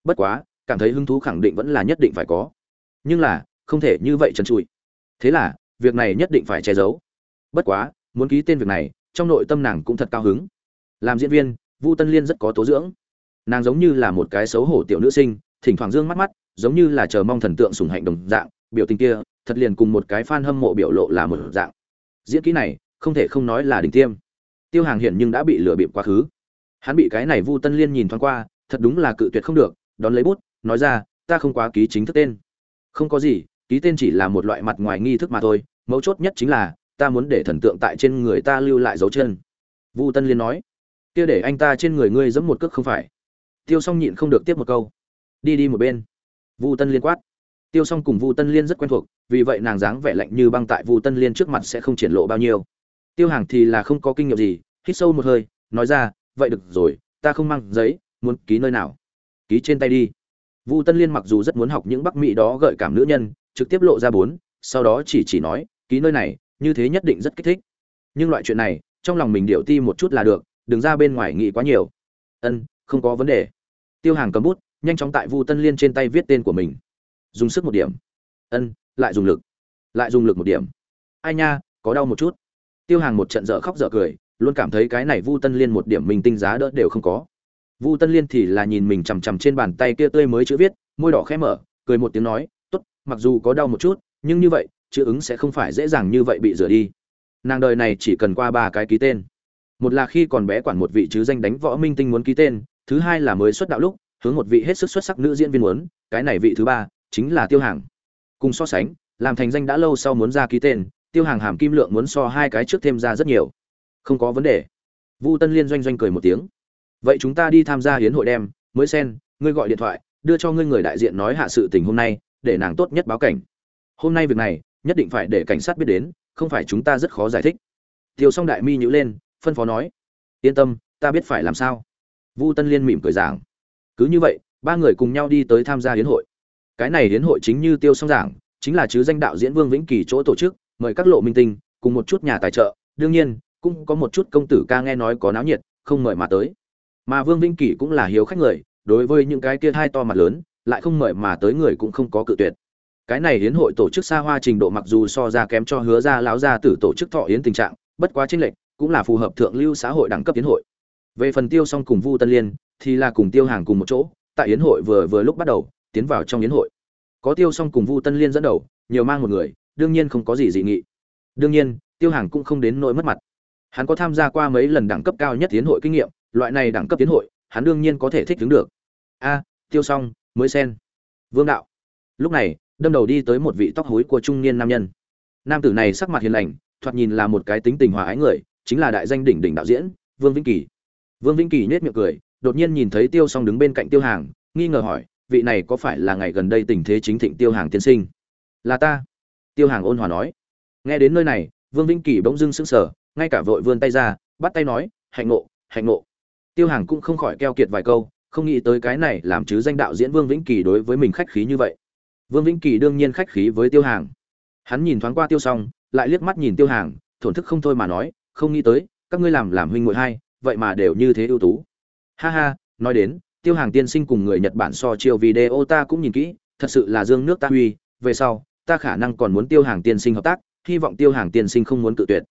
Bất quá, cảm thấy hứng thú khẳng định vẫn là nhất định phải có. Nhưng là, không thể như vậy trần trụi. Thế là, việc này nhất định phải che giấu. Bất quá, muốn ký tên việc này trong nội tâm nàng cũng thật cao hứng. Làm diễn viên, vu tân liên rất có tố dưỡng. Nàng giống như là một cái xấu hổ tiểu nữ sinh, thỉnh thoảng dương mắt mắt, giống như là chờ mong thần tượng sùng hạnh đồng dạng, biểu tình kia, thật liền cùng một cái fan hâm mộ biểu lộ là một dạng. Diễn kỹ này, không thể không nói là đỉnh tiêm. Tiêu hàng hiện nhưng đã bị lừa bịp quá khứ. Hắn bị cái này vu tân liên nhìn thoáng qua, thật đúng là cự tuyệt không được, đón lấy bút, nói ra, ta không quá ký chính thức tên. Không có gì, ký tên chỉ là một loại mặt ngoài nghi thức mà thôi, mấu chốt nhất chính là ta muốn để thần tượng tại trên người ta lưu lại dấu chân. Vu tân liên nói, kia để anh ta trên người ngươi giẫm một cước không phải. Tiêu s o n g nhịn không được tiếp một câu. Đi đi một bên. Vu tân liên quát. Tiêu s o n g cùng vu tân liên rất quen thuộc, vì vậy nàng dáng vẻ lạnh như băng tại vu tân liên trước mặt sẽ không triển lộ bao nhiêu. Tiêu hàng thì là không có kinh nghiệm gì, hít sâu một hơi, nói ra, vậy được rồi, ta không mang giấy, muốn ký nơi nào? Ký trên tay đi. Vu tân liên mặc dù rất muốn học những bắc mỹ đó gợi cảm nữ nhân, trực tiếp lộ ra bốn, sau đó chỉ chỉ nói, ký nơi này như thế nhất định rất kích thích. Nhưng loại chuyện này, trong lòng mình điệu ti một chút là được, đừng ra bên ngoài nghĩ quá nhiều. Ân, không có vấn đề. Tiêu hàng cầm bút, nhanh chóng tại vu tân liên trên tay viết tên của mình. Dùng sức một điểm. Ân, lại dùng lực. Lại dùng lực một điểm. Ai nha, có đau một chút. Tiêu hàng một trận dở khóc dở cười, luôn cảm thấy cái này vu tân liên một điểm mình tinh giá đỡ đều không có. Vu tân liên thì là nhìn mình chằm chằm trên bàn tay kia tươi mới chữ viết, môi đỏ khẽ mở, cười một tiếng nói, tốt, mặc dù có đau một chút, nhưng như vậy chữ ứng sẽ không phải dễ dàng như vậy bị rửa đi. Nàng đời này chỉ cần qua ba cái ký tên. Một là khi còn bé quản một vị chứ danh đánh võ minh tinh muốn ký tên, thứ hai là mới xuất đạo lúc, hướng một vị hết sức xuất sắc nữ diễn viên muốn, cái này vị thứ ba chính là tiêu hàng cùng so sánh, làm thành danh đã lâu sau muốn ra ký tên, tiêu hàng hàm kim lượng muốn so hai cái trước thêm ra rất nhiều. Không có vấn đề. Vu tân liên doanh doanh cười một tiếng. Vậy chúng ta đi tham gia hiến hội đem, mới sen ngươi gọi điện thoại, đưa cho ngươi người đại diện nói hạ sự tình hôm nay, để nàng tốt nhất báo cảnh. Hôm nay việc này nhất định phải để cảnh sát biết đến, không phải chúng ta rất khó giải thích. Tiêu s đại mi nhữ lên, phân phó nói, yên tâm, ta biết phải làm sao. Vu tân liên mỉm cười giảng, cứ như vậy, ba người cùng nhau đi tới tham gia hiến hội. Cái này hiến hội chính như tiêu s giảng, chính là chứ danh đạo diễn vương vĩnh kỳ chỗ tổ chức, mời các lộ minh tinh, cùng một chút nhà tài trợ. Đương nhiên, cũng có một chút công tử ca nghe nói có náo nhiệt, không mời mà tới. Mà vương vĩnh kỳ cũng là hiếu khách người, đối với những cái kia hai to mặt lớn, lại không mời mà tới người cũng không có cự tuyệt cái này hiến hội tổ chức xa hoa trình độ mặc dù so ra kém cho hứa ra láo ra từ tổ chức thọ yến tình trạng, bất quá chênh lệch, cũng là phù hợp thượng lưu xã hội đẳng cấp hiến hội. Về phần tiêu song cùng vu tân liên, thì là cùng tiêu hàng cùng một chỗ, tại hiến hội vừa vừa lúc bắt đầu, tiến vào trong hiến hội. Có tiêu song cùng vu tân liên dẫn đầu, nhiều mang một người, đương nhiên không có gì dị nghị. Đương nhiên, tiêu hàng cũng không đến nỗi mất mặt. Hắn có tham gia qua mấy lần đẳng cấp cao nhất hiến hội kinh nghiệm, loại này đẳng cấp hiến hội, hắn đương nhiên có thể thích ứng được. A, tiêu song mới sen vương đạo. Lúc này đâm đầu đi tới một vị tóc hối của trung niên nam nhân. Nam tử này sắc mặt hiền lành, thoạt nhìn là một cái tính tình hòa ái người, chính là đại danh đỉnh đỉnh đạo diễn, vương vĩnh kỳ. Vương vĩnh kỳ nhếch miệng cười, đột nhiên nhìn thấy tiêu Song đứng bên cạnh tiêu hàng, nghi ngờ hỏi, vị này có phải là ngày gần đây tình thế chính thịnh tiêu hàng tiên sinh? Là ta. Tiêu hàng ôn hòa nói. Nghe đến nơi này, vương vĩnh kỳ bỗng dưng sững sờ, ngay cả vội vươn tay ra, bắt tay nói, hạnh ngộ hạnh ngộ. Tiêu hàng cũng không khỏi keo kiệt vài câu, không nghĩ tới cái này làm chứ danh đạo diễn vương vĩnh kỳ đối với mình khách khí như vậy vương vĩnh kỳ đương nhiên khách khí với tiêu hàng. Hắn nhìn thoáng qua tiêu Song, lại liếc mắt nhìn tiêu hàng thổn thức không thôi mà nói không nghĩ tới các ngươi làm làm huynh muội hai vậy mà đều như thế ưu tú. Ha ha nói đến tiêu hàng tiên sinh cùng người nhật bản so chiều video ta cũng nhìn kỹ thật sự là dương nước ta huy về sau ta khả năng còn muốn tiêu hàng tiên sinh hợp tác hy vọng tiêu hàng tiên sinh không muốn cự tuyệt.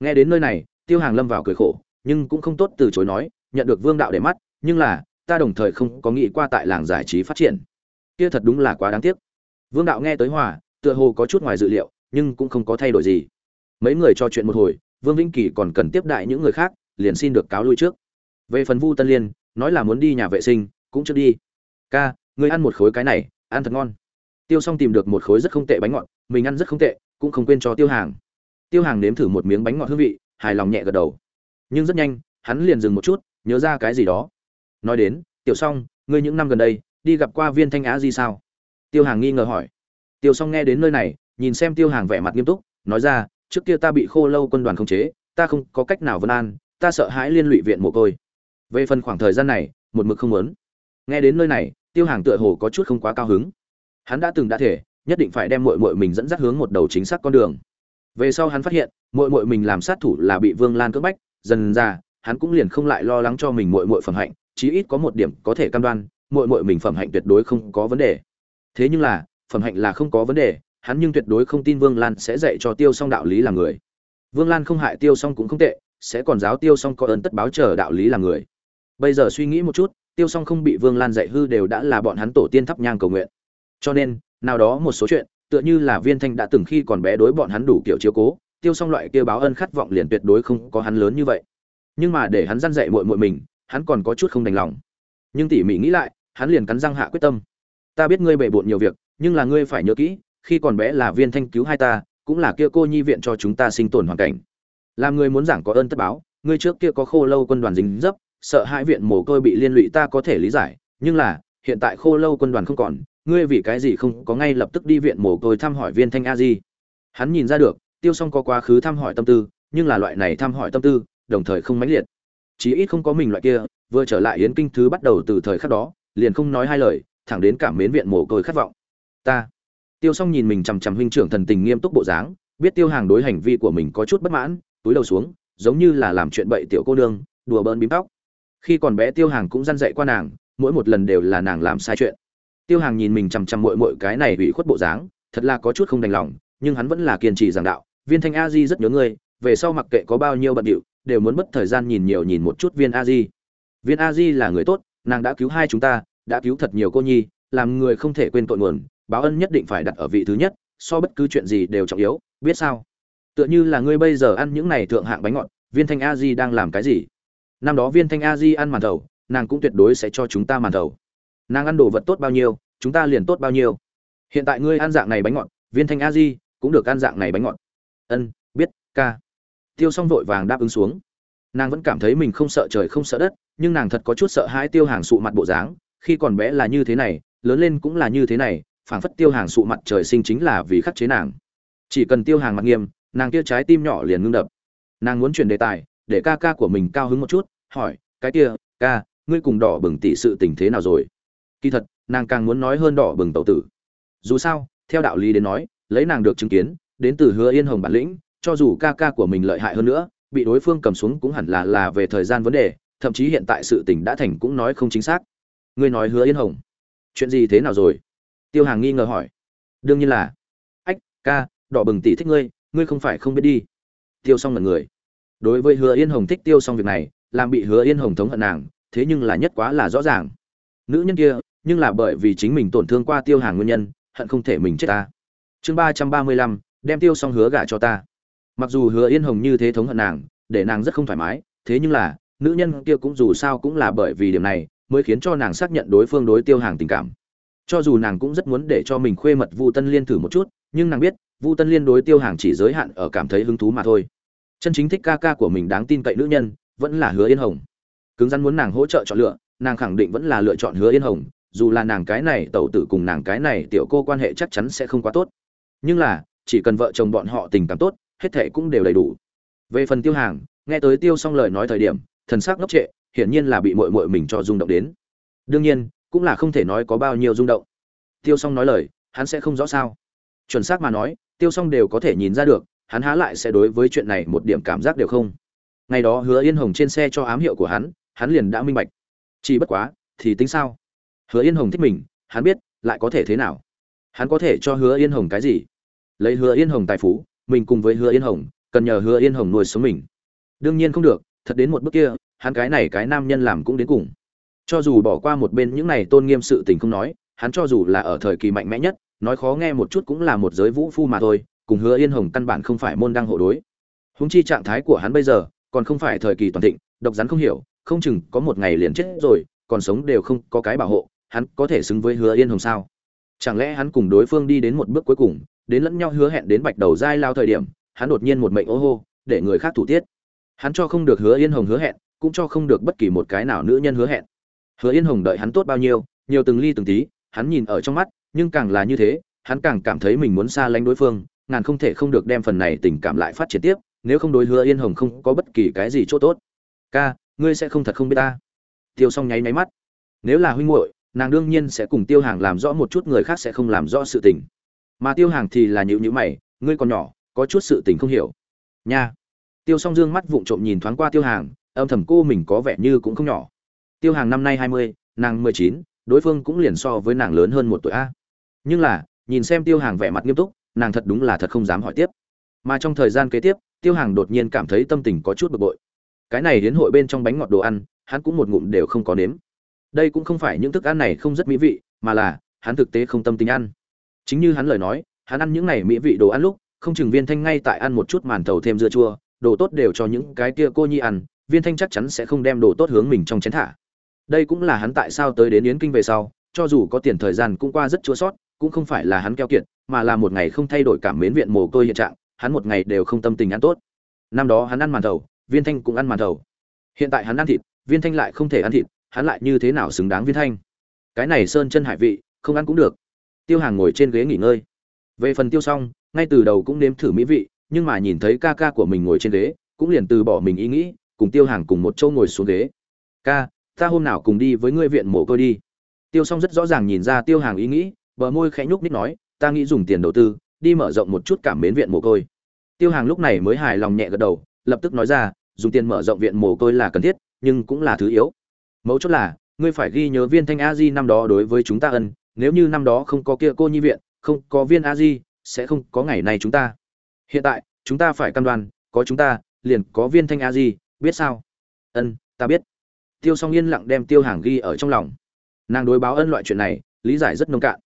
Nghe đến nơi này tiêu hàng lâm vào cười khổ nhưng cũng không tốt từ chối nói nhận được vương đạo để mắt nhưng là ta đồng thời không có nghĩ qua tại làng giải trí phát triển. Kia thật đúng là quá đáng tiếc vương đạo nghe tới hòa, tựa hồ có chút ngoài dự liệu, nhưng cũng không có thay đổi gì. Mấy người trò chuyện một hồi, vương vĩnh kỳ còn cần tiếp đại những người khác, liền xin được cáo lui trước. Về phần vu tân liên, nói là muốn đi nhà vệ sinh, cũng chưa đi. Ca người ăn một khối cái này, ăn thật ngon. Tiêu xong tìm được một khối rất không tệ bánh ngọt, mình ăn rất không tệ, cũng không quên cho tiêu hàng. Tiêu hàng nếm thử một miếng bánh ngọt hương vị, hài lòng nhẹ gật đầu. Nhưng rất nhanh, hắn liền dừng một chút, nhớ ra cái gì đó. Nói đến, tiểu xong ngươi những năm gần đây, đi gặp qua viên thanh á gì sao? Tiêu hàng nghi ngờ hỏi. Tiêu Song nghe đến nơi này, nhìn xem tiêu hàng vẻ mặt nghiêm túc, nói ra, trước kia ta bị khô lâu quân đoàn khống chế, ta không có cách nào vân an, ta sợ hãi liên lụy viện mồ côi. Về phần khoảng thời gian này, một mực không muốn. Nghe đến nơi này, tiêu hàng tựa hồ có chút không quá cao hứng. Hắn đã từng đã thể, nhất định phải đem muội muội mình dẫn dắt hướng một đầu chính xác con đường. Về sau hắn phát hiện, muội muội mình làm sát thủ là bị vương lan cưỡng bách, dần ra, hắn cũng liền không lại lo lắng cho mình muội muội phẩm hạnh, chí ít có một điểm có thể cam đoan, muội muội mình phẩm hạnh tuyệt đối không có vấn đề thế nhưng là, phẩm hạnh là không có vấn đề, hắn nhưng tuyệt đối không tin vương lan sẽ dạy cho tiêu song đạo lý làm người. Vương lan không hại tiêu song cũng không tệ, sẽ còn giáo tiêu song có ơn tất báo chờ đạo lý làm người. Bây giờ suy nghĩ một chút, tiêu song không bị vương lan dạy hư đều đã là bọn hắn tổ tiên thắp nhang cầu nguyện. Cho nên, nào đó một số chuyện, tựa như là viên thanh đã từng khi còn bé đối bọn hắn đủ kiểu chiếu cố, tiêu song loại kia báo ân khát vọng liền tuyệt đối không có hắn lớn như vậy. Nhưng mà để hắn dăn dạy muội muội mình, hắn còn có chút không đành lòng. Nhưng tỉ mỉ nghĩ lại, hắn liền cắn răng hạ quyết tâm ta biết ngươi bệ bộn nhiều việc, nhưng là ngươi phải nhớ kỹ, khi còn bé là viên thanh cứu hai ta, cũng là kia cô nhi viện cho chúng ta sinh tồn hoàn cảnh. Làm người muốn giảng có ơn tất báo, ngươi trước kia có khô lâu quân đoàn dính dấp, sợ hai viện mồ côi bị liên lụy ta có thể lý giải, nhưng là, hiện tại khô lâu quân đoàn không còn, ngươi vì cái gì không có ngay lập tức đi viện mồ côi thăm hỏi viên thanh a di? Hắn nhìn ra được, tiêu s o n g có quá khứ thăm hỏi tâm tư, nhưng là loại này thăm hỏi tâm tư, đồng thời không mãnh liệt. Chí ít không có mình loại kia, vừa trở lại yến kinh thứ bắt đầu từ thời khắc đó, liền không nói hai lời thẳng đến cảm mến viện mồ côi khát vọng. Ta. Tiêu s o n g nhìn mình chằm chằm huynh trưởng thần tình nghiêm túc bộ dáng, biết tiêu hàng đối hành vi của mình có chút bất mãn, túi đầu xuống, giống như là làm chuyện bậy tiểu cô nương, đùa bỡn bím tóc. Khi còn bé tiêu hàng cũng dăn dậy qua nàng, mỗi một lần đều là nàng làm sai chuyện. Tiêu hàng nhìn mình chằm chằm mội mội cái này ủy khuất bộ dáng, thật là có chút không đành lòng, nhưng hắn vẫn là kiên trì giảng đạo, viên thanh a di rất nhớ ngươi, về sau mặc kệ có bao nhiêu bận điệu, đều muốn mất thời gian nhìn nhiều nhìn một chút viên a di. Viên a di là người tốt, nàng đã cứu hai chúng ta đã cứu thật nhiều cô nhi, làm người không thể quên tội nguồn, báo ân nhất định phải đặt ở vị thứ nhất, so bất cứ chuyện gì đều trọng yếu, biết sao? Tựa như là ngươi bây giờ ăn những này thượng hạng bánh ngọt, viên thanh a di đang làm cái gì? Năm đó viên thanh a di ăn màn thầu, nàng cũng tuyệt đối sẽ cho chúng ta màn thầu. Nàng ăn đồ vật tốt bao nhiêu, chúng ta liền tốt bao nhiêu. Hiện tại ngươi ăn dạng này bánh ngọt, viên thanh a di cũng được ăn dạng này bánh ngọt. Ân, biết, ca. Tiêu xong vội vàng đáp ứng xuống. Nàng vẫn cảm thấy mình không sợ trời không sợ đất, nhưng nàng thật có chút sợ hãi tiêu hàng sụ mặt bộ dáng khi còn bé là như thế này, lớn lên cũng là như thế này, phảng phất tiêu hàng sụ mặt trời sinh chính là vì khắc chế nàng. Chỉ cần tiêu hàng mặt nghiêm, nàng kia trái tim nhỏ liền ngưng đập. Nàng muốn chuyển đề tài, để ca ca của mình cao hứng một chút, hỏi, cái kia, ca, ngươi cùng đỏ bừng tỷ sự tình thế nào rồi? Kỳ thật, nàng càng muốn nói hơn đỏ bừng tẩu tử. Dù sao, theo đạo lý đến nói, lấy nàng được chứng kiến, đến từ hứa yên hồng bản lĩnh, cho dù ca ca của mình lợi hại hơn nữa, bị đối phương cầm xuống cũng hẳn là là về thời gian vấn đề, thậm chí hiện tại sự tình đã thành cũng nói không chính xác ngươi nói hứa yên hồng. Chuyện gì thế nào rồi? Tiêu hàng nghi ngờ hỏi. Đương nhiên là. Ách, ca, đỏ bừng tỷ thích ngươi ngươi không phải không biết đi. Tiêu xong là người. Đối với hứa yên hồng thích tiêu xong việc này, làm bị hứa yên hồng thống hận nàng, thế nhưng là nhất quá là rõ ràng. Nữ nhân kia, nhưng là bởi vì chính mình tổn thương qua tiêu hàng nguyên nhân, hận không thể mình chết ta. Chương ba trăm ba mươi lăm, đem tiêu xong hứa gả cho ta. Mặc dù hứa yên hồng như thế thống hận nàng, để nàng rất không thoải mái, thế nhưng là, nữ nhân kia cũng dù sao cũng là bởi vì điểm này mới khiến cho nàng xác nhận đối phương đối tiêu hàng tình cảm. Cho dù nàng cũng rất muốn để cho mình khuê mật vu tân liên thử một chút, nhưng nàng biết, vu tân liên đối tiêu hàng chỉ giới hạn ở cảm thấy hứng thú mà thôi. Chân chính thích ca ca của mình đáng tin cậy nữ nhân, vẫn là hứa yên hồng. Cứng rắn muốn nàng hỗ trợ chọn lựa, nàng khẳng định vẫn là lựa chọn hứa yên hồng, dù là nàng cái này tẩu tử cùng nàng cái này tiểu cô quan hệ chắc chắn sẽ không quá tốt. Nhưng là, chỉ cần vợ chồng bọn họ tình cảm tốt, hết thệ cũng đều đầy đủ. Về phần tiêu hàng, nghe tới tiêu xong lời nói thời điểm, thần sắc ngốc trệ hiển nhiên là bị muội muội mình cho rung động đến. Đương nhiên, cũng là không thể nói có bao nhiêu rung động. Tiêu Song nói lời, hắn sẽ không rõ sao. Chuẩn xác mà nói, tiêu Song đều có thể nhìn ra được, hắn há lại sẽ đối với chuyện này một điểm cảm giác đều không. Ngày đó hứa yên hồng trên xe cho ám hiệu của hắn hắn liền đã minh bạch. Chỉ bất quá, thì tính sao? Hứa yên hồng thích mình, hắn biết, lại có thể thế nào? Hắn có thể cho hứa yên hồng cái gì? Lấy hứa yên hồng tài phú, mình cùng với hứa yên hồng, cần nhờ hứa yên hồng nuôi sống mình. Đương nhiên không được, thật đến một bước kia hắn cái này cái nam nhân làm cũng đến cùng. Cho dù bỏ qua một bên những này tôn nghiêm sự tình không nói, hắn cho dù là ở thời kỳ mạnh mẽ nhất, nói khó nghe một chút cũng là một giới vũ phu mà thôi, cùng hứa yên hồng căn bản không phải môn đăng hộ đối. Húng chi trạng thái của hắn bây giờ, còn không phải thời kỳ toàn thịnh, độc rắn không hiểu, không chừng có một ngày liền chết rồi, còn sống đều không có cái bảo hộ, hắn có thể xứng với hứa yên hồng sao? Chẳng lẽ hắn cùng đối phương đi đến một bước cuối cùng, đến lẫn nhau hứa hẹn đến bạch đầu dai lao thời điểm, hắn đột nhiên một mệnh ô hô, để người khác thủ tiết. Hắn cho không được hứa yên hồng hứa hẹn cũng cho không được bất kỳ một cái nào nữ nhân hứa hẹn. Hứa yên hồng đợi hắn tốt bao nhiêu, nhiều từng ly từng tí, hắn nhìn ở trong mắt, nhưng càng là như thế, hắn càng cảm thấy mình muốn xa lánh đối phương, ngàn không thể không được đem phần này tình cảm lại phát triển tiếp, nếu không đối hứa yên hồng không có bất kỳ cái gì chỗ tốt. Ca, ngươi sẽ không thật không biết ta. Tiêu s o n g nháy máy mắt. Nếu là huynh muội, nàng đương nhiên sẽ cùng tiêu hàng làm rõ một chút, người khác sẽ không làm rõ sự tình. Mà tiêu hàng thì là nhịu nhữ mày, ngươi còn nhỏ, có chút sự tình không hiểu. Nha. Tiêu s o n g dương mắt vụng trộm nhìn thoáng qua tiêu hàng âm thầm cô mình có vẻ như cũng không nhỏ. Tiêu hàng năm nay hai mươi, nàng mười chín, đối phương cũng liền so với nàng lớn hơn một tuổi a. Nhưng là, nhìn xem tiêu hàng vẻ mặt nghiêm túc, nàng thật đúng là thật không dám hỏi tiếp. Mà trong thời gian kế tiếp, tiêu hàng đột nhiên cảm thấy tâm tình có chút bực bội. Cái này đến hội bên trong bánh ngọt đồ ăn, hắn cũng một ngụm đều không có nếm. Đây cũng không phải những thức ăn này không rất mỹ vị, mà là, hắn thực tế không tâm tình ăn. Chính như hắn lời nói, hắn ăn những này mỹ vị đồ ăn lúc, không chừng viên thanh ngay tại ăn một chút màn thầu thêm dưa chua, đồ tốt đều cho những cái kia cô nhi ăn viên thanh chắc chắn sẽ không đem đồ tốt hướng mình trong chén thả. Đây cũng là hắn tại sao tới đến yến kinh về sau, cho dù có tiền thời gian cũng qua rất chua sót, cũng không phải là hắn keo kiệt, mà là một ngày không thay đổi cảm mến viện mồ côi hiện trạng, hắn một ngày đều không tâm tình ăn tốt. Năm đó hắn ăn màn thầu, viên thanh cũng ăn màn thầu. Hiện tại hắn ăn thịt, viên thanh lại không thể ăn thịt, hắn lại như thế nào xứng đáng viên thanh? Cái này sơn chân hải vị, không ăn cũng được. Tiêu hàng ngồi trên ghế nghỉ ngơi. Về phần tiêu xong, ngay từ đầu cũng nếm thử mỹ vị, nhưng mà nhìn thấy ca ca của mình ngồi trên ghế, cũng liền từ bỏ mình ý nghĩ cùng tiêu hàng cùng một châu ngồi xuống ghế. Ca, ta hôm nào cùng đi với ngươi viện mổ côi đi. Tiêu xong rất rõ ràng nhìn ra tiêu hàng ý nghĩ, bờ môi khẽ nhúc ních nói, ta nghĩ dùng tiền đầu tư, đi mở rộng một chút cảm mến viện mồ côi. Tiêu hàng lúc này mới hài lòng nhẹ gật đầu, lập tức nói ra, dùng tiền mở rộng viện mồ côi là cần thiết, nhưng cũng là thứ yếu. Mấu chốt là, ngươi phải ghi nhớ viên thanh a di năm đó đối với chúng ta ân, nếu như năm đó không có kia cô nhi viện, không có viên a di, sẽ không có ngày này chúng ta. Hiện tại, chúng ta phải cam đoan, có chúng ta, liền có viên thanh a di biết sao ân ta biết tiêu song yên lặng đem tiêu hàng ghi ở trong lòng nàng đối báo ân loại chuyện này lý giải rất nông cạn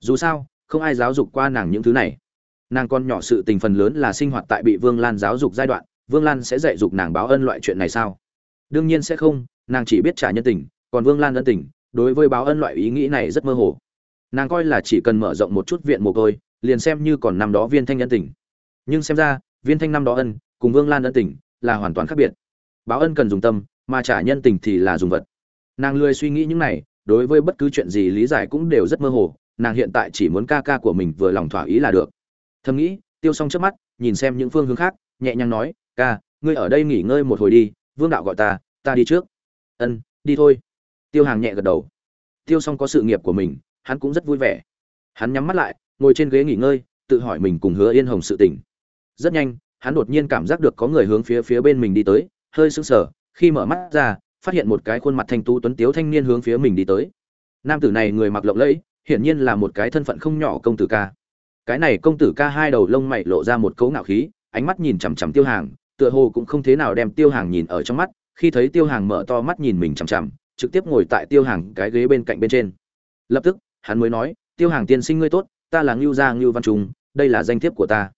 dù sao không ai giáo dục qua nàng những thứ này nàng con nhỏ sự tình phần lớn là sinh hoạt tại bị vương lan giáo dục giai đoạn Vương Lan sẽ dạy dục nàng báo ân loại chuyện này sao? Đương nhiên sẽ không, nàng chỉ biết trả nhân tình, còn Vương Lan ân tình, đối với báo ân loại ý nghĩ này rất mơ hồ. Nàng coi là chỉ cần mở rộng một chút viện mồ côi, liền xem như còn năm đó Viên Thanh ân tình. Nhưng xem ra, Viên Thanh năm đó ân, cùng Vương Lan ân tình là hoàn toàn khác biệt. Báo ân cần dùng tâm, mà trả nhân tình thì là dùng vật. Nàng lười suy nghĩ những này, đối với bất cứ chuyện gì lý giải cũng đều rất mơ hồ, nàng hiện tại chỉ muốn ca ca của mình vừa lòng thỏa ý là được. Thầm nghĩ, tiêu xong trước mắt, nhìn xem những phương hướng khác, nhẹ nhàng nói, ca ngươi ở đây nghỉ ngơi một hồi đi vương đạo gọi ta ta đi trước. Ân đi thôi. Tiêu hàng nhẹ gật đầu. Tiêu xong có sự nghiệp của mình hắn cũng rất vui vẻ. Hắn nhắm mắt lại ngồi trên ghế nghỉ ngơi tự hỏi mình cùng hứa yên hồng sự tình. Rất nhanh hắn đột nhiên cảm giác được có người hướng phía phía bên mình đi tới hơi sững sờ, khi mở mắt ra, phát hiện một cái khuôn mặt thanh tú tuấn tiếu thanh niên hướng phía mình đi tới. Nam tử này người mặc lộng lẫy, hiển nhiên là một cái thân phận không nhỏ công tử ca. Cái này công tử ca hai đầu lông mày lộ ra một cấu ngạo khí, ánh mắt nhìn chằm chằm tiêu hàng, tựa hồ cũng không thế nào đem tiêu hàng nhìn ở trong mắt, khi thấy tiêu hàng mở to mắt nhìn mình chằm chằm, trực tiếp ngồi tại tiêu hàng cái ghế bên cạnh bên trên. Lập tức, hắn mới nói, tiêu hàng tiên sinh ngươi tốt, ta là ngưu gia ngưu văn trung, đây là danh thiếp của ta.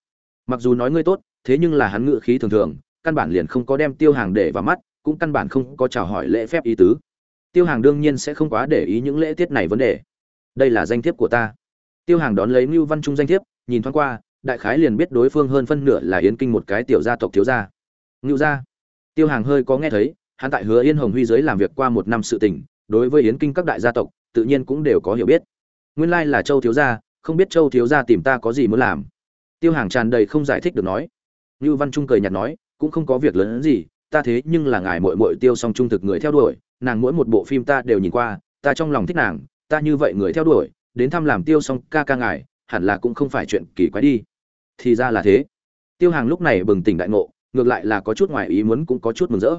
Mặc dù nói ngươi tốt, thế nhưng là hắn ngự khí thường thường căn bản liền không có đem tiêu hàng để vào mắt, cũng căn bản không có chào hỏi lễ phép ý tứ. Tiêu hàng đương nhiên sẽ không quá để ý những lễ tiết này vấn đề. Đây là danh thiếp của ta. Tiêu hàng đón lấy mưu văn trung danh thiếp, nhìn thoáng qua, đại khái liền biết đối phương hơn phân nửa là yến kinh một cái tiểu gia tộc thiếu gia. Ngưu gia. Tiêu hàng hơi có nghe thấy, hắn tại hứa yên hồng huy giới làm việc qua một năm sự tình, đối với yến kinh các đại gia tộc, tự nhiên cũng đều có hiểu biết. Nguyên lai là châu thiếu gia, không biết châu thiếu gia tìm ta có gì muốn làm. Tiêu hàng tràn đầy không giải thích được nói. Ngưu văn trung cười nhạt nói cũng không có việc lớn hơn gì, ta thế nhưng là ngài muội muội tiêu song trung thực người theo đuổi, nàng mỗi một bộ phim ta đều nhìn qua, ta trong lòng thích nàng, ta như vậy người theo đuổi, đến thăm làm tiêu song ca ca ngài, hẳn là cũng không phải chuyện kỳ quái đi. Thì ra là thế. Tiêu hàng lúc này bừng tỉnh đại ngộ, ngược lại là có chút ngoài ý muốn cũng có chút mừng rỡ.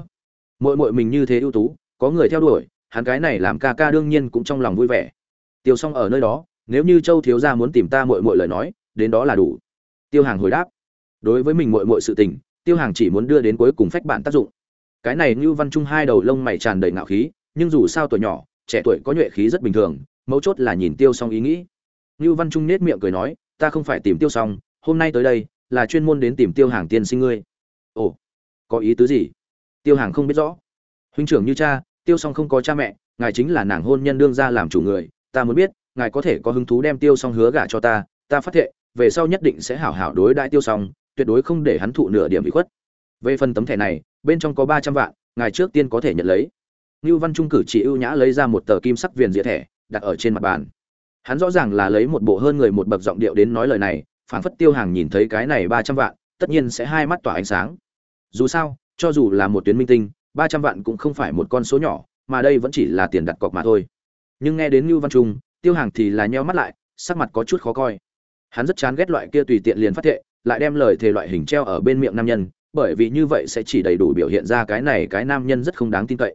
Muội muội mình như thế ưu tú, có người theo đuổi, hắn cái này làm ca ca đương nhiên cũng trong lòng vui vẻ. Tiêu song ở nơi đó, nếu như châu thiếu gia muốn tìm ta muội muội lời nói, đến đó là đủ. Tiêu hàng hồi đáp, đối với mình muội muội sự tình tiêu hàng chỉ muốn đưa đến cuối cùng phách bạn tác dụng. Cái này ngưu văn trung hai đầu lông mày tràn đầy ngạo khí, nhưng dù sao tuổi nhỏ, trẻ tuổi có nhuệ khí rất bình thường, mấu chốt là nhìn tiêu xong ý nghĩ. Ngưu văn trung nết miệng cười nói, ta không phải tìm tiêu xong hôm nay tới đây, là chuyên môn đến tìm tiêu hàng tiên sinh ngươi. Ồ, có ý tứ gì? Tiêu hàng không biết rõ. Huynh trưởng như cha, tiêu xong không có cha mẹ, ngài chính là nàng hôn nhân đương ra làm chủ người, ta muốn biết, ngài có thể có hứng thú đem tiêu xong hứa gả cho ta ta phát thệ, về sau nhất định sẽ hảo hảo đối đãi tiêu xong tuyệt đối không để hắn thụ nửa điểm bị khuất về phần tấm thẻ này bên trong có ba trăm vạn ngài trước tiên có thể nhận lấy Nưu Văn Trung cử chỉ ưu nhã lấy ra một tờ kim sắc viền diệt thẻ, đặt ở trên mặt bàn. Hắn rõ ràng là lấy một bộ hơn người một bậc giọng điệu đến nói lời này, phản phất Tiêu Hàng nhìn thấy cái này ba trăm vạn, tất nhiên sẽ hai mắt tỏa ánh sáng. Dù sao, cho dù là một tuyến minh tinh, ba trăm vạn cũng không phải một con số nhỏ, mà đây vẫn chỉ là tiền đặt cọc mà thôi. Nhưng nghe đến Nưu Văn Trung, Tiêu Hàng thì là nheo mắt lại, sắc mặt có chút khó coi. Hắn rất chán ghét loại kia tùy tiện liền phát thệ, lại đem lời thề loại hình treo ở bên miệng nam nhân, bởi vì như vậy sẽ chỉ đầy đủ biểu hiện ra cái này cái nam nhân rất không đáng tin cậy.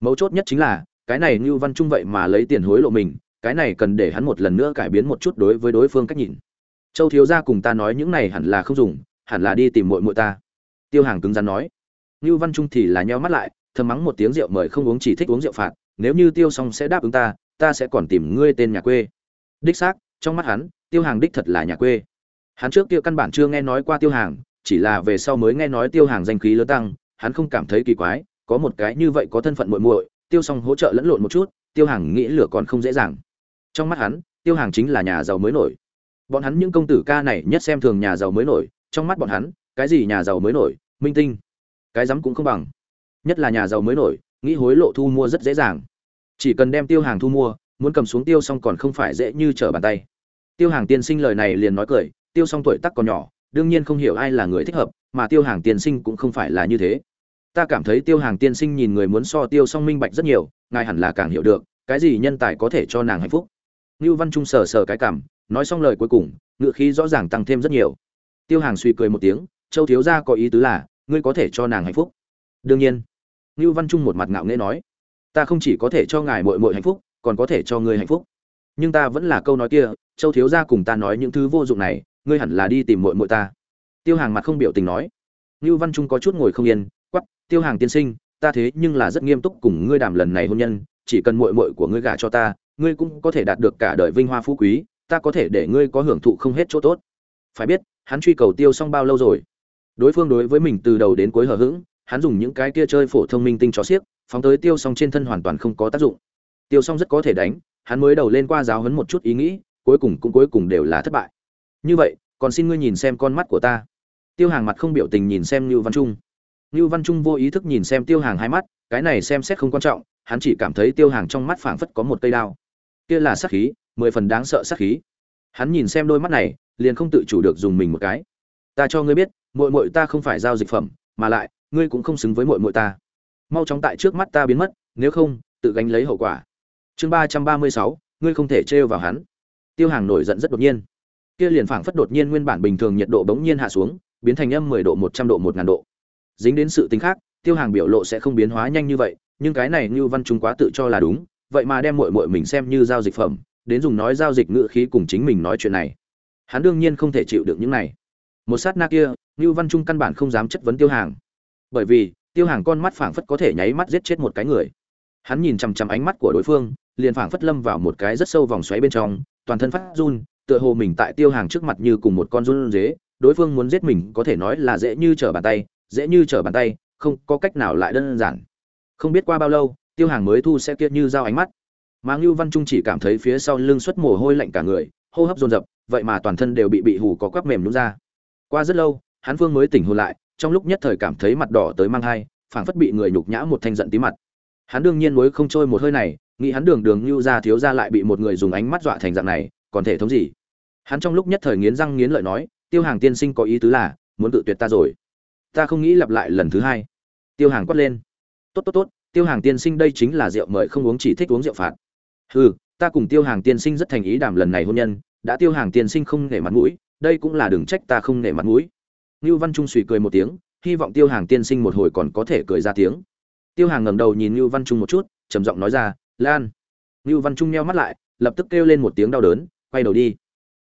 Mấu chốt nhất chính là cái này như văn trung vậy mà lấy tiền hối lộ mình cái này cần để hắn một lần nữa cải biến một chút đối với đối phương cách nhìn. Châu thiếu gia cùng ta nói những này hẳn là không dùng hẳn là đi tìm muội muội ta. Tiêu hàng cứng rắn nói. Như văn trung thì là nheo mắt lại thầm mắng một tiếng rượu mời không uống chỉ thích uống rượu phạt nếu như tiêu xong sẽ đáp ứng ta ta sẽ còn tìm ngươi tên nhà quê. Đích xác trong mắt hắn tiêu hàng đích thật là nhà quê hắn trước kia căn bản chưa nghe nói qua tiêu hàng chỉ là về sau mới nghe nói tiêu hàng danh khí lớn tăng hắn không cảm thấy kỳ quái có một cái như vậy có thân phận muội muội, Tiêu Song hỗ trợ lẫn lộn một chút, Tiêu Hàng nghĩ lửa còn không dễ dàng. Trong mắt hắn, Tiêu Hàng chính là nhà giàu mới nổi. Bọn hắn những công tử ca này nhất xem thường nhà giàu mới nổi, trong mắt bọn hắn, cái gì nhà giàu mới nổi, minh tinh, cái rắm cũng không bằng. Nhất là nhà giàu mới nổi, nghĩ hối lộ thu mua rất dễ dàng. Chỉ cần đem Tiêu Hàng thu mua, muốn cầm xuống Tiêu Song còn không phải dễ như trở bàn tay. Tiêu Hàng tiên sinh lời này liền nói cười, Tiêu Song tuổi tác còn nhỏ, đương nhiên không hiểu ai là người thích hợp, mà Tiêu Hàng tiên sinh cũng không phải là như thế. Ta cảm thấy tiêu hàng tiên sinh nhìn người muốn so tiêu song minh bạch rất nhiều ngài hẳn là càng hiểu được cái gì nhân tài có thể cho nàng hạnh phúc. Ngưu văn trung sờ sờ cái cảm nói xong lời cuối cùng ngự khí rõ ràng tăng thêm rất nhiều. Tiêu hàng suy cười một tiếng châu thiếu gia có ý tứ là ngươi có thể cho nàng hạnh phúc. Đương nhiên. Ngưu văn trung một mặt ngạo nghễ nói ta không chỉ có thể cho ngài mội mội hạnh phúc còn có thể cho ngươi hạnh phúc. Nhưng ta vẫn là câu nói kia châu thiếu gia cùng ta nói những thứ vô dụng này ngươi hẳn là đi tìm muội muội ta. Tiêu hàng mặt không biểu tình nói. Ngưu văn trung có chút ngồi không yên tiêu hàng tiên sinh, ta thế nhưng là rất nghiêm túc cùng ngươi đàm lần này hôn nhân, chỉ cần muội muội của ngươi gả cho ta, ngươi cũng có thể đạt được cả đời vinh hoa phú quý, ta có thể để ngươi có hưởng thụ không hết chỗ tốt. Phải biết, hắn truy cầu tiêu xong bao lâu rồi? Đối phương đối với mình từ đầu đến cuối hờ hững, hắn dùng những cái kia chơi phổ thông minh tinh chó xiếc, phóng tới tiêu xong trên thân hoàn toàn không có tác dụng. Tiêu xong rất có thể đánh, hắn mới đầu lên qua giáo hấn một chút ý nghĩ, cuối cùng cũng cuối cùng đều là thất bại như vậy còn xin ngươi nhìn xem con mắt của ta tiêu hàng mặt không biểu tình nhìn xem như văn trung Nưu Văn Trung vô ý thức nhìn xem Tiêu Hàng hai mắt, cái này xem xét không quan trọng, hắn chỉ cảm thấy Tiêu Hàng trong mắt phảng phất có một cây đao. Kia là sát khí, mười phần đáng sợ sát khí. Hắn nhìn xem đôi mắt này, liền không tự chủ được dùng mình một cái. Ta cho ngươi biết, muội muội ta không phải giao dịch phẩm, mà lại, ngươi cũng không xứng với muội muội ta. Mau chóng tại trước mắt ta biến mất, nếu không, tự gánh lấy hậu quả. Chương ba trăm ba mươi sáu, ngươi không thể trêu vào hắn. Tiêu Hàng nổi giận rất đột nhiên. Kia liền phảng phất đột nhiên nguyên bản bình thường nhiệt độ bỗng nhiên hạ xuống, biến thành âm mười độ một trăm độ một ngàn độ. Dính đến sự tính khác tiêu hàng biểu lộ sẽ không biến hóa nhanh như vậy nhưng cái này như văn trung quá tự cho là đúng vậy mà đem mội mội mình xem như giao dịch phẩm đến dùng nói giao dịch ngữ khí cùng chính mình nói chuyện này. Hắn đương nhiên không thể chịu được những này. Một sát na kia như văn trung căn bản không dám chất vấn tiêu hàng. Bởi vì tiêu hàng con mắt phảng phất có thể nháy mắt giết chết một cái người. Hắn nhìn chằm chằm ánh mắt của đối phương liền phảng phất lâm vào một cái rất sâu vòng xoáy bên trong toàn thân phát run tựa hồ mình tại tiêu hàng trước mặt như cùng một con run dế đối phương muốn giết mình có thể nói là dễ như trở bàn tay, dễ như trở bàn tay, không có cách nào lại đơn giản. Không biết qua bao lâu, tiêu hàng mới thu sẽ kia như dao ánh mắt. Mà ngưu văn trung chỉ cảm thấy phía sau lưng xuất mồ hôi lạnh cả người, hô hấp dồn dập, vậy mà toàn thân đều bị bị hù có quắp mềm nhún ra. Qua rất lâu, hắn phương mới tỉnh hồn lại, trong lúc nhất thời cảm thấy mặt đỏ tới mang hai, phảng phất bị người nhục nhã một thanh giận tí mặt. Hắn đương nhiên mới không trôi một hơi này, nghĩ hắn đường đường như ra thiếu ra lại bị một người dùng ánh mắt dọa thành dạng này, còn thể thống gì? Hắn trong lúc nhất thời nghiến răng nghiến lợi nói tiêu hàng tiên sinh có ý tứ là muốn tự tuyệt ta rồi ta không nghĩ lặp lại lần thứ hai tiêu hàng quát lên tốt tốt tốt tiêu hàng tiên sinh đây chính là rượu mời không uống chỉ thích uống rượu phạt hừ ta cùng tiêu hàng tiên sinh rất thành ý đàm lần này hôn nhân đã tiêu hàng tiên sinh không nể mặt mũi đây cũng là đừng trách ta không nể mặt mũi ngưu Văn Trung suy cười một tiếng, hy vọng Tiêu Hàng tiên sinh một hồi còn có thể cười ra tiếng. Tiêu Hàng ngẩng đầu nhìn ngưu Văn Trung một chút, trầm giọng nói ra, "Lan." ngưu Văn Trung nheo mắt lại, lập tức kêu lên một tiếng đau đớn, quay đầu đi.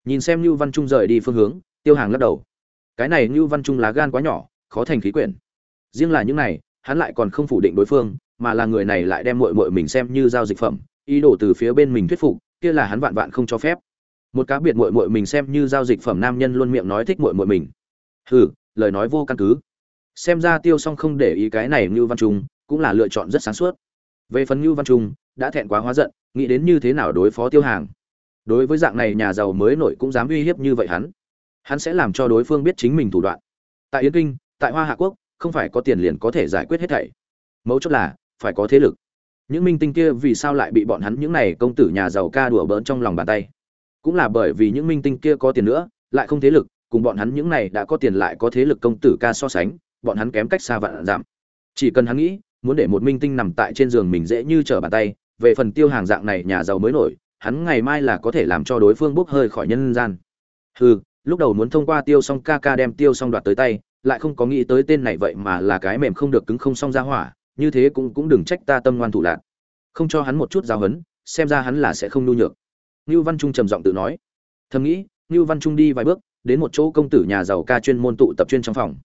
Nhìn xem Lưu Văn Trung rời đi phương hướng, Tiêu Hàng lắc đầu. Cái này Lưu Văn Trung lá gan quá nhỏ, khó thành khí quyển. Riêng là những này, hắn lại còn không phủ định đối phương, mà là người này lại đem muội muội mình xem như giao dịch phẩm, ý đồ từ phía bên mình thuyết phục, kia là hắn vạn vạn không cho phép. Một cá biệt muội muội mình xem như giao dịch phẩm nam nhân luôn miệng nói thích muội muội mình hừ lời nói vô căn cứ xem ra tiêu s o n g không để ý cái này ngưu văn trung cũng là lựa chọn rất sáng suốt về phần ngưu văn trung đã thẹn quá hóa giận nghĩ đến như thế nào đối phó tiêu hàng đối với dạng này nhà giàu mới nổi cũng dám uy hiếp như vậy hắn. Hắn sẽ làm cho đối phương biết chính mình thủ đoạn. Tại yến kinh tại hoa hạ quốc không phải có tiền liền có thể giải quyết hết thảy. Mấu chốt là phải có thế lực. Những minh tinh kia vì sao lại bị bọn hắn những này công tử nhà giàu ca đùa bỡn trong lòng bàn tay? Cũng là bởi vì những minh tinh kia có tiền nữa lại không thế lực cùng bọn hắn những này đã có tiền lại có thế lực công tử ca so sánh, bọn hắn kém cách xa vạn giảm. Chỉ cần hắn nghĩ, muốn để một minh tinh nằm tại trên giường mình dễ như trở bàn tay, về phần tiêu hàng dạng này nhà giàu mới nổi, hắn ngày mai là có thể làm cho đối phương bốc hơi khỏi nhân gian. Hừ, lúc đầu muốn thông qua tiêu song ca ca đem tiêu song đoạt tới tay, lại không có nghĩ tới tên này vậy mà là cái mềm không được cứng không song ra hỏa, như thế cũng cũng đừng trách ta tâm ngoan thủ lạn. Không cho hắn một chút giáo hấn, xem ra hắn là sẽ không nhu nhược. Nưu Văn Trung trầm giọng tự nói. Thầm nghĩ, Nưu Văn Trung đi vài bước, đến một chỗ công tử nhà giàu ca chuyên môn tụ tập chuyên trong phòng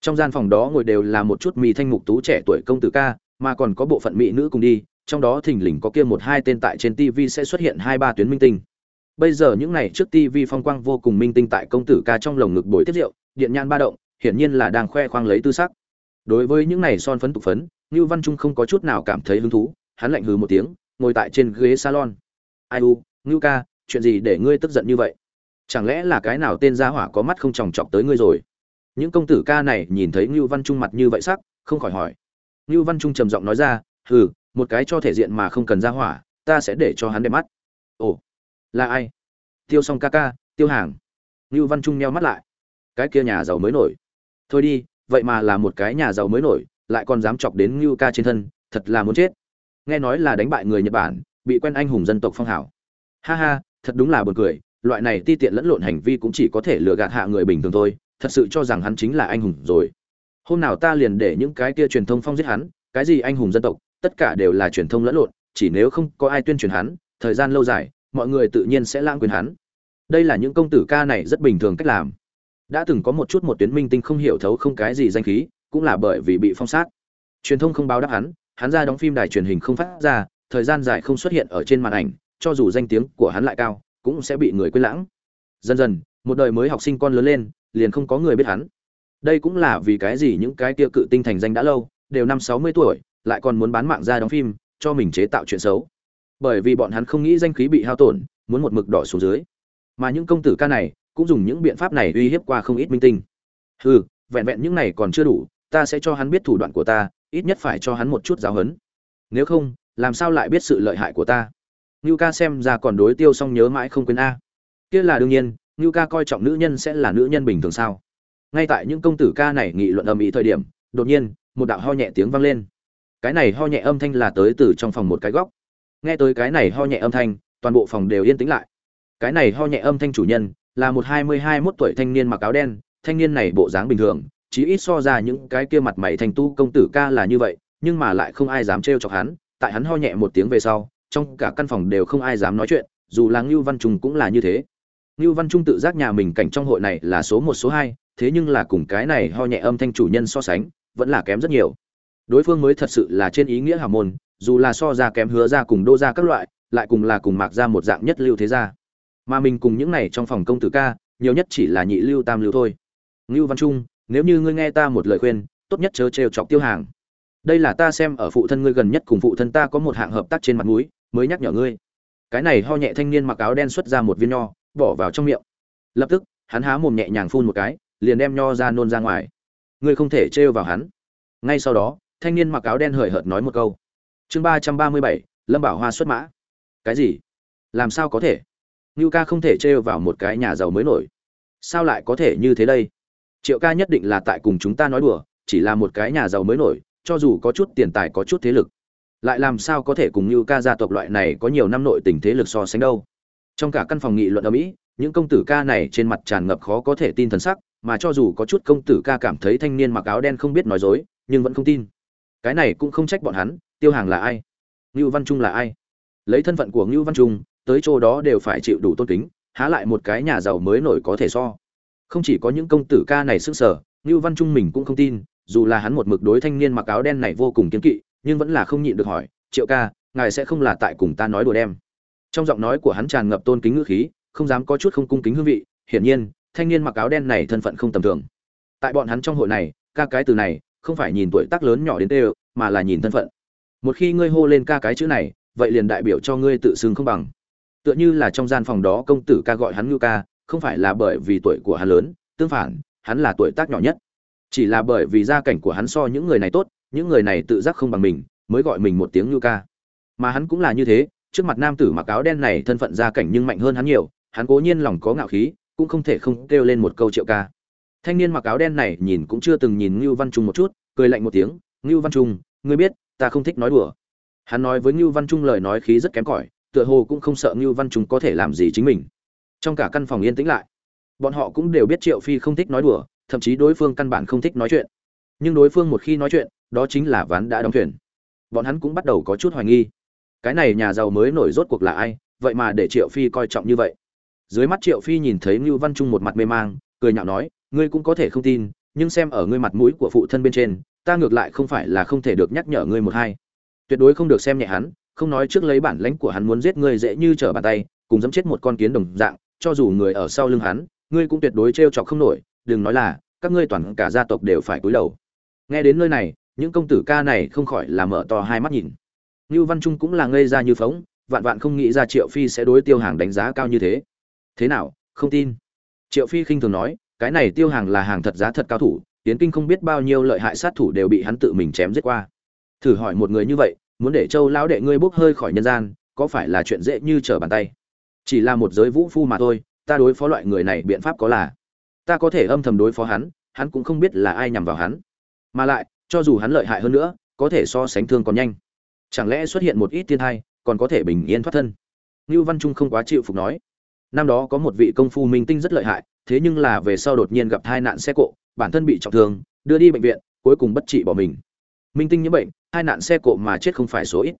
trong gian phòng đó ngồi đều là một chút mì thanh mục tú trẻ tuổi công tử ca mà còn có bộ phận mỹ nữ cùng đi trong đó thình lình có kia một hai tên tại trên tv sẽ xuất hiện hai ba tuyến minh tinh. Bây giờ những này trước tv phong quang vô cùng minh tinh tại công tử ca trong lồng ngực bồi tiếp rượu, điện nhan ba động, hiển nhiên là đang khoe khoang lấy tư sắc. Đối với những này son phấn tục phấn Lưu văn trung không có chút nào cảm thấy hứng thú, hắn lạnh hừ một tiếng, ngồi tại trên ghế salon. Ai u Lưu ca, chuyện gì để ngươi tức giận như vậy? Chẳng lẽ là cái nào tên gia hỏa có mắt không chòng chọc tới ngươi rồi? Những công tử ca này nhìn thấy Lưu văn trung mặt như vậy sắc, không khỏi hỏi. Lưu văn trung trầm giọng nói ra, hừ một cái cho thể diện mà không cần ra hỏa, ta sẽ để cho hắn đẹp mắt. Ồ, là ai? Tiêu s o n g ca ca, tiêu hàng. Ngưu văn trung neo mắt lại. Cái kia nhà giàu mới nổi. Thôi đi, vậy mà là một cái nhà giàu mới nổi, lại còn dám chọc đến ngưu ca trên thân, thật là muốn chết. Nghe nói là đánh bại người nhật bản, bị quen anh hùng dân tộc phong hảo ha ha, thật đúng là b u ồ n cười, loại này ti tiện lẫn lộn hành vi cũng chỉ có thể lừa gạt hạ người bình thường thôi, thật sự cho rằng hắn chính là anh hùng rồi. Hôm nào ta liền để những cái kia truyền thông phong giết hắn, cái gì anh hùng dân tộc tất cả đều là truyền thông lẫn lộn, chỉ nếu không có ai tuyên truyền hắn, thời gian lâu dài, mọi người tự nhiên sẽ lãng quyền hắn. Đây là những công tử ca này rất bình thường cách làm. Đã từng có một chút một tuyến minh tinh không hiểu thấu không cái gì danh khí, cũng là bởi vì bị phong sát. Truyền thông không báo đáp hắn hắn ra đóng phim đài truyền hình không phát ra, thời gian dài không xuất hiện ở trên màn ảnh, cho dù danh tiếng của hắn lại cao, cũng sẽ bị người quên lãng. Dần dần, một đời mới học sinh con lớn lên, liền không có người biết hắn. Đây cũng là vì cái gì những cái kia cự tinh thành danh đã lâu, đều năm sáu mươi tuổi lại còn muốn bán mạng ra đóng phim cho mình chế tạo chuyện xấu bởi vì bọn hắn không nghĩ danh khí bị hao tổn muốn một mực đỏ xuống dưới mà những công tử ca này cũng dùng những biện pháp này uy hiếp qua không ít minh tinh hừ vẹn vẹn những này còn chưa đủ ta sẽ cho hắn biết thủ đoạn của ta ít nhất phải cho hắn một chút giáo huấn nếu không làm sao lại biết sự lợi hại của ta Ngưu ca xem ra còn đối tiêu xong nhớ mãi không quên a. Kia là đương nhiên, Ngưu ca coi trọng nữ nhân sẽ là nữ nhân bình thường sao? Ngay tại những công tử ca này nghị luận ầm ĩ thời điểm, đột nhiên, một đạo ho nhẹ tiếng vang lên. Cái này ho nhẹ âm thanh là tới từ trong phòng một cái góc. Nghe tới cái này ho nhẹ âm thanh, toàn bộ phòng đều yên tĩnh lại. Cái này ho nhẹ âm thanh chủ nhân là một hai mươi hai mốt tuổi thanh niên mặc áo đen, thanh niên này bộ dáng bình thường, chí ít so ra những cái kia mặt mày thành tu công tử ca là như vậy, nhưng mà lại không ai dám trêu chọc hắn, tại hắn ho nhẹ một tiếng về sau, trong cả căn phòng đều không ai dám nói chuyện dù là ngưu văn trung cũng là như thế ngưu văn trung tự giác nhà mình cảnh trong hội này là số một số hai thế nhưng là cùng cái này ho nhẹ âm thanh chủ nhân so sánh vẫn là kém rất nhiều đối phương mới thật sự là trên ý nghĩa hào môn, dù là so ra kém hứa ra cùng đô ra các loại, lại cùng là cùng mạc ra một dạng nhất lưu thế gia. Mà mình cùng những này trong phòng công tử ca, nhiều nhất chỉ là nhị lưu tam lưu thôi. Ngưu văn trung, nếu như ngươi nghe ta một lời khuyên, tốt nhất chớ trêu chọc tiêu hàng. Đây là ta xem ở phụ thân ngươi gần nhất cùng phụ thân ta có một hạng hợp tác trên mặt mũi, mới nhắc nhở ngươi. Cái này ho nhẹ thanh niên mặc áo đen xuất ra một viên nho, bỏ vào trong miệng. Lập tức, hắn há mồm nhẹ nhàng phun một cái, liền đem nho ra nôn ra ngoài. Ngươi không thể trêu vào hắn. Ngay sau đó thanh niên mặc áo đen hời hợt nói một câu. Chương ba trăm ba mươi bảy, lâm bảo hoa xuất mã. Cái gì? Làm sao có thể? Ngưu ca không thể trêu vào một cái nhà giàu mới nổi. Sao lại có thể như thế đây? Triệu ca nhất định là tại cùng chúng ta nói đùa, chỉ là một cái nhà giàu mới nổi, cho dù có chút tiền tài có chút thế lực. Lại làm sao có thể cùng như ca gia tộc loại này có nhiều năm nội tình thế lực so sánh đâu? Trong cả căn phòng nghị luận ở mỹ, những công tử ca này trên mặt tràn ngập khó có thể tin thần sắc, mà cho dù có chút công tử ca cảm thấy thanh niên mặc áo đen không biết nói dối, nhưng vẫn không tin cái này cũng không trách bọn hắn, tiêu hàng là ai? Ngưu văn trung là ai? Lấy thân phận của ngưu văn trung, tới chỗ đó đều phải chịu đủ tôn kính, há lại một cái nhà giàu mới nổi có thể so. Không chỉ có những công tử ca này sức sở, ngưu văn trung mình cũng không tin, dù là hắn một mực đối thanh niên mặc áo đen này vô cùng kiên kỵ, nhưng vẫn là không nhịn được hỏi, triệu ca, ngài sẽ không là tại cùng ta nói đùa đem? Trong giọng nói của hắn tràn ngập tôn kính ngữ khí, không dám có chút không cung kính hương vị, hiển nhiên, thanh niên mặc áo đen này thân phận không tầm thường. Tại bọn hắn trong hội này, ca cái từ này không phải nhìn tuổi tác lớn nhỏ đến tê mà là nhìn thân phận. Một khi ngươi hô lên ca cái chữ này, vậy liền đại biểu cho ngươi tự xưng không bằng. Tựa như là trong gian phòng đó công tử ca gọi hắn ngưu ca, không phải là bởi vì tuổi của hắn lớn, tương phản, hắn là tuổi tác nhỏ nhất. Chỉ là bởi vì gia cảnh của hắn so những người này tốt, những người này tự giác không bằng mình, mới gọi mình một tiếng ngưu ca. Mà hắn cũng là như thế, trước mặt nam tử mặc áo đen này thân phận gia cảnh nhưng mạnh hơn hắn nhiều, hắn cố nhiên lòng có ngạo khí, cũng không thể không kêu lên một câu triệu ca thanh niên mặc áo đen này nhìn cũng chưa từng nhìn ngưu văn trung một chút, cười lạnh một tiếng, ngưu văn trung, ngươi biết, ta không thích nói đùa. Hắn nói với ngưu văn trung lời nói khí rất kém cỏi, tựa hồ cũng không sợ ngưu văn trung có thể làm gì chính mình. Trong cả căn phòng yên tĩnh lại, bọn họ cũng đều biết triệu phi không thích nói đùa, thậm chí đối phương căn bản không thích nói chuyện. Nhưng đối phương một khi nói chuyện, đó chính là ván đã đóng thuyền. Bọn hắn cũng bắt đầu có chút hoài nghi. Cái này nhà giàu mới nổi rốt cuộc là ai, vậy mà để triệu phi coi trọng như vậy. Dưới mắt triệu phi nhìn thấy ngưu văn trung một mặt mê mang, cười nhạo nói ngươi cũng có thể không tin, nhưng xem ở ngươi mặt mũi của phụ thân bên trên, ta ngược lại không phải là không thể được nhắc nhở ngươi một hai. Tuyệt đối không được xem nhẹ hắn, không nói trước lấy bản lãnh của hắn muốn giết ngươi dễ như trở bàn tay, cùng dẫm chết một con kiến đồng dạng, cho dù người ở sau lưng hắn, ngươi cũng tuyệt đối trêu chọc không nổi, đừng nói là, các ngươi toàn cả gia tộc đều phải cúi đầu. Nghe đến nơi này, những công tử ca này không khỏi là mở to hai mắt nhìn. Như văn trung cũng là ngây ra như phóng, vạn vạn không nghĩ ra triệu phi sẽ đối tiêu hàng đánh giá cao như thế. Thế nào, không tin? Triệu phi khinh thường nói cái này tiêu hàng là hàng thật giá thật cao thủ tiến kinh không biết bao nhiêu lợi hại sát thủ đều bị hắn tự mình chém giết qua. Thử hỏi một người như vậy muốn để châu lão đệ ngươi bốc hơi khỏi nhân gian có phải là chuyện dễ như trở bàn tay? Chỉ là một giới vũ phu mà thôi ta đối phó loại người này biện pháp có là ta có thể âm thầm đối phó hắn hắn cũng không biết là ai nhằm vào hắn. Mà lại cho dù hắn lợi hại hơn nữa có thể so sánh thương còn nhanh. Chẳng lẽ xuất hiện một ít thiên thai còn có thể bình yên thoát thân? Ngưu Văn Trung không quá chịu phục nói. Năm đó có một vị công phu minh tinh rất lợi hại, thế nhưng là về sau đột nhiên gặp tai nạn xe cộ, bản thân bị trọng thương, đưa đi bệnh viện, cuối cùng bất trị bỏ mình. Minh tinh như bệnh, tai nạn xe cộ mà chết không phải số ít.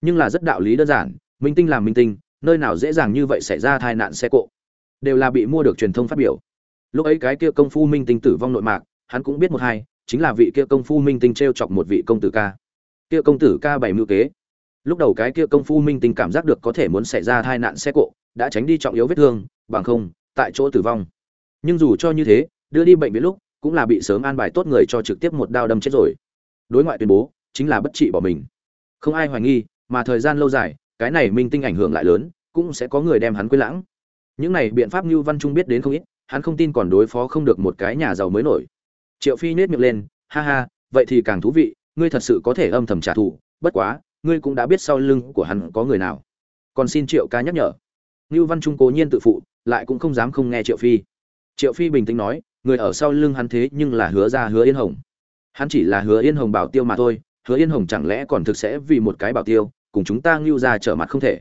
Nhưng là rất đạo lý đơn giản, minh tinh làm minh tinh, nơi nào dễ dàng như vậy xảy ra tai nạn xe cộ. Đều là bị mua được truyền thông phát biểu. Lúc ấy cái kia công phu minh tinh tử vong nội mạc, hắn cũng biết một hai, chính là vị kia công phu minh tinh trêu chọc một vị công tử ca. Kia công tử ca bảy mưu kế. Lúc đầu cái kia công phu minh tinh cảm giác được có thể muốn xảy ra tai nạn xe cộ, đã tránh đi trọng yếu vết thương, bằng không, tại chỗ tử vong. Nhưng dù cho như thế, đưa đi bệnh viện lúc, cũng là bị sớm an bài tốt người cho trực tiếp một đao đâm chết rồi. Đối ngoại tuyên bố, chính là bất trị bỏ mình. Không ai hoài nghi, mà thời gian lâu dài, cái này minh tinh ảnh hưởng lại lớn, cũng sẽ có người đem hắn quên lãng. Những này biện pháp như Văn Trung biết đến không ít, hắn không tin còn đối phó không được một cái nhà giàu mới nổi. Triệu Phi nết miệng lên, ha ha, vậy thì càng thú vị, ngươi thật sự có thể âm thầm trả thù, bất quá, ngươi cũng đã biết sau lưng của hắn có người nào. Còn xin Triệu ca nhắc nhở. như Văn Trung cố nhiên tự phụ, lại cũng không dám không nghe Triệu Phi. Triệu Phi bình tĩnh nói, người ở sau lưng hắn thế nhưng là Hứa ra Hứa Yên Hồng. Hắn chỉ là Hứa Yên Hồng bảo tiêu mà thôi, Hứa Yên Hồng chẳng lẽ còn thực sẽ vì một cái bảo tiêu, cùng chúng ta ngưu ra trở mặt không thể.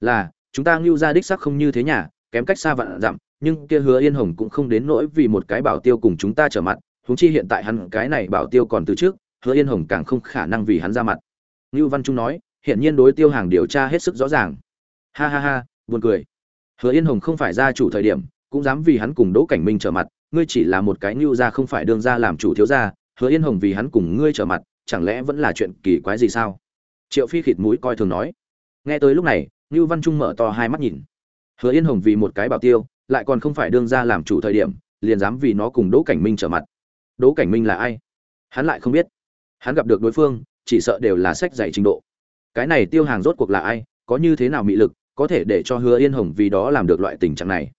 Là, chúng ta ngưu ra đích xác không như thế nhỉ, kém cách xa vạn dặm, nhưng kia Hứa Yên Hồng cũng không đến nỗi vì một cái bảo tiêu cùng chúng ta trở mặt, huống chi hiện tại hắn cái này bảo tiêu còn từ trước, Hứa Yên Hồng càng không khả năng vì hắn ra mặt. ngưu Văn Trung nói, hiện nhiên đối tiêu hàng điều tra hết sức rõ ràng. Ha ha ha, buồn cười. Hứa Yên Hồng không phải gia chủ thời điểm, cũng dám vì hắn cùng Đỗ Cảnh Minh trở mặt, ngươi chỉ là một cái nưu gia không phải đương gia làm chủ thiếu gia, Hứa Yên Hồng vì hắn cùng ngươi trở mặt, chẳng lẽ vẫn là chuyện kỳ quái gì sao? Triệu Phi khịt mũi coi thường nói. Nghe tới lúc này, Nưu Văn Trung mở to hai mắt nhìn. Hứa Yên Hồng vì một cái bảo tiêu, lại còn không phải đương gia làm chủ thời điểm, liền dám vì nó cùng Đỗ Cảnh Minh trở mặt. Đỗ Cảnh Minh là ai? Hắn lại không biết. Hắn gặp được đối phương, chỉ sợ đều là sách dạy trình độ. Cái này Tiêu Hàng rốt cuộc là ai, có như thế nào mị lực có thể để cho hứa yên hồng vì đó làm được loại tình trạng này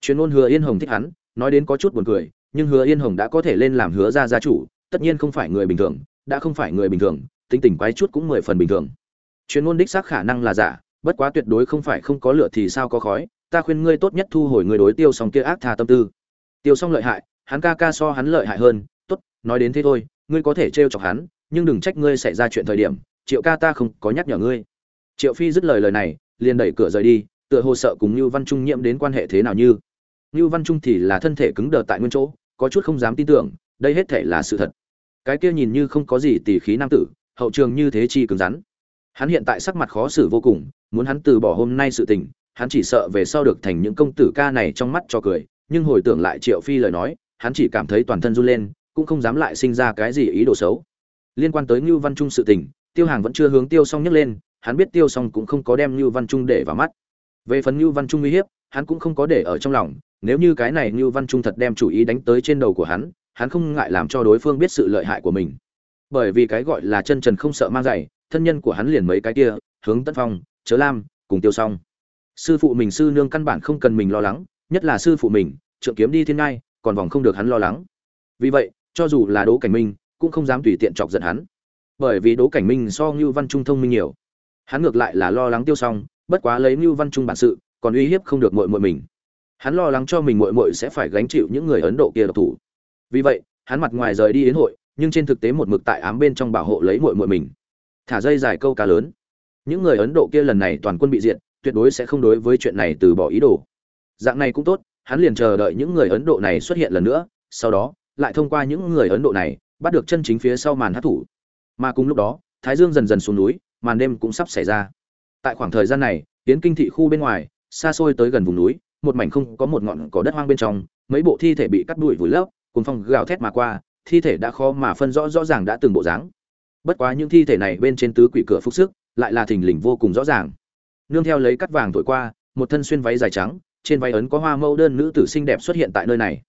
chuyên ngôn hứa yên hồng thích hắn, nói đến có chút buồn cười, nhưng hứa yên hồng đã có thể lên làm hứa gia gia chủ, tất nhiên không phải người bình thường, đã không phải người bình thường, tính tình quái chút cũng mười phần bình thường. Chuyên ngôn đích xác khả năng là giả, bất quá tuyệt đối không phải không có lửa thì sao có khói, ta khuyên ngươi tốt nhất thu hồi người đối tiêu xong kia ác thà tâm tư. Tiêu xong lợi hại, hắn ca ca so hắn lợi hại hơn, tốt, nói đến thế thôi, ngươi có thể trêu chọc hắn, nhưng đừng trách ngươi xảy ra chuyện thời điểm, triệu ca ta không có nhắc nhở ngươi. Triệu phi dứt lời lời này, liền đẩy cửa rời đi, tựa hồ sợ cùng như văn trung nhiễm đến quan hệ thế nào như. Nưu văn trung thì là thân thể cứng đờ tại nguyên chỗ, có chút không dám tin tưởng, đây hết thể là sự thật. Cái kia nhìn như không có gì tỉ khí nam tử, hậu trường như thế chi cứng rắn. Hắn hiện tại sắc mặt khó xử vô cùng, muốn hắn từ bỏ hôm nay sự tình, hắn chỉ sợ về sau được thành những công tử ca này trong mắt cho cười, nhưng hồi tưởng lại triệu phi lời nói, hắn chỉ cảm thấy toàn thân run lên, cũng không dám lại sinh ra cái gì ý đồ xấu. Liên quan tới ngưu văn trung sự tình, tiêu hàng vẫn chưa hướng tiêu Song nhắc lên, hắn biết tiêu Song cũng không có đem ngưu văn trung để vào mắt. Về phần ngưu văn trung uy hiếp, hắn cũng không có để ở trong lòng nếu như cái này ngưu văn trung thật đem chủ ý đánh tới trên đầu của hắn hắn không ngại làm cho đối phương biết sự lợi hại của mình. Bởi vì cái gọi là chân trần không sợ mang giày, thân nhân của hắn liền mấy cái kia, hướng tất phong, chớ lam, cùng tiêu s o n g sư phụ mình sư nương căn bản không cần mình lo lắng, nhất là sư phụ mình, trượng kiếm đi thiên ngai, còn vòng không được hắn lo lắng. Vì vậy, cho dù là đỗ cảnh minh, cũng không dám tùy tiện chọc giận hắn. Bởi vì đỗ cảnh minh so ngưu văn trung thông minh nhiều. Hắn ngược lại là lo lắng tiêu xong bất quá lấy ngưu văn trung bản sự, còn uy hiếp không được mội mội mình hắn lo lắng cho mình muội muội sẽ phải gánh chịu những người ấn độ kia độc thủ. Vì vậy, hắn mặt ngoài rời đi đến hội, nhưng trên thực tế một mực tại ám bên trong bảo hộ lấy muội muội mình. Thả dây dài câu cá lớn. Những người ấn độ kia lần này toàn quân bị diện tuyệt đối sẽ không đối với chuyện này từ bỏ ý đồ. Dạng này cũng tốt, hắn liền chờ đợi những người ấn độ này xuất hiện lần nữa, sau đó, lại thông qua những người ấn độ này, bắt được chân chính phía sau màn hát thủ. Mà cùng lúc đó, thái dương dần dần xuống núi, màn đêm cũng sắp xảy ra. Tại khoảng thời gian này tiến kinh thị khu bên ngoài, xa xôi tới gần vùng núi một mảnh không có một ngọn cỏ đất hoang bên trong, mấy bộ thi thể bị cắt đuổi vùi lấp cùng phong gào thét mà qua, thi thể đã khó mà phân rõ rõ ràng đã từng bộ dáng. Bất quá những thi thể này bên trên tứ quỷ cửa phúc sức, lại là thình lình vô cùng rõ ràng. Nương theo lấy cắt vàng thổi qua, một thân xuyên váy dài trắng, trên váy ấn có hoa mẫu đơn nữ tử xinh đẹp xuất hiện tại nơi này.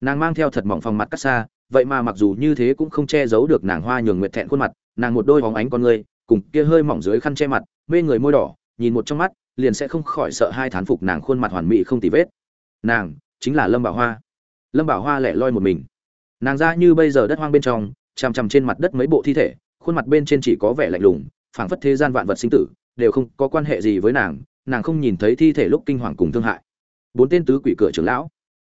Nàng mang theo thật mỏng phòng mặt cắt xa, vậy mà mặc dù như thế cũng không che giấu được nàng hoa nhường nguyệt thẹn khuôn mặt, nàng một đôi bóng ánh con ngươi cùng kia hơi mỏng dưới khăn che mặt, mê người môi đỏ, nhìn một trong mắt liền sẽ không khỏi sợ hai thán phục nàng khuôn mặt hoàn mỹ không tì vết. Nàng chính là lâm bảo hoa. Lâm bảo hoa lẻ loi một mình. Nàng ra như bây giờ đất hoang bên trong, chằm chằm trên mặt đất mấy bộ thi thể, khuôn mặt bên trên chỉ có vẻ lạnh lùng, phảng phất thế gian vạn vật sinh tử, đều không có quan hệ gì với nàng nàng không nhìn thấy thi thể lúc kinh hoàng cùng thương hại. Bốn tên tứ quỷ cửa trưởng lão.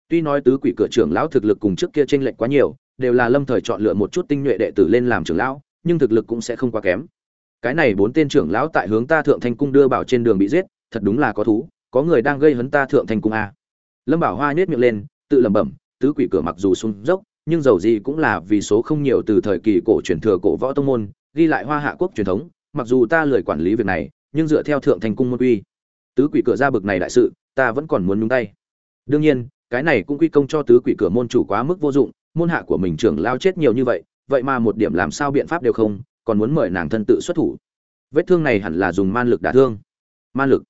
Tuy nói tứ quỷ cửa trưởng lão thực lực cùng trước kia tranh lệch quá nhiều, đều là lâm thời chọn lựa một chút tinh nhuệ đệ tử lên làm trưởng lão, nhưng thực lực cũng sẽ không quá kém cái này bốn tên trưởng lão tại hướng ta thượng thanh cung đưa bảo trên đường bị giết, thật đúng là có thú, có người đang gây hấn ta thượng thanh cung a. Lâm bảo hoa nhếch miệng lên, tự lẩm bẩm, tứ quỷ cửa mặc dù sung dốc, nhưng dầu gì cũng là vì số không nhiều từ thời kỳ cổ truyền thừa cổ võ tông môn, ghi lại hoa hạ quốc truyền thống, mặc dù ta lười quản lý việc này, nhưng dựa theo thượng thành cung môn quy. Tứ quỷ cửa ra bực này đại sự, ta vẫn còn muốn nhúng tay. Đương nhiên, cái này cũng quy công cho tứ quỷ cửa môn chủ quá mức vô dụng, môn hạ của mình trưởng lao chết nhiều như vậy vậy mà một điểm làm sao biện pháp đều không còn muốn mời nàng thân tự xuất thủ. Vết thương này hẳn là dùng man lực đả thương. Man lực.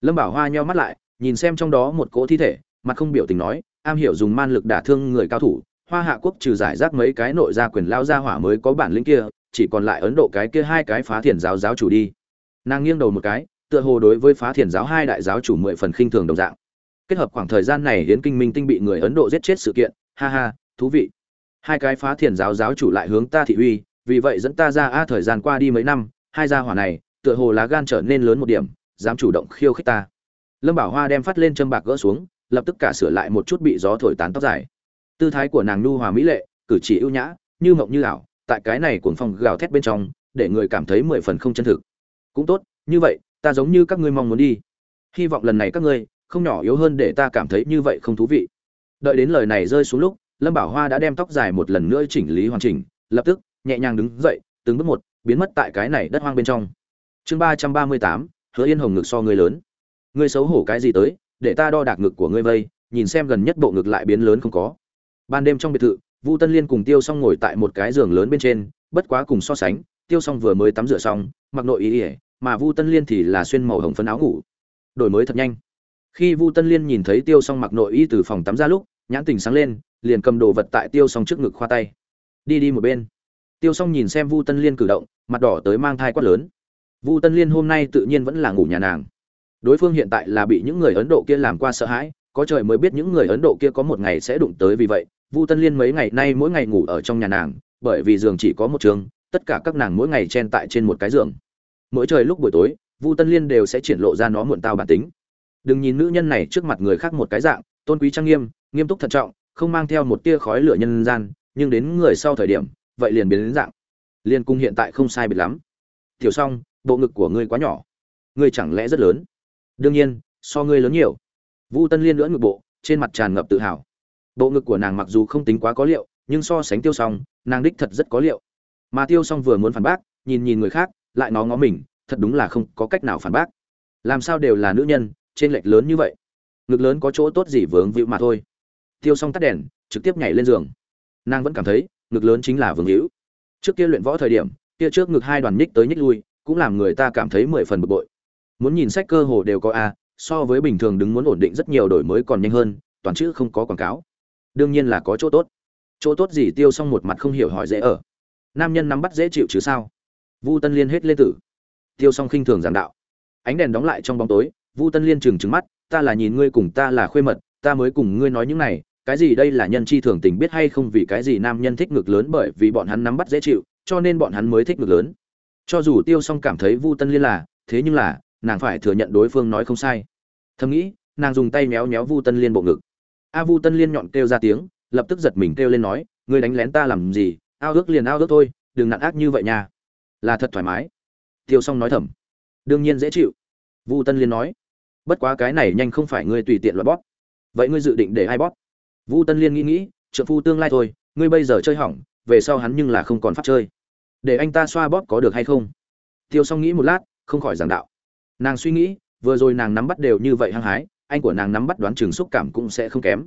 Lâm bảo hoa nheo mắt lại, nhìn xem trong đó một cỗ thi thể, mặt không biểu tình nói, am hiểu dùng man lực đả thương người cao thủ, hoa hạ quốc trừ giải rác mấy cái nội gia quyền lao gia hỏa mới có bản lĩnh kia, chỉ còn lại ấn độ cái kia hai cái phá thiền giáo giáo chủ đi. Nàng nghiêng đầu một cái, tựa hồ đối với phá thiền giáo hai đại giáo chủ mười phần khinh thường đồng dạng. Kết hợp khoảng thời gian này hiến kinh minh tinh bị người ấn độ giết chết sự kiện, ha ha, thú vị. Hai cái phá thiền giáo giáo chủ lại hướng ta thị uy vì vậy dẫn ta ra a thời gian qua đi mấy năm, hai gia hỏa này, tựa hồ lá gan trở nên lớn một điểm, dám chủ động khiêu khích ta. Lâm bảo hoa đem phát lên châm bạc gỡ xuống, lập tức cả sửa lại một chút bị gió thổi tán tóc dài. Tư thái của nàng nu hòa mỹ lệ, cử chỉ ưu nhã, như mộng như ảo, tại cái này cuồng phong gào thét bên trong, để người cảm thấy mười phần không chân thực. Cũng tốt, như vậy, ta giống như các ngươi mong muốn đi. Hy vọng lần này các ngươi, không nhỏ yếu hơn để ta cảm thấy như vậy không thú vị. Đợi đến lời này rơi xuống lúc, lâm bảo hoa đã đem tóc dài một lần nữa chỉnh lý hoàn chỉnh, lập tức nhẹ nhàng đứng dậy, từng bước một, biến mất tại cái này đất hoang bên trong. Chương ba trăm ba mươi tám, hứa yên hồng ngực so ngươi lớn. Ngươi xấu hổ cái gì tới, để ta đo đạc ngực của ngươi vây, nhìn xem gần nhất bộ ngực lại biến lớn không có. Ban đêm trong biệt thự, vu tân liên cùng tiêu s o n g ngồi tại một cái giường lớn bên trên, bất quá cùng so sánh, tiêu s o n g vừa mới tắm rửa xong, mặc nội ý ỉa mà vu tân liên thì là xuyên màu hồng phấn áo ngủ. Đổi mới thật nhanh. Khi vu tân liên nhìn thấy tiêu s o n g mặc nội y từ phòng tắm ra lúc, nhãn tình sáng lên, liền cầm đồ vật tại tiêu s o n g trước ngực khoa tay. Đi đi một bên tiêu s o n g nhìn xem vu tân liên cử động, mặt đỏ tới mang thai quát lớn. Vu tân liên hôm nay tự nhiên vẫn là ngủ nhà nàng. Đối phương hiện tại là bị những người ấn độ kia làm qua sợ hãi, có trời mới biết những người ấn độ kia có một ngày sẽ đụng tới vì vậy, vu tân liên mấy ngày nay mỗi ngày ngủ ở trong nhà nàng, bởi vì giường chỉ có một trường, tất cả các nàng mỗi ngày chen tại trên một cái giường. Mỗi trời lúc buổi tối, vu tân liên đều sẽ triển lộ ra nó muộn tao bản tính. Đừng nhìn nữ nhân này trước mặt người khác một cái dạng, tôn quý trang nghiêm nghiêm túc thận trọng, không mang theo một tia khói lửa nhân gian, nhưng đến người sau thời điểm vậy liền biến đến dạng. Liên cung hiện tại không sai biệt lắm. Tiểu xong bộ ngực của ngươi quá nhỏ. Ngươi chẳng lẽ rất lớn? Đương nhiên, so ngươi lớn nhiều. Vu tân liên lưỡn ngực bộ, trên mặt tràn ngập tự hào. Bộ ngực của nàng mặc dù không tính quá có liệu, nhưng so sánh tiêu xong nàng đích thật rất có liệu. Mà tiêu xong vừa muốn phản bác, nhìn nhìn người khác, lại nó ngó mình, thật đúng là không có cách nào phản bác. Làm sao đều là nữ nhân, trên lệch lớn như vậy? Ngực lớn có chỗ tốt gì vướng vịu mà thôi. Tiêu xong tắt đèn, trực tiếp nhảy lên giường. Nàng vẫn cảm thấy ngực lớn chính là vương hữu. Trước kia luyện võ thời điểm, kia trước ngực hai đoàn nhích tới nhích lui, cũng làm người ta cảm thấy mười phần bực bội. Muốn nhìn sách cơ hồ đều có a, so với bình thường đứng muốn ổn định rất nhiều đổi mới còn nhanh hơn, toàn chữ không có quảng cáo. Đương nhiên là có chỗ tốt. Chỗ tốt gì tiêu xong một mặt không hiểu hỏi dễ ở. Nam nhân nắm bắt dễ chịu chứ sao? Vu tân liên hết lên tử. Tiêu xong khinh thường giảng đạo. Ánh đèn đóng lại trong bóng tối, vu tân liên trừng trừng mắt, ta là nhìn ngươi cùng ta là khuê mật, ta mới cùng ngươi nói những này cái gì đây là nhân chi thường tình biết hay không vì cái gì nam nhân thích ngực lớn bởi vì bọn hắn nắm bắt dễ chịu, cho nên bọn hắn mới thích ngực lớn. Cho dù tiêu s o n g cảm thấy vu tân liên là, thế nhưng là, nàng phải thừa nhận đối phương nói không sai. Thầm nghĩ, nàng dùng tay méo méo vu tân liên bộ ngực. A vu tân liên nhọn kêu ra tiếng, lập tức giật mình kêu lên nói, ngươi đánh lén ta làm gì? Ao ước liền ao ước thôi, đừng nặn ác như vậy nha. Là thật thoải mái. Tiêu s o n g nói thầm. Đương nhiên dễ chịu. Vu tân liên nói. Bất quá cái này nhanh không phải ngươi tùy tiện loại bóp. Vậy ngươi dự định để ai bóp? Vu Tân Liên nghĩ nghĩ, trượng phu tương lai thôi, ngươi bây giờ chơi hỏng, về sau hắn nhưng là không còn pháp chơi. Để anh ta xoa bóp có được hay không? Tiêu Song nghĩ một lát, không khỏi giảng đạo. Nàng suy nghĩ, vừa rồi nàng nắm bắt đều như vậy hăng hái, anh của nàng nắm bắt đoán chừng xúc cảm cũng sẽ không kém.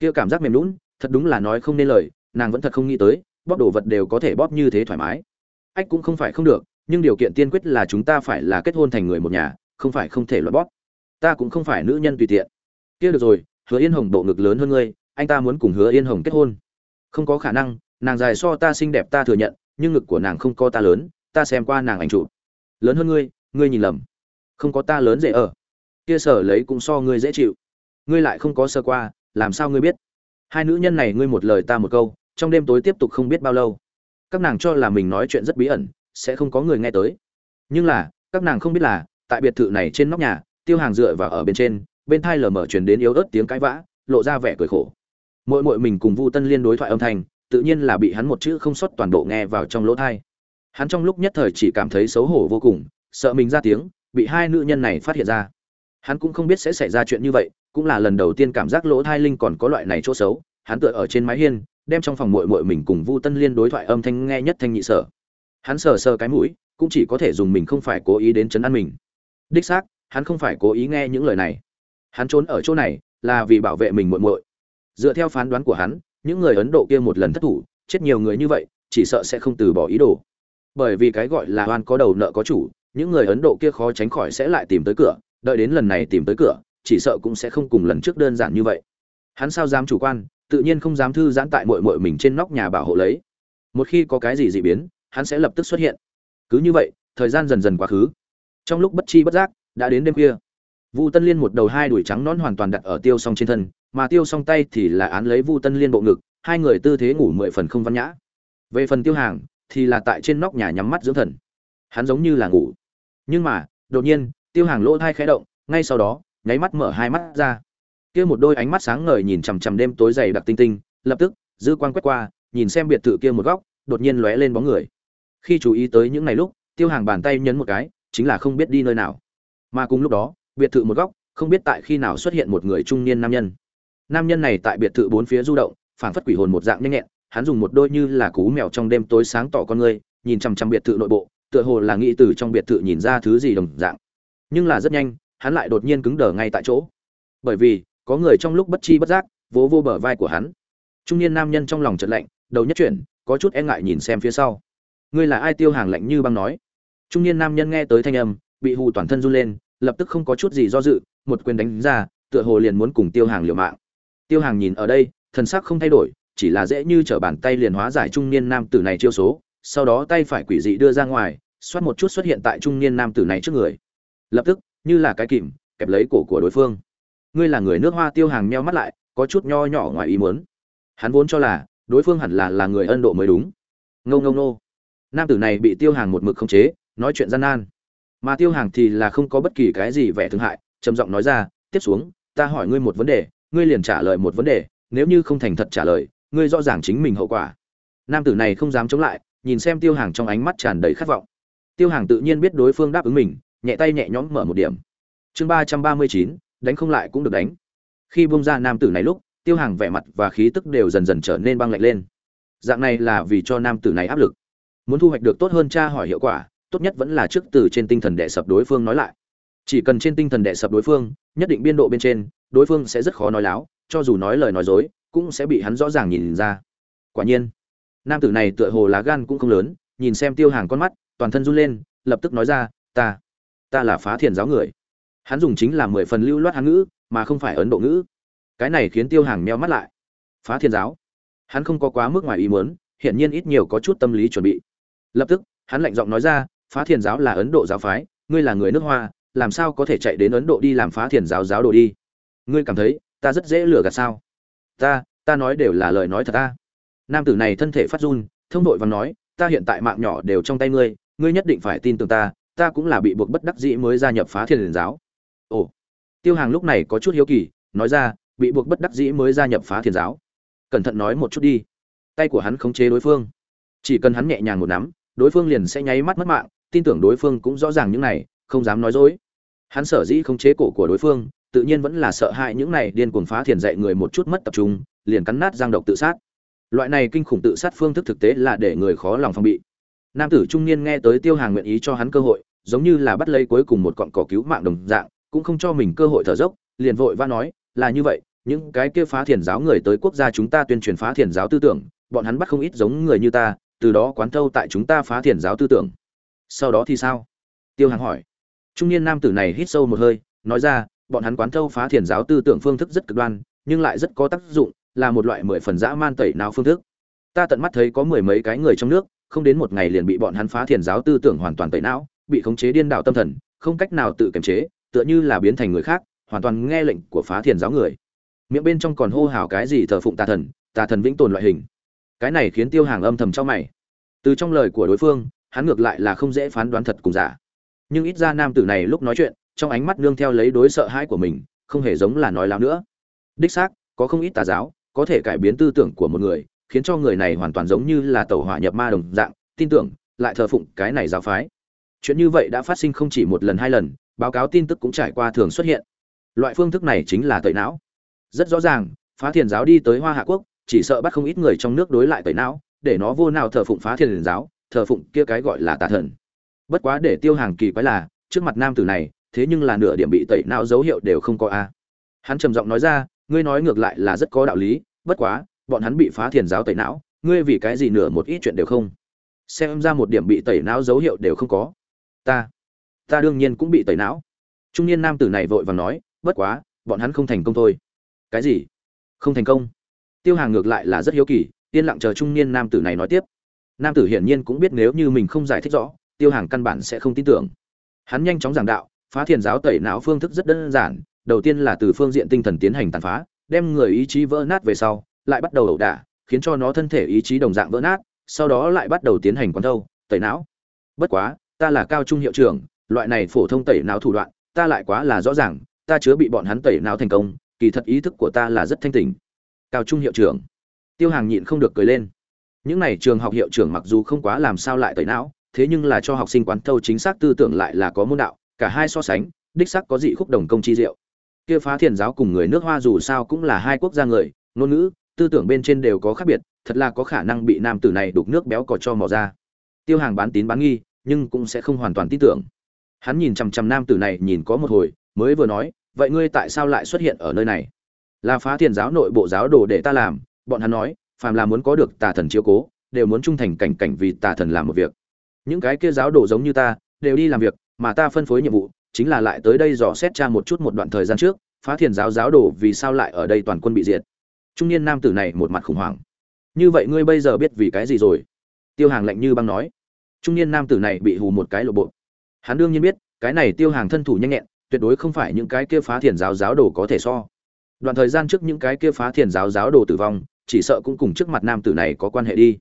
Kia cảm giác mềm nhũn, thật đúng là nói không nên lời, nàng vẫn thật không nghĩ tới, bóp đồ vật đều có thể bóp như thế thoải mái. Ách cũng không phải không được, nhưng điều kiện tiên quyết là chúng ta phải là kết hôn thành người một nhà, không phải không thể loại bóp. Ta cũng không phải nữ nhân tùy tiện. Kia được rồi, Hứa Yên Hồng độ ngực lớn hơn ngươi, anh ta muốn cùng hứa yên hồng kết hôn. Không có khả năng, nàng dài so ta xinh đẹp ta thừa nhận, nhưng ngực của nàng không có ta lớn, ta xem qua nàng ảnh chụp. Lớn hơn ngươi ngươi nhìn lầm. Không có ta lớn dễ ở. Kia sở lấy cũng so ngươi dễ chịu. Ngươi lại không có sơ qua, làm sao ngươi biết? Hai nữ nhân này ngươi một lời ta một câu, trong đêm tối tiếp tục không biết bao lâu. Các nàng cho là mình nói chuyện rất bí ẩn, sẽ không có người nghe tới. Nhưng là, các nàng không biết là, tại biệt thự này trên nóc nhà, tiêu hàng dựa và ở bên trên, bên thai lờ mở truyền đến yếu ớt tiếng cãi vã, lộ ra vẻ cười khổ mỗi mỗi mình cùng vu tân liên đối thoại âm thanh, tự nhiên là bị hắn một chữ không xuất toàn bộ nghe vào trong lỗ thai hắn trong lúc nhất thời chỉ cảm thấy xấu hổ vô cùng, sợ mình ra tiếng, bị hai nữ nhân này phát hiện ra. Hắn cũng không biết sẽ xảy ra chuyện như vậy, cũng là lần đầu tiên cảm giác lỗ thai linh còn có loại này chỗ xấu, hắn tựa ở trên mái hiên, đem trong phòng muội muội mình cùng vu tân liên đối thoại âm thanh nghe nhất thanh nhị sở. Hắn sờ sờ cái mũi, cũng chỉ có thể dùng mình không phải cố ý đến chấn an mình. Đích xác, hắn không phải cố ý nghe những lời này. Hắn trốn ở chỗ này, là vì bảo vệ mình muội muội dựa theo phán đoán của hắn, những người ấn độ kia một lần thất thủ, chết nhiều người như vậy, chỉ sợ sẽ không từ bỏ ý đồ. Bởi vì cái gọi là oan có đầu nợ có chủ, những người ấn độ kia khó tránh khỏi sẽ lại tìm tới cửa, đợi đến lần này tìm tới cửa, chỉ sợ cũng sẽ không cùng lần trước đơn giản như vậy. Hắn sao dám chủ quan, tự nhiên không dám thư giãn tại mội mội mình trên nóc nhà bảo hộ lấy. Một khi có cái gì dị biến, hắn sẽ lập tức xuất hiện. Cứ như vậy, thời gian dần dần quá khứ. Trong lúc bất chi bất giác, đã đến đêm khuya. Vu tân liên một đầu hai đuổi trắng nón hoàn toàn đặt ở tiêu song trên thân mà tiêu song tay thì là án lấy vu tân liên bộ ngực, hai người tư thế ngủ mười phần không văn nhã. Về phần tiêu hàng, thì là tại trên nóc nhà nhắm mắt dưỡng thần. Hắn giống như là ngủ. Nhưng mà, đột nhiên, tiêu hàng lỗ thai khẽ động, ngay sau đó, nháy mắt mở hai mắt ra. Kia một đôi ánh mắt sáng ngời nhìn chằm chằm đêm tối dày đặc tinh tinh, lập tức, dư quan quét qua, nhìn xem biệt thự kia một góc, đột nhiên lóe lên bóng người. Khi chú ý tới những ngày lúc, tiêu hàng bàn tay nhấn một cái, chính là không biết đi nơi nào. Mà cùng lúc đó, biệt thự một góc, không biết tại khi nào xuất hiện một người trung niên nam nhân nam nhân này tại biệt thự bốn phía du động, phảng phất quỷ hồn một dạng nhanh nhẹn, hắn dùng một đôi như là cú mèo trong đêm tối sáng tỏ con người, nhìn chằm chằm biệt thự nội bộ, tựa hồ là nghĩ từ trong biệt thự nhìn ra thứ gì đồng dạng. Nhưng là rất nhanh, hắn lại đột nhiên cứng đờ ngay tại chỗ. Bởi vì, có người trong lúc bất chi bất giác, vỗ vô bờ vai của hắn. Trung niên nam nhân trong lòng chợt lạnh, đầu nhất chuyển, có chút e ngại nhìn xem phía sau. Ngươi là ai? Tiêu hàng lạnh như băng nói. Trung niên nam nhân nghe tới thanh âm, bị hù toàn thân run lên, lập tức không có chút gì do dự, một quyền đánh ra, tựa hồ liền muốn cùng tiêu hàng liều mạng tiêu hàng nhìn ở đây, thần sắc không thay đổi, chỉ là dễ như trở bàn tay liền hóa giải trung niên nam tử này chiêu số, sau đó tay phải quỷ dị đưa ra ngoài, xoát một chút xuất hiện tại trung niên nam tử này trước người. Lập tức, như là cái kìm, kẹp lấy cổ của đối phương. Ngươi là người nước hoa, tiêu hàng meo mắt lại, có chút nho nhỏ ngoài ý muốn. Hắn vốn cho là, đối phương hẳn là là người ân độ mới đúng. Ngâu ngâu nô nam tử này bị tiêu hàng một mực khống chế, nói chuyện gian nan. Mà tiêu hàng thì là không có bất kỳ cái gì vẻ thương hại, trầm giọng nói ra, tiếp xuống, ta hỏi ngươi một vấn đề ngươi liền trả lời một vấn đề, nếu như không thành thật trả lời, ngươi rõ ràng chính mình hậu quả. Nam tử này không dám chống lại, nhìn xem tiêu hàng trong ánh mắt tràn đầy khát vọng. Tiêu hàng tự nhiên biết đối phương đáp ứng mình, nhẹ tay nhẹ nhõm mở một điểm. Chương ba trăm ba mươi chín, đánh không lại cũng được đánh. Khi bông ra nam tử này lúc, tiêu hàng vẻ mặt và khí tức đều dần dần trở nên băng lạnh lên. Dạng này là vì cho nam tử này áp lực. Muốn thu hoạch được tốt hơn tra hỏi hiệu quả, tốt nhất vẫn là trước từ trên tinh thần đệ sập đối phương nói lại chỉ cần trên tinh thần đệ sập đối phương, nhất định biên độ bên trên, đối phương sẽ rất khó nói láo, cho dù nói lời nói dối, cũng sẽ bị hắn rõ ràng nhìn ra. Quả nhiên, nam tử này tựa hồ lá gan cũng không lớn, nhìn xem tiêu hàng con mắt, toàn thân run lên, lập tức nói ra, ta ta là phá thiền giáo người. Hắn dùng chính là mười phần lưu loát hán ngữ, mà không phải ấn độ ngữ. Cái này khiến tiêu hàng meo mắt lại. Phá thiền giáo? Hắn không có quá mức ngoài ý muốn, hiển nhiên ít nhiều có chút tâm lý chuẩn bị. Lập tức, hắn lạnh giọng nói ra, phá thiền giáo là ấn độ giáo phái, ngươi là người nước hoa làm sao có thể chạy đến ấn độ đi làm phá thiền giáo giáo đồ đi? Ngươi cảm thấy, ta rất dễ lừa gạt sao? Ta ta nói đều là lời nói thật ta. Nam tử này thân thể phát run, thông đội và nói, ta hiện tại mạng nhỏ đều trong tay ngươi ngươi nhất định phải tin tưởng ta ta cũng là bị buộc bất đắc dĩ mới gia nhập phá thiền giáo. Ồ, tiêu hàng lúc này có chút hiếu kỳ, nói ra, bị buộc bất đắc dĩ mới gia nhập phá thiền giáo. Cẩn thận nói một chút đi. Tay của hắn khống chế đối phương. Chỉ cần hắn nhẹ nhàng một nắm, đối phương liền sẽ nháy mắt mất mạng, tin tưởng đối phương cũng rõ ràng những này, không dám nói dối hắn sở dĩ không chế cổ của đối phương, tự nhiên vẫn là sợ hãi những này điên cuồng phá thiền dạy người một chút mất tập trung, liền cắn nát giang độc tự sát. Loại này kinh khủng tự sát phương thức thực tế là để người khó lòng phòng bị. Nam tử trung niên nghe tới tiêu hàng nguyện ý cho hắn cơ hội, giống như là bắt lấy cuối cùng một cọn cỏ cứu mạng đồng dạng, cũng không cho mình cơ hội thở dốc, liền vội va nói, là như vậy, những cái kia phá thiền giáo người tới quốc gia chúng ta tuyên truyền phá thiền giáo tư tưởng, bọn hắn bắt không ít giống người như ta, từ đó quán thâu tại chúng ta phá thiền giáo tư tưởng. Sau đó thì sao? Tiêu hàng hỏi trung niên nam tử này hít sâu một hơi, nói ra, bọn hắn quán thâu phá thiền giáo tư tưởng phương thức rất cực đoan, nhưng lại rất có tác dụng, là một loại mười phần dã man tẩy nào phương thức. Ta tận mắt thấy có mười mấy cái người trong nước, không đến một ngày liền bị bọn hắn phá thiền giáo tư tưởng hoàn toàn tẩy não, bị khống chế điên đảo tâm thần, không cách nào tự kiềm chế, tựa như là biến thành người khác, hoàn toàn nghe lệnh của phá thiền giáo người. Miệng bên trong còn hô hào cái gì thờ phụng tà thần tà thần vĩnh tồn loại hình. Cái này khiến tiêu hàng âm thầm cho mày. Từ trong lời của đối phương, hắn ngược lại là không dễ phán đoán thật cùng giả nhưng ít ra nam tử này lúc nói chuyện, trong ánh mắt nương theo lấy đối sợ hãi của mình, không hề giống là nói láo nữa. Đích xác, có không ít tà giáo, có thể cải biến tư tưởng của một người, khiến cho người này hoàn toàn giống như là tẩu hỏa nhập ma đồng dạng, tin tưởng, lại thờ phụng cái này giáo phái. Chuyện như vậy đã phát sinh không chỉ một lần hai lần, báo cáo tin tức cũng trải qua thường xuất hiện. Loại phương thức này chính là tẩy não. Rất rõ ràng, phá thiền giáo đi tới hoa hạ quốc, chỉ sợ bắt không ít người trong nước đối lại tẩy não, để nó vô nào thờ phụng phá thiền giáo, thờ phụng kia cái gọi là tà thần bất quá để tiêu hàng kỳ quái là, trước mặt nam tử này, thế nhưng là nửa điểm bị tẩy não dấu hiệu đều không có a. Hắn trầm giọng nói ra, ngươi nói ngược lại là rất có đạo lý, bất quá, bọn hắn bị phá thiền giáo tẩy não, ngươi vì cái gì nửa một ít chuyện đều không? Xem ra một điểm bị tẩy não dấu hiệu đều không có. Ta ta đương nhiên cũng bị tẩy não. Trung niên nam tử này vội vàng nói, bất quá, bọn hắn không thành công thôi. Cái gì? Không thành công? Tiêu hàng ngược lại là rất hiếu kỳ, yên lặng chờ trung niên nam tử này nói tiếp. Nam tử hiển nhiên cũng biết nếu như mình không giải thích rõ tiêu hàng căn bản sẽ không tin tưởng. Hắn nhanh chóng giảng đạo, phá thiền giáo tẩy não phương thức rất đơn giản, đầu tiên là từ phương diện tinh thần tiến hành tàn phá, đem người ý chí vỡ nát về sau, lại bắt đầu ẩu đả, khiến cho nó thân thể ý chí đồng dạng vỡ nát, sau đó lại bắt đầu tiến hành quán thâu, tẩy não. Bất quá, ta là cao trung hiệu trưởng, loại này phổ thông tẩy não thủ đoạn, ta lại quá là rõ ràng, ta chứa bị bọn hắn tẩy não thành công, kỳ thật ý thức của ta là rất thanh tình cao trung hiệu trưởng. Tiêu hàng nhịn không được cười lên. Những này trường học hiệu trưởng mặc dù không quá làm sao lại tẩy não thế nhưng là cho học sinh quán thâu chính xác tư tưởng lại là có môn đạo, cả hai so sánh, đích sắc có dị khúc đồng công chi diệu. Kia phá thiền giáo cùng người nước hoa dù sao cũng là hai quốc gia người, ngôn ngữ, tư tưởng bên trên đều có khác biệt, thật là có khả năng bị nam tử này đục nước béo cò cho mò ra. Tiêu hàng bán tín bán nghi, nhưng cũng sẽ không hoàn toàn tin tưởng. Hắn nhìn chằm chằm nam tử này nhìn có một hồi, mới vừa nói, vậy ngươi tại sao lại xuất hiện ở nơi này? Là phá thiền giáo nội bộ giáo đồ để ta làm. Bọn hắn nói, phàm là muốn có được tà thần chiếu cố, đều muốn trung thành cảnh cảnh vì tà thần làm một việc những cái kia giáo đồ giống như ta, đều đi làm việc, mà ta phân phối nhiệm vụ, chính là lại tới đây dò xét tra một chút một đoạn thời gian trước, phá thiền giáo giáo đồ vì sao lại ở đây toàn quân bị diệt. Trung niên nam tử này một mặt khủng hoảng. Như vậy ngươi bây giờ biết vì cái gì rồi? Tiêu hàng lạnh như băng nói. Trung niên nam tử này bị hù một cái lộ bộ. Hắn đương nhiên biết, cái này tiêu hàng thân thủ nhanh nhẹn, tuyệt đối không phải những cái kia phá thiền giáo giáo đồ có thể so. Đoạn thời gian trước những cái kia phá thiền giáo giáo đồ tử vong, chỉ sợ cũng cùng trước mặt nam tử này có quan hệ đi.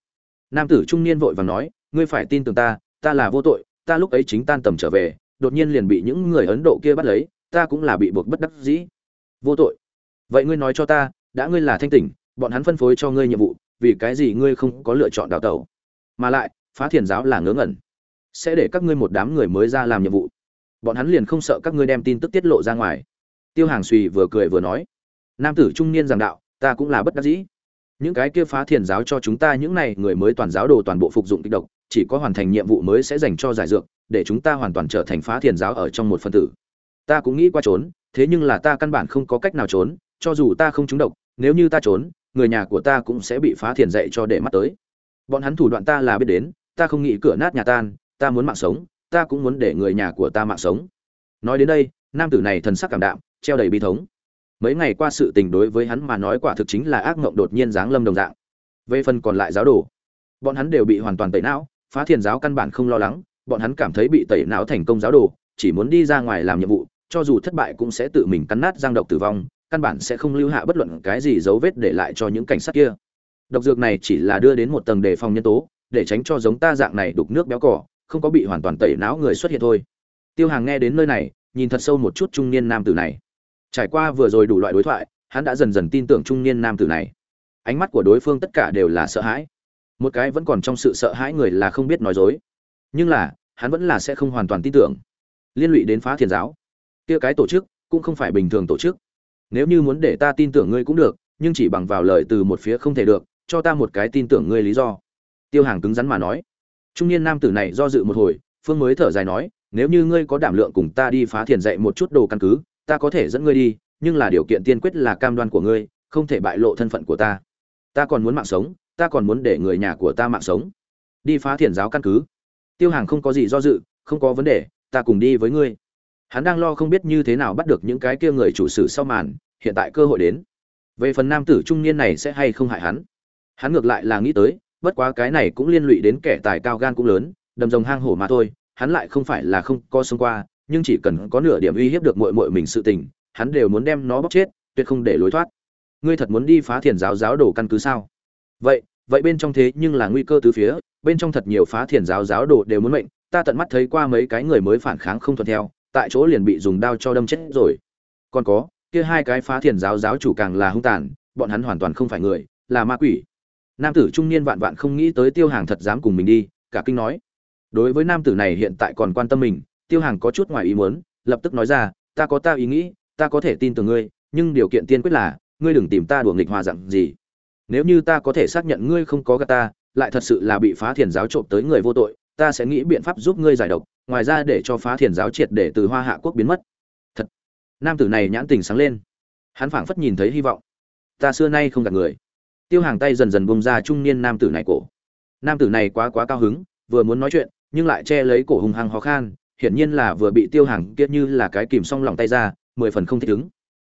Nam tử trung niên vội vàng nói ngươi phải tin tưởng ta ta là vô tội, ta lúc ấy chính tan tầm trở về, đột nhiên liền bị những người ấn độ kia bắt lấy, ta cũng là bị buộc bất đắc dĩ. Vô tội. Vậy ngươi nói cho ta, đã ngươi là thanh tỉnh, bọn hắn phân phối cho ngươi nhiệm vụ, vì cái gì ngươi không có lựa chọn đào tẩu? Mà lại, phá thiền giáo là ngớ ngẩn. Sẽ để các ngươi một đám người mới ra làm nhiệm vụ. Bọn hắn liền không sợ các ngươi đem tin tức tiết lộ ra ngoài. Tiêu hàng suy vừa cười vừa nói, nam tử trung niên giảng đạo, ta cũng là bất đắc dĩ. Những cái kia phá thiền giáo cho chúng ta những này người mới toàn giáo đồ toàn bộ phục dụng kịch độc chỉ có hoàn thành nhiệm vụ mới sẽ dành cho giải dược, để chúng ta hoàn toàn trở thành phá thiền giáo ở trong một phân tử. Ta cũng nghĩ qua trốn, thế nhưng là ta căn bản không có cách nào trốn, cho dù ta không trúng độc, nếu như ta trốn, người nhà của ta cũng sẽ bị phá thiền dạy cho để mắt tới. Bọn hắn thủ đoạn ta là biết đến, ta không nghĩ cửa nát nhà tan, ta muốn mạng sống, ta cũng muốn để người nhà của ta mạng sống. Nói đến đây, nam tử này thần sắc cảm đạm, treo đầy bi thống. Mấy ngày qua sự tình đối với hắn mà nói quả thực chính là ác mộng đột nhiên giáng lâm đồng dạng. Về phần còn lại giáo đồ, bọn hắn đều bị hoàn toàn tẩy não phá thiền giáo căn bản không lo lắng, bọn hắn cảm thấy bị tẩy não thành công giáo đồ, chỉ muốn đi ra ngoài làm nhiệm vụ, cho dù thất bại cũng sẽ tự mình cắn nát giang độc tử vong, căn bản sẽ không lưu hạ bất luận cái gì dấu vết để lại cho những cảnh sát kia. Độc dược này chỉ là đưa đến một tầng đề phòng nhân tố, để tránh cho giống ta dạng này đục nước béo cỏ, không có bị hoàn toàn tẩy não người xuất hiện thôi. Tiêu hàng nghe đến nơi này, nhìn thật sâu một chút trung niên nam tử này. Trải qua vừa rồi đủ loại đối thoại, hắn đã dần dần tin tưởng trung niên nam tử này. Ánh mắt của đối phương tất cả đều là sợ hãi một cái vẫn còn trong sự sợ hãi người là không biết nói dối. Nhưng là, hắn vẫn là sẽ không hoàn toàn tin tưởng. Liên lụy đến phá thiền giáo. Kia cái tổ chức cũng không phải bình thường tổ chức. Nếu như muốn để ta tin tưởng ngươi cũng được, nhưng chỉ bằng vào lời từ một phía không thể được, cho ta một cái tin tưởng ngươi lý do. Tiêu hàng cứng rắn mà nói. Trung niên nam tử này do dự một hồi, phương mới thở dài nói, nếu như ngươi có đảm lượng cùng ta đi phá thiền dạy một chút đồ căn cứ, ta có thể dẫn ngươi đi, nhưng là điều kiện tiên quyết là cam đoan của ngươi, không thể bại lộ thân phận của ta. Ta còn muốn mạng sống ta còn muốn để người nhà của ta mạng sống. Đi phá thiền giáo căn cứ. Tiêu hàng không có gì do dự, không có vấn đề, ta cùng đi với ngươi. Hắn đang lo không biết như thế nào bắt được những cái kia người chủ sử sau màn, hiện tại cơ hội đến. Về phần nam tử trung niên này sẽ hay không hại hắn? Hắn ngược lại là nghĩ tới, bất quá cái này cũng liên lụy đến kẻ tài cao gan cũng lớn, đầm rồng hang hổ mà thôi, hắn lại không phải là không co xông qua, nhưng chỉ cần có nửa điểm uy hiếp được muội muội mình sự tình, hắn đều muốn đem nó bóc chết, tuyệt không để lối thoát. Ngươi thật muốn đi phá thiền giáo giáo đồ căn cứ sao? Vậy vậy bên trong thế nhưng là nguy cơ từ phía, bên trong thật nhiều phá thiền giáo giáo đồ đều muốn mệnh, ta tận mắt thấy qua mấy cái người mới phản kháng không thuận theo, tại chỗ liền bị dùng đao cho đâm chết rồi. Còn có, kia hai cái phá thiền giáo giáo chủ càng là hung tàn, bọn hắn hoàn toàn không phải người, là ma quỷ. Nam tử trung niên vạn vạn không nghĩ tới tiêu hàng thật dám cùng mình đi, cả kinh nói. Đối với nam tử này hiện tại còn quan tâm mình, tiêu hàng có chút ngoài ý muốn, lập tức nói ra, ta có ta ý nghĩ, ta có thể tin tưởng ngươi, nhưng điều kiện tiên quyết là, ngươi đừng tìm ta đùa nghịch hòa dặn gì nếu như ta có thể xác nhận ngươi không có gạt ta, lại thật sự là bị phá thiền giáo trộm tới người vô tội, ta sẽ nghĩ biện pháp giúp ngươi giải độc, ngoài ra để cho phá thiền giáo triệt để từ hoa hạ quốc biến mất. Thật. Nam tử này nhãn tình sáng lên. Hắn phảng phất nhìn thấy hy vọng. Ta xưa nay không gạt người. Tiêu hàng tay dần dần bông ra trung niên nam tử này cổ. Nam tử này quá quá cao hứng, vừa muốn nói chuyện, nhưng lại che lấy cổ hùng hăng khó khăn hiển nhiên là vừa bị tiêu hàng kiết như là cái kìm xong lòng tay ra, mười phần không thích ứng.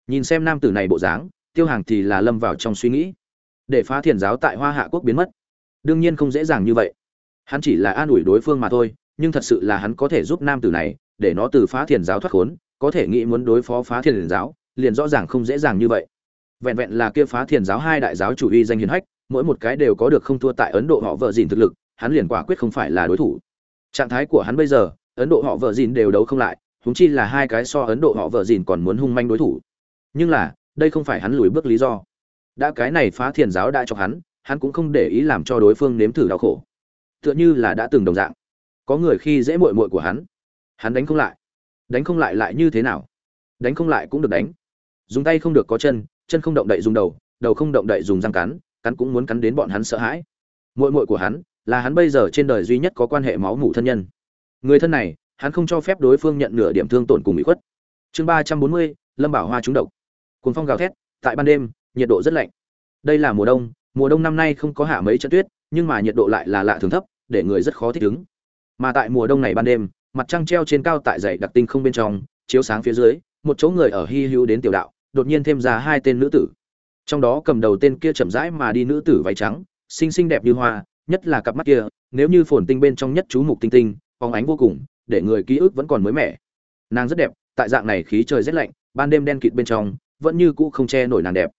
Nhìn xem nam tử này bộ dáng, tiêu hàng thì là lâm vào trong suy nghĩ để phá thiền giáo tại hoa hạ quốc biến mất. Đương nhiên không dễ dàng như vậy. Hắn chỉ là an ủi đối phương mà thôi, nhưng thật sự là hắn có thể giúp nam tử này, để nó từ phá thiền giáo thoát khốn, có thể nghĩ muốn đối phó phá thiền giáo, liền rõ ràng không dễ dàng như vậy. Vẹn vẹn là kia phá thiền giáo hai đại giáo chủ uy danh hiền hách, mỗi một cái đều có được không thua tại ấn độ họ vợ dìn thực lực, hắn liền quả quyết không phải là đối thủ. Trạng thái của hắn bây giờ, ấn độ họ vợ dìn đều đấu không lại húng chi là hai cái so ấn độ họ vợ dìn còn muốn hung manh đối thủ. Nhưng là, đây không phải hắn lùi bước lý do đã cái này phá thiền giáo đã cho hắn hắn cũng không để ý làm cho đối phương nếm thử đau khổ. Tựa như là đã từng đồng dạng. Có người khi dễ mội mội của hắn hắn đánh không lại. Đánh không lại lại như thế nào? Đánh không lại cũng được đánh. Dùng tay không được có chân chân không động đậy dùng đầu đầu không động đậy dùng răng cắn cắn cũng muốn cắn đến bọn hắn sợ hãi. Mội mội của hắn, là hắn bây giờ trên đời duy nhất có quan hệ máu mủ thân nhân. Người thân này, hắn không cho phép đối phương nhận nửa điểm thương tổn cùng bị khuất. Chương ba trăm bốn mươi, lâm bảo hoa trúng độc. Cuốn phong gào thét, tại ban đêm nhiệt độ rất lạnh. Đây là mùa đông mùa đông năm nay không có hạ mấy trận tuyết, nhưng mà nhiệt độ lại là lạ thường thấp, để người rất khó thích ứng. Mà tại mùa đông này ban đêm, mặt trăng treo trên cao tại dãy đặc tinh không bên trong, chiếu sáng phía dưới, một chỗ người ở Hi hữu đến tiểu đạo, đột nhiên thêm ra hai tên nữ tử. Trong đó cầm đầu tên kia chậm rãi mà đi nữ tử váy trắng, xinh xinh đẹp như hoa, nhất là cặp mắt kia, nếu như phồn tinh bên trong nhất chú mục tinh tinh phóng ánh vô cùng, để người ký ức vẫn còn mới mẻ. Nàng rất đẹp, tại dạng này khí trời rất lạnh, ban đêm đen kịt bên trong, vẫn như cũ không che nổi nàng đẹp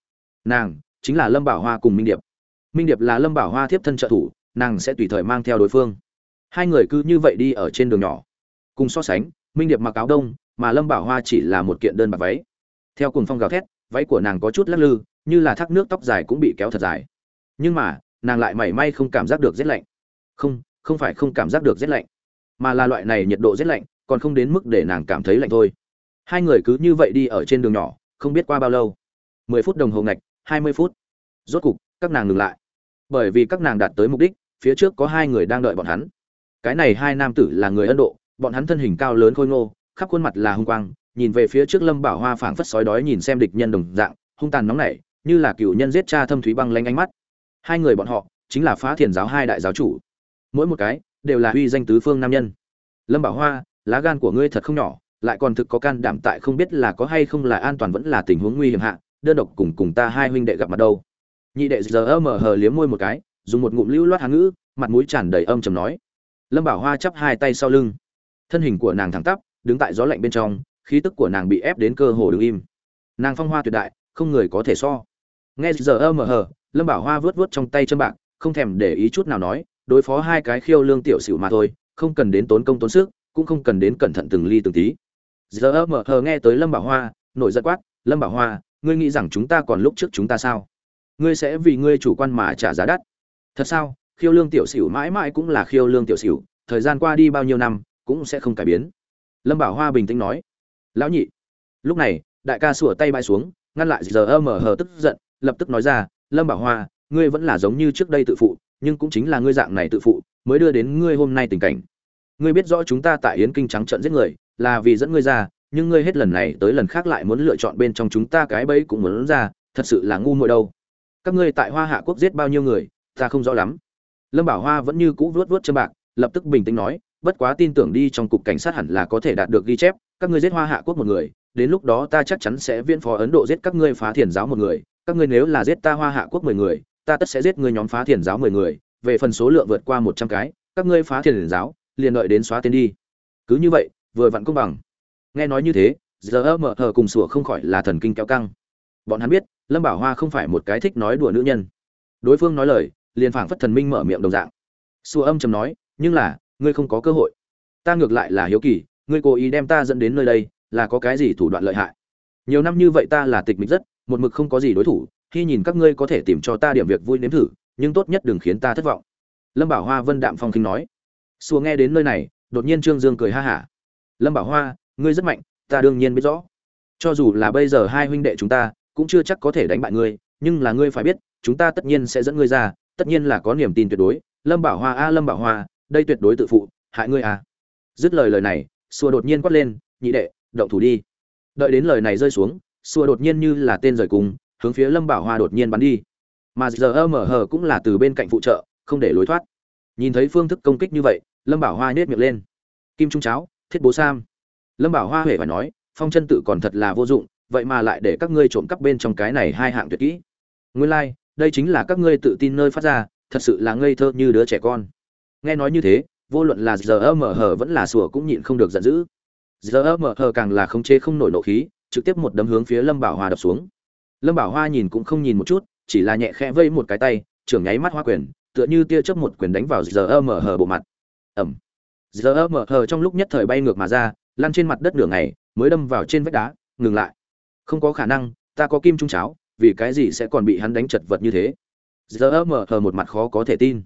nàng chính là lâm bảo hoa cùng minh điệp. Minh điệp là lâm bảo hoa thiếp thân trợ thủ, nàng sẽ tùy thời mang theo đối phương. Hai người cứ như vậy đi ở trên đường nhỏ. Cùng so sánh, minh điệp mặc áo đông, mà lâm bảo hoa chỉ là một kiện đơn bạc váy. Theo cùng phong gào thét, váy của nàng có chút lắc lư, như là thác nước tóc dài cũng bị kéo thật dài. Nhưng mà, nàng lại mảy may không cảm giác được rét lạnh. Không không phải không cảm giác được rét lạnh, mà là loại này nhiệt độ rét lạnh, còn không đến mức để nàng cảm thấy lạnh thôi. Hai người cứ như vậy đi ở trên đường nhỏ, không biết qua bao lâu. Mười phút đồng hồ ngạch hai mươi phút. Rốt cục, các nàng ngừng lại. Bởi vì các nàng đạt tới mục đích, phía trước có hai người đang đợi bọn hắn. Cái này hai nam tử là người ấn độ, bọn hắn thân hình cao lớn khôi ngô, khắp khuôn mặt là hung quang, nhìn về phía trước lâm bảo hoa phảng phất sói đói nhìn xem địch nhân đồng dạng, hung tàn nóng nảy, như là cựu nhân giết cha thâm thúy băng lanh ánh mắt. Hai người bọn họ, chính là phá thiền giáo hai đại giáo chủ. Mỗi một cái, đều là uy danh tứ phương nam nhân. Lâm bảo hoa, lá gan của ngươi thật không nhỏ, lại còn thực có can đảm tại không biết là có hay không là an toàn vẫn là tình huống nguy hiểm hạ đơn độc cùng cùng ta hai huynh đệ gặp mặt đâu. Nhị đệ giờ mở hờ liếm môi một cái, dùng một ngụm lưu loát hán ngữ, mặt mũi tràn đầy âm trầm nói. Lâm bảo hoa chắp hai tay sau lưng. Thân hình của nàng thẳng tắp, đứng tại gió lạnh bên trong, khí tức của nàng bị ép đến cơ hồ đứng im. Nàng phong hoa tuyệt đại, không người có thể so. Nghe giờ mở hờ, lâm bảo hoa vớt vớt trong tay châm bạc, không thèm để ý chút nào nói, đối phó hai cái khiêu lương tiểu xỉu mà thôi, không cần đến tốn công tốn sức, cũng không cần đến cẩn thận từng ly từng tí. Giờ mở hờ nghe tới lâm bảo hoa, nổi giận quát, lâm bảo hoa ngươi nghĩ rằng chúng ta còn lúc trước chúng ta sao? Ngươi sẽ vì ngươi chủ quan mà trả giá đắt. Thật sao? Khiêu lương tiểu xỉu mãi mãi cũng là khiêu lương tiểu xỉu, thời gian qua đi bao nhiêu năm, cũng sẽ không cải biến. Lâm bảo hoa bình tĩnh nói, lão nhị. Lúc này, đại ca sủa tay bay xuống, ngăn lại giờ mở hờ tức giận, lập tức nói ra, lâm bảo hoa, ngươi vẫn là giống như trước đây tự phụ, nhưng cũng chính là ngươi dạng này tự phụ, mới đưa đến ngươi hôm nay tình cảnh. Ngươi biết rõ chúng ta tại yến kinh trắng trận giết người, là vì dẫn ngươi ra nhưng ngươi hết lần này tới lần khác lại muốn lựa chọn bên trong chúng ta cái bẫy cũng muốn ra, thật sự là ngu muội đâu. Các ngươi tại hoa hạ quốc giết bao nhiêu người, ta không rõ lắm. Lâm bảo hoa vẫn như cũ vuốt vuốt châm bạc, lập tức bình tĩnh nói, bất quá tin tưởng đi trong cục cảnh sát hẳn là có thể đạt được ghi chép, các ngươi giết hoa hạ quốc một người, đến lúc đó ta chắc chắn sẽ viên phó ấn độ giết các ngươi phá thiền giáo một người, các ngươi nếu là giết ta hoa hạ quốc mười người, ta tất sẽ giết ngươi nhóm phá thiền giáo mười người, về phần số lượng vượt qua một trăm cái, các ngươi phá thiền giáo, liền đợi đến xóa tên đi. Cứ như vậy, vừa vặn công bằng nghe nói như thế, giờ mở hờ cùng sủa không khỏi là thần kinh kéo căng. Bọn hắn biết, lâm bảo hoa không phải một cái thích nói đùa nữ nhân. Đối phương nói lời, liền phảng phất thần minh mở miệng đồng dạng. Sủa âm chầm nói, nhưng là, ngươi không có cơ hội. Ta ngược lại là hiếu kỳ, ngươi cố ý đem ta dẫn đến nơi đây, là có cái gì thủ đoạn lợi hại? Nhiều năm như vậy ta là tịch mịch rất, một mực không có gì đối thủ, khi nhìn các ngươi có thể tìm cho ta điểm việc vui nếm thử, nhưng tốt nhất đừng khiến ta thất vọng. Lâm bảo hoa vân đạm phong khinh nói. Xua nghe đến nơi này, đột nhiên trương dương cười ha hả. Lâm bảo hoa ngươi rất mạnh, ta đương nhiên biết rõ. Cho dù là bây giờ hai huynh đệ chúng ta, cũng chưa chắc có thể đánh bại ngươi, nhưng là ngươi phải biết, chúng ta tất nhiên sẽ dẫn ngươi ra, tất nhiên là có niềm tin tuyệt đối. Lâm bảo hoa a, lâm bảo hoa, đây tuyệt đối tự phụ, hại ngươi à dứt lời lời này, xua đột nhiên quát lên, nhị đệ, động thủ đi. Đợi đến lời này rơi xuống, xua đột nhiên như là tên rời cùng, hướng phía lâm bảo hoa đột nhiên bắn đi. Mà giờ mở hờ cũng là từ bên cạnh phụ trợ, không để lối thoát. Nhìn thấy phương thức công kích như vậy, lâm bảo hoa nết miệng lên. Kim trung cháo, thiết bố sam lâm bảo hoa huệ phải nói phong chân tự còn thật là vô dụng vậy mà lại để các ngươi trộm cắp bên trong cái này hai hạng tuyệt kỹ. Nguyên lai、like, đây chính là các ngươi tự tin nơi phát ra thật sự là ngây thơ như đứa trẻ con. Nghe nói như thế vô luận là giờ mở hờ vẫn là sủa cũng nhịn không được giận dữ. Giờ mở hờ càng là không chế không nổi nộ khí trực tiếp một đấm hướng phía lâm bảo hoa đập xuống. Lâm bảo hoa nhìn cũng không nhìn một chút chỉ là nhẹ khẽ vây một cái tay trưởng nháy mắt hoa quyền tựa như tia chớp một quyền đánh vào giờ mở hờ bộ mặt. Ẩm. Giờ mở hờ trong lúc nhất thời bay ngược mà ra lăn trên mặt đất nửa ngày, mới đâm vào trên vách đá, ngừng lại. Không có khả năng, ta có kim trung cháo, vì cái gì sẽ còn bị hắn đánh chật vật như thế? Giờ mở hờ một mặt khó có thể tin.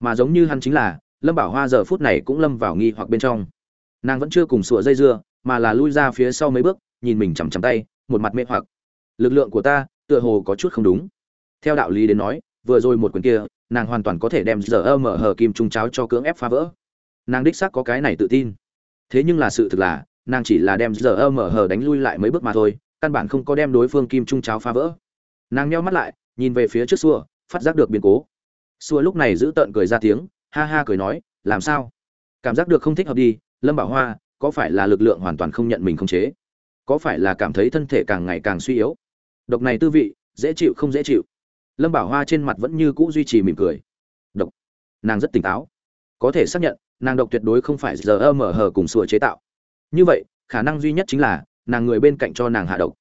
Mà giống như hắn chính là, lâm bảo hoa giờ phút này cũng lâm vào nghi hoặc bên trong. Nàng vẫn chưa cùng sủa dây dưa, mà là lui ra phía sau mấy bước, nhìn mình chằm chằm tay, một mặt mê hoặc. Lực lượng của ta, tựa hồ có chút không đúng. Theo đạo lý đến nói, vừa rồi một quyền kia, nàng hoàn toàn có thể đem giờ mở hờ kim trung cháo cho cưỡng ép phá vỡ. Nàng đích xác có cái này tự tin thế nhưng là sự thực là, nàng chỉ là đem giờ mở hờ đánh lui lại mấy bước mà thôi, căn bản không có đem đối phương kim trung cháo phá vỡ. Nàng nheo mắt lại, nhìn về phía trước xua, phát giác được biến cố. Xua lúc này giữ tợn cười ra tiếng, ha ha cười nói, làm sao? Cảm giác được không thích hợp đi, lâm bảo hoa, có phải là lực lượng hoàn toàn không nhận mình không chế? Có phải là cảm thấy thân thể càng ngày càng suy yếu? Độc này tư vị, dễ chịu không dễ chịu? Lâm bảo hoa trên mặt vẫn như cũ duy trì mỉm cười. Độc. Nàng rất tỉnh táo có thể xác nhận, nàng độc tuyệt đối không phải giờ mở hờ cùng sủa chế tạo. Như vậy, khả năng duy nhất chính là, nàng người bên cạnh cho nàng hạ độc.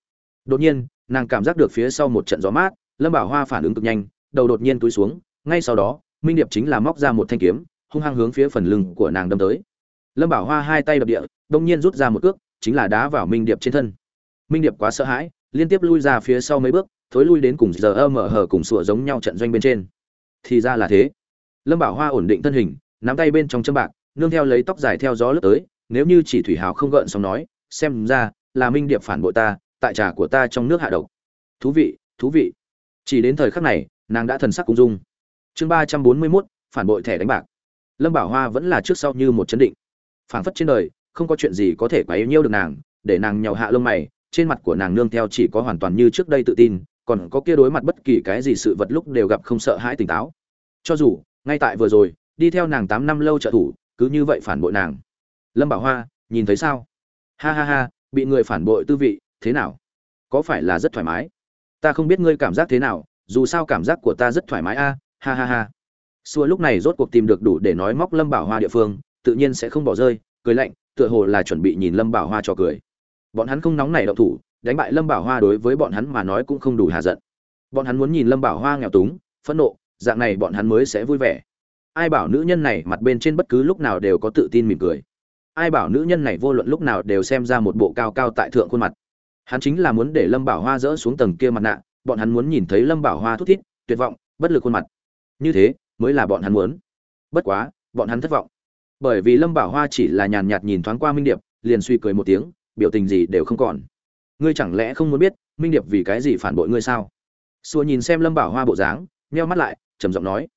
Đột nhiên, nàng cảm giác được phía sau một trận gió mát, lâm bảo hoa phản ứng cực nhanh, đầu đột nhiên túi xuống, ngay sau đó, minh điệp chính là móc ra một thanh kiếm, hung hăng hướng phía phần lưng của nàng đâm tới. Lâm bảo hoa hai tay đập địa đông nhiên rút ra một cước, chính là đá vào minh điệp trên thân. Minh điệp quá sợ hãi, liên tiếp lui ra phía sau mấy bước, thối lui đến cùng giờ mở hở cùng sủa giống nhau trận doanh bên trên. Thì ra là thế. Lâm bảo hoa ổn định thân hình nắm tay bên trong châm bạc, nương theo lấy tóc dài theo gió lướt tới, nếu như chỉ thủy hào không gợn xong nói, xem ra là minh điệp phản bội ta, tại trà của ta trong nước hạ độc. Thú vị thú vị. Chỉ đến thời khắc này, nàng đã thần sắc cung dung. Chương ba trăm bốn mươi mốt, phản bội thẻ đánh bạc. Lâm bảo hoa vẫn là trước sau như một chấn định. Phảng phất trên đời, không có chuyện gì có thể quấy nhiêu được nàng, để nàng nhào hạ lông mày, trên mặt của nàng nương theo chỉ có hoàn toàn như trước đây tự tin, còn có kia đối mặt bất kỳ cái gì sự vật lúc đều gặp không sợ hãi tỉnh táo. Cho dù, ngay tại vừa rồi đi theo nàng tám năm lâu trợ thủ, cứ như vậy phản bội nàng. Lâm bảo hoa, nhìn thấy sao? Ha ha ha, bị người phản bội tư vị, thế nào? Có phải là rất thoải mái? Ta không biết ngươi cảm giác thế nào, dù sao cảm giác của ta rất thoải mái a, ha ha ha. Xua lúc này rốt cuộc tìm được đủ để nói móc lâm bảo hoa địa phương, tự nhiên sẽ không bỏ rơi, cười lạnh, tựa hồ là chuẩn bị nhìn lâm bảo hoa cho cười. Bọn hắn không nóng nảy động thủ, đánh bại lâm bảo hoa đối với bọn hắn mà nói cũng không đủ hà giận. Bọn hắn muốn nhìn lâm bảo hoa nghèo túng, phẫn nộ, dạng này bọn hắn mới sẽ vui vẻ ai bảo nữ nhân này mặt bên trên bất cứ lúc nào đều có tự tin mỉm cười. Ai bảo nữ nhân này vô luận lúc nào đều xem ra một bộ cao cao tại thượng khuôn mặt. Hắn chính là muốn để lâm bảo hoa dỡ xuống tầng kia mặt nạ, bọn hắn muốn nhìn thấy lâm bảo hoa thút thít, tuyệt vọng, bất lực khuôn mặt. Như thế, mới là bọn hắn muốn. Bất quá, bọn hắn thất vọng. Bởi vì lâm bảo hoa chỉ là nhàn nhạt nhìn thoáng qua minh điệp, liền suy cười một tiếng, biểu tình gì đều không còn. Ngươi chẳng lẽ không muốn biết, minh điệp vì cái gì phản bội ngươi sao? Xua nhìn xem lâm bảo hoa bộ dáng, nheo mắt lại, trầm giọng nói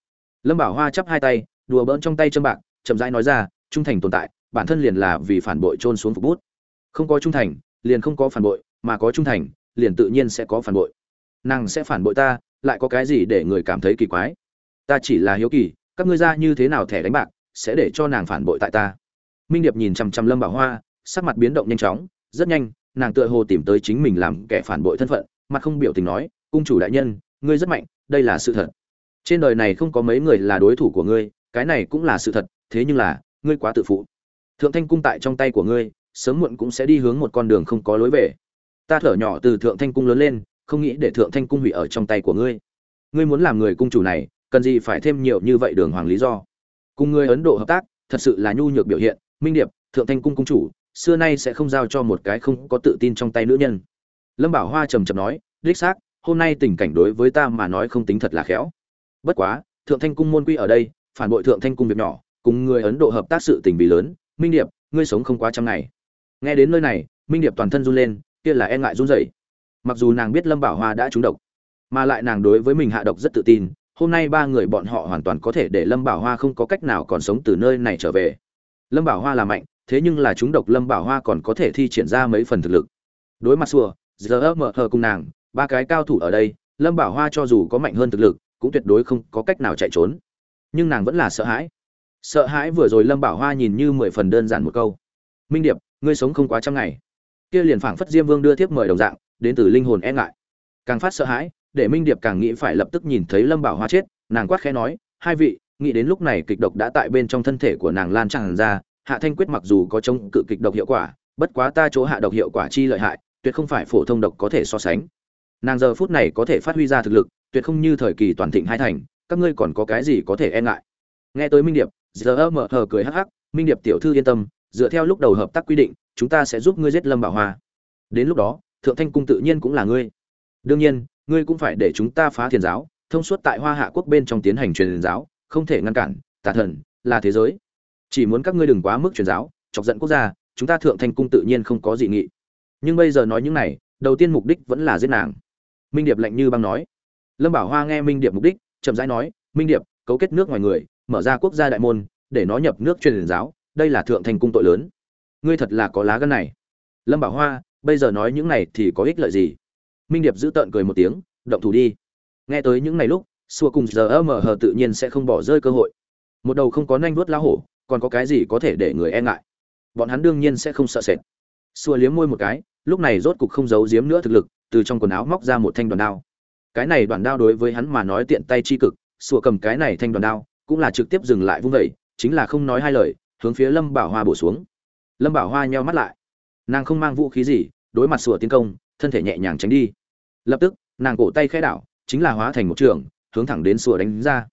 lâm bảo hoa chắp hai tay, đùa bỡn trong tay châm bạc, chậm rãi nói ra, trung thành tồn tại, bản thân liền là vì phản bội trôn xuống phục bút. Không có trung thành, liền không có phản bội, mà có trung thành, liền tự nhiên sẽ có phản bội. Nàng sẽ phản bội ta, lại có cái gì để người cảm thấy kỳ quái? Ta chỉ là hiếu kỳ, các ngươi ra như thế nào thẻ đánh bạc, sẽ để cho nàng phản bội tại ta? Minh điệp nhìn chằm chằm lâm bảo hoa, sắc mặt biến động nhanh chóng, rất nhanh, nàng tựa hồ tìm tới chính mình làm kẻ phản bội thân phận, mặt không biểu tình nói, cung chủ đại nhân, ngươi rất mạnh, đây là sự thật trên đời này không có mấy người là đối thủ của ngươi, cái này cũng là sự thật, thế nhưng là, ngươi quá tự phụ. Thượng thanh cung tại trong tay của ngươi, sớm muộn cũng sẽ đi hướng một con đường không có lối về. Ta thở nhỏ từ thượng thanh cung lớn lên, không nghĩ để thượng thanh cung hủy ở trong tay của ngươi. Ngươi muốn làm người cung chủ này, cần gì phải thêm nhiều như vậy đường hoàng lý do. Cùng ngươi ấn độ hợp tác, thật sự là nhu nhược biểu hiện. Minh điệp, thượng thanh cung cung chủ, xưa nay sẽ không giao cho một cái không có tự tin trong tay nữ nhân. Lâm bảo hoa trầm trầm nói, đích xác, hôm nay tình cảnh đối với ta mà nói không tính thật là khéo bất quá, thượng thanh cung môn quy ở đây, phản bội thượng thanh cung việc nhỏ, cùng người ấn độ hợp tác sự tình vì lớn. Minh điệp, ngươi sống không quá trăm ngày. Nghe đến nơi này, minh điệp toàn thân run lên, kia là e ngại run rẩy. Mặc dù nàng biết lâm bảo hoa đã trúng độc, mà lại nàng đối với mình hạ độc rất tự tin, hôm nay ba người bọn họ hoàn toàn có thể để lâm bảo hoa không có cách nào còn sống từ nơi này trở về. Lâm bảo hoa là mạnh, thế nhưng là chúng độc lâm bảo hoa còn có thể thi triển ra mấy phần thực lực. Đối mặt xua, giờ mở hờ cùng nàng, ba cái cao thủ ở đây, lâm bảo hoa cho dù có mạnh hơn thực lực cũng tuyệt đối không có cách nào chạy trốn. Nhưng nàng vẫn là sợ hãi. Sợ hãi vừa rồi lâm bảo hoa nhìn như mười phần đơn giản một câu. Minh điệp, ngươi sống không quá trăm ngày. Kia liền phảng phất diêm vương đưa thiếp mời đồng dạng, đến từ linh hồn e ngại. Càng phát sợ hãi, để minh điệp càng nghĩ phải lập tức nhìn thấy lâm bảo hoa chết, nàng quát khẽ nói, hai vị, nghĩ đến lúc này kịch độc đã tại bên trong thân thể của nàng lan tràn ra, hạ thanh quyết mặc dù có chống cự kịch độc hiệu quả, bất quá ta chỗ hạ độc hiệu quả chi lợi hại, tuyệt không phải phổ thông độc có thể so sánh. Nàng giờ phút này có thể phát huy ra thực lực tuyệt không như thời kỳ toàn thịnh hai thành, các ngươi còn có cái gì có thể e ngại? Nghe tới minh điệp, giờ mở hờ cười hắc hắc, minh điệp tiểu thư yên tâm, dựa theo lúc đầu hợp tác quy định, chúng ta sẽ giúp ngươi giết lâm bảo hoa. Đến lúc đó, thượng thanh cung tự nhiên cũng là ngươi. Đương nhiên, ngươi cũng phải để chúng ta phá thiền giáo, thông suốt tại hoa hạ quốc bên trong tiến hành truyền giáo, không thể ngăn cản, tà thần là thế giới. Chỉ muốn các ngươi đừng quá mức truyền giáo, chọc giận quốc gia, chúng ta thượng thanh cung tự nhiên không có dị nghị. Nhưng bây giờ nói những này, đầu tiên mục đích vẫn là giết nàng. Minh điệp lạnh như băng nói lâm bảo hoa nghe minh điệp mục đích, chậm rãi nói, minh điệp, cấu kết nước ngoài người, mở ra quốc gia đại môn, để nó nhập nước truyền giáo, đây là thượng thành cung tội lớn. Ngươi thật là có lá gân này. Lâm bảo hoa, bây giờ nói những này thì có ích lợi gì? Minh điệp giữ tợn cười một tiếng, động thủ đi. Nghe tới những ngày lúc, xua cùng giờ mở hờ tự nhiên sẽ không bỏ rơi cơ hội. Một đầu không có nanh vuốt lá hổ, còn có cái gì có thể để người e ngại? Bọn hắn đương nhiên sẽ không sợ sệt. Xua liếm môi một cái, lúc này rốt cục không giấu giếm nữa thực lực, từ trong quần áo móc ra một thanh đoàn đao cái này đoàn đao đối với hắn mà nói tiện tay chi cực xua cầm cái này thanh đoàn đao, cũng là trực tiếp dừng lại vung vẩy chính là không nói hai lời, hướng phía lâm bảo hoa bổ xuống. Lâm bảo hoa nheo mắt lại. Nàng không mang vũ khí gì, đối mặt sủa tiến công, thân thể nhẹ nhàng tránh đi. Lập tức, nàng cổ tay khẽ đảo, chính là hóa thành một trường, hướng thẳng đến sủa đánh ra.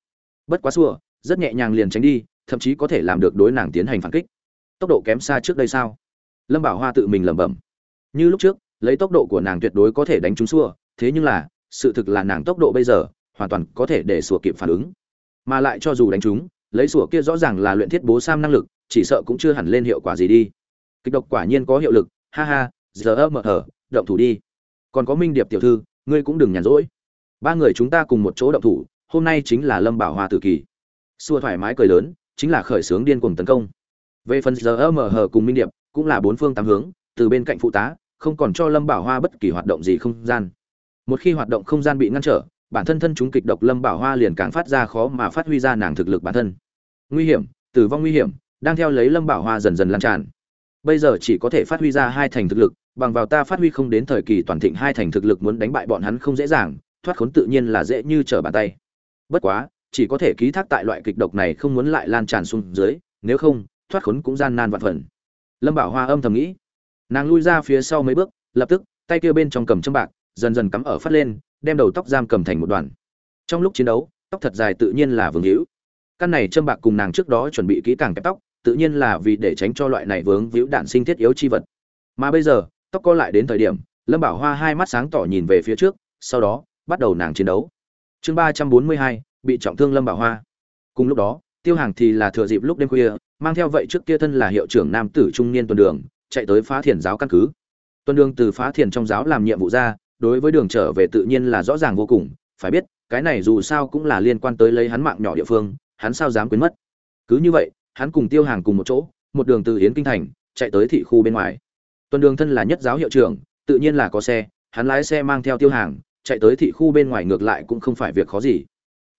Bất quá sủa, rất nhẹ nhàng liền tránh đi, thậm chí có thể làm được đối nàng tiến hành phản kích. Tốc độ kém xa trước đây sao? Lâm bảo hoa tự mình lẩm bẩm. Như lúc trước, lấy tốc độ của nàng tuyệt đối có thể đánh trúng xua thế nhưng là sự thực là nàng tốc độ bây giờ hoàn toàn có thể để sủa kịp phản ứng. Mà lại cho dù đánh chúng, lấy sủa kia rõ ràng là luyện thiết bố sam năng lực chỉ sợ cũng chưa hẳn lên hiệu quả gì đi. Kịch độc quả nhiên có hiệu lực ha ha giờ mở hở động thủ đi. Còn có minh điệp tiểu thư ngươi cũng đừng nhàn rỗi. Ba người chúng ta cùng một chỗ động thủ hôm nay chính là lâm bảo hoa tử kỳ. Xua thoải mái cười lớn chính là khởi xướng điên cuồng tấn công. Về phần giờ mở hở cùng minh điệp cũng là bốn phương tám hướng từ bên cạnh phụ tá không còn cho lâm bảo hoa bất kỳ hoạt động gì không gian một khi hoạt động không gian bị ngăn trở, bản thân thân chúng kịch độc lâm bảo hoa liền càng phát ra khó mà phát huy ra nàng thực lực bản thân. Nguy hiểm, tử vong nguy hiểm, đang theo lấy lâm bảo hoa dần dần lan tràn. Bây giờ chỉ có thể phát huy ra hai thành thực lực, bằng vào ta phát huy không đến thời kỳ toàn thịnh hai thành thực lực muốn đánh bại bọn hắn không dễ dàng, thoát khốn tự nhiên là dễ như trở bàn tay. Bất quá, chỉ có thể ký thác tại loại kịch độc này không muốn lại lan tràn xuống dưới, nếu không, thoát khốn cũng gian nan vạn phần. Lâm bảo hoa âm thầm nghĩ. Nàng lui ra phía sau mấy bước, lập tức, tay kia bên trong cầm châm bạc dần dần cắm ở phát lên, đem đầu tóc giam cầm thành một đoàn. Trong lúc chiến đấu, tóc thật dài tự nhiên là vương hữu. Căn này châm bạc cùng nàng trước đó chuẩn bị kỹ càng kẹp tóc, tự nhiên là vì để tránh cho loại này vướng víu đạn sinh thiết yếu chi vật. Mà bây giờ, tóc co lại đến thời điểm, lâm bảo hoa hai mắt sáng tỏ nhìn về phía trước, sau đó, bắt đầu nàng chiến đấu. Chương ba trăm bốn mươi hai, bị trọng thương lâm bảo hoa. Cùng lúc đó, tiêu hàng thì là thừa dịp lúc đêm khuya, mang theo vậy trước kia thân là hiệu trưởng nam tử trung niên tuần đường, chạy tới phá thiền giáo căn cứ. Tuần đường từ phá thiền trong giáo làm nhiệm vụ ra đối với đường trở về tự nhiên là rõ ràng vô cùng, phải biết, cái này dù sao cũng là liên quan tới lấy hắn mạng nhỏ địa phương, hắn sao dám quên mất. Cứ như vậy, hắn cùng tiêu hàng cùng một chỗ, một đường từ yến kinh thành, chạy tới thị khu bên ngoài. Tuần đường thân là nhất giáo hiệu trưởng, tự nhiên là có xe, hắn lái xe mang theo tiêu hàng, chạy tới thị khu bên ngoài ngược lại cũng không phải việc khó gì.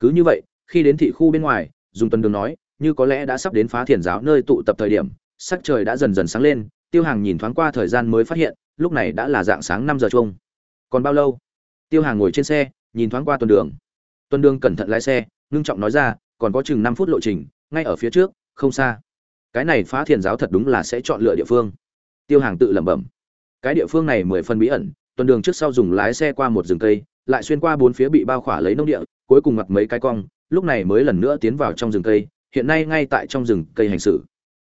Cứ như vậy, khi đến thị khu bên ngoài, dùng tuần đường nói, như có lẽ đã sắp đến phá thiền giáo nơi tụ tập thời điểm, sắc trời đã dần dần sáng lên, tiêu hàng nhìn thoáng qua thời gian mới phát hiện, lúc này đã là dạng sáng năm giờ chung còn bao lâu? Tiêu hàng ngồi trên xe, nhìn thoáng qua tuần đường. Tuần đường cẩn thận lái xe, ngưng trọng nói ra, còn có chừng năm phút lộ trình, ngay ở phía trước, không xa. Cái này phá thiền giáo thật đúng là sẽ chọn lựa địa phương. Tiêu hàng tự lẩm bẩm. Cái địa phương này mười phần bí ẩn, tuần đường trước sau dùng lái xe qua một rừng cây, lại xuyên qua bốn phía bị bao khỏa lấy nông địa, cuối cùng mặt mấy cái cong, lúc này mới lần nữa tiến vào trong rừng cây, hiện nay ngay tại trong rừng cây hành xử.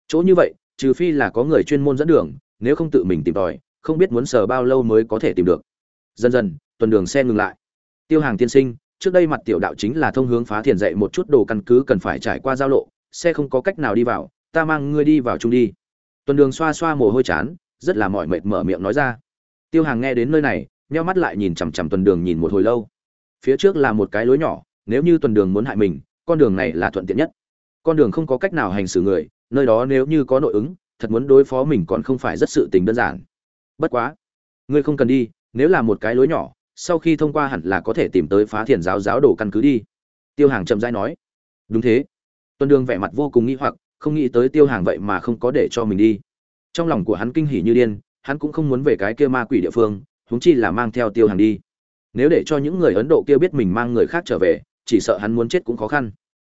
Chỗ như vậy, trừ phi là có người chuyên môn dẫn đường, nếu không tự mình tìm tòi, không biết muốn sờ bao lâu mới có thể tìm được dần dần, tuần đường xe ngừng lại. Tiêu hàng tiên sinh, trước đây mặt tiểu đạo chính là thông hướng phá thiền dạy một chút đồ căn cứ cần phải trải qua giao lộ, xe không có cách nào đi vào, ta mang ngươi đi vào chung đi. Tuần đường xoa xoa mồ hôi chán, rất là mỏi mệt mở miệng nói ra. Tiêu hàng nghe đến nơi này, nheo mắt lại nhìn chằm chằm tuần đường nhìn một hồi lâu. Phía trước là một cái lối nhỏ, nếu như tuần đường muốn hại mình, con đường này là thuận tiện nhất. Con đường không có cách nào hành xử người, nơi đó nếu như có nội ứng, thật muốn đối phó mình còn không phải rất sự tình đơn giản. Bất quá, ngươi không cần đi nếu là một cái lối nhỏ, sau khi thông qua hẳn là có thể tìm tới phá thiền giáo giáo đồ căn cứ đi. Tiêu hàng chậm rãi nói. Đúng thế. Tuần đường vẻ mặt vô cùng nghi hoặc, không nghĩ tới tiêu hàng vậy mà không có để cho mình đi. Trong lòng của hắn kinh hỉ như điên, hắn cũng không muốn về cái kia ma quỷ địa phương, huống chi là mang theo tiêu hàng đi. Nếu để cho những người ấn độ kia biết mình mang người khác trở về, chỉ sợ hắn muốn chết cũng khó khăn.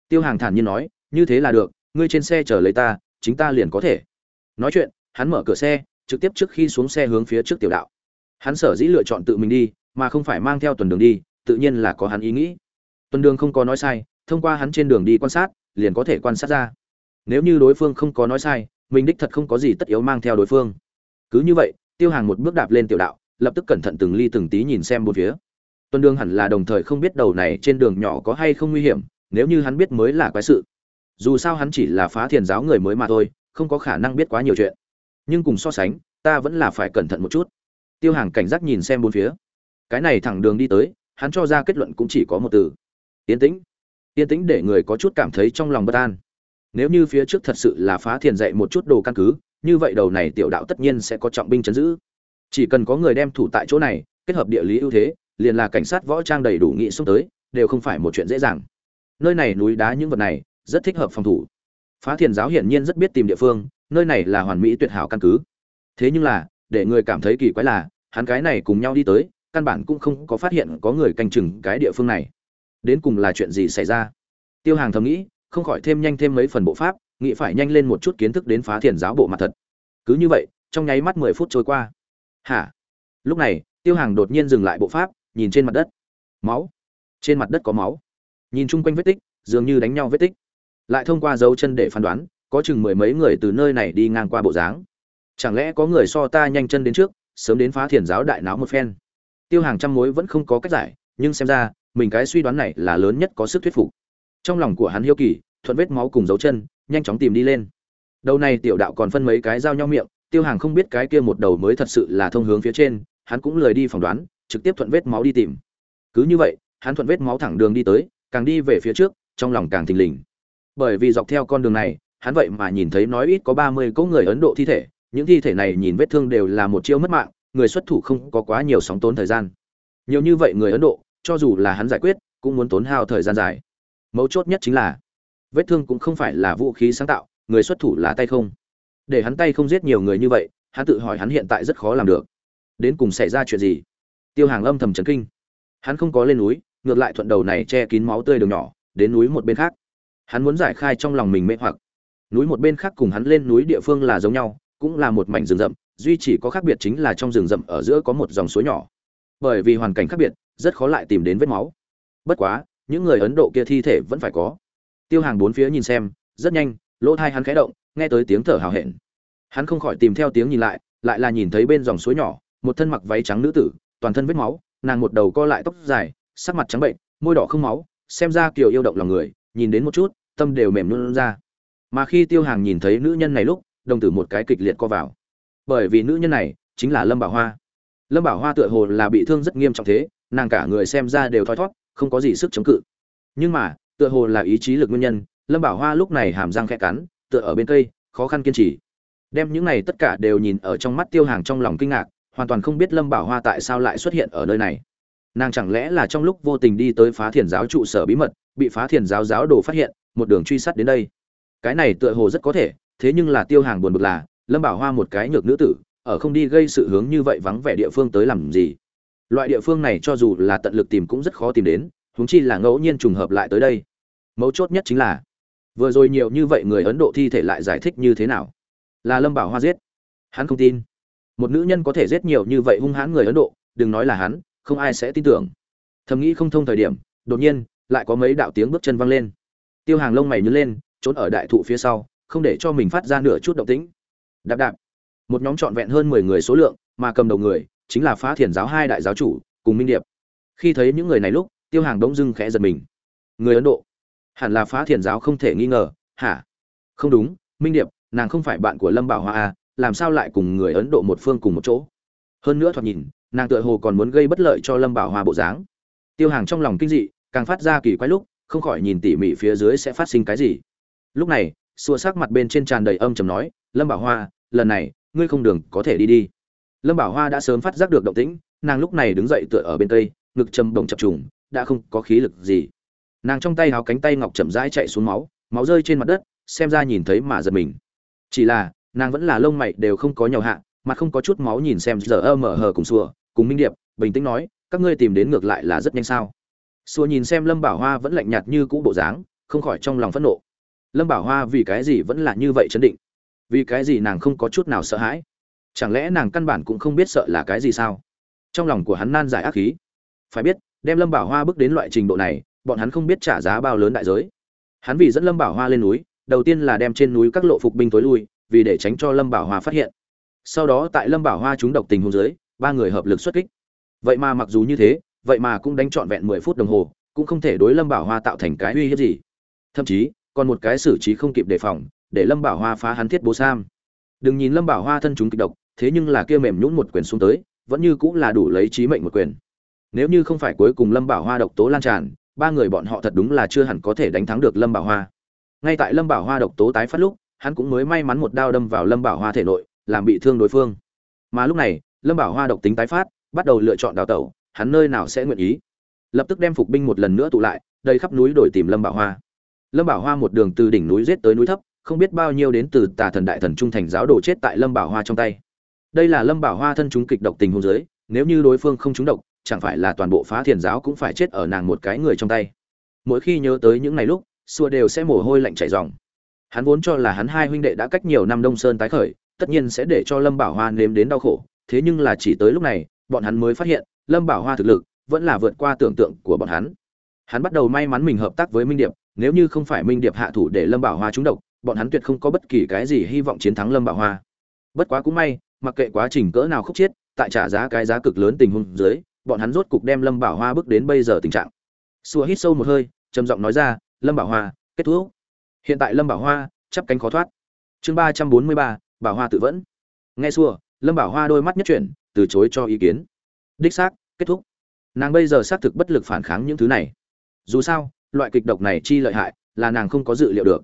Tiêu hàng thản nhiên nói, như thế là được, ngươi trên xe chờ lấy ta, chính ta liền có thể. Nói chuyện, hắn mở cửa xe, trực tiếp trước khi xuống xe hướng phía trước tiểu đạo hắn sở dĩ lựa chọn tự mình đi, mà không phải mang theo tuần đường đi, tự nhiên là có hắn ý nghĩ. Tuần đường không có nói sai, thông qua hắn trên đường đi quan sát, liền có thể quan sát ra. Nếu như đối phương không có nói sai, mình đích thật không có gì tất yếu mang theo đối phương. Cứ như vậy, tiêu hàng một bước đạp lên tiểu đạo, lập tức cẩn thận từng ly từng tí nhìn xem một phía. Tuần đường hẳn là đồng thời không biết đầu này trên đường nhỏ có hay không nguy hiểm, nếu như hắn biết mới là quái sự. Dù sao hắn chỉ là phá thiền giáo người mới mà thôi, không có khả năng biết quá nhiều chuyện. Nhưng cùng so sánh, ta vẫn là phải cẩn thận một chút tiêu hàng cảnh giác nhìn xem bốn phía. Cái này thẳng đường đi tới, hắn cho ra kết luận cũng chỉ có một từ. Yên tĩnh. Yên tĩnh để người có chút cảm thấy trong lòng bất an. Nếu như phía trước thật sự là phá thiền dạy một chút đồ căn cứ, như vậy đầu này tiểu đạo tất nhiên sẽ có trọng binh chấn giữ. Chỉ cần có người đem thủ tại chỗ này, kết hợp địa lý ưu thế, liền là cảnh sát võ trang đầy đủ nghị xúc tới, đều không phải một chuyện dễ dàng. Nơi này núi đá những vật này, rất thích hợp phòng thủ. Phá thiền giáo hiển nhiên rất biết tìm địa phương, nơi này là hoàn mỹ tuyệt hảo căn cứ. Thế nhưng là, để người cảm thấy kỳ quái là hắn cái này cùng nhau đi tới, căn bản cũng không có phát hiện có người canh chừng cái địa phương này. Đến cùng là chuyện gì xảy ra? Tiêu hàng thầm nghĩ, không khỏi thêm nhanh thêm mấy phần bộ pháp, nghĩ phải nhanh lên một chút kiến thức đến phá thiền giáo bộ mặt thật. Cứ như vậy, trong nháy mắt mười phút trôi qua. Hả? Lúc này, tiêu hàng đột nhiên dừng lại bộ pháp, nhìn trên mặt đất. Máu. Trên mặt đất có máu. Nhìn chung quanh vết tích, dường như đánh nhau vết tích. Lại thông qua dấu chân để phán đoán, có chừng mười mấy người từ nơi này đi ngang qua bộ dáng. Chẳng lẽ có người so ta nhanh chân đến trước? Sớm đến phá thiền giáo đại náo một phen. Tiêu hàng trăm mối vẫn không có cách giải, nhưng xem ra, mình cái suy đoán này là lớn nhất có sức thuyết phục. Trong lòng của hắn hiếu kỳ, thuận vết máu cùng dấu chân, nhanh chóng tìm đi lên. Đầu này tiểu đạo còn phân mấy cái dao nhau miệng, tiêu hàng không biết cái kia một đầu mới thật sự là thông hướng phía trên, hắn cũng lười đi phỏng đoán, trực tiếp thuận vết máu đi tìm. Cứ như vậy, hắn thuận vết máu thẳng đường đi tới, càng đi về phía trước, trong lòng càng thình lình. Bởi vì dọc theo con đường này, hắn vậy mà nhìn thấy nói ít có ba mươi cỗ người ấn độ thi thể những thi thể này nhìn vết thương đều là một chiêu mất mạng, người xuất thủ không có quá nhiều sóng tốn thời gian. Nhiều như vậy người ấn độ, cho dù là hắn giải quyết, cũng muốn tốn hao thời gian dài. Mấu chốt nhất chính là, vết thương cũng không phải là vũ khí sáng tạo, người xuất thủ là tay không. Để hắn tay không giết nhiều người như vậy, hắn tự hỏi hắn hiện tại rất khó làm được. Đến cùng xảy ra chuyện gì? Tiêu hàng âm thầm chấn kinh. Hắn không có lên núi, ngược lại thuận đầu này che kín máu tươi đường nhỏ, đến núi một bên khác. Hắn muốn giải khai trong lòng mình mê hoặc. Núi một bên khác cùng hắn lên núi địa phương là giống nhau cũng là một mảnh rừng rậm, duy chỉ có khác biệt chính là trong rừng rậm ở giữa có một dòng suối nhỏ. Bởi vì hoàn cảnh khác biệt, rất khó lại tìm đến vết máu. Bất quá, những người ấn độ kia thi thể vẫn phải có. Tiêu hàng bốn phía nhìn xem, rất nhanh, lỗ thai hắn khẽ động, nghe tới tiếng thở hào hẹn. Hắn không khỏi tìm theo tiếng nhìn lại lại là nhìn thấy bên dòng suối nhỏ, một thân mặc váy trắng nữ tử, toàn thân vết máu, nàng một đầu co lại tóc dài, sắc mặt trắng bệnh, môi đỏ không máu, xem ra kiểu yêu động lòng người, nhìn đến một chút, tâm đều mềm luôn ra. Mà khi tiêu hàng nhìn thấy nữ nhân này lúc đồng tử một cái kịch liệt co vào. Bởi vì nữ nhân này chính là lâm bảo hoa. Lâm bảo hoa tựa hồ là bị thương rất nghiêm trọng thế, nàng cả người xem ra đều thoi thót, không có gì sức chống cự. Nhưng mà, tựa hồ là ý chí lực nguyên nhân, lâm bảo hoa lúc này hàm răng khẽ cắn, tựa ở bên cây, khó khăn kiên trì. Đem những này tất cả đều nhìn ở trong mắt tiêu hàng trong lòng kinh ngạc, hoàn toàn không biết lâm bảo hoa tại sao lại xuất hiện ở nơi này. Nàng chẳng lẽ là trong lúc vô tình đi tới phá thiền giáo trụ sở bí mật, bị phá thiền giáo giáo đồ phát hiện, một đường truy sát đến đây. Cái này tựa hồ rất có thể thế nhưng là tiêu hàng buồn bực là, lâm bảo hoa một cái nhược nữ tử, ở không đi gây sự hướng như vậy vắng vẻ địa phương tới làm gì? Loại địa phương này cho dù là tận lực tìm cũng rất khó tìm đến, huống chi là ngẫu nhiên trùng hợp lại tới đây. Mấu chốt nhất chính là, vừa rồi nhiều như vậy người ấn độ thi thể lại giải thích như thế nào? Là lâm bảo hoa giết. Hắn không tin. Một nữ nhân có thể giết nhiều như vậy hung hãn người ấn độ, đừng nói là hắn, không ai sẽ tin tưởng. Thầm nghĩ không thông thời điểm, đột nhiên, lại có mấy đạo tiếng bước chân văng lên. Tiêu hàng lông mày nhớ lên, trốn ở đại thụ phía sau không để cho mình phát ra nửa chút động tĩnh. Đạp đạp. Một nhóm trọn vẹn hơn mười người số lượng, mà cầm đầu người, chính là phá thiền giáo hai đại giáo chủ, cùng minh điệp. Khi thấy những người này lúc, tiêu hàng đống dưng khẽ giật mình. Người ấn độ. Hẳn là phá thiền giáo không thể nghi ngờ. Hả? Không đúng, minh điệp, nàng không phải bạn của lâm bảo hoa à làm sao lại cùng người ấn độ một phương cùng một chỗ? Hơn nữa thoạt nhìn, nàng tựa hồ còn muốn gây bất lợi cho lâm bảo hoa bộ dáng. Tiêu hàng trong lòng kinh dị, càng phát ra kỳ quái lúc, không khỏi nhìn tỉ mỉ phía dưới sẽ phát sinh cái gì. Lúc này xua sắc mặt bên trên tràn đầy âm trầm nói lâm bảo hoa lần này ngươi không đường có thể đi đi. Lâm bảo hoa đã sớm phát giác được động tĩnh nàng lúc này đứng dậy tựa ở bên tây, ngực châm bồng chập trùng đã không có khí lực gì. Nàng trong tay háo cánh tay ngọc chậm rãi chạy xuống máu máu rơi trên mặt đất xem ra nhìn thấy mà giật mình. Chỉ là nàng vẫn là lông mày đều không có nhiều hạ mà không có chút máu nhìn xem giờ ơ mở hờ cùng xua cùng minh điệp bình tĩnh nói các ngươi tìm đến ngược lại là rất nhanh sao? Xua nhìn xem lâm bảo hoa vẫn lạnh nhạt như cũ bộ dáng không khỏi trong lòng phẫn nộ lâm bảo hoa vì cái gì vẫn là như vậy chấn định? Vì cái gì nàng không có chút nào sợ hãi? Chẳng lẽ nàng căn bản cũng không biết sợ là cái gì sao? Trong lòng của hắn nan giải ác khí. Phải biết, đem lâm bảo hoa bước đến loại trình độ này, bọn hắn không biết trả giá bao lớn đại giới. Hắn vì dẫn lâm bảo hoa lên núi, đầu tiên là đem trên núi các lộ phục binh tối lui, vì để tránh cho lâm bảo hoa phát hiện. Sau đó tại lâm bảo hoa trúng độc tình hôn dưới, ba người hợp lực xuất kích. Vậy mà mặc dù như thế, vậy mà cũng đánh trọn vẹn mười phút đồng hồ, cũng không thể đối lâm bảo hoa tạo thành cái uy hiếp gì. Thậm chí còn một cái xử trí không kịp đề phòng, để lâm bảo hoa phá hắn thiết bố sam. Đừng nhìn lâm bảo hoa thân chúng kịch độc, thế nhưng là kia mềm nhũn một quyền xuống tới, vẫn như cũng là đủ lấy trí mệnh một quyền. Nếu như không phải cuối cùng lâm bảo hoa độc tố lan tràn, ba người bọn họ thật đúng là chưa hẳn có thể đánh thắng được lâm bảo hoa. Ngay tại lâm bảo hoa độc tố tái phát lúc, hắn cũng mới may mắn một đao đâm vào lâm bảo hoa thể nội, làm bị thương đối phương. Mà lúc này, lâm bảo hoa độc tính tái phát, bắt đầu lựa chọn đào tẩu, hắn nơi nào sẽ nguyện ý. Lập tức đem phục binh một lần nữa tụ lại, đầy khắp núi đổi tìm lâm bảo hoa lâm bảo hoa một đường từ đỉnh núi giết tới núi thấp, không biết bao nhiêu đến từ tà thần đại thần trung thành giáo đồ chết tại lâm bảo hoa trong tay. Đây là lâm bảo hoa thân chúng kịch độc tình hôn giới nếu như đối phương không trúng độc, chẳng phải là toàn bộ phá thiền giáo cũng phải chết ở nàng một cái người trong tay. Mỗi khi nhớ tới những ngày lúc, xua đều sẽ mồ hôi lạnh chảy ròng. Hắn vốn cho là hắn hai huynh đệ đã cách nhiều năm đông sơn tái khởi, tất nhiên sẽ để cho lâm bảo hoa nếm đến đau khổ, thế nhưng là chỉ tới lúc này, bọn hắn mới phát hiện, lâm bảo hoa thực lực vẫn là vượt qua tưởng tượng của bọn hắn. Hắn bắt đầu may mắn mình hợp tác với minh điệp nếu như không phải minh điệp hạ thủ để lâm bảo hoa trúng độc, bọn hắn tuyệt không có bất kỳ cái gì hy vọng chiến thắng lâm bảo hoa. Bất quá cũng may, mặc kệ quá trình cỡ nào khúc chiết, tại trả giá cái giá cực lớn tình huống dưới, bọn hắn rốt cục đem lâm bảo hoa bước đến bây giờ tình trạng. Xua hít sâu một hơi, trầm giọng nói ra, lâm bảo hoa, kết thúc. Hiện tại lâm bảo hoa chắp cánh khó thoát. Chương ba trăm bốn mươi ba, bảo hoa tự vẫn. Nghe xua, lâm bảo hoa đôi mắt nhất chuyển, từ chối cho ý kiến. Đích xác, kết thúc. Nàng bây giờ xác thực bất lực phản kháng những thứ này. Dù sao loại kịch độc này chi lợi hại, là nàng không có dự liệu được.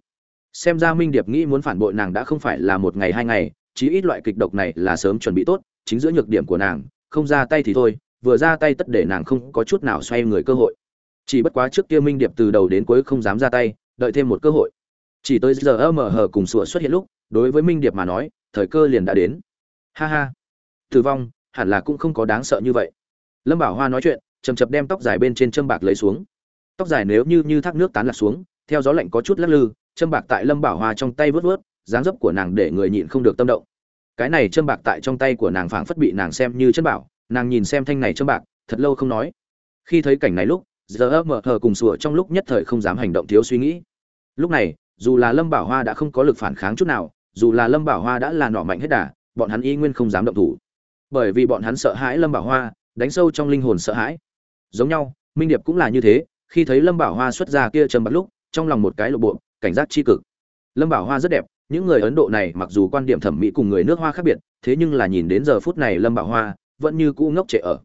Xem ra minh điệp nghĩ muốn phản bội nàng đã không phải là một ngày hai ngày, chí ít loại kịch độc này là sớm chuẩn bị tốt, chính giữa nhược điểm của nàng, không ra tay thì thôi, vừa ra tay tất để nàng không có chút nào xoay người cơ hội. Chỉ bất quá trước kia minh điệp từ đầu đến cuối không dám ra tay, đợi thêm một cơ hội. Chỉ tới giờ mở hờ cùng sủa xuất hiện lúc, đối với minh điệp mà nói, thời cơ liền đã đến. Ha ha. Tử vong, hẳn là cũng không có đáng sợ như vậy. Lâm bảo hoa nói chuyện chầm chập đem tóc dài bên trên châm bạc lấy xuống tóc dài nếu như như thác nước tán lạc xuống, theo gió lạnh có chút lắc lư, châm bạc tại lâm bảo hoa trong tay vớt vớt, dáng dấp của nàng để người nhịn không được tâm động. Cái này châm bạc tại trong tay của nàng phảng phất bị nàng xem như chân bảo, nàng nhìn xem thanh này châm bạc, thật lâu không nói. Khi thấy cảnh này lúc, giờ mở thờ cùng sủa trong lúc nhất thời không dám hành động thiếu suy nghĩ. Lúc này, dù là lâm bảo hoa đã không có lực phản kháng chút nào, dù là lâm bảo hoa đã là nỏ mạnh hết đà, bọn hắn y nguyên không dám động thủ. Bởi vì bọn hắn sợ hãi lâm bảo hoa, đánh sâu trong linh hồn sợ hãi. Giống nhau, minh điệp cũng là như thế khi thấy lâm bảo hoa xuất ra kia trầm bắt lúc, trong lòng một cái lộ bộ, cảnh giác tri cực. Lâm bảo hoa rất đẹp, những người ấn độ này mặc dù quan điểm thẩm mỹ cùng người nước hoa khác biệt, thế nhưng là nhìn đến giờ phút này lâm bảo hoa, vẫn như cũ ngốc trệ ở.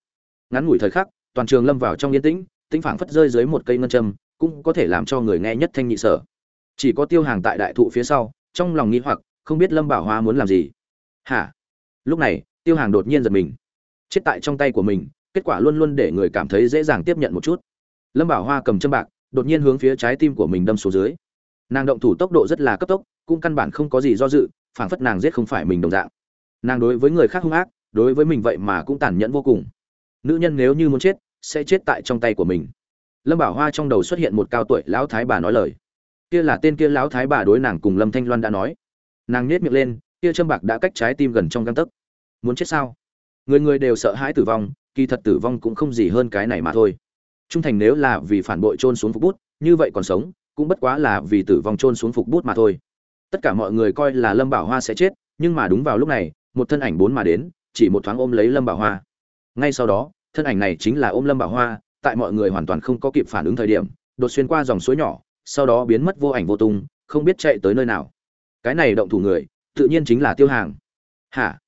Ngắn ngủi thời khắc, toàn trường lâm vào trong yên tĩnh tĩnh phảng phất rơi dưới một cây ngân châm, cũng có thể làm cho người nghe nhất thanh nhị sở. Chỉ có tiêu hàng tại đại thụ phía sau, trong lòng nghĩ hoặc, không biết lâm bảo hoa muốn làm gì. Hả? Lúc này, tiêu hàng đột nhiên giật mình. Chết tại trong tay của mình, kết quả luôn luôn để người cảm thấy dễ dàng tiếp nhận một chút lâm bảo hoa cầm châm bạc, đột nhiên hướng phía trái tim của mình đâm xuống dưới. Nàng động thủ tốc độ rất là cấp tốc, cũng căn bản không có gì do dự, phảng phất nàng giết không phải mình đồng dạng. Nàng đối với người khác hung ác, đối với mình vậy mà cũng tàn nhẫn vô cùng. Nữ nhân nếu như muốn chết, sẽ chết tại trong tay của mình. Lâm bảo hoa trong đầu xuất hiện một cao tuổi lão thái bà nói lời. Kia là tên kia lão thái bà đối nàng cùng lâm thanh loan đã nói. Nàng nhếch miệng lên, kia châm bạc đã cách trái tim gần trong găng tấc. Muốn chết sao? Người người đều sợ hãi tử vong, kỳ thật tử vong cũng không gì hơn cái này mà thôi trung thành nếu là vì phản bội trôn xuống phục bút, như vậy còn sống, cũng bất quá là vì tử vong trôn xuống phục bút mà thôi. Tất cả mọi người coi là lâm bảo hoa sẽ chết, nhưng mà đúng vào lúc này, một thân ảnh bốn mà đến, chỉ một thoáng ôm lấy lâm bảo hoa. Ngay sau đó, thân ảnh này chính là ôm lâm bảo hoa, tại mọi người hoàn toàn không có kịp phản ứng thời điểm, đột xuyên qua dòng suối nhỏ, sau đó biến mất vô ảnh vô tung, không biết chạy tới nơi nào. Cái này động thủ người, tự nhiên chính là tiêu hàng. Hả?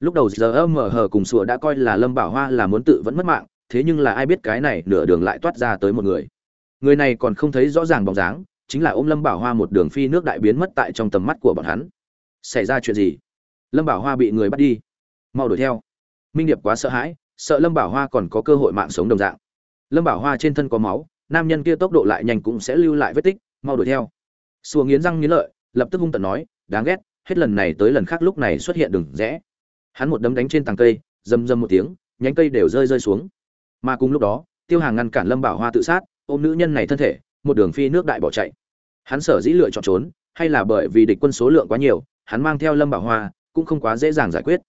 Lúc đầu giờ mở hờ cùng sùa đã coi là lâm bảo hoa là muốn tự vẫn mất mạng thế nhưng là ai biết cái này nửa đường lại toát ra tới một người. Người này còn không thấy rõ ràng bóng dáng, chính là ôm lâm bảo hoa một đường phi nước đại biến mất tại trong tầm mắt của bọn hắn. Xảy ra chuyện gì? Lâm bảo hoa bị người bắt đi. Mau đuổi theo. Minh điệp quá sợ hãi, sợ lâm bảo hoa còn có cơ hội mạng sống đồng dạng. Lâm bảo hoa trên thân có máu, nam nhân kia tốc độ lại nhanh cũng sẽ lưu lại vết tích, mau đuổi theo. Xua nghiến răng nghiến lợi, lập tức hung tận nói, đáng ghét, hết lần này tới lần khác lúc này xuất hiện đừng rẽ. Hắn một đấm đánh trên tàng cây, rầm rầm một tiếng, nhánh cây đều rơi rơi xuống mà cùng lúc đó, tiêu hàng ngăn cản lâm bảo hoa tự sát, ôm nữ nhân này thân thể, một đường phi nước đại bỏ chạy. Hắn sở dĩ lựa chọn trốn, hay là bởi vì địch quân số lượng quá nhiều, hắn mang theo lâm bảo hoa cũng không quá dễ dàng giải quyết.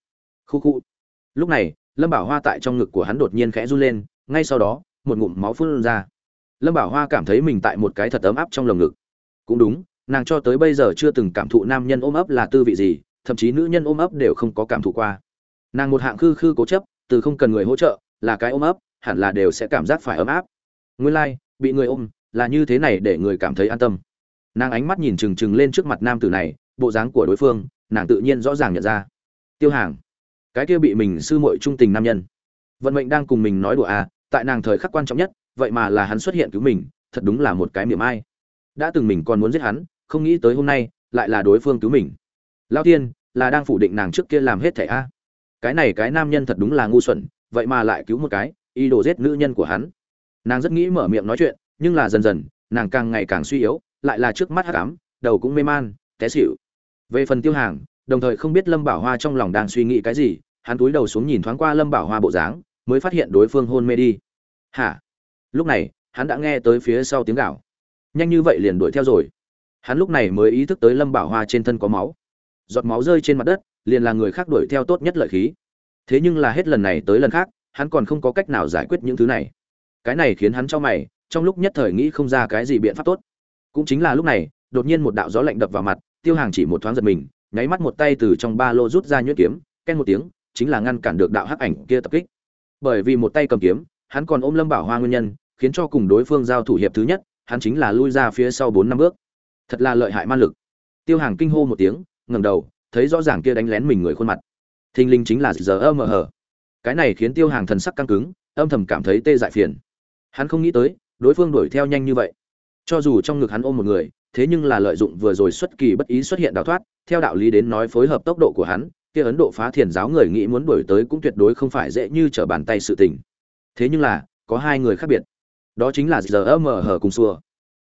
Khu khu. Lúc này, lâm bảo hoa tại trong ngực của hắn đột nhiên khẽ run lên, ngay sau đó, một ngụm máu phun ra. Lâm bảo hoa cảm thấy mình tại một cái thật ấm áp trong lồng ngực. Cũng đúng, nàng cho tới bây giờ chưa từng cảm thụ nam nhân ôm ấp là tư vị gì, thậm chí nữ nhân ôm ấp đều không có cảm thụ qua. Nàng một hạng khư khư cố chấp, từ không cần người hỗ trợ, là cái ôm ấp hẳn là đều sẽ cảm giác phải ấm áp. Nguyên lai、like, bị người ôm là như thế này để người cảm thấy an tâm. Nàng ánh mắt nhìn trừng trừng lên trước mặt nam tử này bộ dáng của đối phương nàng tự nhiên rõ ràng nhận ra. Tiêu hàng cái kia bị mình sư muội trung tình nam nhân. Vận mệnh đang cùng mình nói đùa à tại nàng thời khắc quan trọng nhất vậy mà là hắn xuất hiện cứu mình thật đúng là một cái miệng ai. Đã từng mình còn muốn giết hắn không nghĩ tới hôm nay lại là đối phương cứu mình. Lao tiên là đang phủ định nàng trước kia làm hết thẻ a. Cái này cái nam nhân thật đúng là ngu xuẩn vậy mà lại cứu một cái y đồ giết nữ nhân của hắn. Nàng rất nghĩ mở miệng nói chuyện, nhưng là dần dần, nàng càng ngày càng suy yếu, lại là trước mắt hắc ám, đầu cũng mê man, té xỉu. Về phần tiêu hàng, đồng thời không biết lâm bảo hoa trong lòng đang suy nghĩ cái gì, hắn túi đầu xuống nhìn thoáng qua lâm bảo hoa bộ dáng, mới phát hiện đối phương hôn mê đi. Hả? Lúc này, hắn đã nghe tới phía sau tiếng gạo nhanh như vậy liền đuổi theo rồi. Hắn lúc này mới ý thức tới lâm bảo hoa trên thân có máu. Giọt máu rơi trên mặt đất, liền là người khác đuổi theo tốt nhất lợi khí. Thế nhưng là hết lần này tới lần khác hắn còn không có cách nào giải quyết những thứ này. Cái này khiến hắn cho mày, trong lúc nhất thời nghĩ không ra cái gì biện pháp tốt. Cũng chính là lúc này, đột nhiên một đạo gió lạnh đập vào mặt, tiêu hàng chỉ một thoáng giật mình, nháy mắt một tay từ trong ba lô rút ra nhuyễn kiếm, ken một tiếng, chính là ngăn cản được đạo hắc ảnh kia tập kích. Bởi vì một tay cầm kiếm, hắn còn ôm lâm bảo hoa nguyên nhân, khiến cho cùng đối phương giao thủ hiệp thứ nhất, hắn chính là lui ra phía sau bốn năm bước. Thật là lợi hại man lực. Tiêu hàng kinh hô một tiếng, ngẩng đầu, thấy rõ ràng kia đánh lén mình người khuôn mặt. Thình linh chính là giờ ơ mờ hờ cái này khiến tiêu hàng thần sắc căng cứng, âm thầm cảm thấy tê dại phiền. Hắn không nghĩ tới, đối phương đuổi theo nhanh như vậy. Cho dù trong ngực hắn ôm một người, thế nhưng là lợi dụng vừa rồi xuất kỳ bất ý xuất hiện đào thoát, theo đạo lý đến nói phối hợp tốc độ của hắn, kia ấn độ phá thiền giáo người nghĩ muốn đuổi tới cũng tuyệt đối không phải dễ như trở bàn tay sự tình. Thế nhưng là, có hai người khác biệt. Đó chính là giờ mờ hờ cùng xua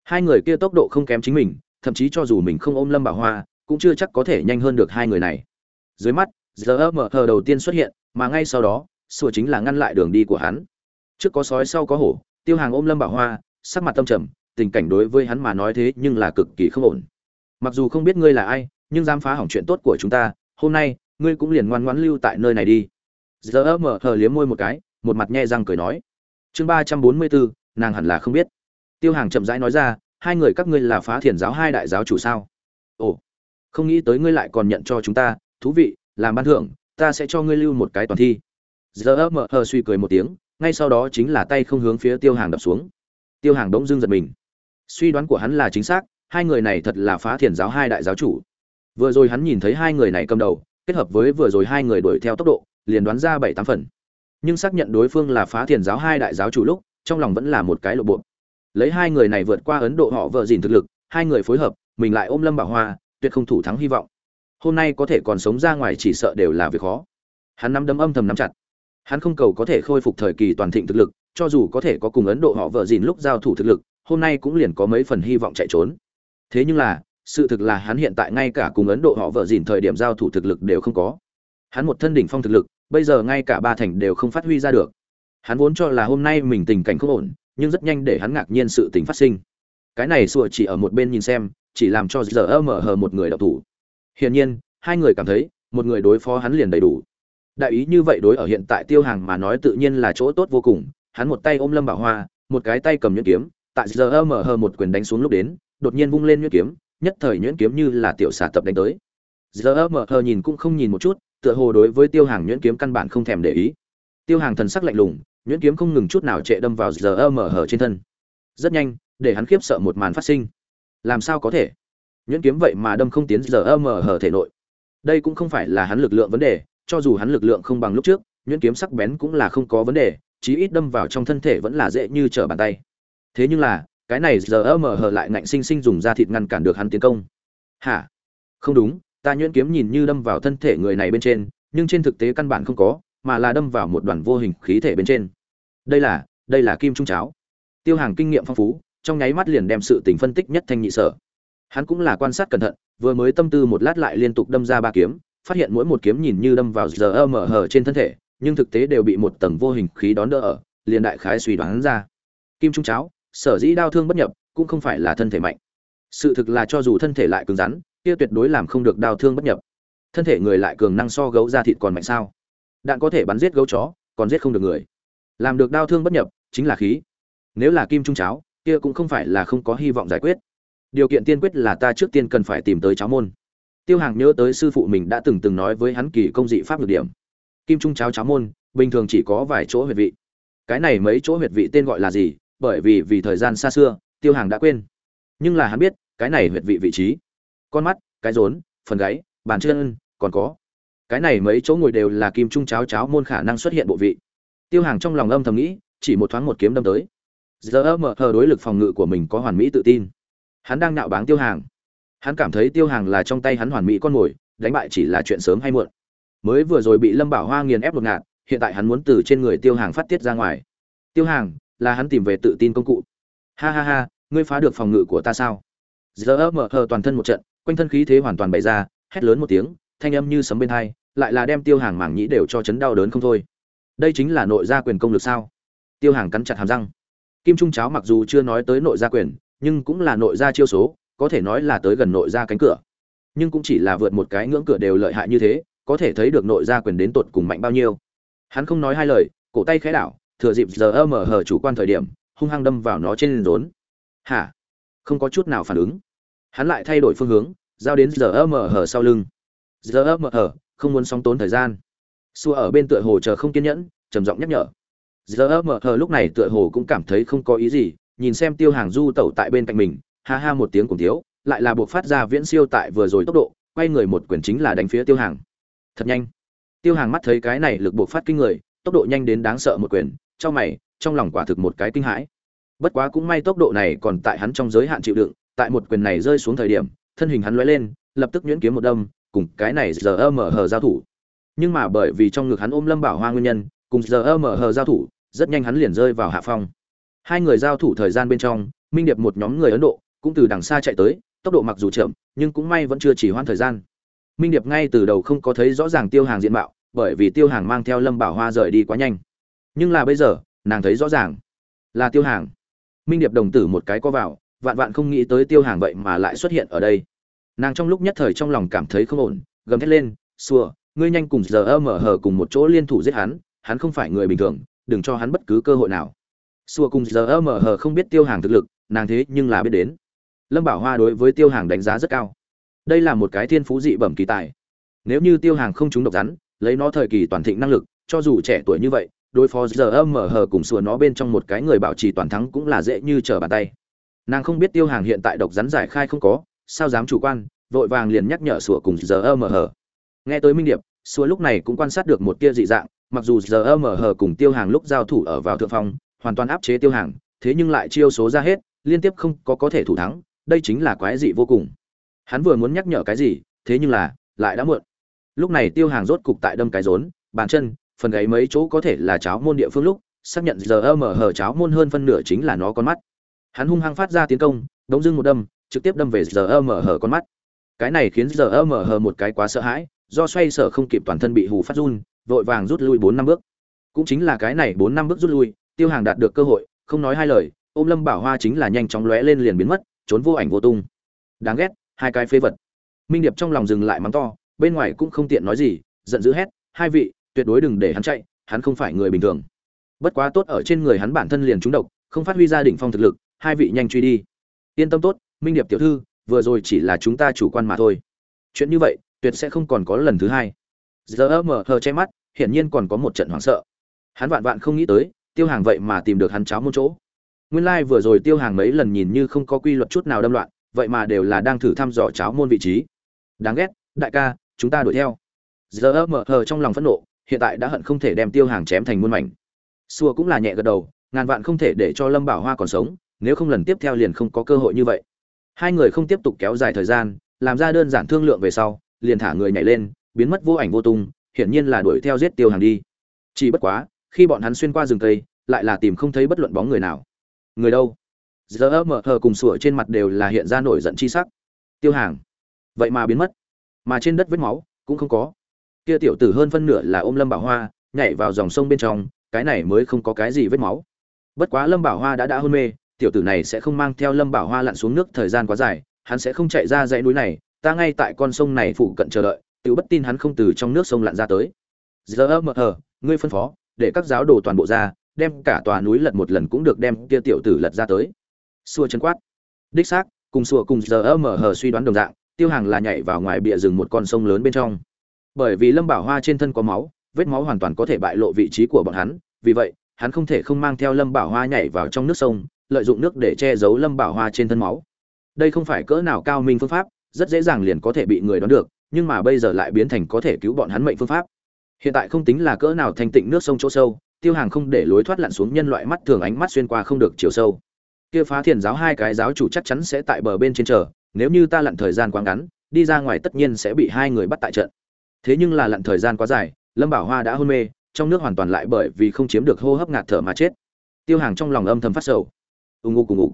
hai người kia tốc độ không kém chính mình, thậm chí cho dù mình không ôm lâm bảo hoa, cũng chưa chắc có thể nhanh hơn được hai người này. Dưới mắt giờ mở hờ đầu tiên xuất hiện, mà ngay sau đó xua chính là ngăn lại đường đi của hắn. Trước có sói, sau có hổ, tiêu hàng ôm lâm bảo hoa, sắc mặt tâm trầm, tình cảnh đối với hắn mà nói thế nhưng là cực kỳ không ổn. Mặc dù không biết ngươi là ai, nhưng dám phá hỏng chuyện tốt của chúng ta, hôm nay, ngươi cũng liền ngoan ngoãn lưu tại nơi này đi. Giờ mở hờ liếm môi một cái, một mặt nhe răng cười nói. Chương ba trăm bốn mươi bốn nàng hẳn là không biết. Tiêu hàng chậm rãi nói ra, hai người các ngươi là phá thiền giáo hai đại giáo chủ sao? Ồ, không nghĩ tới ngươi lại còn nhận cho chúng ta, thú vị làm ban thưởng, ta sẽ cho ngươi lưu một cái toàn thi. Giờ mờ hờ suy cười một tiếng, ngay sau đó chính là tay không hướng phía tiêu hàng đập xuống. Tiêu hàng đống dưng giật mình. Suy đoán của hắn là chính xác, hai người này thật là phá thiền giáo hai đại giáo chủ. Vừa rồi hắn nhìn thấy hai người này cầm đầu, kết hợp với vừa rồi hai người đuổi theo tốc độ, liền đoán ra bảy tám phần. Nhưng xác nhận đối phương là phá thiền giáo hai đại giáo chủ lúc, trong lòng vẫn là một cái lộ buộc lấy hai người này vượt qua ấn độ họ vợ dìn thực lực, hai người phối hợp, mình lại ôm lâm bảo hoa, tuyệt không thủ thắng hy vọng hôm nay có thể còn sống ra ngoài chỉ sợ đều là việc khó. Hắn nắm đấm âm thầm nắm chặt. Hắn không cầu có thể khôi phục thời kỳ toàn thịnh thực lực, cho dù có thể có cùng ấn độ họ vợ dìn lúc giao thủ thực lực, hôm nay cũng liền có mấy phần hy vọng chạy trốn. Thế nhưng là, sự thực là hắn hiện tại ngay cả cùng ấn độ họ vợ dìn thời điểm giao thủ thực lực đều không có. Hắn một thân đỉnh phong thực lực, bây giờ ngay cả ba thành đều không phát huy ra được. Hắn vốn cho là hôm nay mình tình cảnh không ổn, nhưng rất nhanh để hắn ngạc nhiên sự tình phát sinh. Cái này sùa chỉ ở một bên nhìn xem, chỉ làm cho giờ mở hờ một người đậu thủ hiển nhiên, hai người cảm thấy, một người đối phó hắn liền đầy đủ. Đại ý như vậy đối ở hiện tại tiêu hàng mà nói tự nhiên là chỗ tốt vô cùng. Hắn một tay ôm lâm bảo hoa, một cái tay cầm nhuyễn kiếm, tại giờ mở hờ một quyền đánh xuống lúc đến, đột nhiên vung lên nhuyễn kiếm, nhất thời nhuyễn kiếm như là tiểu xà tập đánh tới. Giờ mở hờ nhìn cũng không nhìn một chút, tựa hồ đối với tiêu hàng nhuyễn kiếm căn bản không thèm để ý. Tiêu hàng thần sắc lạnh lùng, nhuyễn kiếm không ngừng chút nào trệ đâm vào giờ mở hờ trên thân. Rất nhanh, để hắn khiếp sợ một màn phát sinh. Làm sao có thể? Nhuyễn kiếm vậy mà đâm không tiến giờ mở hở thể nội. Đây cũng không phải là hắn lực lượng vấn đề, cho dù hắn lực lượng không bằng lúc trước, nhuyễn kiếm sắc bén cũng là không có vấn đề, chí ít đâm vào trong thân thể vẫn là dễ như trở bàn tay. Thế nhưng là, cái này giờ mở hở lại ngạnh sinh sinh dùng da thịt ngăn cản được hắn tiến công. Hả? Không đúng, ta nhuyễn kiếm nhìn như đâm vào thân thể người này bên trên, nhưng trên thực tế căn bản không có, mà là đâm vào một đoàn vô hình khí thể bên trên. Đây là đây là kim trung cháo. Tiêu hàng kinh nghiệm phong phú, trong nháy mắt liền đem sự tình phân tích nhất thanh nhị sở hắn cũng là quan sát cẩn thận, vừa mới tâm tư một lát lại liên tục đâm ra ba kiếm, phát hiện mỗi một kiếm nhìn như đâm vào giờ mở hở trên thân thể, nhưng thực tế đều bị một tầng vô hình khí đón đỡ ở, liền đại khái suy đoán ra. Kim trung cháo, sở dĩ đau thương bất nhập, cũng không phải là thân thể mạnh. Sự thực là cho dù thân thể lại cứng rắn, kia tuyệt đối làm không được đau thương bất nhập. Thân thể người lại cường năng so gấu ra thịt còn mạnh sao? Đạn có thể bắn giết gấu chó, còn giết không được người. Làm được đau thương bất nhập, chính là khí. Nếu là kim trung cháo, kia cũng không phải là không có hy vọng giải quyết điều kiện tiên quyết là ta trước tiên cần phải tìm tới cháo môn. Tiêu hàng nhớ tới sư phụ mình đã từng từng nói với hắn kỳ công dị pháp được điểm. Kim trung cháo cháo môn, bình thường chỉ có vài chỗ huyệt vị. Cái này mấy chỗ huyệt vị tên gọi là gì? Bởi vì vì thời gian xa xưa, tiêu hàng đã quên. Nhưng là hắn biết, cái này huyệt vị vị trí. Con mắt, cái rốn, phần gáy, bàn chân, còn có. Cái này mấy chỗ ngồi đều là kim trung cháo cháo môn khả năng xuất hiện bộ vị. Tiêu hàng trong lòng âm thầm nghĩ, chỉ một thoáng một kiếm đâm tới. Giờ mở hờ đối lực phòng ngự của mình có hoàn mỹ tự tin hắn đang nạo báng tiêu hàng. Hắn cảm thấy tiêu hàng là trong tay hắn hoàn mỹ con mồi, đánh bại chỉ là chuyện sớm hay muộn. Mới vừa rồi bị lâm bảo hoa nghiền ép đột ngạt hiện tại hắn muốn từ trên người tiêu hàng phát tiết ra ngoài. Tiêu hàng, là hắn tìm về tự tin công cụ. Ha ha ha, ngươi phá được phòng ngự của ta sao? Giờ mở hờ toàn thân một trận, quanh thân khí thế hoàn toàn bày ra, hét lớn một tiếng, thanh âm như sấm bên hai, lại là đem tiêu hàng mảng nhĩ đều cho chấn đau đớn không thôi. Đây chính là nội gia quyền công lực sao? Tiêu hàng cắn chặt hàm răng. Kim trung cháo mặc dù chưa nói tới nội gia quyền nhưng cũng là nội gia chiêu số, có thể nói là tới gần nội gia cánh cửa. Nhưng cũng chỉ là vượt một cái ngưỡng cửa đều lợi hại như thế, có thể thấy được nội gia quyền đến tột cùng mạnh bao nhiêu. Hắn không nói hai lời, cổ tay khẽ đảo, thừa dịp giờ mở hờ chủ quan thời điểm, hung hăng đâm vào nó trên rốn. Hả? Không có chút nào phản ứng. Hắn lại thay đổi phương hướng, giao đến giờ mở hờ sau lưng. Giờ mở hờ, không muốn sóng tốn thời gian. Xua ở bên tựa hồ chờ không kiên nhẫn, trầm giọng nhắc nhở. Giờ mở hờ lúc này tựa hồ cũng cảm thấy không có ý gì nhìn xem tiêu hàng du tẩu tại bên cạnh mình, ha ha một tiếng cùng thiếu, lại là buộc phát ra viễn siêu tại vừa rồi tốc độ, quay người một quyền chính là đánh phía tiêu hàng. Thật nhanh. Tiêu hàng mắt thấy cái này lực buộc phát kinh người, tốc độ nhanh đến đáng sợ một quyền, trong mày, trong lòng quả thực một cái kinh hãi. Bất quá cũng may tốc độ này còn tại hắn trong giới hạn chịu đựng, tại một quyền này rơi xuống thời điểm, thân hình hắn lóe lên, lập tức nhuyễn kiếm một đâm, cùng cái này giờ mở hờ giao thủ. Nhưng mà bởi vì trong ngực hắn ôm lâm bảo hoa nguyên nhân, cùng giờ mở hờ giao thủ, rất nhanh hắn liền rơi vào hạ phong hai người giao thủ thời gian bên trong, minh điệp một nhóm người ấn độ cũng từ đằng xa chạy tới, tốc độ mặc dù chậm, nhưng cũng may vẫn chưa chỉ hoãn thời gian. Minh điệp ngay từ đầu không có thấy rõ ràng tiêu hàng diện mạo, bởi vì tiêu hàng mang theo lâm bảo hoa rời đi quá nhanh. Nhưng là bây giờ, nàng thấy rõ ràng là tiêu hàng. Minh điệp đồng tử một cái có vào, vạn vạn không nghĩ tới tiêu hàng vậy mà lại xuất hiện ở đây. Nàng trong lúc nhất thời trong lòng cảm thấy không ổn, gầm thét lên, xua, ngươi nhanh cùng giờ mở hờ cùng một chỗ liên thủ giết hắn hắn không phải người bình thường, đừng cho hắn bất cứ cơ hội nào xua cùng giờ mở hờ không biết tiêu hàng thực lực, nàng thế nhưng là biết đến. Lâm bảo hoa đối với tiêu hàng đánh giá rất cao. Đây là một cái thiên phú dị bẩm kỳ tài. Nếu như tiêu hàng không trúng độc rắn, lấy nó thời kỳ toàn thịnh năng lực, cho dù trẻ tuổi như vậy, đối phó giờ âm mở hờ cùng sùa nó bên trong một cái người bảo trì toàn thắng cũng là dễ như trở bàn tay. Nàng không biết tiêu hàng hiện tại độc rắn giải khai không có, sao dám chủ quan, vội vàng liền nhắc nhở sùa cùng giờ âm mở hờ. Nghe tới minh điệp sùa lúc này cũng quan sát được một tia dị dạng, mặc dù giờ âm mở hờ cùng tiêu hàng lúc giao thủ ở vào thượng phong hoàn toàn áp chế tiêu hàng, thế nhưng lại chiêu số ra hết, liên tiếp không có có thể thủ thắng, đây chính là quái dị vô cùng. Hắn vừa muốn nhắc nhở cái gì, thế nhưng là, lại đã muộn. Lúc này tiêu hàng rốt cục tại đâm cái rốn, bàn chân, phần gáy mấy chỗ có thể là cháo môn địa phương lúc, xác nhận giờ mở hở cháo môn hơn phân nửa chính là nó con mắt. Hắn hung hăng phát ra tiến công, đống dưng một đâm, trực tiếp đâm về giờ mở hở con mắt. Cái này khiến giờ mở hở một cái quá sợ hãi, do xoay sở không kịp toàn thân bị hù phát run, vội vàng rút lui bốn năm bước. Cũng chính là cái này bốn năm bước rút lui tiêu hàng đạt được cơ hội, không nói hai lời, ôm lâm bảo hoa chính là nhanh chóng lóe lên liền biến mất, trốn vô ảnh vô tung. Đáng ghét, hai cái phế vật. Minh điệp trong lòng dừng lại mắng to, bên ngoài cũng không tiện nói gì, giận dữ hét, hai vị, tuyệt đối đừng để hắn chạy, hắn không phải người bình thường. Bất quá tốt ở trên người hắn bản thân liền trúng độc, không phát huy ra đỉnh phong thực lực, hai vị nhanh truy đi. Yên tâm tốt, minh điệp tiểu thư, vừa rồi chỉ là chúng ta chủ quan mà thôi. Chuyện như vậy, tuyệt sẽ không còn có lần thứ hai. Giờ mở hờ che mắt, hiển nhiên còn có một trận hoảng sợ. Hắn vạn vạn không nghĩ tới tiêu hàng vậy mà tìm được hắn cháo một chỗ. Nguyên lai vừa rồi tiêu hàng mấy lần nhìn như không có quy luật chút nào đâm loạn, vậy mà đều là đang thử thăm dò cháo môn vị trí. Đáng ghét, đại ca, chúng ta đuổi theo. Giờ mở hờ trong lòng phẫn nộ, hiện tại đã hận không thể đem tiêu hàng chém thành muôn mảnh. Xua cũng là nhẹ gật đầu, ngàn vạn không thể để cho lâm bảo hoa còn sống, nếu không lần tiếp theo liền không có cơ hội như vậy. Hai người không tiếp tục kéo dài thời gian, làm ra đơn giản thương lượng về sau, liền thả người nhảy lên, biến mất vô ảnh vô tung, hiển nhiên là đuổi theo giết tiêu hàng đi. Chỉ bất quá khi bọn hắn xuyên qua rừng cây, lại là tìm không thấy bất luận bóng người nào. Người đâu? Giờ mở hờ cùng sủa trên mặt đều là hiện ra nổi giận chi sắc. Tiêu hàng. Vậy mà biến mất. Mà trên đất vết máu cũng không có. Kia tiểu tử hơn phân nửa là ôm lâm bảo hoa, nhảy vào dòng sông bên trong, cái này mới không có cái gì vết máu. Bất quá lâm bảo hoa đã đã hôn mê, tiểu tử này sẽ không mang theo lâm bảo hoa lặn xuống nước thời gian quá dài, hắn sẽ không chạy ra dãy núi này, ta ngay tại con sông này phụ cận chờ đợi tự bất tin hắn không từ trong nước sông lặn ra tới. Giờ mờ hờ, ngươi phân phó để các giáo đồ toàn bộ ra, đem cả tòa núi lật một lần cũng được đem kia tiểu tử lật ra tới. Xua chân quát. Đích xác, cùng xua cùng giờ mở hờ suy đoán đồng dạng, tiêu hàng là nhảy vào ngoài bìa rừng một con sông lớn bên trong. Bởi vì lâm bảo hoa trên thân có máu, vết máu hoàn toàn có thể bại lộ vị trí của bọn hắn, vì vậy, hắn không thể không mang theo lâm bảo hoa nhảy vào trong nước sông, lợi dụng nước để che giấu lâm bảo hoa trên thân máu. Đây không phải cỡ nào cao minh phương pháp, rất dễ dàng liền có thể bị người đoán được, nhưng mà bây giờ lại biến thành có thể cứu bọn hắn mệnh phương pháp hiện tại không tính là cỡ nào thanh tịnh nước sông chỗ sâu, tiêu hàng không để lối thoát lặn xuống nhân loại mắt thường ánh mắt xuyên qua không được chiều sâu. Kia phá thiền giáo hai cái giáo chủ chắc chắn sẽ tại bờ bên trên chờ, nếu như ta lặn thời gian quá ngắn, đi ra ngoài tất nhiên sẽ bị hai người bắt tại trận. Thế nhưng là lặn thời gian quá dài, lâm bảo hoa đã hôn mê, trong nước hoàn toàn lại bởi vì không chiếm được hô hấp ngạt thở mà chết. Tiêu hàng trong lòng âm thầm phát sầu. Ù ngụ cùng ngụ.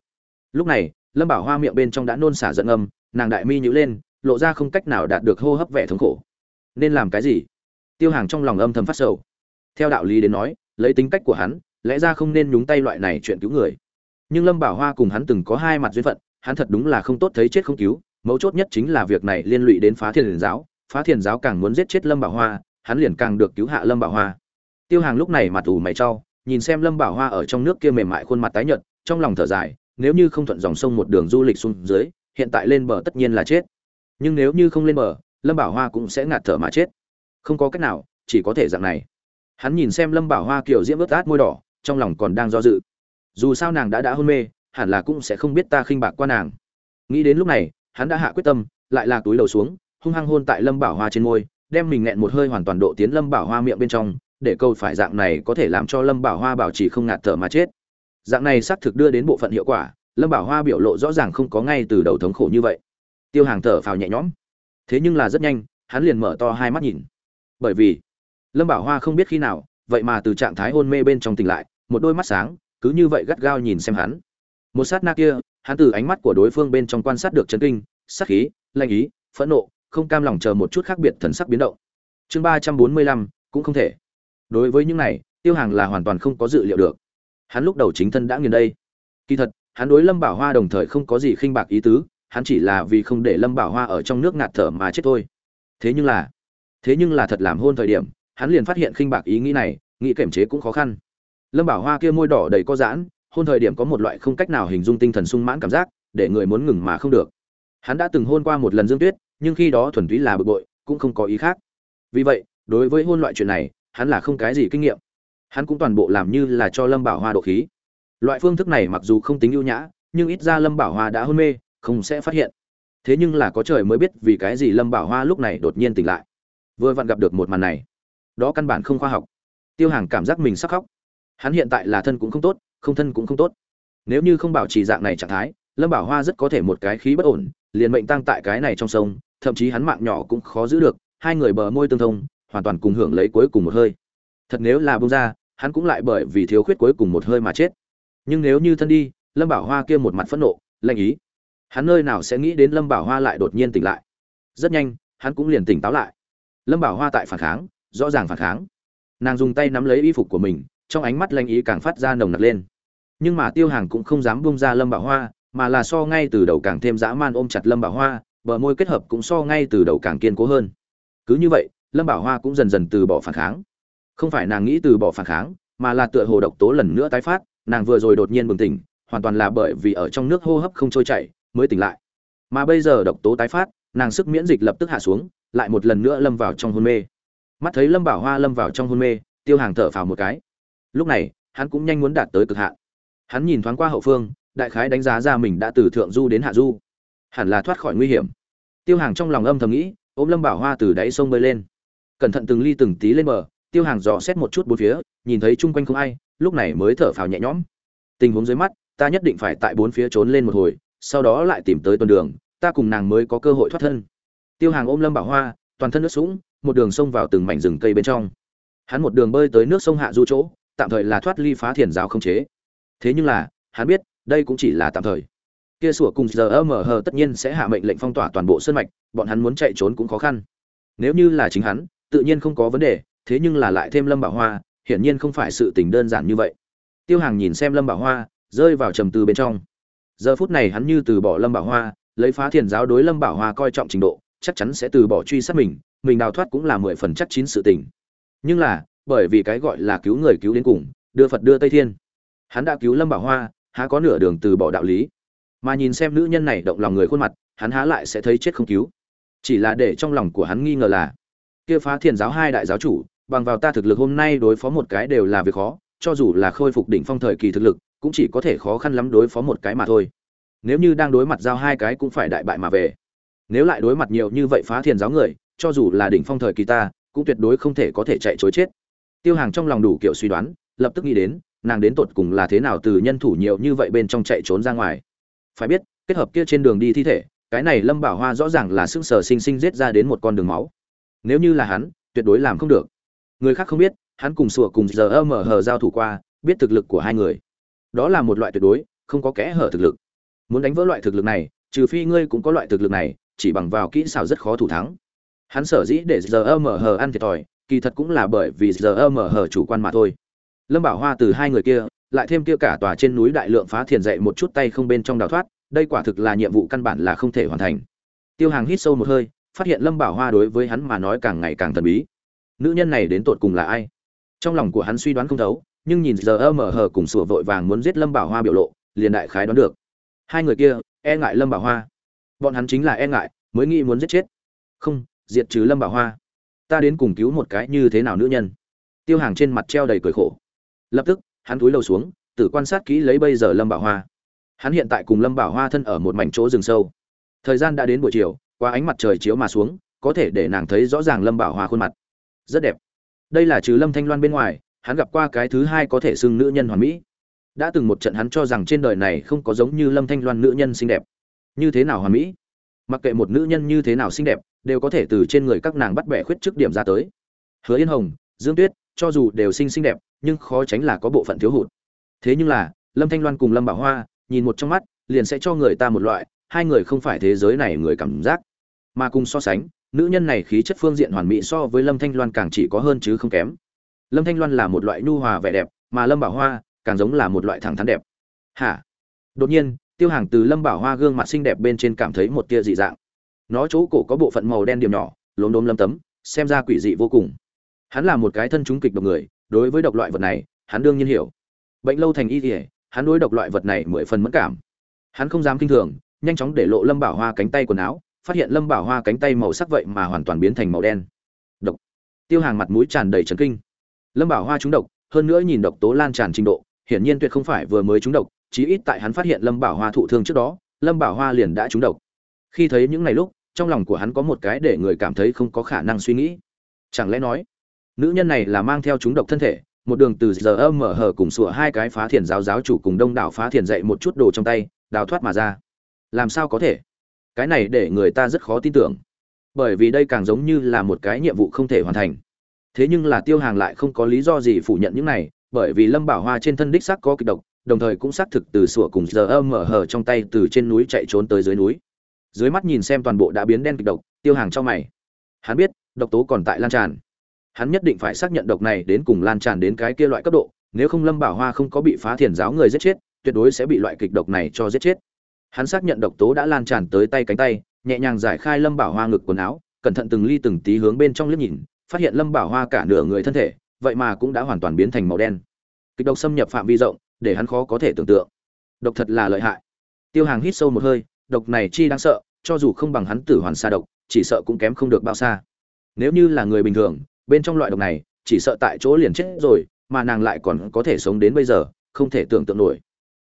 Lúc này, lâm bảo hoa miệng bên trong đã nôn xả giận âm, nàng đại mi nhữ lên, lộ ra không cách nào đạt được hô hấp vẻ thống khổ. Nên làm cái gì? Tiêu hàng trong lòng âm thầm phát sầu. Theo đạo lý đến nói, lấy tính cách của hắn, lẽ ra không nên nhúng tay loại này chuyện cứu người. Nhưng lâm bảo hoa cùng hắn từng có hai mặt duyên phận, hắn thật đúng là không tốt thấy chết không cứu, mấu chốt nhất chính là việc này liên lụy đến phá thiền giáo, phá thiền giáo càng muốn giết chết lâm bảo hoa, hắn liền càng được cứu hạ lâm bảo hoa. Tiêu hàng lúc này mặt ủ mày trau nhìn xem lâm bảo hoa ở trong nước kia mềm mại khuôn mặt tái nhợt, trong lòng thở dài, nếu như không thuận dòng sông một đường du lịch xuống dưới, hiện tại lên bờ tất nhiên là chết. Nhưng nếu như không lên bờ, lâm bảo hoa cũng sẽ ngạt thở mà chết không có cách nào, chỉ có thể dạng này. Hắn nhìn xem lâm bảo hoa kiểu diễm ướt át môi đỏ, trong lòng còn đang do dự. Dù sao nàng đã đã hôn mê, hẳn là cũng sẽ không biết ta khinh bạc qua nàng. Nghĩ đến lúc này, hắn đã hạ quyết tâm, lại là túi đầu xuống, hung hăng hôn tại lâm bảo hoa trên môi, đem mình nghẹn một hơi hoàn toàn độ tiến lâm bảo hoa miệng bên trong, để câu phải dạng này có thể làm cho lâm bảo hoa bảo trì không ngạt thở mà chết. Dạng này xác thực đưa đến bộ phận hiệu quả, lâm bảo hoa biểu lộ rõ ràng không có ngay từ đầu thống khổ như vậy. Tiêu hàng thở phào nhẹ nhõm. Thế nhưng là rất nhanh, hắn liền mở to hai mắt nhìn bởi vì lâm bảo hoa không biết khi nào, vậy mà từ trạng thái hôn mê bên trong tỉnh lại, một đôi mắt sáng, cứ như vậy gắt gao nhìn xem hắn. Một sát na kia, hắn từ ánh mắt của đối phương bên trong quan sát được chấn kinh sắc khí lanh ý, phẫn nộ, không cam lòng chờ một chút khác biệt thần sắc biến động. Chương ba trăm bốn mươi lăm, cũng không thể. Đối với những này, tiêu hàng là hoàn toàn không có dự liệu được. Hắn lúc đầu chính thân đã nghiền đây. Kỳ thật, hắn đối lâm bảo hoa đồng thời không có gì khinh bạc ý tứ, hắn chỉ là vì không để lâm bảo hoa ở trong nước ngạt thở mà chết thôi. Thế nhưng là thế nhưng là thật làm hôn thời điểm, hắn liền phát hiện khinh bạc ý nghĩ này, nghĩ kiểm chế cũng khó khăn. Lâm bảo hoa kia môi đỏ đầy có giãn, hôn thời điểm có một loại không cách nào hình dung tinh thần sung mãn cảm giác, để người muốn ngừng mà không được. Hắn đã từng hôn qua một lần dương tuyết, nhưng khi đó thuần túy là bực bội, cũng không có ý khác. Vì vậy, đối với hôn loại chuyện này, hắn là không cái gì kinh nghiệm. Hắn cũng toàn bộ làm như là cho lâm bảo hoa độ khí. Loại phương thức này mặc dù không tính ưu nhã, nhưng ít ra lâm bảo hoa đã hôn mê, không sẽ phát hiện. Thế nhưng là có trời mới biết vì cái gì lâm bảo hoa lúc này đột nhiên tỉnh lại vừa vặn gặp được một màn này. Đó căn bản không khoa học. Tiêu hàng cảm giác mình sắc khóc. Hắn hiện tại là thân cũng không tốt, không thân cũng không tốt. Nếu như không bảo trì dạng này trạng thái, lâm bảo hoa rất có thể một cái khí bất ổn, liền mệnh tăng tại cái này trong sông, thậm chí hắn mạng nhỏ cũng khó giữ được, hai người bờ môi tương thông, hoàn toàn cùng hưởng lấy cuối cùng một hơi. Thật nếu là bông ra, hắn cũng lại bởi vì thiếu khuyết cuối cùng một hơi mà chết. Nhưng nếu như thân đi, lâm bảo hoa kia một mặt phẫn nộ, lạnh ý. Hắn nơi nào sẽ nghĩ đến lâm bảo hoa lại đột nhiên tỉnh lại. Rất nhanh, hắn cũng liền tỉnh táo lại lâm bảo hoa tại phản kháng, rõ ràng phản kháng. Nàng dùng tay nắm lấy y phục của mình, trong ánh mắt lanh ý càng phát ra nồng nặc lên. Nhưng mà tiêu hàng cũng không dám bung ra lâm bảo hoa, mà là so ngay từ đầu càng thêm dã man ôm chặt lâm bảo hoa, bờ môi kết hợp cũng so ngay từ đầu càng kiên cố hơn. Cứ như vậy, lâm bảo hoa cũng dần dần từ bỏ phản kháng. Không phải nàng nghĩ từ bỏ phản kháng, mà là tựa hồ độc tố lần nữa tái phát, nàng vừa rồi đột nhiên bừng tỉnh, hoàn toàn là bởi vì ở trong nước hô hấp không trôi chảy, mới tỉnh lại. Mà bây giờ độc tố tái phát, nàng sức miễn dịch lập tức hạ xuống lại một lần nữa lâm vào trong hôn mê. Mắt thấy lâm bảo hoa lâm vào trong hôn mê, tiêu hàng thở phào một cái. Lúc này, hắn cũng nhanh muốn đạt tới cực hạn. Hắn nhìn thoáng qua hậu phương, đại khái đánh giá ra mình đã từ thượng du đến hạ du. Hẳn là thoát khỏi nguy hiểm. Tiêu hàng trong lòng âm thầm nghĩ, ôm lâm bảo hoa từ đáy sông bơi lên. Cẩn thận từng ly từng tí lên bờ, tiêu hàng dò xét một chút bốn phía, nhìn thấy chung quanh không ai, lúc này mới thở phào nhẹ nhõm. Tình huống dưới mắt, ta nhất định phải tại bốn phía trốn lên một hồi, sau đó lại tìm tới tuần đường, ta cùng nàng mới có cơ hội thoát thân tiêu hàng ôm lâm bảo hoa, toàn thân nước sũng, một đường xông vào từng mảnh rừng cây bên trong. Hắn một đường bơi tới nước sông hạ du chỗ, tạm thời là thoát ly phá thiền giáo không chế. Thế nhưng là, hắn biết, đây cũng chỉ là tạm thời. Kia sủa cùng giờ mở hờ tất nhiên sẽ hạ mệnh lệnh phong tỏa toàn bộ sân mạch, bọn hắn muốn chạy trốn cũng khó khăn. Nếu như là chính hắn, tự nhiên không có vấn đề, thế nhưng là lại thêm lâm bảo hoa, hiển nhiên không phải sự tình đơn giản như vậy. Tiêu hàng nhìn xem lâm bảo hoa, rơi vào trầm tư bên trong. Giờ phút này hắn như từ bỏ lâm bảo hoa, lấy phá thiền giáo đối lâm bảo hoa coi trọng trình độ chắc chắn sẽ từ bỏ truy sát mình mình đào thoát cũng là mười phần chắc chín sự tình. Nhưng là, bởi vì cái gọi là cứu người cứu đến cùng, đưa phật đưa tây thiên. Hắn đã cứu lâm bảo hoa, há có nửa đường từ bỏ đạo lý. Mà nhìn xem nữ nhân này động lòng người khuôn mặt, hắn há lại sẽ thấy chết không cứu. Chỉ là để trong lòng của hắn nghi ngờ là, kia phá thiền giáo hai đại giáo chủ, bằng vào ta thực lực hôm nay đối phó một cái đều là việc khó, cho dù là khôi phục đỉnh phong thời kỳ thực lực, cũng chỉ có thể khó khăn lắm đối phó một cái mà thôi. Nếu như đang đối mặt giao hai cái cũng phải đại bại mà về nếu lại đối mặt nhiều như vậy phá thiền giáo người, cho dù là đỉnh phong thời kỳ ta, cũng tuyệt đối không thể có thể chạy chối chết. Tiêu hàng trong lòng đủ kiểu suy đoán, lập tức nghĩ đến, nàng đến tột cùng là thế nào từ nhân thủ nhiều như vậy bên trong chạy trốn ra ngoài. Phải biết, kết hợp kia trên đường đi thi thể, cái này lâm bảo hoa rõ ràng là xương sờ sinh sinh giết ra đến một con đường máu. Nếu như là hắn, tuyệt đối làm không được. Người khác không biết, hắn cùng sủa cùng giờ mở hờ giao thủ qua, biết thực lực của hai người. Đó là một loại tuyệt đối, không có kẽ hở thực lực. Muốn đánh vỡ loại thực lực này, trừ phi ngươi cũng có loại thực lực này chỉ bằng vào kỹ xảo rất khó thủ thắng. Hắn sở dĩ để giờ mở hờ ăn thiệt thòi, kỳ thật cũng là bởi vì giờ mở hờ chủ quan mà thôi. Lâm bảo hoa từ hai người kia, lại thêm kia cả tòa trên núi đại lượng phá thiền dậy một chút tay không bên trong đào thoát, đây quả thực là nhiệm vụ căn bản là không thể hoàn thành. Tiêu hàng hít sâu một hơi, phát hiện lâm bảo hoa đối với hắn mà nói càng ngày càng thần bí. Nữ nhân này đến tột cùng là ai? Trong lòng của hắn suy đoán không thấu, nhưng nhìn giờ mở hờ cùng sủa vội vàng muốn giết lâm bảo hoa biểu lộ, liền đại khái đoán được. Hai người kia e ngại lâm bảo hoa bọn hắn chính là e ngại, mới nghĩ muốn giết chết. Không, diệt trừ lâm bảo hoa. Ta đến cùng cứu một cái như thế nào nữ nhân? Tiêu hàng trên mặt treo đầy cười khổ. Lập tức, hắn túi đầu xuống, tự quan sát kỹ lấy bây giờ lâm bảo hoa. Hắn hiện tại cùng lâm bảo hoa thân ở một mảnh chỗ rừng sâu. Thời gian đã đến buổi chiều, qua ánh mặt trời chiếu mà xuống, có thể để nàng thấy rõ ràng lâm bảo hoa khuôn mặt. Rất đẹp. Đây là trừ lâm thanh loan bên ngoài, hắn gặp qua cái thứ hai có thể xưng nữ nhân hoàn mỹ. Đã từng một trận hắn cho rằng trên đời này không có giống như lâm thanh loan nữ nhân xinh đẹp như thế nào hoàn mỹ? Mặc kệ một nữ nhân như thế nào xinh đẹp, đều có thể từ trên người các nàng bắt bẻ khuyết trước điểm ra tới. Hứa yên hồng, dương tuyết, cho dù đều xinh xinh đẹp, nhưng khó tránh là có bộ phận thiếu hụt. Thế nhưng là, lâm thanh loan cùng lâm bảo hoa, nhìn một trong mắt, liền sẽ cho người ta một loại, hai người không phải thế giới này người cảm giác. Mà cùng so sánh, nữ nhân này khí chất phương diện hoàn mỹ so với lâm thanh loan càng chỉ có hơn chứ không kém. Lâm thanh loan là một loại nhu hòa vẻ đẹp, mà lâm bảo hoa càng giống là một loại thẳng thắn đẹp. Hả? Đột nhiên tiêu hàng từ lâm bảo hoa gương mặt xinh đẹp bên trên cảm thấy một tia dị dạng. Nó chỗ cổ có bộ phận màu đen điểm nhỏ, lốm đốm lâm tấm, xem ra quỷ dị vô cùng. Hắn là một cái thân chúng kịch độc người, đối với độc loại vật này, hắn đương nhiên hiểu. Bệnh lâu thành y thể hắn đối độc loại vật này mười phần mẫn cảm. Hắn không dám kinh thường, nhanh chóng để lộ lâm bảo hoa cánh tay quần áo, phát hiện lâm bảo hoa cánh tay màu sắc vậy mà hoàn toàn biến thành màu đen. Độc. Tiêu hàng mặt mũi tràn đầy trấn kinh. Lâm bảo hoa trúng độc, hơn nữa nhìn độc tố lan tràn trình độ, hiển nhiên tuyệt không phải vừa mới trúng độc chí ít tại hắn phát hiện lâm bảo hoa thụ thương trước đó, lâm bảo hoa liền đã trúng độc. Khi thấy những này lúc, trong lòng của hắn có một cái để người cảm thấy không có khả năng suy nghĩ. Chẳng lẽ nói, nữ nhân này là mang theo trúng độc thân thể, một đường từ giờ âm mở hở cùng sủa hai cái phá thiền giáo giáo chủ cùng đông đảo phá thiền dạy một chút đồ trong tay, đào thoát mà ra. Làm sao có thể? Cái này để người ta rất khó tin tưởng. Bởi vì đây càng giống như là một cái nhiệm vụ không thể hoàn thành. Thế nhưng là tiêu hàng lại không có lý do gì phủ nhận những này, bởi vì lâm bảo hoa trên thân đích xác có kịch độc đồng thời cũng xác thực từ sủa cùng giờ âm mở hở trong tay từ trên núi chạy trốn tới dưới núi. Dưới mắt nhìn xem toàn bộ đã biến đen kịch độc, tiêu hàng cho mày. Hắn biết, độc tố còn tại lan tràn. Hắn nhất định phải xác nhận độc này đến cùng lan tràn đến cái kia loại cấp độ, nếu không lâm bảo hoa không có bị phá thiền giáo người giết chết, tuyệt đối sẽ bị loại kịch độc này cho giết chết. Hắn xác nhận độc tố đã lan tràn tới tay cánh tay, nhẹ nhàng giải khai lâm bảo hoa ngực quần áo, cẩn thận từng ly từng tí hướng bên trong liếc nhìn, phát hiện lâm bảo hoa cả nửa người thân thể, vậy mà cũng đã hoàn toàn biến thành màu đen. Kịch độc xâm nhập phạm vi rộng để hắn khó có thể tưởng tượng. Độc thật là lợi hại. Tiêu hàng hít sâu một hơi, độc này chi đáng sợ, cho dù không bằng hắn tử hoàn xa độc, chỉ sợ cũng kém không được bao xa. Nếu như là người bình thường, bên trong loại độc này, chỉ sợ tại chỗ liền chết rồi, mà nàng lại còn có thể sống đến bây giờ, không thể tưởng tượng nổi.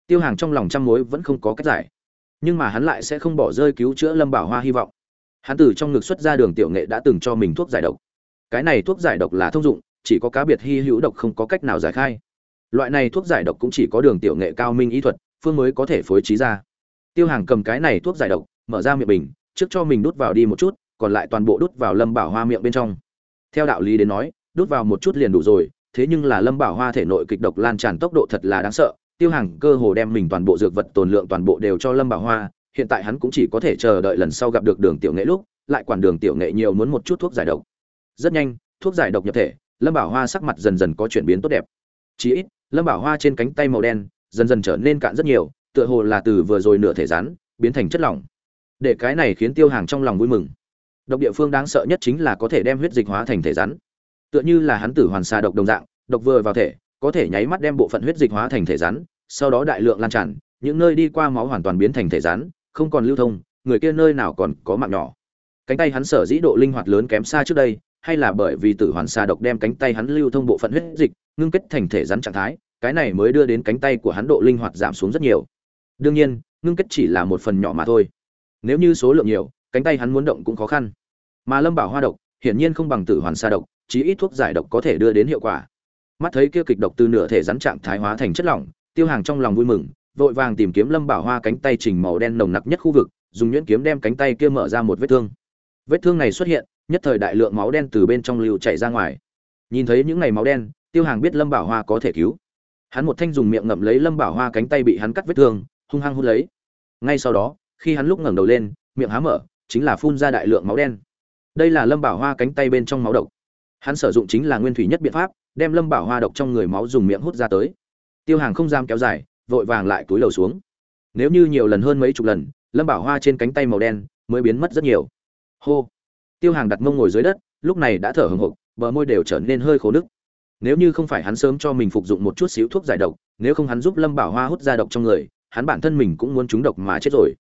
Tiêu hàng trong lòng trăm mối vẫn không có cách giải. Nhưng mà hắn lại sẽ không bỏ rơi cứu chữa lâm bảo hoa hy vọng. Hắn từ trong ngực xuất ra đường tiểu nghệ đã từng cho mình thuốc giải độc. Cái này thuốc giải độc là thông dụng, chỉ có cá biệt hy hữu độc không có cách nào giải khai loại này thuốc giải độc cũng chỉ có đường tiểu nghệ cao minh ý thuật, phương mới có thể phối trí ra. Tiêu hàng cầm cái này thuốc giải độc, mở ra miệng bình, trước cho mình đút vào đi một chút, còn lại toàn bộ đút vào lâm bảo hoa miệng bên trong. Theo đạo lý đến nói, đút vào một chút liền đủ rồi, thế nhưng là lâm bảo hoa thể nội kịch độc lan tràn tốc độ thật là đáng sợ. Tiêu hàng cơ hồ đem mình toàn bộ dược vật tồn lượng toàn bộ đều cho lâm bảo hoa, hiện tại hắn cũng chỉ có thể chờ đợi lần sau gặp được đường tiểu nghệ lúc, lại quản đường tiểu nghệ nhiều muốn một chút thuốc giải độc. Rất nhanh, thuốc giải độc nhập thể, lâm bảo hoa sắc mặt dần dần có chuyển biến tốt đẹp. Chí ít lâm bảo hoa trên cánh tay màu đen, dần dần trở nên cạn rất nhiều, tựa hồ là từ vừa rồi nửa thể rắn, biến thành chất lỏng. Để cái này khiến tiêu hàng trong lòng vui mừng. Độc địa phương đáng sợ nhất chính là có thể đem huyết dịch hóa thành thể rắn. Tựa như là hắn tử hoàn xà độc đồng dạng, độc vừa vào thể, có thể nháy mắt đem bộ phận huyết dịch hóa thành thể rắn, sau đó đại lượng lan tràn, những nơi đi qua máu hoàn toàn biến thành thể rắn, không còn lưu thông, người kia nơi nào còn có mạng nhỏ. Cánh tay hắn sở dĩ độ linh hoạt lớn kém xa trước đây, hay là bởi vì tử hoàn xà độc đem cánh tay hắn lưu thông bộ phận huyết dịch ngưng kết thành thể rắn trạng thái, cái này mới đưa đến cánh tay của hắn độ linh hoạt giảm xuống rất nhiều. Đương nhiên, ngưng kết chỉ là một phần nhỏ mà thôi. Nếu như số lượng nhiều, cánh tay hắn muốn động cũng khó khăn. Mà lâm bảo hoa độc, hiển nhiên không bằng tử hoàn sa độc, chí ít thuốc giải độc có thể đưa đến hiệu quả. Mắt thấy kia kịch độc từ nửa thể rắn trạng thái hóa thành chất lỏng, tiêu hàng trong lòng vui mừng, vội vàng tìm kiếm lâm bảo hoa cánh tay trình màu đen nồng nặc nhất khu vực, dùng nhuyễn kiếm đem cánh tay kia mở ra một vết thương. Vết thương này xuất hiện, nhất thời đại lượng máu đen từ bên trong lưu chảy ra ngoài. Nhìn thấy những ngày máu đen tiêu hàng biết lâm bảo hoa có thể cứu. Hắn một thanh dùng miệng ngậm lấy lâm bảo hoa cánh tay bị hắn cắt vết thương, hung hăng hút lấy. Ngay sau đó, khi hắn lúc ngẩng đầu lên, miệng há mở, chính là phun ra đại lượng máu đen. Đây là lâm bảo hoa cánh tay bên trong máu độc. Hắn sử dụng chính là nguyên thủy nhất biện pháp, đem lâm bảo hoa độc trong người máu dùng miệng hút ra tới. Tiêu hàng không dám kéo dài, vội vàng lại túi lầu xuống. Nếu như nhiều lần hơn mấy chục lần, lâm bảo hoa trên cánh tay màu đen mới biến mất rất nhiều. Hô! Tiêu hàng đặt mông ngồi dưới đất, lúc này đã thở hừng hực bờ môi đều trở nên hơi khô nức nếu như không phải hắn sớm cho mình phục dụng một chút xíu thuốc giải độc, nếu không hắn giúp lâm bảo hoa hút ra độc trong người, hắn bản thân mình cũng muốn trúng độc mà chết rồi.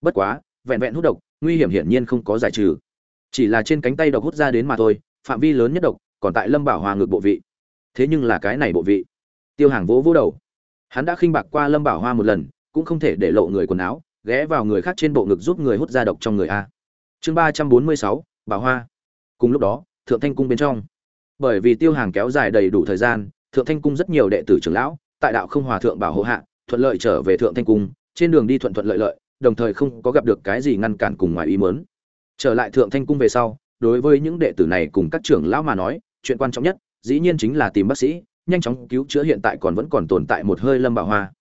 Bất quá, vẹn vẹn hút độc, nguy hiểm hiển nhiên không có giải trừ. Chỉ là trên cánh tay độc hút ra đến mà thôi, phạm vi lớn nhất độc, còn tại lâm bảo hoa ngược bộ vị. Thế nhưng là cái này bộ vị. Tiêu hàng vỗ vỗ đầu. Hắn đã khinh bạc qua lâm bảo hoa một lần, cũng không thể để lộ người quần áo, ghé vào người khác trên bộ ngực giúp người hút ra độc trong người a. Chương ba trăm bốn mươi sáu, bảo hoa. Cùng lúc đó, thượng thanh cung bên trong bởi vì tiêu hàng kéo dài đầy đủ thời gian, thượng thanh cung rất nhiều đệ tử trưởng lão, tại đạo không hòa thượng bảo hộ hạ, thuận lợi trở về thượng thanh cung, trên đường đi thuận thuận lợi lợi, đồng thời không có gặp được cái gì ngăn cản cùng ngoài ý mớn trở lại thượng thanh cung về sau, đối với những đệ tử này cùng các trưởng lão mà nói, chuyện quan trọng nhất, dĩ nhiên chính là tìm bác sĩ, nhanh chóng cứu chữa hiện tại còn vẫn còn tồn tại một hơi lâm bảo hoa.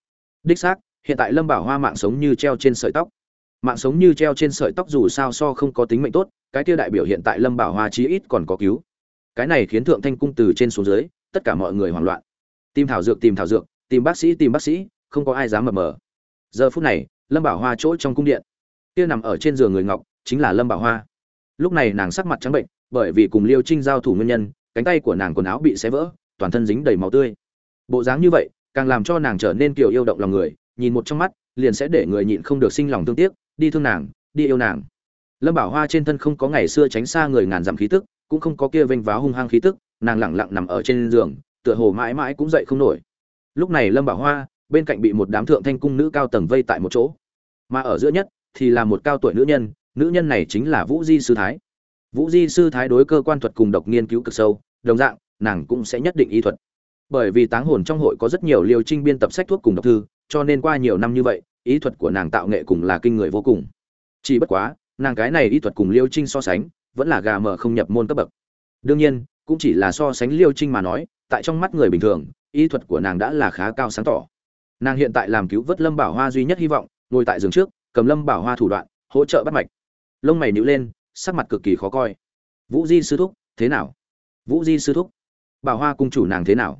Đích xác, hiện tại lâm bảo hoa mạng sống như treo trên sợi tóc. Mạng sống như treo trên sợi tóc dù sao so không có tính mệnh tốt, cái tiêu đại biểu hiện tại lâm bảo hoa chí ít còn có cứu cái này khiến thượng thanh cung từ trên xuống dưới, tất cả mọi người hoảng loạn. Tìm thảo dược, tìm thảo dược, tìm bác sĩ, tìm bác sĩ, không có ai dám mập mờ. Giờ phút này, lâm bảo hoa chỗ trong cung điện. Kia nằm ở trên giường người ngọc, chính là lâm bảo hoa. Lúc này nàng sắc mặt trắng bệnh, bởi vì cùng liêu trinh giao thủ nguyên nhân, cánh tay của nàng quần áo bị xé vỡ, toàn thân dính đầy máu tươi. Bộ dáng như vậy, càng làm cho nàng trở nên kiều yêu động lòng người, nhìn một trong mắt, liền sẽ để người nhịn không được sinh lòng thương tiếc, đi thương nàng, đi yêu nàng. Lâm bảo hoa trên thân không có ngày xưa tránh xa người ngàn dặm khí tức cũng không có kia vênh váo hung hăng khí tức, nàng lẳng lặng nằm ở trên giường, tựa hồ mãi mãi cũng dậy không nổi. Lúc này lâm bảo hoa, bên cạnh bị một đám thượng thanh cung nữ cao tầng vây tại một chỗ. Mà ở giữa nhất, thì là một cao tuổi nữ nhân nữ nhân này chính là vũ di sư thái. Vũ di sư thái đối cơ quan thuật cùng độc nghiên cứu cực sâu, đồng dạng, nàng cũng sẽ nhất định y thuật. Bởi vì táng hồn trong hội có rất nhiều liều trinh biên tập sách thuốc cùng độc thư, cho nên qua nhiều năm như vậy ý thuật của nàng tạo nghệ cùng là kinh người vô cùng. Chỉ bất quá, nàng cái này y thuật cùng liêu trinh so sánh vẫn là gà mờ không nhập môn cấp bậc. Đương nhiên, cũng chỉ là so sánh liêu trinh mà nói, tại trong mắt người bình thường, y thuật của nàng đã là khá cao sáng tỏ. Nàng hiện tại làm cứu vớt lâm bảo hoa duy nhất hy vọng, ngồi tại giường trước, cầm lâm bảo hoa thủ đoạn, hỗ trợ bắt mạch. Lông mày nhíu lên, sắc mặt cực kỳ khó coi. Vũ di sư thúc, thế nào? Vũ di sư thúc. Bảo hoa cung chủ nàng thế nào?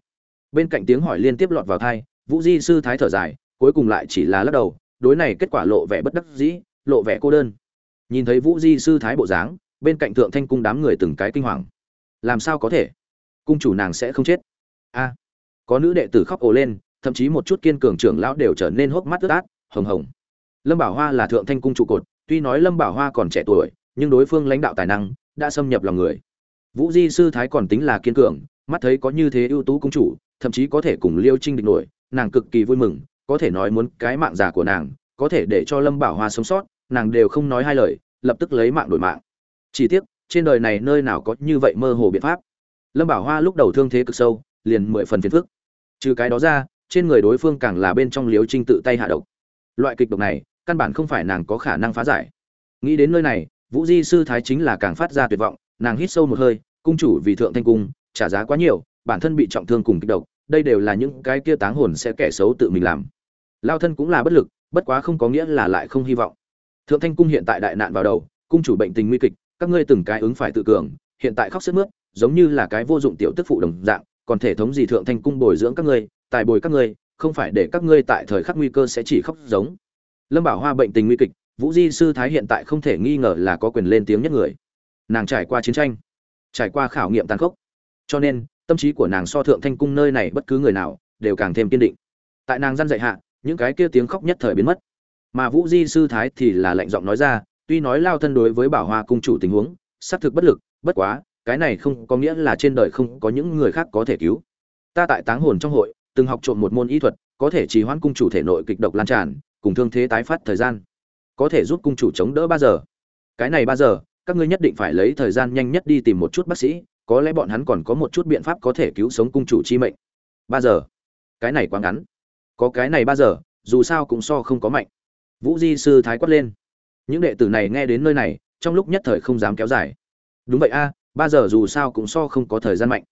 Bên cạnh tiếng hỏi liên tiếp lọt vào thai vũ di sư thái thở dài, cuối cùng lại chỉ là lắc đầu, đối này kết quả lộ vẻ bất đắc dĩ, lộ vẻ cô đơn. Nhìn thấy vũ di sư thái bộ dáng bên cạnh thượng thanh cung đám người từng cái kinh hoàng. Làm sao có thể? Cung chủ nàng sẽ không chết. A. Có nữ đệ tử khóc ồ lên, thậm chí một chút kiên cường trưởng lão đều trở nên hốc mắt ướt át, hồng hồng. Lâm bảo hoa là thượng thanh cung trụ cột, tuy nói lâm bảo hoa còn trẻ tuổi, nhưng đối phương lãnh đạo tài năng đã xâm nhập lòng người. Vũ di sư thái còn tính là kiên cường, mắt thấy có như thế ưu tú cung chủ, thậm chí có thể cùng liêu trinh địch nổi, nàng cực kỳ vui mừng, có thể nói muốn cái mạng già của nàng, có thể để cho lâm bảo hoa sống sót, nàng đều không nói hai lời, lập tức lấy mạng đổi mạng chỉ tiếc, trên đời này nơi nào có như vậy mơ hồ biện pháp. Lâm bảo hoa lúc đầu thương thế cực sâu, liền mười phần phiền phức. Trừ cái đó ra, trên người đối phương càng là bên trong liếu trinh tự tay hạ độc. Loại kịch độc này, căn bản không phải nàng có khả năng phá giải. Nghĩ đến nơi này, vũ di sư thái chính là càng phát ra tuyệt vọng, nàng hít sâu một hơi, cung chủ vì thượng thanh cung, trả giá quá nhiều, bản thân bị trọng thương cùng kịch độc, đây đều là những cái kia táng hồn sẽ kẻ xấu tự mình làm. Lao thân cũng là bất lực, bất quá không có nghĩa là lại không hy vọng. Thượng thanh cung hiện tại đại nạn vào đầu, cung chủ bệnh tình nguy kịch các ngươi từng cái ứng phải tự cường, hiện tại khóc sức mướt, giống như là cái vô dụng tiểu tức phụ đồng dạng, còn thể thống gì thượng thanh cung bồi dưỡng các ngươi, tài bồi các ngươi, không phải để các ngươi tại thời khắc nguy cơ sẽ chỉ khóc giống. Lâm bảo hoa bệnh tình nguy kịch, vũ di sư thái hiện tại không thể nghi ngờ là có quyền lên tiếng nhất người. Nàng trải qua chiến tranh, trải qua khảo nghiệm tàn khốc, cho nên, tâm trí của nàng so thượng thanh cung nơi này bất cứ người nào, đều càng thêm kiên định. Tại nàng gian dạy hạ, những cái kia tiếng khóc nhất thời biến mất. Mà vũ di sư thái thì là lạnh giọng nói ra tuy nói lao thân đối với bảo hoa cung chủ tình huống, xác thực bất lực, bất quá, cái này không có nghĩa là trên đời không có những người khác có thể cứu. Ta tại táng hồn trong hội, từng học trộm một môn y thuật, có thể trì hoãn cung chủ thể nội kịch độc lan tràn, cùng thương thế tái phát thời gian. Có thể giúp cung chủ chống đỡ ba giờ. Cái này ba giờ, các ngươi nhất định phải lấy thời gian nhanh nhất đi tìm một chút bác sĩ, có lẽ bọn hắn còn có một chút biện pháp có thể cứu sống cung chủ chi mệnh. Ba giờ. Cái này quá ngắn. Có cái này ba giờ, dù sao cũng so không có mạnh. Vũ di sư thái quát lên những đệ tử này nghe đến nơi này, trong lúc nhất thời không dám kéo dài. Đúng vậy a, ba giờ dù sao cũng so không có thời gian mạnh.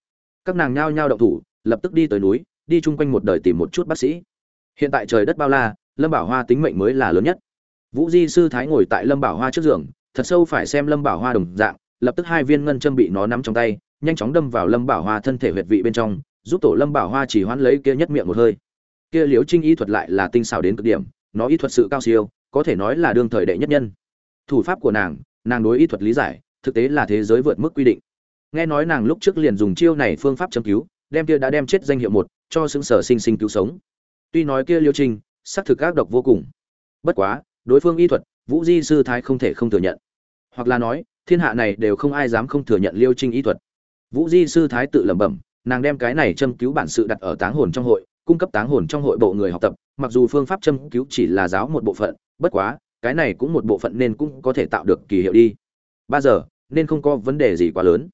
Các nàng nhao nhao động thủ, lập tức đi tới núi, đi chung quanh một đời tìm một chút bác sĩ. Hiện tại trời đất bao la, lâm bảo hoa tính mệnh mới là lớn nhất. Vũ di sư thái ngồi tại lâm bảo hoa trước giường, thật sâu phải xem lâm bảo hoa đồng dạng, lập tức hai viên ngân châm bị nó nắm trong tay, nhanh chóng đâm vào lâm bảo hoa thân thể huyệt vị bên trong, giúp tổ lâm bảo hoa chỉ hoãn lấy kia nhất miệng một hơi. Kia liễu trinh y thuật lại là tinh xảo đến cực điểm, nó y thuật sự cao siêu có thể nói là đương thời đệ nhất nhân. Thủ pháp của nàng nàng đối y thuật lý giải, thực tế là thế giới vượt mức quy định. Nghe nói nàng lúc trước liền dùng chiêu này phương pháp châm cứu, đem kia đã đem chết danh hiệu một, cho xứng sở sinh sinh cứu sống. Tuy nói kia liêu trinh, xác thực ác độc vô cùng. Bất quá, đối phương y thuật, vũ di sư thái không thể không thừa nhận. Hoặc là nói, thiên hạ này đều không ai dám không thừa nhận liêu trinh y thuật. Vũ di sư thái tự lẩm bẩm, nàng đem cái này châm cứu bản sự đặt ở táng hồn trong hội, cung cấp táng hồn trong hội bộ người học tập, mặc dù phương pháp châm cứu chỉ là giáo một bộ phận bất quá, cái này cũng một bộ phận nên cũng có thể tạo được kỳ hiệu đi. Ba giờ, nên không có vấn đề gì quá lớn.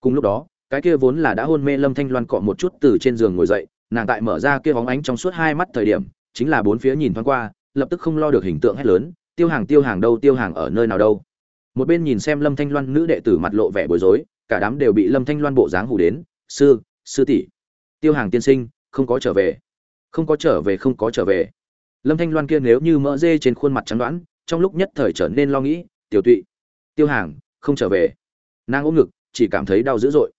Cùng lúc đó, cái kia vốn là đã hôn mê lâm thanh loan cọ một chút từ trên giường ngồi dậy, nàng tại mở ra kia bóng ánh trong suốt hai mắt thời điểm, chính là bốn phía nhìn thoáng qua, lập tức không lo được hình tượng hét lớn, tiêu hàng tiêu hàng đâu, tiêu hàng ở nơi nào đâu? Một bên nhìn xem lâm thanh loan nữ đệ tử mặt lộ vẻ bối rối, cả đám đều bị lâm thanh loan bộ dáng hù đến, sư sư tỷ, tiêu hàng tiên sinh, không có trở về, không có trở về, không có trở về lâm thanh loan kia nếu như mỡ dê trên khuôn mặt trắng đoán, trong lúc nhất thời trở nên lo nghĩ, tiểu tụy, tiêu hàng, không trở về. Nàng ôm ngực, chỉ cảm thấy đau dữ dội.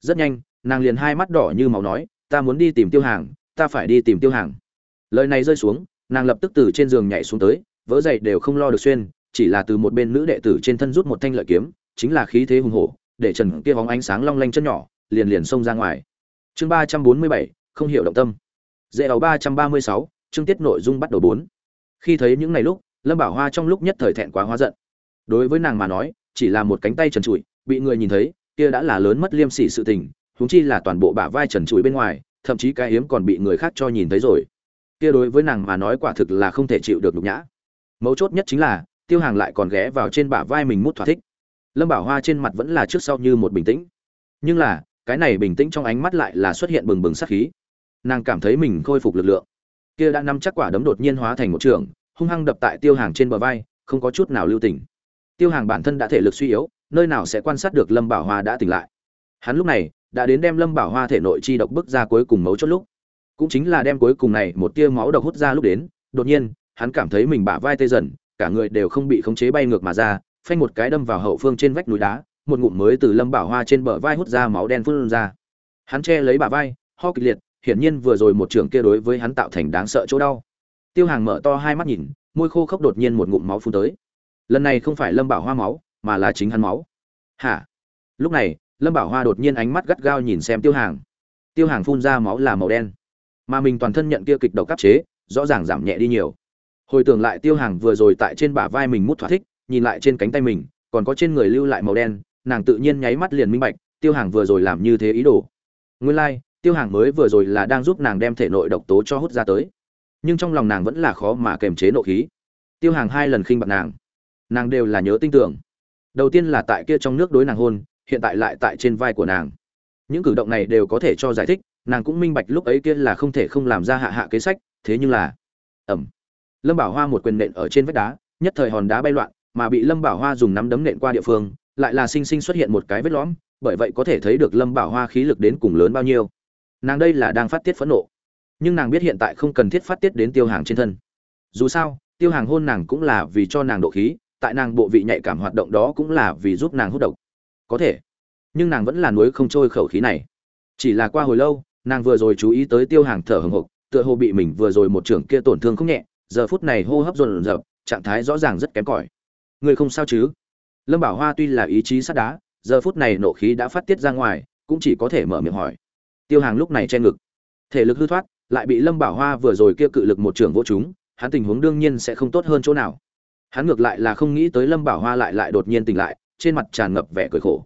Rất nhanh, nàng liền hai mắt đỏ như máu nói, ta muốn đi tìm tiêu hàng, ta phải đi tìm tiêu hàng. Lời này rơi xuống, nàng lập tức từ trên giường nhảy xuống tới, vỡ dậy đều không lo được xuyên, chỉ là từ một bên nữ đệ tử trên thân rút một thanh lợi kiếm, chính là khí thế hùng hổ, để trần kia bóng ánh sáng long lanh chân nhỏ, liền liền xông ra ngoài. Chương ba trăm bốn mươi bảy, không hiểu động tâm. Dễ đầu ba trăm ba mươi sáu chương tiết nội dung bắt đầu bốn. Khi thấy những ngày lúc, lâm bảo hoa trong lúc nhất thời thẹn quá hóa giận. Đối với nàng mà nói, chỉ là một cánh tay trần trụi, bị người nhìn thấy, kia đã là lớn mất liêm sỉ sự tình, huống chi là toàn bộ bả vai trần trụi bên ngoài, thậm chí cái hiếm còn bị người khác cho nhìn thấy rồi. Kia đối với nàng mà nói quả thực là không thể chịu được nhục nhã. Mấu chốt nhất chính là, tiêu hàng lại còn ghé vào trên bả vai mình mút thỏa thích. Lâm bảo hoa trên mặt vẫn là trước sau như một bình tĩnh. Nhưng là, cái này bình tĩnh trong ánh mắt lại là xuất hiện bừng bừng sát khí. Nàng cảm thấy mình khôi phục lực lượng kia đã nắm chắc quả đấm đột nhiên hóa thành một trường, hung hăng đập tại tiêu hàng trên bờ vai, không có chút nào lưu tình. Tiêu hàng bản thân đã thể lực suy yếu, nơi nào sẽ quan sát được lâm bảo hoa đã tỉnh lại. Hắn lúc này đã đến đem lâm bảo hoa thể nội chi độc bức ra cuối cùng mấu chốt lúc. Cũng chính là đem cuối cùng này một tia máu độc hút ra lúc đến, đột nhiên, hắn cảm thấy mình bả vai tê dần, cả người đều không bị khống chế bay ngược mà ra, phanh một cái đâm vào hậu phương trên vách núi đá, một ngụm mới từ lâm bảo hoa trên bờ vai hút ra máu đen phun ra. Hắn che lấy bả vai, ho kịch liệt hiển nhiên vừa rồi một trường kia đối với hắn tạo thành đáng sợ chỗ đau. Tiêu hàng mở to hai mắt nhìn môi khô khốc đột nhiên một ngụm máu phun tới. Lần này không phải lâm bảo hoa máu mà là chính hắn máu. Hả? Lúc này lâm bảo hoa đột nhiên ánh mắt gắt gao nhìn xem tiêu hàng. Tiêu hàng phun ra máu là màu đen. Mà mình toàn thân nhận kia kịch độc cấp chế rõ ràng giảm nhẹ đi nhiều. Hồi tưởng lại tiêu hàng vừa rồi tại trên bả vai mình mút thỏa thích nhìn lại trên cánh tay mình còn có trên người lưu lại màu đen nàng tự nhiên nháy mắt liền minh bạch tiêu hàng vừa rồi làm như thế ý đồ. Nguyên lai、like, tiêu hàng mới vừa rồi là đang giúp nàng đem thể nội độc tố cho hút ra tới. Nhưng trong lòng nàng vẫn là khó mà kềm chế nộ khí. Tiêu hàng hai lần khinh bạc nàng. Nàng đều là nhớ tin tưởng. Đầu tiên là tại kia trong nước đối nàng hôn, hiện tại lại tại trên vai của nàng. Những cử động này đều có thể cho giải thích, nàng cũng minh bạch lúc ấy kia là không thể không làm ra hạ hạ kế sách, thế nhưng là ẩm lâm bảo hoa một quyền nện ở trên vách đá, nhất thời hòn đá bay loạn, mà bị lâm bảo hoa dùng nắm đấm nện qua địa phương, lại là sinh sinh xuất hiện một cái vết lõm, bởi vậy có thể thấy được lâm bảo hoa khí lực đến cùng lớn bao nhiêu nàng đây là đang phát tiết phẫn nộ. Nhưng nàng biết hiện tại không cần thiết phát tiết đến tiêu hàng trên thân. Dù sao, tiêu hàng hôn nàng cũng là vì cho nàng độ khí, tại nàng bộ vị nhạy cảm hoạt động đó cũng là vì giúp nàng hút độc. Có thể. Nhưng nàng vẫn là núi không trôi khẩu khí này. Chỉ là qua hồi lâu, nàng vừa rồi chú ý tới tiêu hàng thở hồng hộc, tựa hồ bị mình vừa rồi một trưởng kia tổn thương không nhẹ, giờ phút này hô hấp dồn dập, trạng thái rõ ràng rất kém cỏi. Người không sao chứ? Lâm bảo hoa tuy là ý chí sắt đá, giờ phút này nộ khí đã phát tiết ra ngoài, cũng chỉ có thể mở miệng hỏi tiêu hàng lúc này che ngực. Thể lực hư thoát, lại bị lâm bảo hoa vừa rồi kia cự lực một trưởng vô chúng hắn tình huống đương nhiên sẽ không tốt hơn chỗ nào. Hắn ngược lại là không nghĩ tới lâm bảo hoa lại lại đột nhiên tỉnh lại, trên mặt tràn ngập vẻ cười khổ.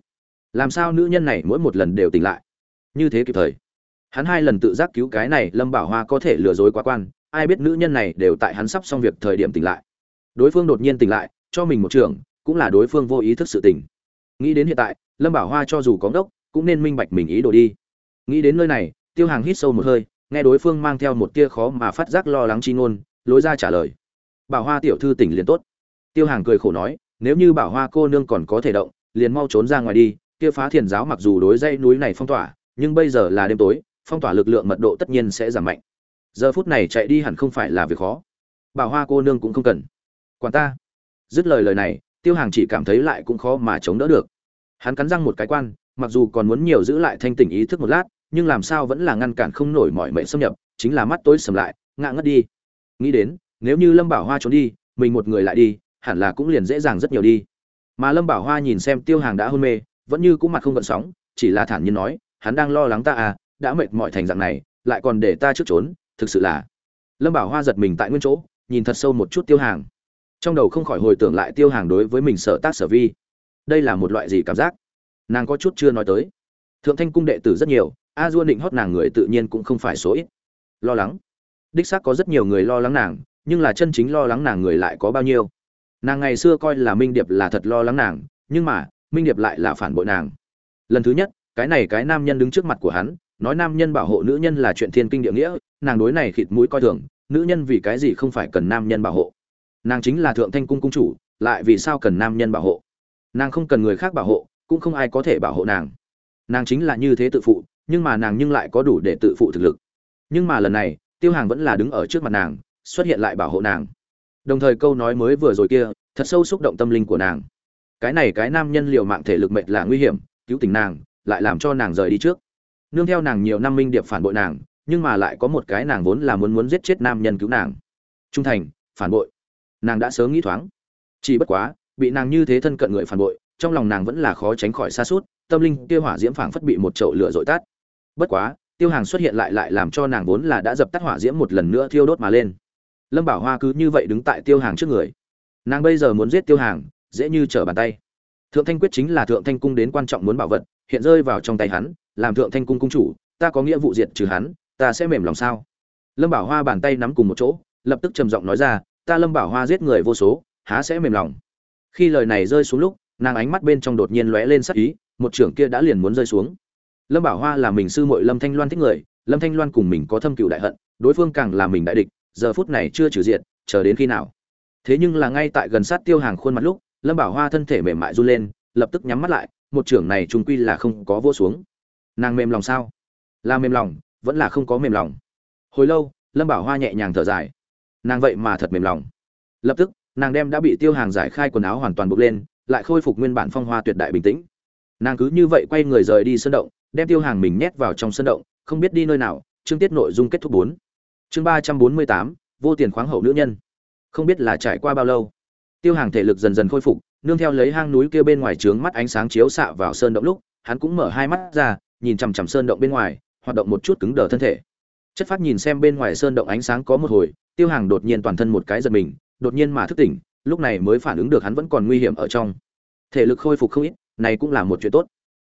Làm sao nữ nhân này mỗi một lần đều tỉnh lại? Như thế kịp thời. Hắn hai lần tự giác cứu cái này lâm bảo hoa có thể lừa dối quá quan, ai biết nữ nhân này đều tại hắn sắp xong việc thời điểm tỉnh lại. Đối phương đột nhiên tỉnh lại, cho mình một trường cũng là đối phương vô ý thức sự tỉnh. Nghĩ đến hiện tại, lâm bảo hoa cho dù có ngốc, cũng nên minh bạch mình ý đồ đi nghĩ đến nơi này, tiêu hàng hít sâu một hơi, nghe đối phương mang theo một tia khó mà phát giác lo lắng chi ngôn, lối ra trả lời. Bảo hoa tiểu thư tỉnh liền tốt. Tiêu hàng cười khổ nói, nếu như bảo hoa cô nương còn có thể động, liền mau trốn ra ngoài đi, kia phá thiền giáo mặc dù đối dãy núi này phong tỏa, nhưng bây giờ là đêm tối, phong tỏa lực lượng mật độ tất nhiên sẽ giảm mạnh. Giờ phút này chạy đi hẳn không phải là việc khó. Bảo hoa cô nương cũng không cần. Quản ta. Dứt lời lời này, tiêu hàng chỉ cảm thấy lại cũng khó mà chống đỡ được. Hắn cắn răng một cái quan, mặc dù còn muốn nhiều giữ lại thanh tỉnh ý thức một lát nhưng làm sao vẫn là ngăn cản không nổi mọi mệnh xâm nhập, chính là mắt tối sầm lại, ngã ngất đi. Nghĩ đến, nếu như lâm bảo hoa trốn đi, mình một người lại đi, hẳn là cũng liền dễ dàng rất nhiều đi. Mà lâm bảo hoa nhìn xem tiêu hàng đã hôn mê, vẫn như cũng mặt không gợn sóng, chỉ là thản nhiên nói, hắn đang lo lắng ta à đã mệt mỏi thành dạng này, lại còn để ta trước trốn, thực sự là. Lâm bảo hoa giật mình tại nguyên chỗ, nhìn thật sâu một chút tiêu hàng. Trong đầu không khỏi hồi tưởng lại tiêu hàng đối với mình sở tác sở vi. Đây là một loại gì cảm giác? Nàng có chút chưa nói tới. Thượng thanh cung đệ tử rất nhiều a dua định hót nàng người tự nhiên cũng không phải số ít. Lo lắng. Đích xác có rất nhiều người lo lắng nàng, nhưng là chân chính lo lắng nàng người lại có bao nhiêu? Nàng ngày xưa coi là minh điệp là thật lo lắng nàng, nhưng mà, minh điệp lại là phản bội nàng. Lần thứ nhất, cái này cái nam nhân đứng trước mặt của hắn, nói nam nhân bảo hộ nữ nhân là chuyện thiên kinh địa nghĩa, nàng đối này khịt mũi coi thường, nữ nhân vì cái gì không phải cần nam nhân bảo hộ? Nàng chính là thượng thanh cung cung chủ, lại vì sao cần nam nhân bảo hộ? Nàng không cần người khác bảo hộ, cũng không ai có thể bảo hộ nàng. Nàng chính là như thế tự phụ nhưng mà nàng nhưng lại có đủ để tự phụ thực lực. Nhưng mà lần này, tiêu hàng vẫn là đứng ở trước mặt nàng, xuất hiện lại bảo hộ nàng. Đồng thời câu nói mới vừa rồi kia, thật sâu xúc động tâm linh của nàng. Cái này cái nam nhân liều mạng thể lực mệnh là nguy hiểm, cứu tình nàng, lại làm cho nàng rời đi trước. Nương theo nàng nhiều năm minh điệp phản bội nàng, nhưng mà lại có một cái nàng vốn là muốn muốn giết chết nam nhân cứu nàng. Trung thành, phản bội. Nàng đã sớm nghĩ thoáng. Chỉ bất quá, bị nàng như thế thân cận người phản bội, trong lòng nàng vẫn là khó tránh khỏi xa suốt tâm linh tiêu hỏa diễm phảng phất bị một chậu lửa dội tắt bất quá, tiêu hàng xuất hiện lại lại làm cho nàng vốn là đã dập tắt hỏa diễm một lần nữa thiêu đốt mà lên. Lâm bảo hoa cứ như vậy đứng tại tiêu hàng trước người. Nàng bây giờ muốn giết tiêu hàng, dễ như trở bàn tay. Thượng thanh quyết chính là thượng thanh cung đến quan trọng muốn bảo vật, hiện rơi vào trong tay hắn, làm thượng thanh cung cung chủ, ta có nghĩa vụ diệt trừ hắn, ta sẽ mềm lòng sao? Lâm bảo hoa bàn tay nắm cùng một chỗ, lập tức trầm giọng nói ra, ta lâm bảo hoa giết người vô số, há sẽ mềm lòng. Khi lời này rơi xuống lúc, nàng ánh mắt bên trong đột nhiên lóe lên sắc ý, một trưởng kia đã liền muốn rơi xuống lâm bảo hoa là mình sư muội lâm thanh loan thích người, lâm thanh loan cùng mình có thâm cựu đại hận, đối phương càng là mình đại địch, giờ phút này chưa trừ diện chờ đến khi nào? Thế nhưng là ngay tại gần sát tiêu hàng khuôn mặt lúc, lâm bảo hoa thân thể mềm mại run lên, lập tức nhắm mắt lại, một trưởng này trung quy là không có vô xuống. Nàng mềm lòng sao? Là mềm lòng, vẫn là không có mềm lòng. Hồi lâu, lâm bảo hoa nhẹ nhàng thở dài. Nàng vậy mà thật mềm lòng. Lập tức, nàng đem đã bị tiêu hàng giải khai quần áo hoàn toàn bục lên, lại khôi phục nguyên bản phong hoa tuyệt đại bình tĩnh. Nàng cứ như vậy quay người rời đi sân động đem tiêu hàng mình nhét vào trong sân động, không biết đi nơi nào, chương tiết nội dung kết thúc bốn. Chương ba trăm bốn mươi tám, vô tiền khoáng hậu nữ nhân. Không biết là trải qua bao lâu, tiêu hàng thể lực dần dần khôi phục, nương theo lấy hang núi kia bên ngoài trướng mắt ánh sáng chiếu xạ vào sơn động lúc, hắn cũng mở hai mắt ra, nhìn chằm chằm sơn động bên ngoài, hoạt động một chút cứng đờ thân thể. Chất phát nhìn xem bên ngoài sơn động ánh sáng có một hồi, tiêu hàng đột nhiên toàn thân một cái giật mình, đột nhiên mà thức tỉnh, lúc này mới phản ứng được hắn vẫn còn nguy hiểm ở trong. Thể lực khôi phục không ít, này cũng là một chuyện tốt.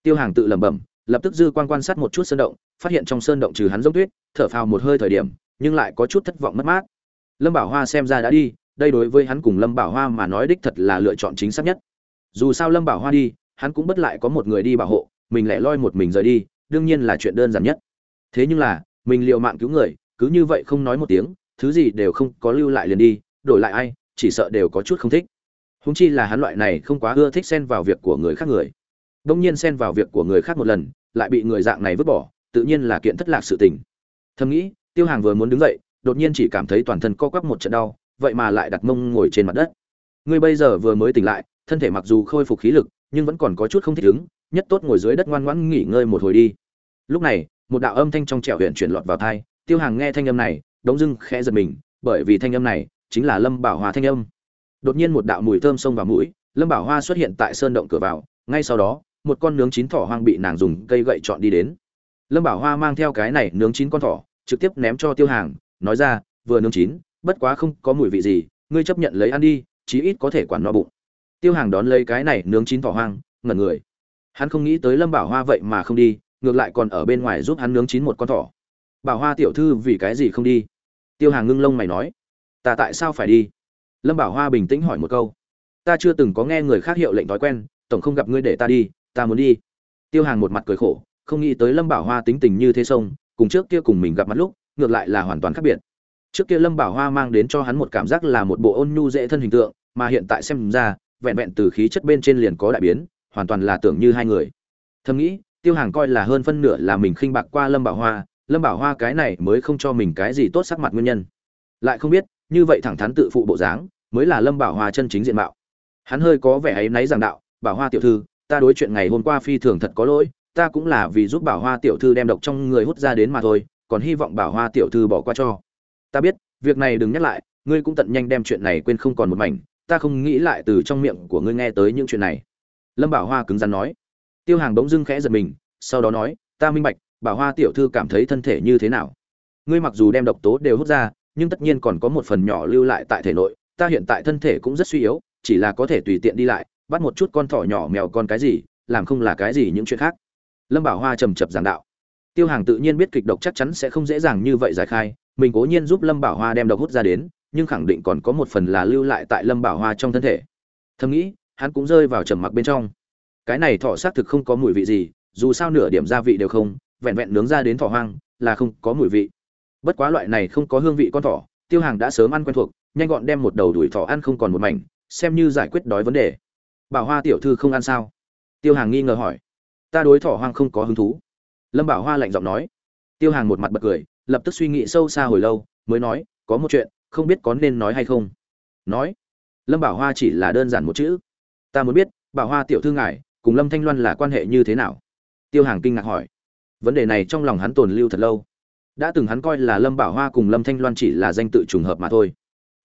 Tiêu hàng tự lẩm bẩm lập tức dư quan quan sát một chút sơn động, phát hiện trong sơn động trừ hắn giống tuyết, thở phào một hơi thời điểm, nhưng lại có chút thất vọng mất mát. Lâm bảo hoa xem ra đã đi, đây đối với hắn cùng lâm bảo hoa mà nói đích thật là lựa chọn chính xác nhất. Dù sao lâm bảo hoa đi, hắn cũng bất lại có một người đi bảo hộ, mình lại loi một mình rời đi, đương nhiên là chuyện đơn giản nhất. Thế nhưng là, mình liệu mạng cứu người, cứ như vậy không nói một tiếng, thứ gì đều không có lưu lại liền đi, đổi lại ai, chỉ sợ đều có chút không thích. Húng chi là hắn loại này không quá ưa thích xen vào việc của người khác người. Đông nhiên xen vào việc của người khác một lần lại bị người dạng này vứt bỏ, tự nhiên là kiện thất lạc sự tình. Thầm nghĩ, tiêu hàng vừa muốn đứng dậy, đột nhiên chỉ cảm thấy toàn thân co quắp một trận đau, vậy mà lại đặt mông ngồi trên mặt đất. Ngươi bây giờ vừa mới tỉnh lại, thân thể mặc dù khôi phục khí lực, nhưng vẫn còn có chút không thích ứng, nhất tốt ngồi dưới đất ngoan ngoãn nghỉ ngơi một hồi đi. Lúc này, một đạo âm thanh trong trẻo huyện chuyển lọt vào thai tiêu hàng nghe thanh âm này, đống dưng khẽ giật mình, bởi vì thanh âm này chính là lâm bảo hoa thanh âm. Đột nhiên một đạo mùi thơm xông vào mũi, lâm bảo hoa xuất hiện tại sơn động cửa vào, ngay sau đó một con nướng chín thỏ hoang bị nàng dùng cây gậy chọn đi đến. Lâm bảo hoa mang theo cái này nướng chín con thỏ, trực tiếp ném cho tiêu hàng, nói ra, vừa nướng chín, bất quá không có mùi vị gì, ngươi chấp nhận lấy ăn đi, chí ít có thể quản no bụng. Tiêu hàng đón lấy cái này nướng chín thỏ hoang, ngẩn người. Hắn không nghĩ tới lâm bảo hoa vậy mà không đi, ngược lại còn ở bên ngoài giúp hắn nướng chín một con thỏ. Bảo hoa tiểu thư, vì cái gì không đi? Tiêu hàng ngưng lông mày nói. Ta tại sao phải đi? Lâm bảo hoa bình tĩnh hỏi một câu. Ta chưa từng có nghe người khác hiệu lệnh thói quen, tổng không gặp ngươi để ta đi ta muốn đi. Tiêu hàng một mặt cười khổ, không nghĩ tới lâm bảo hoa tính tình như thế sông, cùng trước kia cùng mình gặp mặt lúc, ngược lại là hoàn toàn khác biệt. Trước kia lâm bảo hoa mang đến cho hắn một cảm giác là một bộ ôn nhu dễ thân hình tượng, mà hiện tại xem ra, vẹn vẹn từ khí chất bên trên liền có đại biến, hoàn toàn là tưởng như hai người. Thầm nghĩ, tiêu hàng coi là hơn phân nửa là mình khinh bạc qua lâm bảo hoa, lâm bảo hoa cái này mới không cho mình cái gì tốt sắc mặt nguyên nhân. Lại không biết, như vậy thẳng thắn tự phụ bộ dáng, mới là lâm bảo hoa chân chính diện mạo. Hắn hơi có vẻ ấy náy giảng đạo, bảo hoa tiểu thư ta đối chuyện ngày hôm qua phi thường thật có lỗi, ta cũng là vì giúp bảo hoa tiểu thư đem độc trong người hút ra đến mà thôi, còn hy vọng bảo hoa tiểu thư bỏ qua cho. Ta biết, việc này đừng nhắc lại, ngươi cũng tận nhanh đem chuyện này quên không còn một mảnh, ta không nghĩ lại từ trong miệng của ngươi nghe tới những chuyện này. Lâm bảo hoa cứng rắn nói. Tiêu hàng bỗng dưng khẽ giật mình, sau đó nói, ta minh bạch, bảo hoa tiểu thư cảm thấy thân thể như thế nào. Ngươi mặc dù đem độc tố đều hút ra, nhưng tất nhiên còn có một phần nhỏ lưu lại tại thể nội, ta hiện tại thân thể cũng rất suy yếu, chỉ là có thể tùy tiện đi lại bắt một chút con thỏ nhỏ mèo con cái gì, làm không là cái gì những chuyện khác. Lâm bảo hoa trầm chập giảng đạo. Tiêu hàng tự nhiên biết kịch độc chắc chắn sẽ không dễ dàng như vậy giải khai, mình cố nhiên giúp lâm bảo hoa đem độc hút ra đến, nhưng khẳng định còn có một phần là lưu lại tại lâm bảo hoa trong thân thể. Thầm nghĩ, hắn cũng rơi vào trầm mặc bên trong. Cái này thọ xác thực không có mùi vị gì, dù sao nửa điểm gia vị đều không, vẹn vẹn nướng ra đến thỏ hoang, là không có mùi vị. Bất quá loại này không có hương vị con thỏ, tiêu hàng đã sớm ăn quen thuộc, nhanh gọn đem một đầu đuổi thỏ ăn không còn một mảnh, xem như giải quyết đói vấn đề bảo hoa tiểu thư không ăn sao? Tiêu hàng nghi ngờ hỏi. Ta đối thỏ hoang không có hứng thú. Lâm bảo hoa lạnh giọng nói. Tiêu hàng một mặt bật cười, lập tức suy nghĩ sâu xa hồi lâu, mới nói, có một chuyện, không biết có nên nói hay không? Nói. Lâm bảo hoa chỉ là đơn giản một chữ. Ta muốn biết, bảo hoa tiểu thư ngài, cùng lâm thanh loan là quan hệ như thế nào? Tiêu hàng kinh ngạc hỏi. Vấn đề này trong lòng hắn tồn lưu thật lâu. Đã từng hắn coi là lâm bảo hoa cùng lâm thanh loan chỉ là danh tự trùng hợp mà thôi.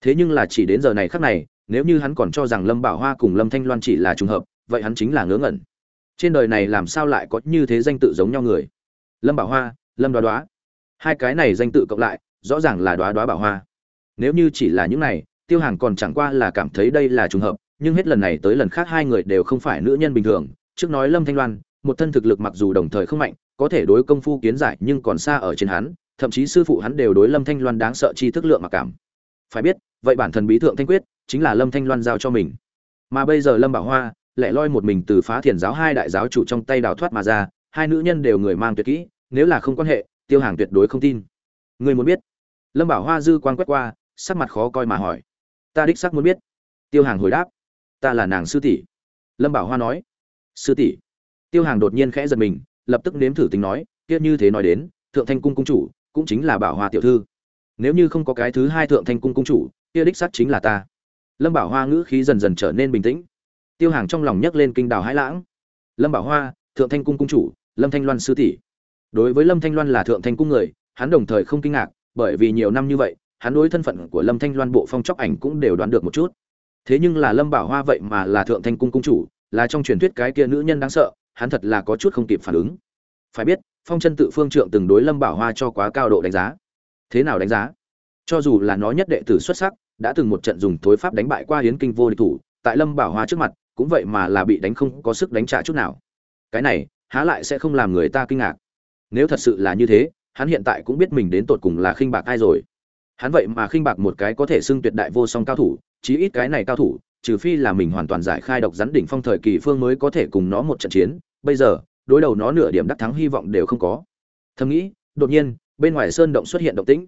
Thế nhưng là chỉ đến giờ này khác này nếu như hắn còn cho rằng lâm bảo hoa cùng lâm thanh loan chỉ là trùng hợp, vậy hắn chính là ngớ ngẩn. Trên đời này làm sao lại có như thế danh tự giống nhau người? Lâm bảo hoa, lâm đoá đoá. Hai cái này danh tự cộng lại, rõ ràng là đoá đoá bảo hoa. Nếu như chỉ là những này, tiêu hàng còn chẳng qua là cảm thấy đây là trùng hợp, nhưng hết lần này tới lần khác hai người đều không phải nữ nhân bình thường. Trước nói lâm thanh loan, một thân thực lực mặc dù đồng thời không mạnh, có thể đối công phu kiến giải nhưng còn xa ở trên hắn, thậm chí sư phụ hắn đều đối lâm thanh loan đáng sợ chi thức lượng mặc cảm. Phải biết, vậy bản thân bí thượng thanh quyết chính là lâm thanh loan giao cho mình. Mà bây giờ lâm bảo hoa lại loi một mình từ phá thiền giáo hai đại giáo chủ trong tay đào thoát mà ra, hai nữ nhân đều người mang tuyệt kỹ, nếu là không quan hệ, tiêu hàng tuyệt đối không tin. Người muốn biết? Lâm bảo hoa dư quan quét qua, sắc mặt khó coi mà hỏi. Ta đích sắc muốn biết. Tiêu hàng hồi đáp. Ta là nàng sư tỷ. Lâm bảo hoa nói. Sư tỷ. Tiêu hàng đột nhiên khẽ giật mình, lập tức nếm thử tính nói tiếc như thế nói đến, thượng thanh cung cung chủ cũng chính là bảo hoa tiểu thư. Nếu như không có cái thứ hai thượng thanh cung cung chủ, kia đích sắc chính là ta lâm bảo hoa ngữ khí dần dần trở nên bình tĩnh. Tiêu hàng trong lòng nhấc lên kinh đào hãi lãng. Lâm bảo hoa, thượng thanh cung cung chủ, lâm thanh loan sư tỷ. Đối với lâm thanh loan là thượng thanh cung người, hắn đồng thời không kinh ngạc, bởi vì nhiều năm như vậy, hắn đối thân phận của lâm thanh loan bộ phong chóc ảnh cũng đều đoán được một chút. Thế nhưng là lâm bảo hoa vậy mà là thượng thanh cung cung chủ, là trong truyền thuyết cái kia nữ nhân đáng sợ, hắn thật là có chút không kịp phản ứng. Phải biết, phong chân tự phương trượng từng đối lâm bảo hoa cho quá cao độ đánh giá. Thế nào đánh giá? Cho dù là nó nhất đệ tử xuất sắc đã từng một trận dùng thối pháp đánh bại qua hiến kinh vô địch thủ, tại lâm bảo hoa trước mặt, cũng vậy mà là bị đánh không có sức đánh trả chút nào. Cái này, há lại sẽ không làm người ta kinh ngạc. Nếu thật sự là như thế, hắn hiện tại cũng biết mình đến tột cùng là khinh bạc ai rồi. Hắn vậy mà khinh bạc một cái có thể xưng tuyệt đại vô song cao thủ, chí ít cái này cao thủ, trừ phi là mình hoàn toàn giải khai độc rắn đỉnh phong thời kỳ phương mới có thể cùng nó một trận chiến, bây giờ, đối đầu nó nửa điểm đắc thắng hy vọng đều không có. Thầm nghĩ, đột nhiên, bên ngoài sơn động xuất hiện động tĩnh.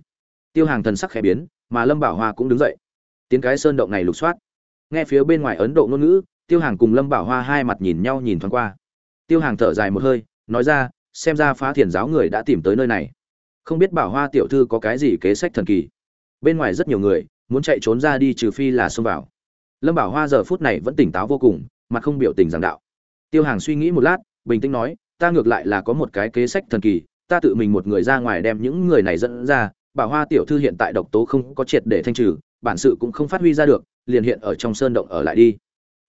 Tiêu hàng thần sắc khẽ biến mà lâm bảo hoa cũng đứng dậy. Tiến cái sơn động này lục soát. Nghe phía bên ngoài ấn độ ngôn ngữ, tiêu hàng cùng lâm bảo hoa hai mặt nhìn nhau nhìn thoáng qua. Tiêu hàng thở dài một hơi, nói ra, xem ra phá thiền giáo người đã tìm tới nơi này. Không biết bảo hoa tiểu thư có cái gì kế sách thần kỳ? Bên ngoài rất nhiều người, muốn chạy trốn ra đi trừ phi là xông vào. Lâm bảo hoa giờ phút này vẫn tỉnh táo vô cùng, mặt không biểu tình giảng đạo. Tiêu hàng suy nghĩ một lát, bình tĩnh nói, ta ngược lại là có một cái kế sách thần kỳ, ta tự mình một người ra ngoài đem những người này dẫn ra bảo hoa tiểu thư hiện tại độc tố không có triệt để thanh trừ, bản sự cũng không phát huy ra được, liền hiện ở trong sơn động ở lại đi.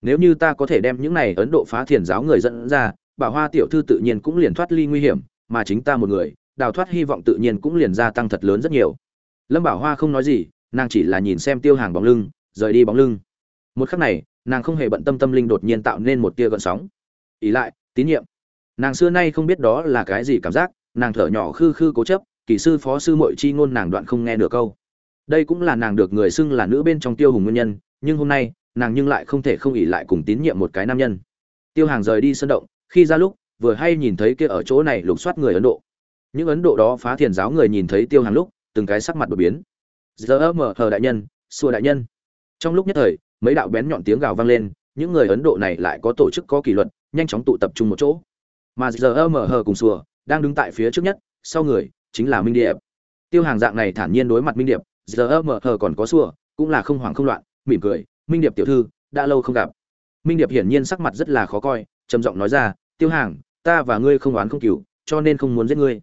Nếu như ta có thể đem những này ấn độ phá thiền giáo người dẫn ra bảo hoa tiểu thư tự nhiên cũng liền thoát ly nguy hiểm, mà chính ta một người, đào thoát hy vọng tự nhiên cũng liền gia tăng thật lớn rất nhiều. Lâm bảo hoa không nói gì, nàng chỉ là nhìn xem tiêu hàng bóng lưng, rời đi bóng lưng. Một khắc này, nàng không hề bận tâm tâm linh đột nhiên tạo nên một tia gợn sóng. Ỉ lại, tín nhiệm. Nàng xưa nay không biết đó là cái gì cảm giác, nàng thở nhỏ khư khư cố chấp kỳ sư phó sư mội chi ngôn nàng đoạn không nghe nửa câu. Đây cũng là nàng được người xưng là nữ bên trong tiêu hùng nguyên nhân, nhưng hôm nay, nàng nhưng lại không thể không ỉ lại cùng tín nhiệm một cái nam nhân. Tiêu hàng rời đi sân động, khi ra lúc, vừa hay nhìn thấy kia ở chỗ này lục soát người ấn độ. Những ấn độ đó phá thiền giáo người nhìn thấy tiêu hàng lúc, từng cái sắc mặt đột biến. Giờ mở hờ đại nhân, xua đại nhân. Trong lúc nhất thời, mấy đạo bén nhọn tiếng gào vang lên, những người ấn độ này lại có tổ chức có kỷ luật, nhanh chóng tụ tập trung một chỗ. Mà giờ mở hờ cùng xua, đang đứng tại phía trước nhất, sau người chính là minh điệp. Tiêu hàng dạng này thản nhiên đối mặt minh điệp, giờ mờ hờ còn có xua, cũng là không hoảng không loạn, mỉm cười, minh điệp tiểu thư, đã lâu không gặp. Minh điệp hiển nhiên sắc mặt rất là khó coi, trầm giọng nói ra, tiêu hàng, ta và ngươi không oán không cừu, cho nên không muốn giết ngươi.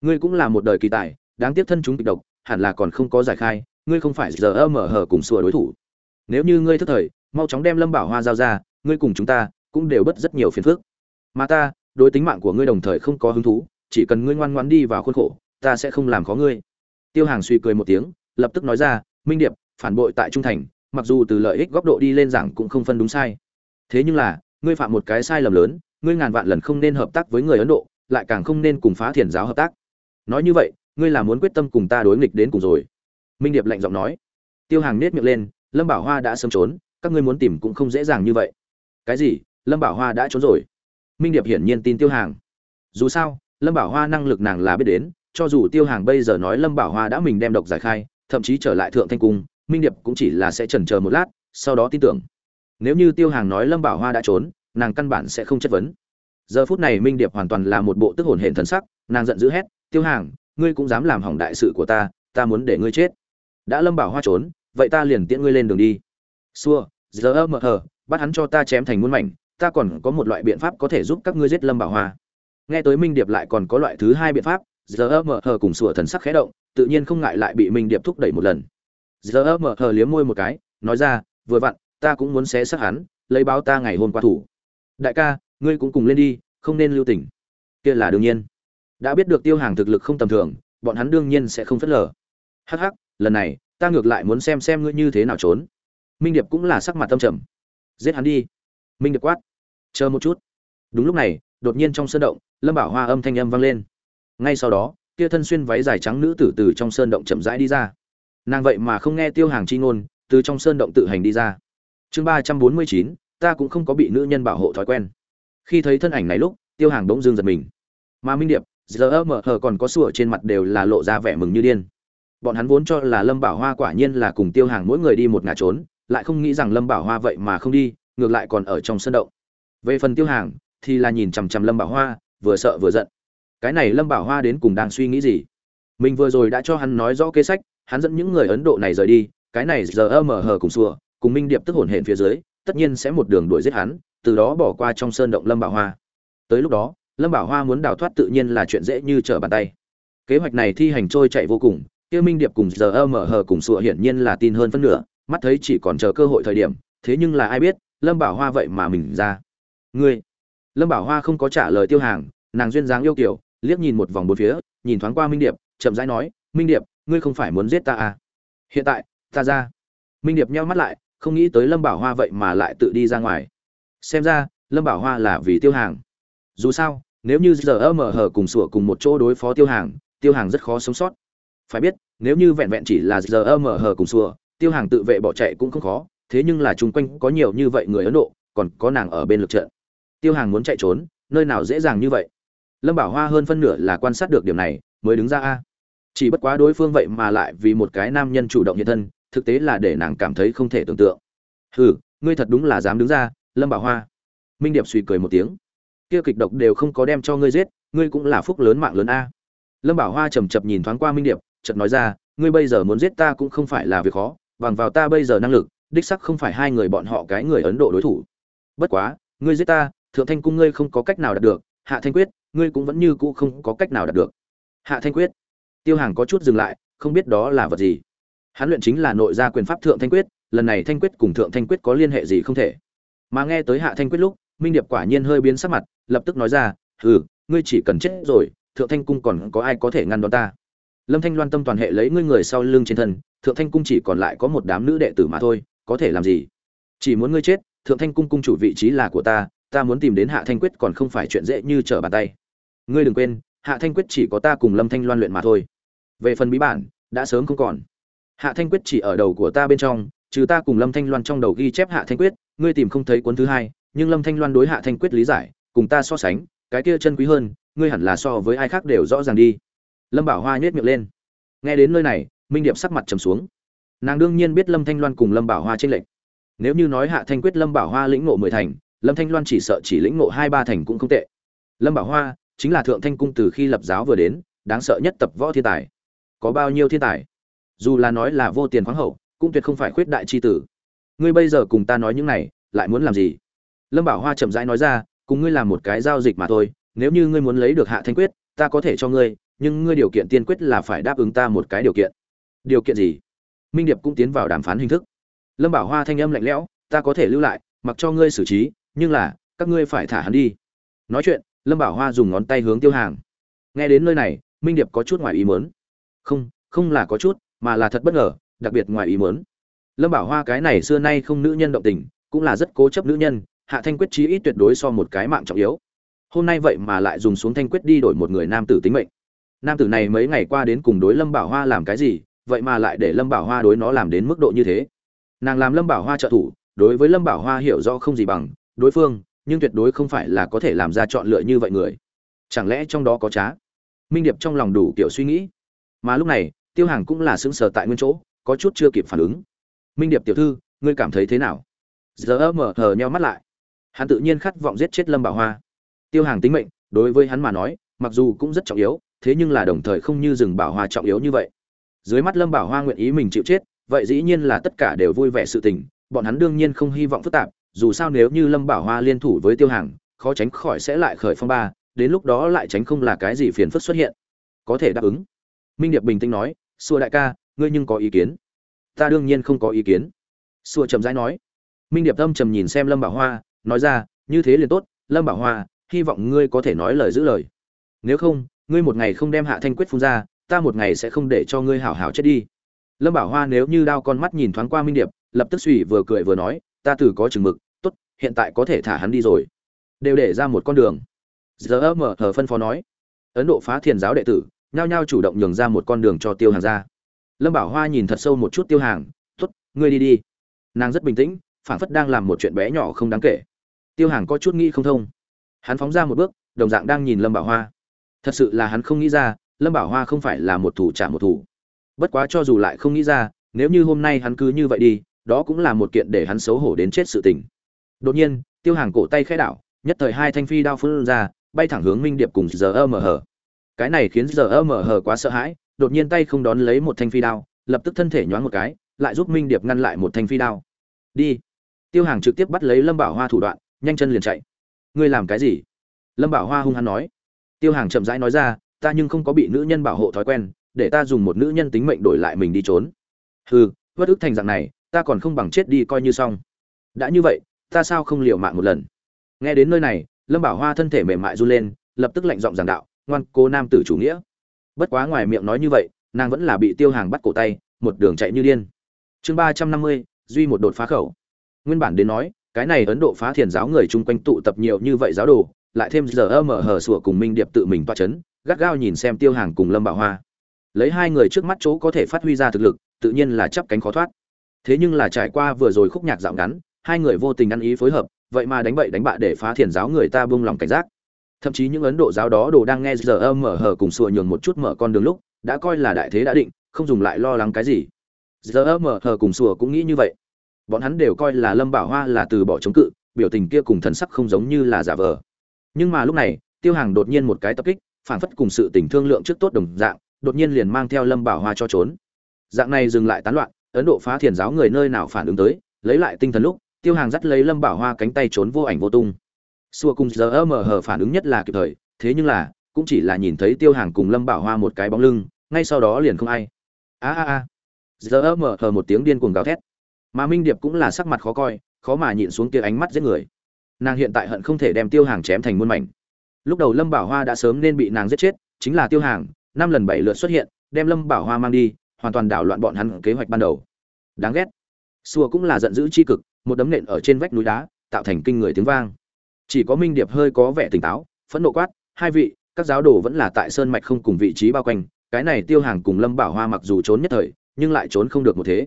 Ngươi cũng là một đời kỳ tài, đáng tiếc thân chúng kịch độc, hẳn là còn không có giải khai, ngươi không phải giờ mở hở cùng xua đối thủ. Nếu như ngươi thức thời, mau chóng đem lâm bảo hoa giao ra, ngươi cùng chúng ta cũng đều bất rất nhiều phiền phức. Mà ta, đối tính mạng của ngươi đồng thời không có hứng thú, chỉ cần ngươi ngoan ngoãn đi vào khuôn khổ ta sẽ không làm khó ngươi. Tiêu hàng suy cười một tiếng, lập tức nói ra, minh điệp, phản bội tại trung thành, mặc dù từ lợi ích góc độ đi lên giảng cũng không phân đúng sai. Thế nhưng là, ngươi phạm một cái sai lầm lớn, ngươi ngàn vạn lần không nên hợp tác với người ấn độ, lại càng không nên cùng phá thiền giáo hợp tác. Nói như vậy, ngươi là muốn quyết tâm cùng ta đối nghịch đến cùng rồi. Minh điệp lạnh giọng nói. Tiêu hàng nết miệng lên, lâm bảo hoa đã sớm trốn, các ngươi muốn tìm cũng không dễ dàng như vậy. Cái gì? Lâm bảo hoa đã trốn rồi? Minh điệp hiển nhiên tin tiêu hàng. Dù sao, lâm bảo hoa năng lực nàng là biết đến cho dù tiêu hàng bây giờ nói lâm bảo hoa đã mình đem độc giải khai, thậm chí trở lại thượng thanh cung, minh điệp cũng chỉ là sẽ chần chờ một lát, sau đó tin tưởng. Nếu như tiêu hàng nói lâm bảo hoa đã trốn, nàng căn bản sẽ không chất vấn. Giờ phút này minh điệp hoàn toàn là một bộ tức hồn hển thần sắc, nàng giận dữ hét, tiêu hàng, ngươi cũng dám làm hỏng đại sự của ta ta muốn để ngươi chết. Đã lâm bảo hoa trốn, vậy ta liền tiễn ngươi lên đường đi. Xua, giờ mờ hờ, bắt hắn cho ta chém thành muôn mảnh, ta còn có một loại biện pháp có thể giúp các ngươi giết lâm bảo hoa. Nghe tới minh điệp lại còn có loại thứ hai biện pháp giờ mờ hờ cùng sủa thần sắc khẽ động, tự nhiên không ngại lại bị minh điệp thúc đẩy một lần. Giờ mờ hờ liếm môi một cái, nói ra, vừa vặn, ta cũng muốn xé xác hắn, lấy báo ta ngày hôm qua thủ. Đại ca, ngươi cũng cùng lên đi, không nên lưu tình. Kia là đương nhiên. Đã biết được tiêu hàng thực lực không tầm thường, bọn hắn đương nhiên sẽ không phớt lờ. Hắc hắc, lần này, ta ngược lại muốn xem xem ngươi như thế nào trốn. Minh điệp cũng là sắc mặt tâm trầm. Giết hắn đi. Minh điệp quát. Chờ một chút. Đúng lúc này, đột nhiên trong sơn động, lâm bảo hoa âm thanh âm vang lên ngay sau đó, kia thân xuyên váy dài trắng nữ tử từ trong sơn động chậm rãi đi ra. Nàng vậy mà không nghe tiêu hàng chi ngôn, từ trong sơn động tự hành đi ra. Chương ba trăm bốn mươi chín, ta cũng không có bị nữ nhân bảo hộ thói quen. Khi thấy thân ảnh này lúc, tiêu hàng bỗng dưng giật mình. Mà minh điệp, giờ mờ hờ còn có sủa trên mặt đều là lộ ra vẻ mừng như điên. Bọn hắn vốn cho là lâm bảo hoa quả nhiên là cùng tiêu hàng mỗi người đi một ngả trốn, lại không nghĩ rằng lâm bảo hoa vậy mà không đi, ngược lại còn ở trong sân động. Về phần tiêu hàng, thì là nhìn chằm chằm lâm bảo hoa, vừa sợ vừa giận cái này lâm bảo hoa đến cùng đang suy nghĩ gì? Mình vừa rồi đã cho hắn nói rõ kế sách, hắn dẫn những người ấn độ này rời đi, cái này giờ mờ hờ cùng xùa cùng minh điệp tức hổn hển phía dưới, tất nhiên sẽ một đường đuổi giết hắn, từ đó bỏ qua trong sơn động lâm bảo hoa. Tới lúc đó, lâm bảo hoa muốn đào thoát tự nhiên là chuyện dễ như trở bàn tay. Kế hoạch này thi hành trôi chạy vô cùng, kia minh điệp cùng giờ mở hờ cùng sụa hiển nhiên là tin hơn phân nửa, mắt thấy chỉ còn chờ cơ hội thời điểm, thế nhưng là ai biết, lâm bảo hoa vậy mà mình ra. Ngươi! Lâm bảo hoa không có trả lời tiêu hàng, nàng duyên dáng yêu kiểu liếc nhìn một vòng bốn phía, nhìn thoáng qua minh điệp, chậm rãi nói, minh điệp, ngươi không phải muốn giết ta à? Hiện tại, ta ra. Minh điệp nheo mắt lại, không nghĩ tới lâm bảo hoa vậy mà lại tự đi ra ngoài. Xem ra, lâm bảo hoa là vì tiêu hàng. Dù sao, nếu như giờ mở hờ cùng sủa cùng một chỗ đối phó tiêu hàng tiêu hàng rất khó sống sót. Phải biết, nếu như vẹn vẹn chỉ là giờ mở hờ cùng sủa, tiêu hàng tự vệ bỏ chạy cũng không khó, thế nhưng là chung quanh có nhiều như vậy người ấn độ, còn có nàng ở bên lực trận. Tiêu hàng muốn chạy trốn, nơi nào dễ dàng như vậy? Lâm bảo hoa hơn phân nửa là quan sát được điểm này, mới đứng ra a. Chỉ bất quá đối phương vậy mà lại vì một cái nam nhân chủ động hiện thân, thực tế là để nàng cảm thấy không thể tưởng tượng. Hừ, ngươi thật đúng là dám đứng ra, lâm bảo hoa. Minh điệp suy cười một tiếng. Kia kịch độc đều không có đem cho ngươi giết, ngươi cũng là phúc lớn mạng lớn a. Lâm bảo hoa trầm chập nhìn thoáng qua minh điệp, chợt nói ra, ngươi bây giờ muốn giết ta cũng không phải là việc khó, bằng vào ta bây giờ năng lực, đích sắc không phải hai người bọn họ cái người ấn độ đối thủ. Bất quá, ngươi giết ta, thượng thanh cung ngươi không có cách nào đạt được, hạ thanh quyết ngươi cũng vẫn như cũ không có cách nào đạt được. Hạ thanh quyết. Tiêu hàng có chút dừng lại, không biết đó là vật gì. Hắn luyện chính là nội gia quyền pháp thượng thanh quyết, lần này thanh quyết cùng thượng thanh quyết có liên hệ gì không thể. Mà nghe tới hạ thanh quyết lúc, minh điệp quả nhiên hơi biến sắc mặt, lập tức nói ra, hừ, ngươi chỉ cần chết rồi, thượng thanh cung còn có ai có thể ngăn đón ta? Lâm thanh loan tâm toàn hệ lấy ngươi người sau lưng trên thân, thượng thanh cung chỉ còn lại có một đám nữ đệ tử mà thôi, có thể làm gì? Chỉ muốn ngươi chết, thượng thanh cung cung chủ vị trí là của ta ta muốn tìm đến hạ thanh quyết còn không phải chuyện dễ như trở bàn tay ngươi đừng quên, hạ thanh quyết chỉ có ta cùng lâm thanh loan luyện mà thôi. Về phần bí bản, đã sớm không còn. Hạ thanh quyết chỉ ở đầu của ta bên trong, trừ ta cùng lâm thanh loan trong đầu ghi chép hạ thanh quyết, ngươi tìm không thấy cuốn thứ hai, nhưng lâm thanh loan đối hạ thanh quyết lý giải, cùng ta so sánh, cái kia chân quý hơn, ngươi hẳn là so với ai khác đều rõ ràng đi. Lâm bảo hoa nhếch miệng lên. Nghe đến nơi này, minh điệp sắc mặt trầm xuống. Nàng đương nhiên biết lâm thanh loan cùng lâm bảo hoa tranh lệch. Nếu như nói hạ thanh quyết, lâm bảo hoa lĩnh ngộ mười thành, lâm thanh loan chỉ sợ chỉ lĩnh ngộ hai ba thành cũng không tệ. Lâm bảo hoa chính là thượng thanh cung từ khi lập giáo vừa đến, đáng sợ nhất tập võ thiên tài. Có bao nhiêu thiên tài? Dù là nói là vô tiền khoáng hậu, cũng tuyệt không phải khuyết đại chi tử. Ngươi bây giờ cùng ta nói những này, lại muốn làm gì? Lâm bảo hoa chậm rãi nói ra, cùng ngươi làm một cái giao dịch mà thôi, nếu như ngươi muốn lấy được hạ thanh quyết, ta có thể cho ngươi, nhưng ngươi điều kiện tiên quyết là phải đáp ứng ta một cái điều kiện. Điều kiện gì? Minh điệp cũng tiến vào đàm phán hình thức. Lâm bảo hoa thanh âm lạnh lẽo, ta có thể lưu lại, mặc cho ngươi xử trí, nhưng là, các ngươi phải thả hắn đi. Nói chuyện lâm bảo hoa dùng ngón tay hướng tiêu hàng. Nghe đến nơi này, minh điệp có chút ngoài ý mớn không không là có chút, mà là thật bất ngờ, đặc biệt ngoài ý mớn lâm bảo hoa cái này xưa nay không nữ nhân động tình, cũng là rất cố chấp nữ nhân, hạ thanh quyết chí ít tuyệt đối so một cái mạng trọng yếu. Hôm nay vậy mà lại dùng xuống thanh quyết đi đổi một người nam tử tính mệnh. Nam tử này mấy ngày qua đến cùng đối lâm bảo hoa làm cái gì, vậy mà lại để lâm bảo hoa đối nó làm đến mức độ như thế. Nàng làm lâm bảo hoa trợ thủ, đối với lâm bảo hoa hiểu rõ không gì bằng, đối phương nhưng tuyệt đối không phải là có thể làm ra chọn lựa như vậy người. Chẳng lẽ trong đó có trá? Minh điệp trong lòng đủ kiểu suy nghĩ. Mà lúc này, tiêu hàng cũng là sững sờ tại nguyên chỗ, có chút chưa kịp phản ứng. Minh điệp tiểu thư, ngươi cảm thấy thế nào? Giờ mở hờ nheo mắt lại. Hắn tự nhiên khát vọng giết chết lâm bảo hoa. Tiêu hàng tính mệnh, đối với hắn mà nói, mặc dù cũng rất trọng yếu, thế nhưng là đồng thời không như rừng bảo hoa trọng yếu như vậy. Dưới mắt lâm bảo hoa nguyện ý mình chịu chết, vậy dĩ nhiên là tất cả đều vui vẻ sự tình, bọn hắn đương nhiên không hy vọng phức tạp dù sao nếu như lâm bảo hoa liên thủ với tiêu hàng khó tránh khỏi sẽ lại khởi phong ba, đến lúc đó lại tránh không là cái gì phiền phức xuất hiện. Có thể đáp ứng. Minh điệp bình tĩnh nói, xua đại ca, ngươi nhưng có ý kiến. Ta đương nhiên không có ý kiến. Xua chậm rãi nói. Minh điệp âm trầm nhìn xem lâm bảo hoa, nói ra, như thế liền tốt, lâm bảo hoa, hy vọng ngươi có thể nói lời giữ lời. Nếu không, ngươi một ngày không đem hạ thanh quyết phun ra, ta một ngày sẽ không để cho ngươi hảo hảo chết đi. Lâm bảo hoa nếu như đao con mắt nhìn thoáng qua minh điệp, lập tức suy vừa cười vừa nói, ta thử có chừng mực hiện tại có thể thả hắn đi rồi. Đều để ra một con đường. Giờ mở hờ phân phó nói. Ấn độ phá thiền giáo đệ tử, nhao nhao chủ động nhường ra một con đường cho tiêu hàng ra. Lâm bảo hoa nhìn thật sâu một chút tiêu hàng, tốt, ngươi đi đi. Nàng rất bình tĩnh, phảng phất đang làm một chuyện bé nhỏ không đáng kể. Tiêu hàng có chút nghĩ không thông. Hắn phóng ra một bước, đồng dạng đang nhìn lâm bảo hoa. Thật sự là hắn không nghĩ ra, lâm bảo hoa không phải là một thủ trả một thủ. Bất quá cho dù lại không nghĩ ra, nếu như hôm nay hắn cứ như vậy đi, đó cũng là một kiện để hắn xấu hổ đến chết sự tình đột nhiên, tiêu hàng cổ tay khẽ đảo, nhất thời hai thanh phi đao phun ra, bay thẳng hướng minh điệp cùng giờ ơ mờ hờ cái này khiến giờ ơ mờ hờ quá sợ hãi, đột nhiên tay không đón lấy một thanh phi đao, lập tức thân thể nhoáng một cái, lại giúp minh điệp ngăn lại một thanh phi đao. Đi. Tiêu hàng trực tiếp bắt lấy lâm bảo hoa thủ đoạn, nhanh chân liền chạy. Ngươi làm cái gì? Lâm bảo hoa hung hăng nói. Tiêu hàng chậm rãi nói ra, ta nhưng không có bị nữ nhân bảo hộ thói quen, để ta dùng một nữ nhân tính mệnh đổi lại mình đi trốn. Hừ vất ức thành dạng này, ta còn không bằng chết đi coi như xong. Đã như vậy ta sao không liều mạng một lần? Nghe đến nơi này, lâm bảo hoa thân thể mềm mại run lên, lập tức lạnh giọng giảng đạo, ngoan, cô nam tử chủ nghĩa. Bất quá ngoài miệng nói như vậy, nàng vẫn là bị tiêu hàng bắt cổ tay, một đường chạy như điên. Chương ba trăm năm mươi, duy một đột phá khẩu. Nguyên bản đến nói, cái này ấn độ phá thiền giáo người chung quanh tụ tập nhiều như vậy giáo đồ, lại thêm giờ mở hờ sủa cùng minh điệp tự mình toa chấn, gắt gao nhìn xem tiêu hàng cùng lâm bảo hoa. Lấy hai người trước mắt chỗ có thể phát huy ra thực lực, tự nhiên là chắp cánh khó thoát. Thế nhưng là trải qua vừa rồi khúc nhạc dạo ngắn hai người vô tình ăn ý phối hợp, vậy mà đánh bậy đánh bạ để phá thiền giáo người ta buông lòng cảnh giác. Thậm chí những ấn độ giáo đó đồ đang nghe giờ âm mở hở cùng sùa nhường một chút mở con đường lúc, đã coi là đại thế đã định, không dùng lại lo lắng cái gì. Giờ âm mở hở cùng sùa cũng nghĩ như vậy. Bọn hắn đều coi là lâm bảo hoa là từ bỏ chống cự, biểu tình kia cùng thần sắc không giống như là giả vờ. Nhưng mà lúc này, tiêu hàng đột nhiên một cái tập kích, phản phất cùng sự tình thương lượng trước tốt đồng dạng, đột nhiên liền mang theo lâm bảo hoa cho trốn. Dạng này dừng lại tán loạn, ấn độ phá thiền giáo người nơi nào phản ứng tới, lấy lại tinh thần lúc tiêu hàng dắt lấy lâm bảo hoa cánh tay trốn vô ảnh vô tung. Xua cùng giờ mờ hờ phản ứng nhất là kịp thời, thế nhưng là, cũng chỉ là nhìn thấy tiêu hàng cùng lâm bảo hoa một cái bóng lưng, ngay sau đó liền không ai. A a a. Giờ mờ hờ một tiếng điên cuồng gào thét. Mà minh điệp cũng là sắc mặt khó coi, khó mà nhịn xuống kia ánh mắt giết người. Nàng hiện tại hận không thể đem tiêu hàng chém thành muôn mảnh. Lúc đầu lâm bảo hoa đã sớm nên bị nàng giết chết, chính là tiêu hàng, năm lần bảy lượt xuất hiện, đem lâm bảo hoa mang đi, hoàn toàn đảo loạn bọn hắn kế hoạch ban đầu. Đáng ghét. Xua cũng là giận dữ chi cực một đấm nện ở trên vách núi đá, tạo thành kinh người tiếng vang. Chỉ có minh điệp hơi có vẻ tỉnh táo, phẫn nộ quát, hai vị, các giáo đồ vẫn là tại sơn mạch không cùng vị trí bao quanh, cái này tiêu hàng cùng lâm bảo hoa mặc dù trốn nhất thời, nhưng lại trốn không được một thế.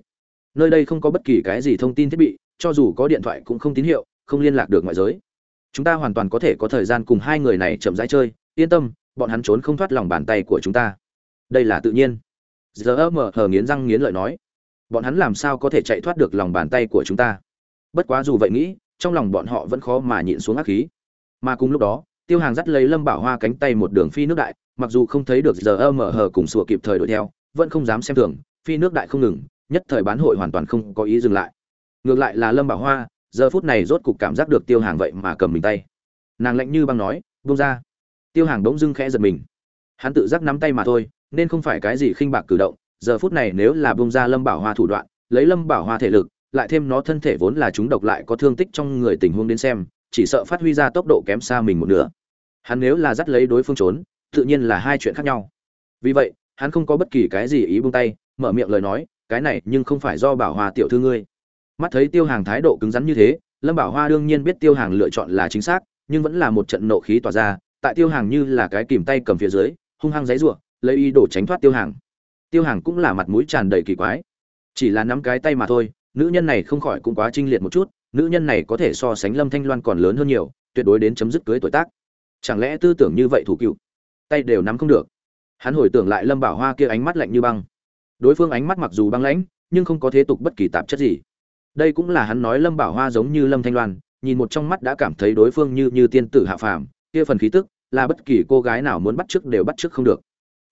Nơi đây không có bất kỳ cái gì thông tin thiết bị, cho dù có điện thoại cũng không tín hiệu, không liên lạc được ngoại giới. Chúng ta hoàn toàn có thể có thời gian cùng hai người này chậm rãi chơi, yên tâm, bọn hắn trốn không thoát lòng bàn tay của chúng ta. Đây là tự nhiên. Giờ mờ hờ nghiến răng nghiến lợi nói, bọn hắn làm sao có thể chạy thoát được lòng bàn tay của chúng ta? Bất quá dù vậy nghĩ, trong lòng bọn họ vẫn khó mà nhịn xuống ác khí. Mà cùng lúc đó, tiêu hàng dắt lấy lâm bảo hoa cánh tay một đường phi nước đại, mặc dù không thấy được giờ mở hờ cùng sủa kịp thời đuổi theo, vẫn không dám xem thường, phi nước đại không ngừng, nhất thời bán hội hoàn toàn không có ý dừng lại. Ngược lại là lâm bảo hoa, giờ phút này rốt cục cảm giác được tiêu hàng vậy mà cầm mình tay. Nàng lạnh như băng nói, buông ra. Tiêu hàng đống dưng khẽ giật mình. Hắn tự giác nắm tay mà thôi, nên không phải cái gì khinh bạc cử động, giờ phút này nếu là bông ra lâm bảo hoa thủ đoạn, lấy lâm bảo hoa thể lực lại thêm nó thân thể vốn là chúng độc lại có thương tích trong người tình huống đến xem chỉ sợ phát huy ra tốc độ kém xa mình một nửa. Hắn nếu là dắt lấy đối phương trốn tự nhiên là hai chuyện khác nhau. Vì vậy hắn không có bất kỳ cái gì ý buông tay mở miệng lời nói cái này nhưng không phải do bảo hoa tiểu thư ngươi. Mắt thấy tiêu hàng thái độ cứng rắn như thế lâm bảo hoa đương nhiên biết tiêu hàng lựa chọn là chính xác nhưng vẫn là một trận nộ khí tỏa ra tại tiêu hàng như là cái kìm tay cầm phía dưới hung hăng giãy rủa, lấy ý đồ tránh thoát tiêu hàng. Tiêu hàng cũng là mặt mũi tràn đầy kỳ quái. Chỉ là nắm cái tay mà thôi nữ nhân này không khỏi cũng quá trinh liệt một chút, nữ nhân này có thể so sánh lâm thanh loan còn lớn hơn nhiều, tuyệt đối đến chấm dứt cưới tuổi tác. Chẳng lẽ tư tưởng như vậy thủ cựu? Tay đều nắm không được. Hắn hồi tưởng lại lâm bảo hoa kia ánh mắt lạnh như băng. Đối phương ánh mắt mặc dù băng lãnh, nhưng không có thế tục bất kỳ tạp chất gì. Đây cũng là hắn nói lâm bảo hoa giống như lâm thanh loan, nhìn một trong mắt đã cảm thấy đối phương như như tiên tử hạ phàm, kia phần khí tức, là bất kỳ cô gái nào muốn bắt chước đều bắt chước không được.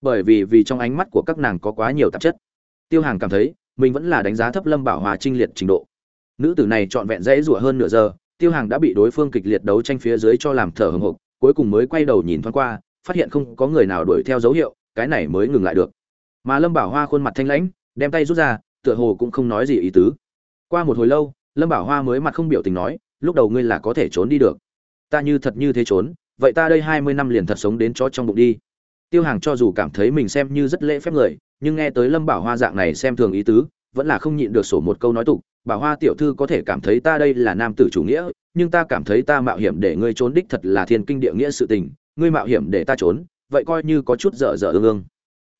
Bởi vì vì trong ánh mắt của các nàng có quá nhiều tạp chất. Tiêu hàng cảm thấy mình vẫn là đánh giá thấp lâm bảo hòa trinh liệt trình độ. Nữ tử này trọn vẹn dễ rủa hơn nửa giờ, tiêu hàng đã bị đối phương kịch liệt đấu tranh phía dưới cho làm thở hồng hộc, cuối cùng mới quay đầu nhìn thoáng qua, phát hiện không có người nào đuổi theo dấu hiệu, cái này mới ngừng lại được. Mà lâm bảo hoa khuôn mặt thanh lãnh, đem tay rút ra, tựa hồ cũng không nói gì ý tứ. Qua một hồi lâu, lâm bảo hoa mới mặt không biểu tình nói, lúc đầu ngươi là có thể trốn đi được. Ta như thật như thế trốn, vậy ta đây hai mươi năm liền thật sống đến chó trong bụng đi. Tiêu hàng cho dù cảm thấy mình xem như rất lễ phép người nhưng nghe tới lâm bảo hoa dạng này xem thường ý tứ, vẫn là không nhịn được sổ một câu nói tục, bảo hoa tiểu thư có thể cảm thấy ta đây là nam tử chủ nghĩa, nhưng ta cảm thấy ta mạo hiểm để ngươi trốn đích thật là thiên kinh địa nghĩa sự tình, ngươi mạo hiểm để ta trốn, vậy coi như có chút dở dở ương ương.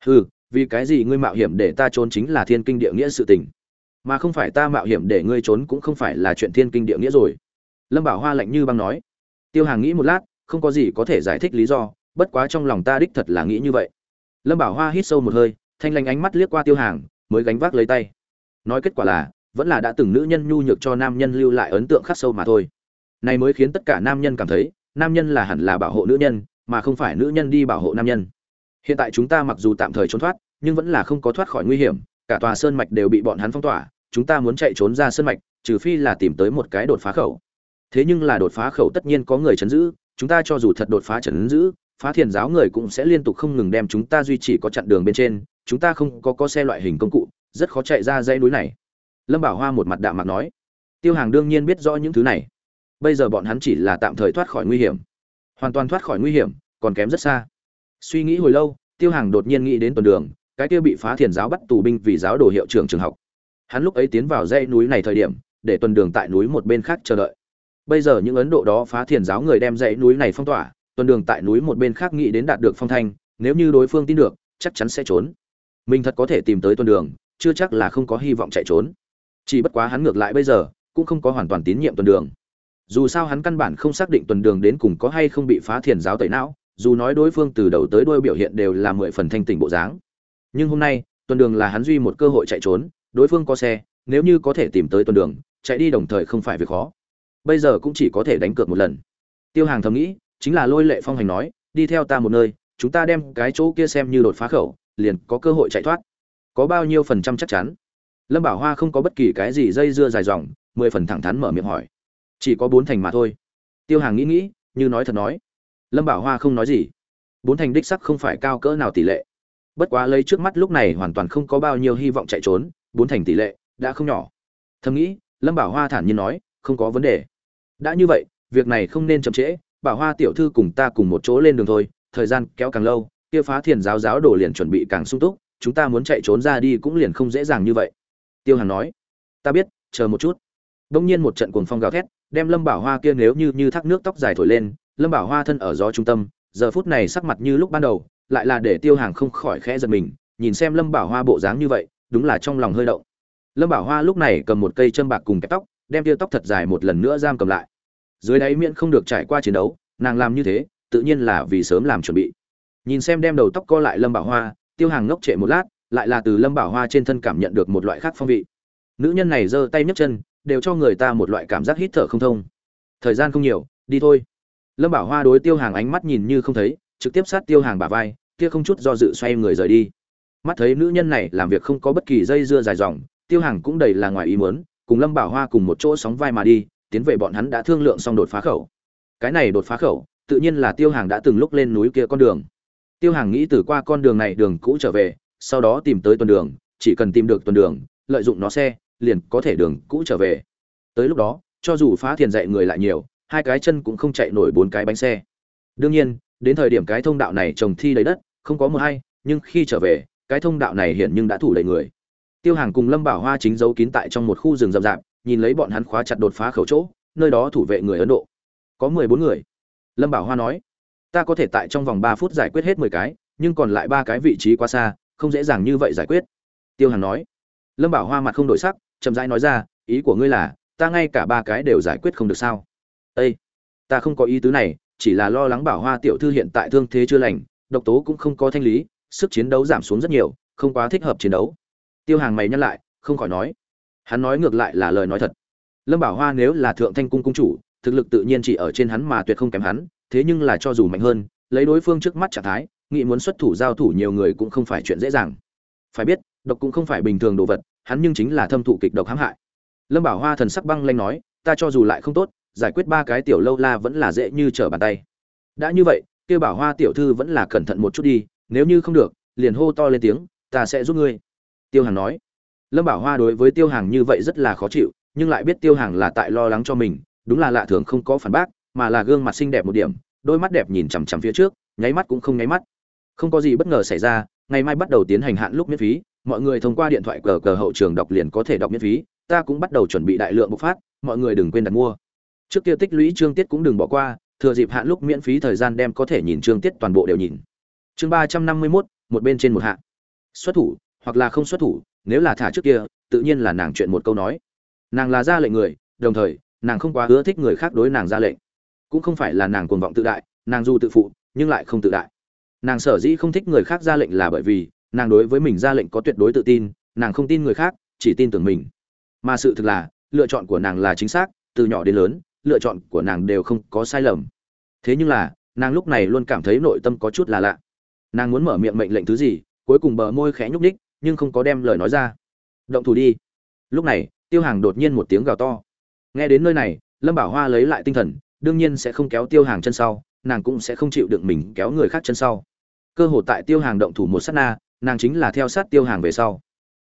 Hừ, vì cái gì ngươi mạo hiểm để ta trốn chính là thiên kinh địa nghĩa sự tình? Mà không phải ta mạo hiểm để ngươi trốn cũng không phải là chuyện thiên kinh địa nghĩa rồi. Lâm bảo hoa lạnh như băng nói. Tiêu hàng nghĩ một lát, không có gì có thể giải thích lý do, bất quá trong lòng ta đích thật là nghĩ như vậy. Lâm bảo hoa hít sâu một hơi thanh lanh ánh mắt liếc qua tiêu hàng, mới gánh vác lấy tay. Nói kết quả là, vẫn là đã từng nữ nhân nhu nhược cho nam nhân lưu lại ấn tượng khắc sâu mà thôi. Này mới khiến tất cả nam nhân cảm thấy, nam nhân là hẳn là bảo hộ nữ nhân, mà không phải nữ nhân đi bảo hộ nam nhân. Hiện tại chúng ta mặc dù tạm thời trốn thoát, nhưng vẫn là không có thoát khỏi nguy hiểm, cả tòa sơn mạch đều bị bọn hắn phong tỏa, chúng ta muốn chạy trốn ra sơn mạch, trừ phi là tìm tới một cái đột phá khẩu. Thế nhưng là đột phá khẩu tất nhiên có người chấn giữ, chúng ta cho dù thật đột phá chấn giữ, phá thiền giáo người cũng sẽ liên tục không ngừng đem chúng ta duy trì có chặn đường bên trên chúng ta không có có xe loại hình công cụ, rất khó chạy ra dãy núi này. Lâm bảo hoa một mặt đạm mặt nói. Tiêu hàng đương nhiên biết rõ những thứ này. Bây giờ bọn hắn chỉ là tạm thời thoát khỏi nguy hiểm. Hoàn toàn thoát khỏi nguy hiểm, còn kém rất xa. Suy nghĩ hồi lâu, tiêu hàng đột nhiên nghĩ đến tuần đường, cái kia bị phá thiền giáo bắt tù binh vì giáo đồ hiệu trưởng trường học. Hắn lúc ấy tiến vào dãy núi này thời điểm, để tuần đường tại núi một bên khác chờ đợi. Bây giờ những ấn độ đó phá thiền giáo người đem dãy núi này phong tỏa, tuần đường tại núi một bên khác nghĩ đến đạt được phong thanh, nếu như đối phương tin được, chắc chắn sẽ trốn mình thật có thể tìm tới tuần đường, chưa chắc là không có hy vọng chạy trốn. Chỉ bất quá hắn ngược lại bây giờ, cũng không có hoàn toàn tín nhiệm tuần đường. Dù sao hắn căn bản không xác định tuần đường đến cùng có hay không bị phá thiền giáo tẩy não, dù nói đối phương từ đầu tới đuôi biểu hiện đều là mười phần thanh tỉnh bộ dáng. Nhưng hôm nay, tuần đường là hắn duy một cơ hội chạy trốn, đối phương có xe, nếu như có thể tìm tới tuần đường, chạy đi đồng thời không phải việc khó. Bây giờ cũng chỉ có thể đánh cược một lần. Tiêu hàng thầm nghĩ, chính là lôi lệ phong hành nói, đi theo ta một nơi, chúng ta đem cái chỗ kia xem như đột phá khẩu liền có cơ hội chạy thoát. Có bao nhiêu phần trăm chắc chắn? Lâm bảo hoa không có bất kỳ cái gì dây dưa dài dòng, mười phần thẳng thắn mở miệng hỏi. Chỉ có bốn thành mà thôi. Tiêu hàng nghĩ nghĩ, như nói thật nói. Lâm bảo hoa không nói gì. Bốn thành đích sắc không phải cao cỡ nào tỷ lệ. Bất quá lấy trước mắt lúc này hoàn toàn không có bao nhiêu hy vọng chạy trốn, bốn thành tỷ lệ đã không nhỏ. Thầm nghĩ, lâm bảo hoa thản nhiên nói, không có vấn đề. Đã như vậy, việc này không nên chậm trễ, bảo hoa tiểu thư cùng ta cùng một chỗ lên đường thôi, thời gian kéo càng lâu kia phá thiền giáo giáo đồ liền chuẩn bị càng sung túc, chúng ta muốn chạy trốn ra đi cũng liền không dễ dàng như vậy. Tiêu hàn nói, ta biết, chờ một chút. Đông nhiên một trận cuồng phong gào thét, đem lâm bảo hoa kia nếu như như thác nước tóc dài thổi lên, lâm bảo hoa thân ở gió trung tâm, giờ phút này sắc mặt như lúc ban đầu, lại là để tiêu hàng không khỏi khẽ giật mình, nhìn xem lâm bảo hoa bộ dáng như vậy, đúng là trong lòng hơi động. Lâm bảo hoa lúc này cầm một cây châm bạc cùng kẹp tóc, đem tiêu tóc thật dài một lần nữa giam cầm lại. Dưới đáy miễn không được trải qua chiến đấu, nàng làm như thế, tự nhiên là vì sớm làm chuẩn bị nhìn xem đem đầu tóc co lại lâm bảo hoa, tiêu hàng ngốc trệ một lát, lại là từ lâm bảo hoa trên thân cảm nhận được một loại khác phong vị. Nữ nhân này giơ tay nhấc chân, đều cho người ta một loại cảm giác hít thở không thông. Thời gian không nhiều, đi thôi. Lâm bảo hoa đối tiêu hàng ánh mắt nhìn như không thấy, trực tiếp sát tiêu hàng bả vai, kia không chút do dự xoay người rời đi. Mắt thấy nữ nhân này làm việc không có bất kỳ dây dưa dài dòng, tiêu hàng cũng đầy là ngoài ý muốn, cùng lâm bảo hoa cùng một chỗ sóng vai mà đi, tiến về bọn hắn đã thương lượng xong đột phá khẩu. Cái này đột phá khẩu, tự nhiên là tiêu hàng đã từng lúc lên núi kia con đường tiêu hàng nghĩ từ qua con đường này đường cũ trở về, sau đó tìm tới tuần đường, chỉ cần tìm được tuần đường, lợi dụng nó xe, liền có thể đường cũ trở về. Tới lúc đó, cho dù phá thiền dạy người lại nhiều, hai cái chân cũng không chạy nổi bốn cái bánh xe. Đương nhiên, đến thời điểm cái thông đạo này trồng thi đầy đất, không có mưa hay, nhưng khi trở về, cái thông đạo này hiện nhưng đã thủ đầy người. Tiêu hàng cùng lâm bảo hoa chính giấu kín tại trong một khu rừng rậm rạp, nhìn lấy bọn hắn khóa chặt đột phá khẩu chỗ, nơi đó thủ vệ người ấn độ. Có mười bốn người. Lâm bảo hoa nói ta có thể tại trong vòng ba phút giải quyết hết mười cái, nhưng còn lại ba cái vị trí quá xa, không dễ dàng như vậy giải quyết. Tiêu Hằng nói. Lâm bảo hoa mặt không đổi sắc, chậm rãi nói ra, ý của ngươi là, ta ngay cả ba cái đều giải quyết không được sao? Ây ta không có ý tứ này, chỉ là lo lắng bảo hoa tiểu thư hiện tại thương thế chưa lành, độc tố cũng không có thanh lý, sức chiến đấu giảm xuống rất nhiều, không quá thích hợp chiến đấu. Tiêu hàng mày nhắc lại, không khỏi nói. Hắn nói ngược lại là lời nói thật. Lâm bảo hoa nếu là thượng thanh cung cung chủ, thực lực tự nhiên chỉ ở trên hắn mà tuyệt không kém hắn thế nhưng là cho dù mạnh hơn, lấy đối phương trước mắt trạng thái, nghĩ muốn xuất thủ giao thủ nhiều người cũng không phải chuyện dễ dàng. Phải biết, độc cũng không phải bình thường đồ vật, hắn nhưng chính là thâm thụ kịch độc hãm hại. Lâm bảo hoa thần sắc băng lanh nói, ta cho dù lại không tốt, giải quyết ba cái tiểu lâu la vẫn là dễ như trở bàn tay. Đã như vậy kêu bảo hoa tiểu thư vẫn là cẩn thận một chút đi, nếu như không được, liền hô to lên tiếng, ta sẽ giúp ngươi. Tiêu hàng nói. Lâm bảo hoa đối với tiêu hàng như vậy rất là khó chịu, nhưng lại biết tiêu hàng là tại lo lắng cho mình, đúng là lạ thường không có phản bác mà là gương mặt xinh đẹp một điểm, đôi mắt đẹp nhìn chằm chằm phía trước, nháy mắt cũng không nháy mắt. Không có gì bất ngờ xảy ra, ngày mai bắt đầu tiến hành hạn lúc miễn phí, mọi người thông qua điện thoại cờ cờ hậu trường đọc liền có thể đọc miễn phí, ta cũng bắt đầu chuẩn bị đại lượng bộc phát, mọi người đừng quên đặt mua. Trước kia tích lũy chương tiết cũng đừng bỏ qua, thừa dịp hạn lúc miễn phí thời gian đem có thể nhìn chương tiết toàn bộ đều nhìn. Chương ba trăm năm mươi mốt, một bên trên một hạ. Xuất thủ, hoặc là không xuất thủ, nếu là thả trước kia, tự nhiên là nàng chuyện một câu nói. Nàng là ra lệnh người, đồng thời, nàng không quá ưa thích người khác đối nàng ra lệnh cũng không phải là nàng cuồng vọng tự đại, nàng dù tự phụ, nhưng lại không tự đại. Nàng sở dĩ không thích người khác ra lệnh là bởi vì, nàng đối với mình ra lệnh có tuyệt đối tự tin, nàng không tin người khác, chỉ tin tưởng mình. Mà sự thực là, lựa chọn của nàng là chính xác, từ nhỏ đến lớn, lựa chọn của nàng đều không có sai lầm. Thế nhưng là, nàng lúc này luôn cảm thấy nội tâm có chút là lạ. Nàng muốn mở miệng mệnh lệnh thứ gì, cuối cùng bờ môi khẽ nhúc ních nhưng không có đem lời nói ra. Động thủ đi. Lúc này, tiêu hàng đột nhiên một tiếng gào to. Nghe đến nơi này, lâm bảo hoa lấy lại tinh thần đương nhiên sẽ không kéo tiêu hàng chân sau, nàng cũng sẽ không chịu đựng mình kéo người khác chân sau. Cơ hội tại tiêu hàng động thủ một sát na, nàng chính là theo sát tiêu hàng về sau.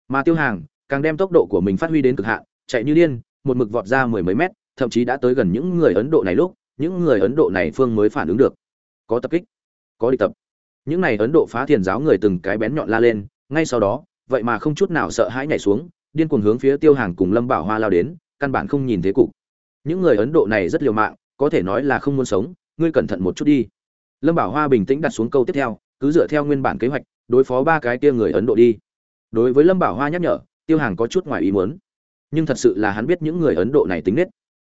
Mà tiêu hàng, càng đem tốc độ của mình phát huy đến cực hạn, chạy như điên, một mực vọt ra mười mấy mét, thậm chí đã tới gần những người ấn độ này lúc, những người ấn độ này phương mới phản ứng được. Có tập kích, có đi tập. Những này ấn độ phá thiền giáo người từng cái bén nhọn la lên, ngay sau đó, vậy mà không chút nào sợ hãi nhảy xuống, điên cuồng hướng phía tiêu hàng cùng lâm bảo hoa lao đến, căn bản không nhìn thế cục. Những người ấn độ này rất liều mạng có thể nói là không muốn sống, ngươi cẩn thận một chút đi. Lâm bảo hoa bình tĩnh đặt xuống câu tiếp theo, cứ dựa theo nguyên bản kế hoạch, đối phó ba cái kia người ấn độ đi. Đối với lâm bảo hoa nhắc nhở, tiêu hàng có chút ngoài ý muốn. Nhưng thật sự là hắn biết những người ấn độ này tính nết.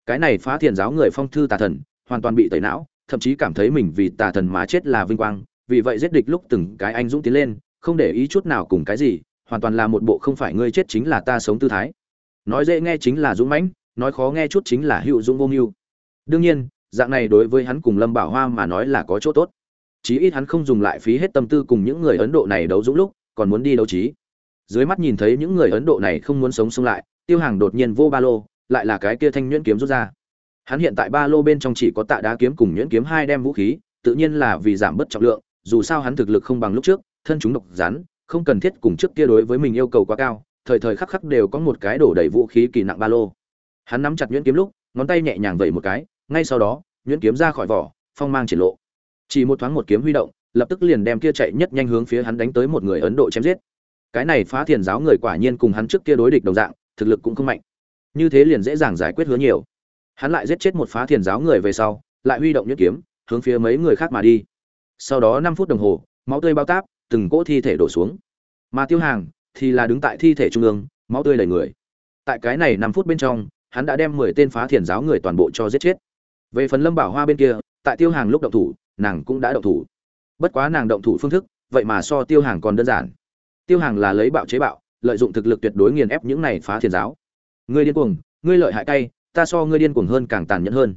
Cái này phá thiền giáo người phong thư tà thần, hoàn toàn bị tẩy não, thậm chí cảm thấy mình vì tà thần má chết là vinh quang. Vì vậy giết địch lúc từng cái anh dũng tiến lên, không để ý chút nào cùng cái gì, hoàn toàn là một bộ không phải ngươi chết chính là ta sống tư thái. Nói dễ nghe chính là dũng mãnh, nói khó nghe chút chính là hữu dũng vô mưu đương nhiên, dạng này đối với hắn cùng lâm bảo hoa mà nói là có chỗ tốt. Chí ít hắn không dùng lại phí hết tâm tư cùng những người ấn độ này đấu dũng lúc, còn muốn đi đấu trí. Dưới mắt nhìn thấy những người ấn độ này không muốn sống sống lại, tiêu hàng đột nhiên vô ba lô, lại là cái kia thanh nhuyễn kiếm rút ra. Hắn hiện tại ba lô bên trong chỉ có tạ đá kiếm cùng nhuyễn kiếm hai đem vũ khí, tự nhiên là vì giảm bớt trọng lượng, dù sao hắn thực lực không bằng lúc trước, thân chúng độc rắn, không cần thiết cùng trước kia đối với mình yêu cầu quá cao, thời thời khắc khắc đều có một cái đổ đầy vũ khí kỳ nặng ba lô. Hắn nắm chặt nhuyễn kiếm lúc, ngón tay nhẹ nhàng vẩy một cái ngay sau đó, nhuyễn kiếm ra khỏi vỏ, phong mang triển lộ. Chỉ một thoáng một kiếm huy động, lập tức liền đem kia chạy nhất nhanh hướng phía hắn đánh tới một người ấn độ chém giết. Cái này phá thiền giáo người quả nhiên cùng hắn trước kia đối địch đồng dạng, thực lực cũng không mạnh. Như thế liền dễ dàng giải quyết hứa nhiều. Hắn lại giết chết một phá thiền giáo người về sau, lại huy động nhuyễn kiếm, hướng phía mấy người khác mà đi. Sau đó năm phút đồng hồ, máu tươi bao táp, từng cỗ thi thể đổ xuống. Mà tiêu hàng thì là đứng tại thi thể trung ương, máu tươi đầy người. Tại cái này năm phút bên trong, hắn đã đem mười tên phá thiền giáo người toàn bộ cho giết chết về phần lâm bảo hoa bên kia, tại tiêu hàng lúc động thủ, nàng cũng đã động thủ. Bất quá nàng động thủ phương thức, vậy mà so tiêu hàng còn đơn giản. Tiêu hàng là lấy bạo chế bạo, lợi dụng thực lực tuyệt đối nghiền ép những này phá thiền giáo. Ngươi điên cuồng, ngươi lợi hại cay, ta so ngươi điên cuồng hơn càng tàn nhẫn hơn.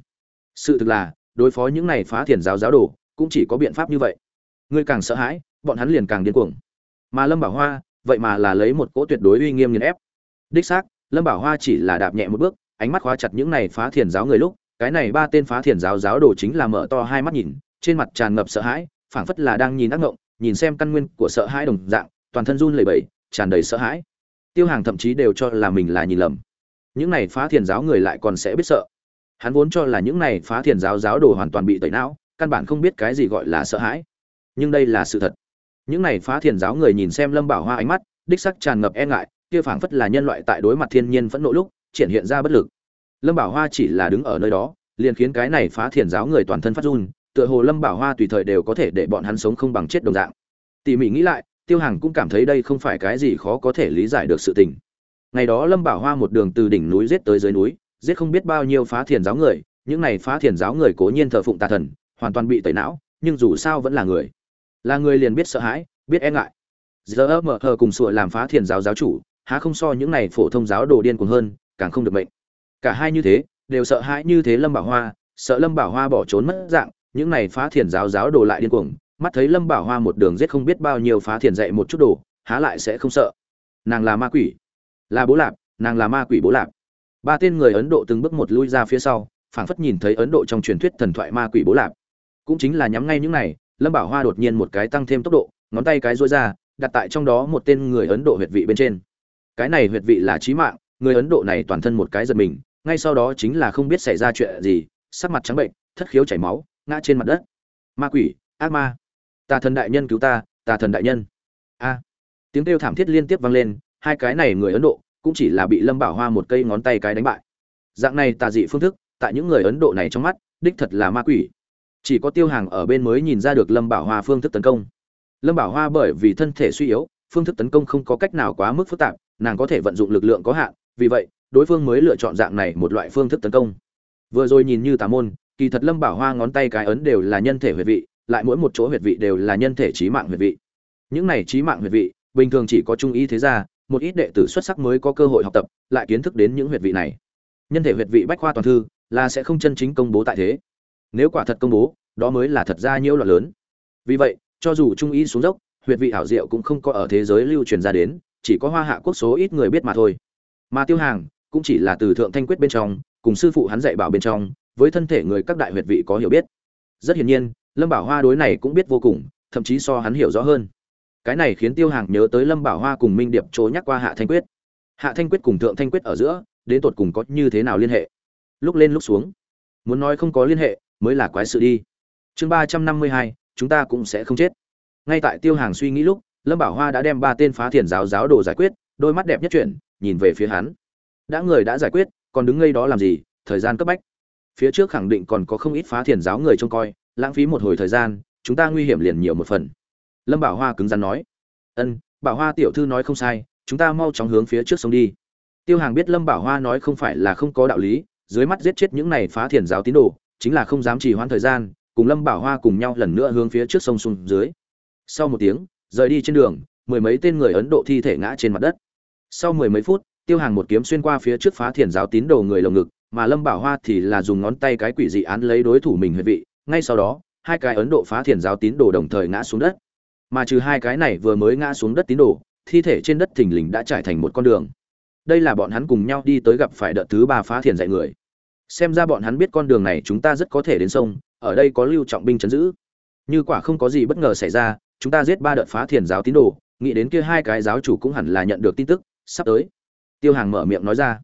Sự thực là, đối phó những này phá thiền giáo giáo đồ, cũng chỉ có biện pháp như vậy. Ngươi càng sợ hãi, bọn hắn liền càng điên cuồng. Mà lâm bảo hoa, vậy mà là lấy một cỗ tuyệt đối uy nghiêm nghiền ép. Đích xác, lâm bảo hoa chỉ là đạp nhẹ một bước, ánh mắt khóa chặt những này phá thiền giáo người lúc cái này ba tên phá thiền giáo giáo đồ chính là mở to hai mắt nhìn, trên mặt tràn ngập sợ hãi, phảng phất là đang nhìn ác ngộng, nhìn xem căn nguyên của sợ hãi đồng dạng, toàn thân run lẩy bẩy, tràn đầy sợ hãi. Tiêu hàng thậm chí đều cho là mình là nhìn lầm. Những này phá thiền giáo người lại còn sẽ biết sợ. Hắn vốn cho là những này phá thiền giáo giáo đồ hoàn toàn bị tẩy não, căn bản không biết cái gì gọi là sợ hãi. Nhưng đây là sự thật. Những này phá thiền giáo người nhìn xem lâm bảo hoa ánh mắt, đích sắc tràn ngập e ngại, kia phảng phất là nhân loại tại đối mặt thiên nhiên phẫn nộ lúc, triển hiện ra bất lực lâm bảo hoa chỉ là đứng ở nơi đó, liền khiến cái này phá thiền giáo người toàn thân phát run, tựa hồ lâm bảo hoa tùy thời đều có thể để bọn hắn sống không bằng chết đồng dạng. Tỉ mỉ nghĩ lại, tiêu hàng cũng cảm thấy đây không phải cái gì khó có thể lý giải được sự tình. Ngày đó lâm bảo hoa một đường từ đỉnh núi giết tới dưới núi, giết không biết bao nhiêu phá thiền giáo người, những này phá thiền giáo người cố nhiên thờ phụng tà thần, hoàn toàn bị tẩy não, nhưng dù sao vẫn là người. Là người liền biết sợ hãi, biết e ngại. Giờ mở hờ cùng sủa làm phá thiền giáo giáo chủ, há không so những này phổ thông giáo đồ điên cuồng hơn, càng không được mệnh cả hai như thế, đều sợ hãi như thế lâm bảo hoa, sợ lâm bảo hoa bỏ trốn mất dạng, những này phá thiền giáo giáo đồ lại điên cuồng, mắt thấy lâm bảo hoa một đường giết không biết bao nhiêu phá thiền dạy một chút đồ, há lại sẽ không sợ. Nàng là ma quỷ. Là bố lạp, nàng là ma quỷ bố lạp. Ba tên người ấn độ từng bước một lui ra phía sau, phảng phất nhìn thấy ấn độ trong truyền thuyết thần thoại ma quỷ bố lạp. Cũng chính là nhắm ngay những này, lâm bảo hoa đột nhiên một cái tăng thêm tốc độ, ngón tay cái rối ra, đặt tại trong đó một tên người ấn độ huyệt vị bên trên. Cái này huyệt vị là trí mạng, người ấn độ này toàn thân một cái giật mình ngay sau đó chính là không biết xảy ra chuyện gì, sắc mặt trắng bệnh, thất khiếu chảy máu, ngã trên mặt đất. Ma quỷ, ác ma. Tà thần đại nhân cứu ta, tà thần đại nhân. A. Tiếng kêu thảm thiết liên tiếp vang lên, hai cái này người ấn độ cũng chỉ là bị lâm bảo hoa một cây ngón tay cái đánh bại. Dạng này tà dị phương thức, tại những người ấn độ này trong mắt, đích thật là ma quỷ. Chỉ có tiêu hàng ở bên mới nhìn ra được lâm bảo hoa phương thức tấn công. Lâm bảo hoa bởi vì thân thể suy yếu, phương thức tấn công không có cách nào quá mức phức tạp, nàng có thể vận dụng lực lượng có hạn, vì vậy đối phương mới lựa chọn dạng này một loại phương thức tấn công. Vừa rồi nhìn như tà môn, kỳ thật lâm bảo hoa ngón tay cái ấn đều là nhân thể huyệt vị, lại mỗi một chỗ huyệt vị đều là nhân thể trí mạng huyệt vị. Những này trí mạng huyệt vị, bình thường chỉ có trung y thế gia, một ít đệ tử xuất sắc mới có cơ hội học tập, lại kiến thức đến những huyệt vị này. Nhân thể huyệt vị bách khoa toàn thư, là sẽ không chân chính công bố tại thế. Nếu quả thật công bố, đó mới là thật ra nhiễu loạn lớn. Vì vậy, cho dù trung y xuống dốc, huyệt vị ảo diệu cũng không có ở thế giới lưu truyền ra đến, chỉ có hoa hạ quốc số ít người biết mà thôi. Mà tiêu hàng cũng chỉ là từ thượng thanh quyết bên trong, cùng sư phụ hắn dạy bảo bên trong, với thân thể người các đại huyệt vị có hiểu biết. Rất hiển nhiên, lâm bảo hoa đối này cũng biết vô cùng, thậm chí so hắn hiểu rõ hơn. Cái này khiến tiêu hàng nhớ tới lâm bảo hoa cùng minh điệp chối nhắc qua hạ thanh quyết. Hạ thanh quyết cùng thượng thanh quyết ở giữa, đến tột cùng có như thế nào liên hệ? Lúc lên lúc xuống. Muốn nói không có liên hệ, mới là quái sự đi. Chương ba trăm năm mươi hai, chúng ta cũng sẽ không chết. Ngay tại tiêu hàng suy nghĩ lúc, lâm bảo hoa đã đem ba tên phá thiền giáo giáo đồ giải quyết, đôi mắt đẹp nhất chuyển, nhìn về phía hắn đã người đã giải quyết, còn đứng ngây đó làm gì, thời gian cấp bách. Phía trước khẳng định còn có không ít phá thiền giáo người trông coi, lãng phí một hồi thời gian, chúng ta nguy hiểm liền nhiều một phần. Lâm bảo hoa cứng rắn nói. Ân, bảo hoa tiểu thư nói không sai, chúng ta mau chóng hướng phía trước sông đi. Tiêu hàng biết lâm bảo hoa nói không phải là không có đạo lý, dưới mắt giết chết những này phá thiền giáo tín đồ, chính là không dám trì hoãn thời gian, cùng lâm bảo hoa cùng nhau lần nữa hướng phía trước sông xuống dưới. Sau một tiếng, rời đi trên đường, mười mấy tên người ấn độ thi thể ngã trên mặt đất. Sau mười mấy phút tiêu hàng một kiếm xuyên qua phía trước phá thiền giáo tín đồ người lồng ngực, mà lâm bảo hoa thì là dùng ngón tay cái quỷ dị án lấy đối thủ mình huyệt vị. Ngay sau đó, hai cái ấn độ phá thiền giáo tín đồ đồng thời ngã xuống đất. Mà trừ hai cái này vừa mới ngã xuống đất tín đồ, thi thể trên đất thình lình đã trải thành một con đường. Đây là bọn hắn cùng nhau đi tới gặp phải đợt thứ ba phá thiền dạy người. Xem ra bọn hắn biết con đường này chúng ta rất có thể đến sông, ở đây có lưu trọng binh chấn giữ. Như quả không có gì bất ngờ xảy ra, chúng ta giết ba đợt phá thiền giáo tín đồ, nghĩ đến kia hai cái giáo chủ cũng hẳn là nhận được tin tức, sắp tới tiêu hàng mở miệng nói ra.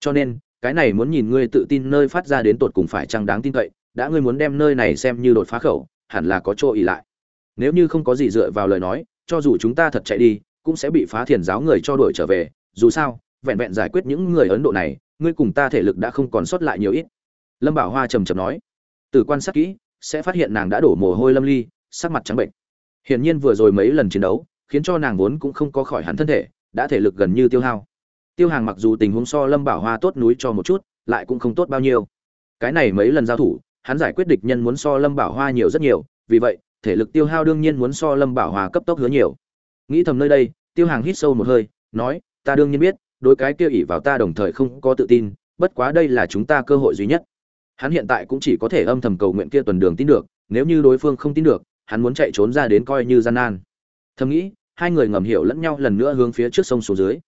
Cho nên, cái này muốn nhìn ngươi tự tin nơi phát ra đến tột cùng phải chăng đáng tin cậy, đã ngươi muốn đem nơi này xem như đột phá khẩu, hẳn là có chỗ ỉ lại. Nếu như không có gì dựa vào lời nói, cho dù chúng ta thật chạy đi, cũng sẽ bị phá thiền giáo người cho đuổi trở về. Dù sao, vẹn vẹn giải quyết những người ấn độ này, ngươi cùng ta thể lực đã không còn sót lại nhiều ít. Lâm bảo hoa trầm trầm nói. Từ quan sát kỹ, sẽ phát hiện nàng đã đổ mồ hôi lâm ly, sắc mặt trắng bệnh. Hiển nhiên vừa rồi mấy lần chiến đấu, khiến cho nàng vốn cũng không có khỏi hẳn thân thể, đã thể lực gần như tiêu hao tiêu hàng mặc dù tình huống so lâm bảo hoa tốt núi cho một chút, lại cũng không tốt bao nhiêu. Cái này mấy lần giao thủ, hắn giải quyết địch nhân muốn so lâm bảo hoa nhiều rất nhiều, vì vậy, thể lực tiêu hao đương nhiên muốn so lâm bảo hoa cấp tốc hứa nhiều. Nghĩ thầm nơi đây, tiêu hàng hít sâu một hơi, nói, ta đương nhiên biết, đối cái kia ỉ vào ta đồng thời không có tự tin, bất quá đây là chúng ta cơ hội duy nhất. Hắn hiện tại cũng chỉ có thể âm thầm cầu nguyện kia tuần đường tin được, nếu như đối phương không tin được, hắn muốn chạy trốn ra đến coi như gian nan. Thầm nghĩ, hai người ngầm hiểu lẫn nhau lần nữa hướng phía trước sông xuống dưới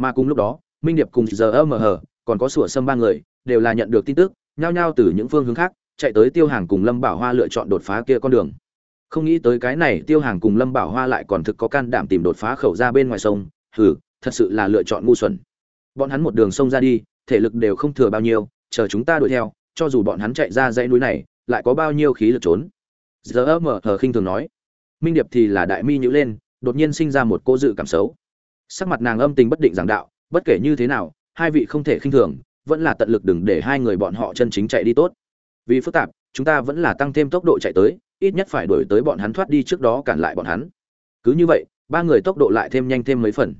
mà cùng lúc đó, minh điệp cùng giờ mờ hờ còn có sủa sâm ba người, đều là nhận được tin tức, nhao nhao từ những phương hướng khác, chạy tới tiêu hàng cùng lâm bảo hoa lựa chọn đột phá kia con đường. Không nghĩ tới cái này, tiêu hàng cùng lâm bảo hoa lại còn thực có can đảm tìm đột phá khẩu ra bên ngoài sông. Hừ, thật sự là lựa chọn ngu xuẩn. Bọn hắn một đường sông ra đi, thể lực đều không thừa bao nhiêu, chờ chúng ta đuổi theo, cho dù bọn hắn chạy ra dãy núi này, lại có bao nhiêu khí lực trốn? Giờ mờ hờ khinh thường nói. Minh điệp thì là đại mi nhữ lên, đột nhiên sinh ra một cô dự cảm xấu sắc mặt nàng âm tình bất định giảng đạo, bất kể như thế nào, hai vị không thể khinh thường, vẫn là tận lực đừng để hai người bọn họ chân chính chạy đi tốt. Vì phức tạp, chúng ta vẫn là tăng thêm tốc độ chạy tới, ít nhất phải đuổi tới bọn hắn thoát đi trước đó cản lại bọn hắn. Cứ như vậy, ba người tốc độ lại thêm nhanh thêm mấy phần.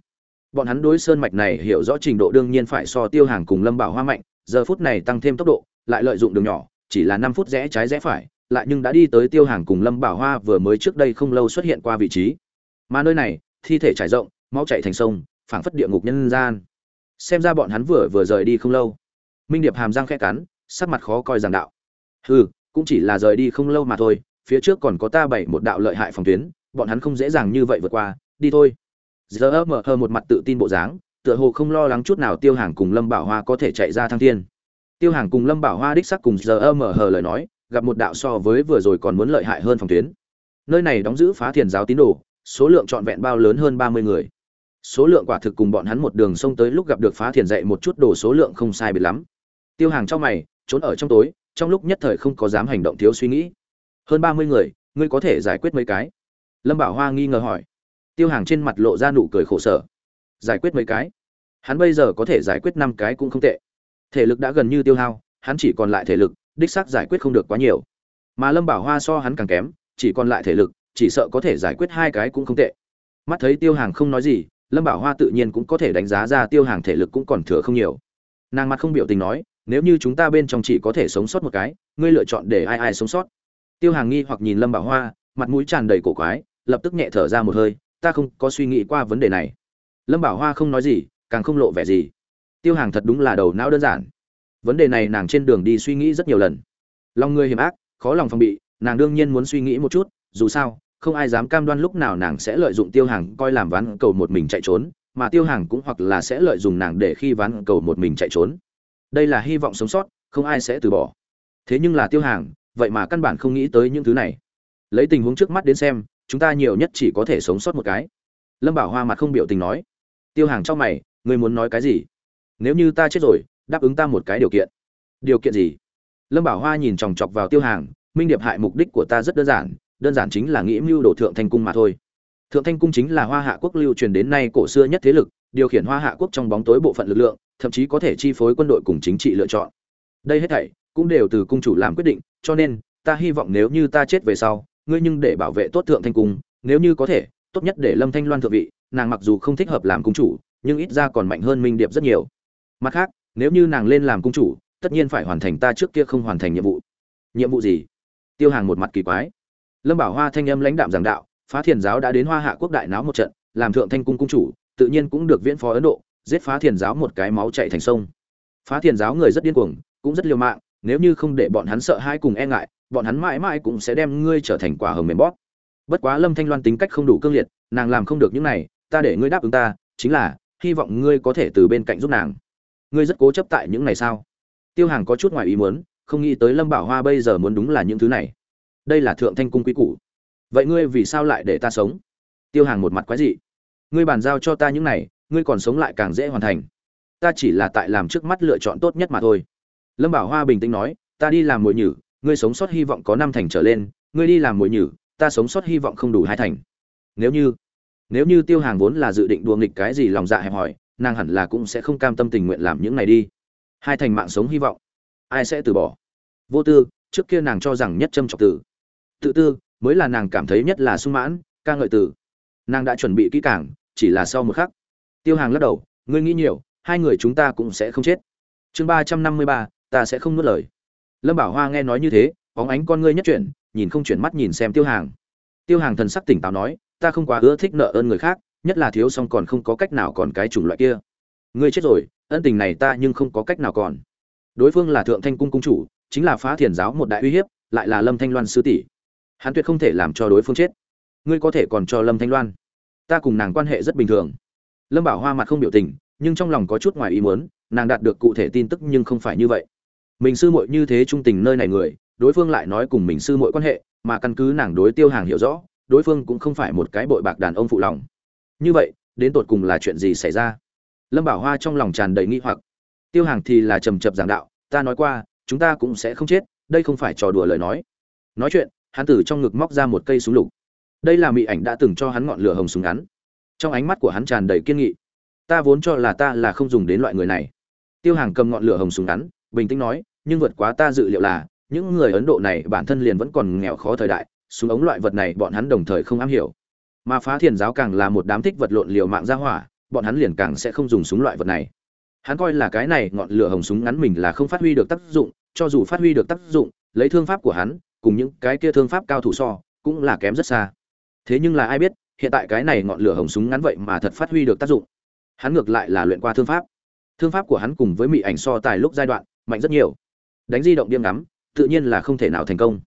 Bọn hắn đối sơn mạch này hiểu rõ trình độ đương nhiên phải so tiêu hàng cùng lâm bảo hoa mạnh, giờ phút này tăng thêm tốc độ, lại lợi dụng đường nhỏ, chỉ là năm phút rẽ trái rẽ phải, lại nhưng đã đi tới tiêu hàng cùng lâm bảo hoa vừa mới trước đây không lâu xuất hiện qua vị trí. Mà nơi này, thi thể trải rộng máu chạy thành sông, phảng phất địa ngục nhân gian. Xem ra bọn hắn vừa vừa rời đi không lâu. Minh điệp hàm răng khẽ cắn, sắc mặt khó coi giảng đạo. Hừ, cũng chỉ là rời đi không lâu mà thôi, phía trước còn có ta bảy một đạo lợi hại phòng tuyến, bọn hắn không dễ dàng như vậy vượt qua, đi thôi. Giờ mở hờ một mặt tự tin bộ dáng, tựa hồ không lo lắng chút nào tiêu hàng cùng lâm bảo hoa có thể chạy ra thăng thiên. Tiêu hàng cùng lâm bảo hoa đích sắc cùng giờ mở hờ lời nói, gặp một đạo so với vừa rồi còn muốn lợi hại hơn phòng tuyến. Nơi này đóng giữ phá thiền giáo tín đồ, số lượng trọn vẹn bao lớn hơn ba mươi người số lượng quả thực cùng bọn hắn một đường sông tới lúc gặp được phá thiền dạy một chút đồ số lượng không sai biệt lắm. Tiêu hàng trong mày, trốn ở trong tối, trong lúc nhất thời không có dám hành động thiếu suy nghĩ. Hơn ba mươi người, ngươi có thể giải quyết mấy cái? Lâm bảo hoa nghi ngờ hỏi. Tiêu hàng trên mặt lộ ra nụ cười khổ sở. Giải quyết mấy cái? Hắn bây giờ có thể giải quyết năm cái cũng không tệ. Thể lực đã gần như tiêu hao, hắn chỉ còn lại thể lực, đích xác giải quyết không được quá nhiều. Mà lâm bảo hoa so hắn càng kém, chỉ còn lại thể lực, chỉ sợ có thể giải quyết hai cái cũng không tệ. Mắt thấy tiêu hàng không nói gì lâm bảo hoa tự nhiên cũng có thể đánh giá ra tiêu hàng thể lực cũng còn thừa không nhiều. Nàng mặt không biểu tình nói, nếu như chúng ta bên trong chỉ có thể sống sót một cái, ngươi lựa chọn để ai ai sống sót? Tiêu hàng nghi hoặc nhìn lâm bảo hoa, mặt mũi tràn đầy cổ quái, lập tức nhẹ thở ra một hơi, ta không có suy nghĩ qua vấn đề này. Lâm bảo hoa không nói gì, càng không lộ vẻ gì. Tiêu hàng thật đúng là đầu não đơn giản. Vấn đề này nàng trên đường đi suy nghĩ rất nhiều lần. Lòng người hiểm ác, khó lòng phòng bị, nàng đương nhiên muốn suy nghĩ một chút, dù sao không ai dám cam đoan lúc nào nàng sẽ lợi dụng tiêu hàng coi làm ván cầu một mình chạy trốn, mà tiêu hàng cũng hoặc là sẽ lợi dụng nàng để khi ván cầu một mình chạy trốn. Đây là hy vọng sống sót, không ai sẽ từ bỏ. Thế nhưng là tiêu hàng vậy mà căn bản không nghĩ tới những thứ này. Lấy tình huống trước mắt đến xem, chúng ta nhiều nhất chỉ có thể sống sót một cái. Lâm bảo hoa mặt không biểu tình nói. Tiêu hàng trong mày, ngươi muốn nói cái gì? Nếu như ta chết rồi, đáp ứng ta một cái điều kiện. Điều kiện gì? Lâm bảo hoa nhìn chòng chọc vào tiêu hàng minh điệp hại mục đích của ta rất đơn giản đơn giản chính là nghĩ mưu đồ thượng thanh cung mà thôi. Thượng thanh cung chính là hoa hạ quốc lưu truyền đến nay cổ xưa nhất thế lực, điều khiển hoa hạ quốc trong bóng tối bộ phận lực lượng, thậm chí có thể chi phối quân đội cùng chính trị lựa chọn. Đây hết thảy cũng đều từ cung chủ làm quyết định, cho nên, ta hy vọng nếu như ta chết về sau, ngươi nhưng để bảo vệ tốt thượng thanh cung, nếu như có thể, tốt nhất để lâm thanh loan thượng vị, nàng mặc dù không thích hợp làm cung chủ, nhưng ít ra còn mạnh hơn minh điệp rất nhiều. Mặt khác, nếu như nàng lên làm cung chủ, tất nhiên phải hoàn thành ta trước kia không hoàn thành nhiệm vụ. Nhiệm vụ gì? Tiêu hàng một mặt kỳ quái lâm bảo hoa thanh âm lãnh đạm giảng đạo, phá thiền giáo đã đến hoa hạ quốc đại náo một trận, làm thượng thanh cung cung chủ, tự nhiên cũng được viễn phó ấn độ, giết phá thiền giáo một cái máu chạy thành sông. Phá thiền giáo người rất điên cuồng, cũng rất liều mạng, nếu như không để bọn hắn sợ hai cùng e ngại, bọn hắn mãi mãi cũng sẽ đem ngươi trở thành quả hầm mềm bóp. Bất quá lâm thanh loan tính cách không đủ cương liệt, nàng làm không được những này, ta để ngươi đáp ứng ta, chính là, hy vọng ngươi có thể từ bên cạnh giúp nàng. Ngươi rất cố chấp tại những này sao? Tiêu hàng có chút ngoài ý muốn, không nghĩ tới lâm bảo hoa bây giờ muốn đúng là những thứ này đây là thượng thanh cung quý củ. Vậy ngươi vì sao lại để ta sống? Tiêu hàng một mặt quái dị. Ngươi bàn giao cho ta những này, ngươi còn sống lại càng dễ hoàn thành. Ta chỉ là tại làm trước mắt lựa chọn tốt nhất mà thôi. Lâm bảo hoa bình tĩnh nói, ta đi làm mồi nhử, ngươi sống sót hy vọng có năm thành trở lên, ngươi đi làm mồi nhử, ta sống sót hy vọng không đủ hai thành. Nếu như nếu như tiêu hàng vốn là dự định đùa nghịch cái gì lòng dạ hẹp hòi, nàng hẳn là cũng sẽ không cam tâm tình nguyện làm những này đi. Hai thành mạng sống hy vọng, ai sẽ từ bỏ? Vô tư, trước kia nàng cho rằng nhất trâm trọc tử tự tư, mới là nàng cảm thấy nhất là sung mãn, ca ngợi từ. Nàng đã chuẩn bị kỹ càng, chỉ là sau một khắc. Tiêu hàng lắc đầu, ngươi nghĩ nhiều, hai người chúng ta cũng sẽ không chết. Chương ba trăm năm mươi ba, ta sẽ không nuốt lời. Lâm bảo hoa nghe nói như thế, bóng ánh con ngươi nhất chuyển, nhìn không chuyển mắt nhìn xem tiêu hàng. Tiêu hàng thần sắc tỉnh táo nói, ta không quá ưa thích nợ ơn người khác, nhất là thiếu xong còn không có cách nào còn cái chủng loại kia. Ngươi chết rồi, ân tình này ta nhưng không có cách nào còn. Đối phương là thượng thanh cung cung chủ, chính là phá thiền giáo một đại uy hiếp, lại là lâm thanh loan sư tỷ hắn tuyệt không thể làm cho đối phương chết. Ngươi có thể còn cho lâm thanh loan. Ta cùng nàng quan hệ rất bình thường. Lâm bảo hoa mặt không biểu tình, nhưng trong lòng có chút ngoài ý muốn, nàng đạt được cụ thể tin tức nhưng không phải như vậy. Mình sư muội như thế trung tình nơi này người, đối phương lại nói cùng mình sư muội quan hệ, mà căn cứ nàng đối tiêu hàng hiểu rõ, đối phương cũng không phải một cái bội bạc đàn ông phụ lòng. Như vậy, đến tột cùng là chuyện gì xảy ra? Lâm bảo hoa trong lòng tràn đầy nghi hoặc. Tiêu hàng thì là trầm chập giảng đạo, ta nói qua, chúng ta cũng sẽ không chết, đây không phải trò đùa lời nói. Nói chuyện hắn từ trong ngực móc ra một cây súng lục. Đây là mỹ ảnh đã từng cho hắn ngọn lửa hồng súng ngắn. Trong ánh mắt của hắn tràn đầy kiên nghị. Ta vốn cho là ta là không dùng đến loại người này. Tiêu hàng cầm ngọn lửa hồng súng ngắn, bình tĩnh nói, nhưng vượt quá ta dự liệu là, những người ấn độ này bản thân liền vẫn còn nghèo khó thời đại, súng ống loại vật này bọn hắn đồng thời không am hiểu. Mà phá thiền giáo càng là một đám thích vật lộn liều mạng ra hỏa, bọn hắn liền càng sẽ không dùng súng loại vật này. Hắn coi là cái này ngọn lửa hồng súng ngắn mình là không phát huy được tác dụng, cho dù phát huy được tác dụng, lấy thương pháp của hắn cùng những cái kia thương pháp cao thủ so, cũng là kém rất xa. Thế nhưng là ai biết, hiện tại cái này ngọn lửa hồng súng ngắn vậy mà thật phát huy được tác dụng. Hắn ngược lại là luyện qua thương pháp. Thương pháp của hắn cùng với mỹ ảnh so tài lúc giai đoạn, mạnh rất nhiều. Đánh di động điêm ngắm, tự nhiên là không thể nào thành công.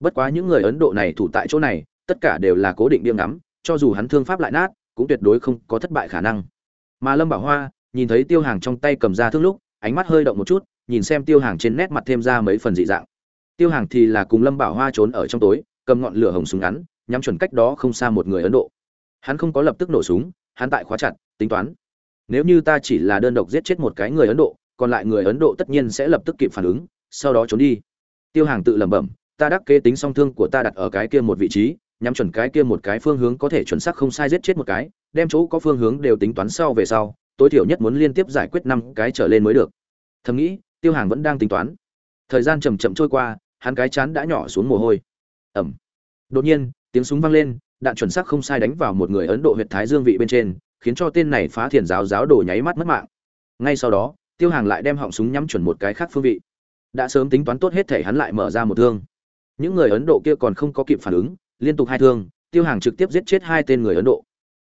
Bất quá những người ấn độ này thủ tại chỗ này, tất cả đều là cố định điêm ngắm, cho dù hắn thương pháp lại nát, cũng tuyệt đối không có thất bại khả năng. Mà lâm bảo hoa, nhìn thấy tiêu hàng trong tay cầm ra thương lúc, ánh mắt hơi động một chút, nhìn xem tiêu hàng trên nét mặt thêm ra mấy phần dị dạng tiêu hàng thì là cùng lâm bảo hoa trốn ở trong tối, cầm ngọn lửa hồng súng ngắn, nhắm chuẩn cách đó không xa một người ấn độ. Hắn không có lập tức nổ súng, hắn tại khóa chặt, tính toán. Nếu như ta chỉ là đơn độc giết chết một cái người ấn độ, còn lại người ấn độ tất nhiên sẽ lập tức kịp phản ứng, sau đó trốn đi. Tiêu hàng tự lẩm bẩm, ta đắc kế tính song thương của ta đặt ở cái kia một vị trí, nhắm chuẩn cái kia một cái phương hướng có thể chuẩn xác không sai giết chết một cái, đem chỗ có phương hướng đều tính toán sau về sau, tối thiểu nhất muốn liên tiếp giải quyết năm cái trở lên mới được. Thầm nghĩ, tiêu hàng vẫn đang tính toán. Thời gian chầm chậm trôi qua hắn cái chán đã nhỏ xuống mồ hôi. Ẩm. Đột nhiên, tiếng súng vang lên, đạn chuẩn xác không sai đánh vào một người ấn độ huyện thái dương vị bên trên, khiến cho tên này phá thiền giáo giáo đồ nháy mắt mất mạng. Ngay sau đó, tiêu hàng lại đem họng súng nhắm chuẩn một cái khác phương vị. Đã sớm tính toán tốt hết thể hắn lại mở ra một thương. Những người ấn độ kia còn không có kịp phản ứng, liên tục hai thương, tiêu hàng trực tiếp giết chết hai tên người ấn độ.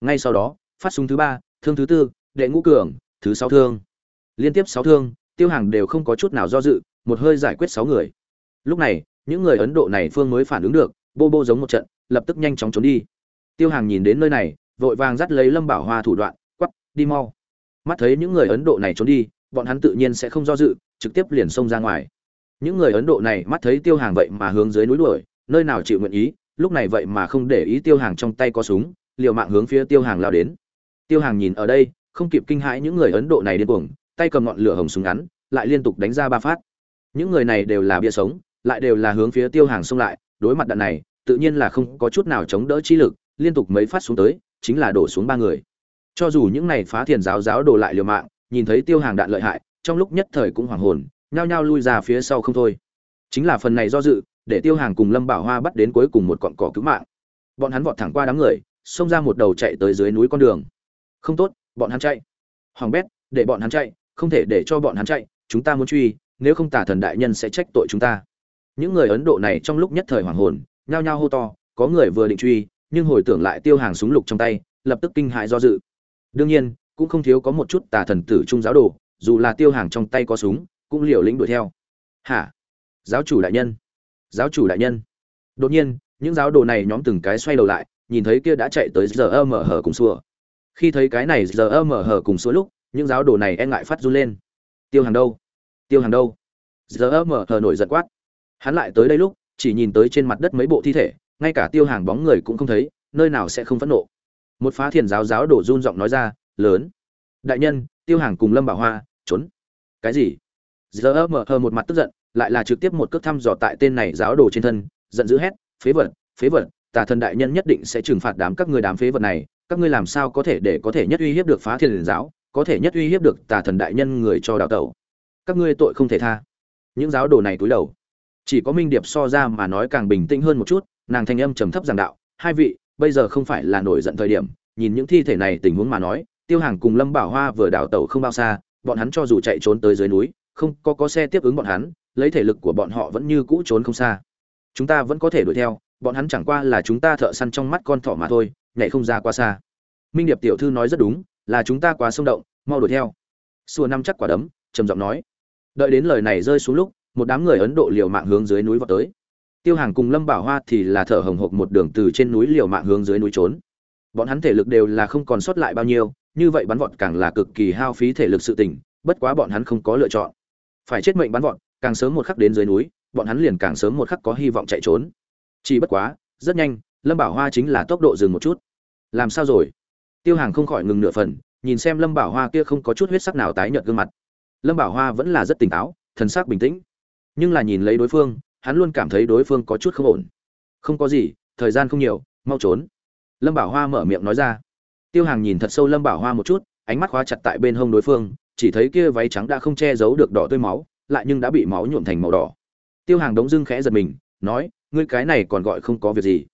Ngay sau đó, phát súng thứ ba, thương thứ tư, đệ ngũ cường, thứ sáu thương. Liên tiếp sáu thương, tiêu hàng đều không có chút nào do dự, một hơi giải quyết sáu người lúc này, những người ấn độ này phương mới phản ứng được, bô bô giống một trận, lập tức nhanh chóng trốn đi. Tiêu hàng nhìn đến nơi này, vội vàng dắt lấy lâm bảo hoa thủ đoạn quắp đi mau. Mắt thấy những người ấn độ này trốn đi, bọn hắn tự nhiên sẽ không do dự, trực tiếp liền xông ra ngoài. Những người ấn độ này mắt thấy tiêu hàng vậy mà hướng dưới núi đuổi, nơi nào chịu nguyện ý, lúc này vậy mà không để ý tiêu hàng trong tay có súng, liều mạng hướng phía tiêu hàng lao đến. Tiêu hàng nhìn ở đây, không kịp kinh hãi những người ấn độ này điên cuồng, tay cầm ngọn lửa hồng súng ngắn, lại liên tục đánh ra ba phát. Những người này đều là bia sống lại đều là hướng phía tiêu hàng xông lại, đối mặt đạn này, tự nhiên là không có chút nào chống đỡ chi lực, liên tục mấy phát xuống tới, chính là đổ xuống ba người. Cho dù những này phá thiền giáo giáo đổ lại liều mạng, nhìn thấy tiêu hàng đạn lợi hại, trong lúc nhất thời cũng hoảng hồn, nhao nhao lui ra phía sau không thôi. Chính là phần này do dự, để tiêu hàng cùng lâm bảo hoa bắt đến cuối cùng một cọn cỏ cứu mạng. Bọn hắn vọt thẳng qua đám người, xông ra một đầu chạy tới dưới núi con đường. Không tốt, bọn hắn chạy. Hoàng bét, để bọn hắn chạy, không thể để cho bọn hắn chạy, chúng ta muốn truy, nếu không tả thần đại nhân sẽ trách tội chúng ta những người ấn độ này trong lúc nhất thời hoàng hồn, nhao nhao hô to, có người vừa định truy, nhưng hồi tưởng lại tiêu hàng súng lục trong tay, lập tức kinh hại do dự. Đương nhiên, cũng không thiếu có một chút tà thần tử trung giáo đồ, dù là tiêu hàng trong tay có súng, cũng liều lĩnh đuổi theo. Hả? Giáo chủ đại nhân. Giáo chủ đại nhân. Đột nhiên, những giáo đồ này nhóm từng cái xoay đầu lại, nhìn thấy kia đã chạy tới giờ ơ mở hở cùng xua. Khi thấy cái này giờ ơ mở hở cùng xua lúc, những giáo đồ này e ngại phát run lên. Tiêu hàng đâu? Tiêu hàng đâu? Giờ ơ mở hở nổi giận quát hắn lại tới đây lúc, chỉ nhìn tới trên mặt đất mấy bộ thi thể, ngay cả tiêu hàng bóng người cũng không thấy, nơi nào sẽ không phẫn nộ. Một phá thiền giáo giáo đổ run giọng nói ra, lớn. Đại nhân, tiêu hàng cùng lâm bảo hoa, trốn. Cái gì? Giờ mở hờ một mặt tức giận, lại là trực tiếp một cước thăm dò tại tên này giáo đồ trên thân, giận dữ hét, phế vật phế vật, tà thần đại nhân nhất định sẽ trừng phạt đám các ngươi đám phế vật này, các ngươi làm sao có thể để có thể nhất uy hiếp được phá thiền giáo, có thể nhất uy hiếp được tà thần đại nhân người cho đào tẩu? Các ngươi tội không thể tha. Những giáo đồ này cúi đầu chỉ có minh điệp so ra mà nói càng bình tĩnh hơn một chút, nàng thanh âm trầm thấp giảng đạo, hai vị, bây giờ không phải là nổi giận thời điểm, nhìn những thi thể này tình huống mà nói, tiêu hàng cùng lâm bảo hoa vừa đào tẩu không bao xa, bọn hắn cho dù chạy trốn tới dưới núi, không có có xe tiếp ứng bọn hắn, lấy thể lực của bọn họ vẫn như cũ trốn không xa. Chúng ta vẫn có thể đuổi theo, bọn hắn chẳng qua là chúng ta thợ săn trong mắt con thỏ mà thôi, nhảy không ra quá xa. Minh điệp tiểu thư nói rất đúng, là chúng ta quá sông động, mau đuổi theo. Xua năm chắc quả đấm, trầm giọng nói. Đợi đến lời này rơi xuống lúc một đám người ấn độ liều mạng hướng dưới núi vào tới. Tiêu hàng cùng lâm bảo hoa thì là thở hồng hộc một đường từ trên núi liều mạng hướng dưới núi trốn. Bọn hắn thể lực đều là không còn sót lại bao nhiêu, như vậy bắn vọt càng là cực kỳ hao phí thể lực sự tình, bất quá bọn hắn không có lựa chọn. Phải chết mệnh bắn vọt, càng sớm một khắc đến dưới núi, bọn hắn liền càng sớm một khắc có hy vọng chạy trốn. Chỉ bất quá, rất nhanh, lâm bảo hoa chính là tốc độ dừng một chút. Làm sao rồi? Tiêu hàng không khỏi ngừng nửa phần, nhìn xem lâm bảo hoa kia không có chút huyết sắc nào tái nhợt gương mặt. Lâm bảo hoa vẫn là rất tỉnh táo, thần sắc bình tĩnh nhưng là nhìn lấy đối phương, hắn luôn cảm thấy đối phương có chút không ổn. Không có gì, thời gian không nhiều, mau trốn. Lâm bảo hoa mở miệng nói ra. Tiêu hàng nhìn thật sâu lâm bảo hoa một chút, ánh mắt khóa chặt tại bên hông đối phương, chỉ thấy kia váy trắng đã không che giấu được đỏ tươi máu, lại nhưng đã bị máu nhuộm thành màu đỏ. Tiêu hàng đống dưng khẽ giật mình, nói, ngươi cái này còn gọi không có việc gì.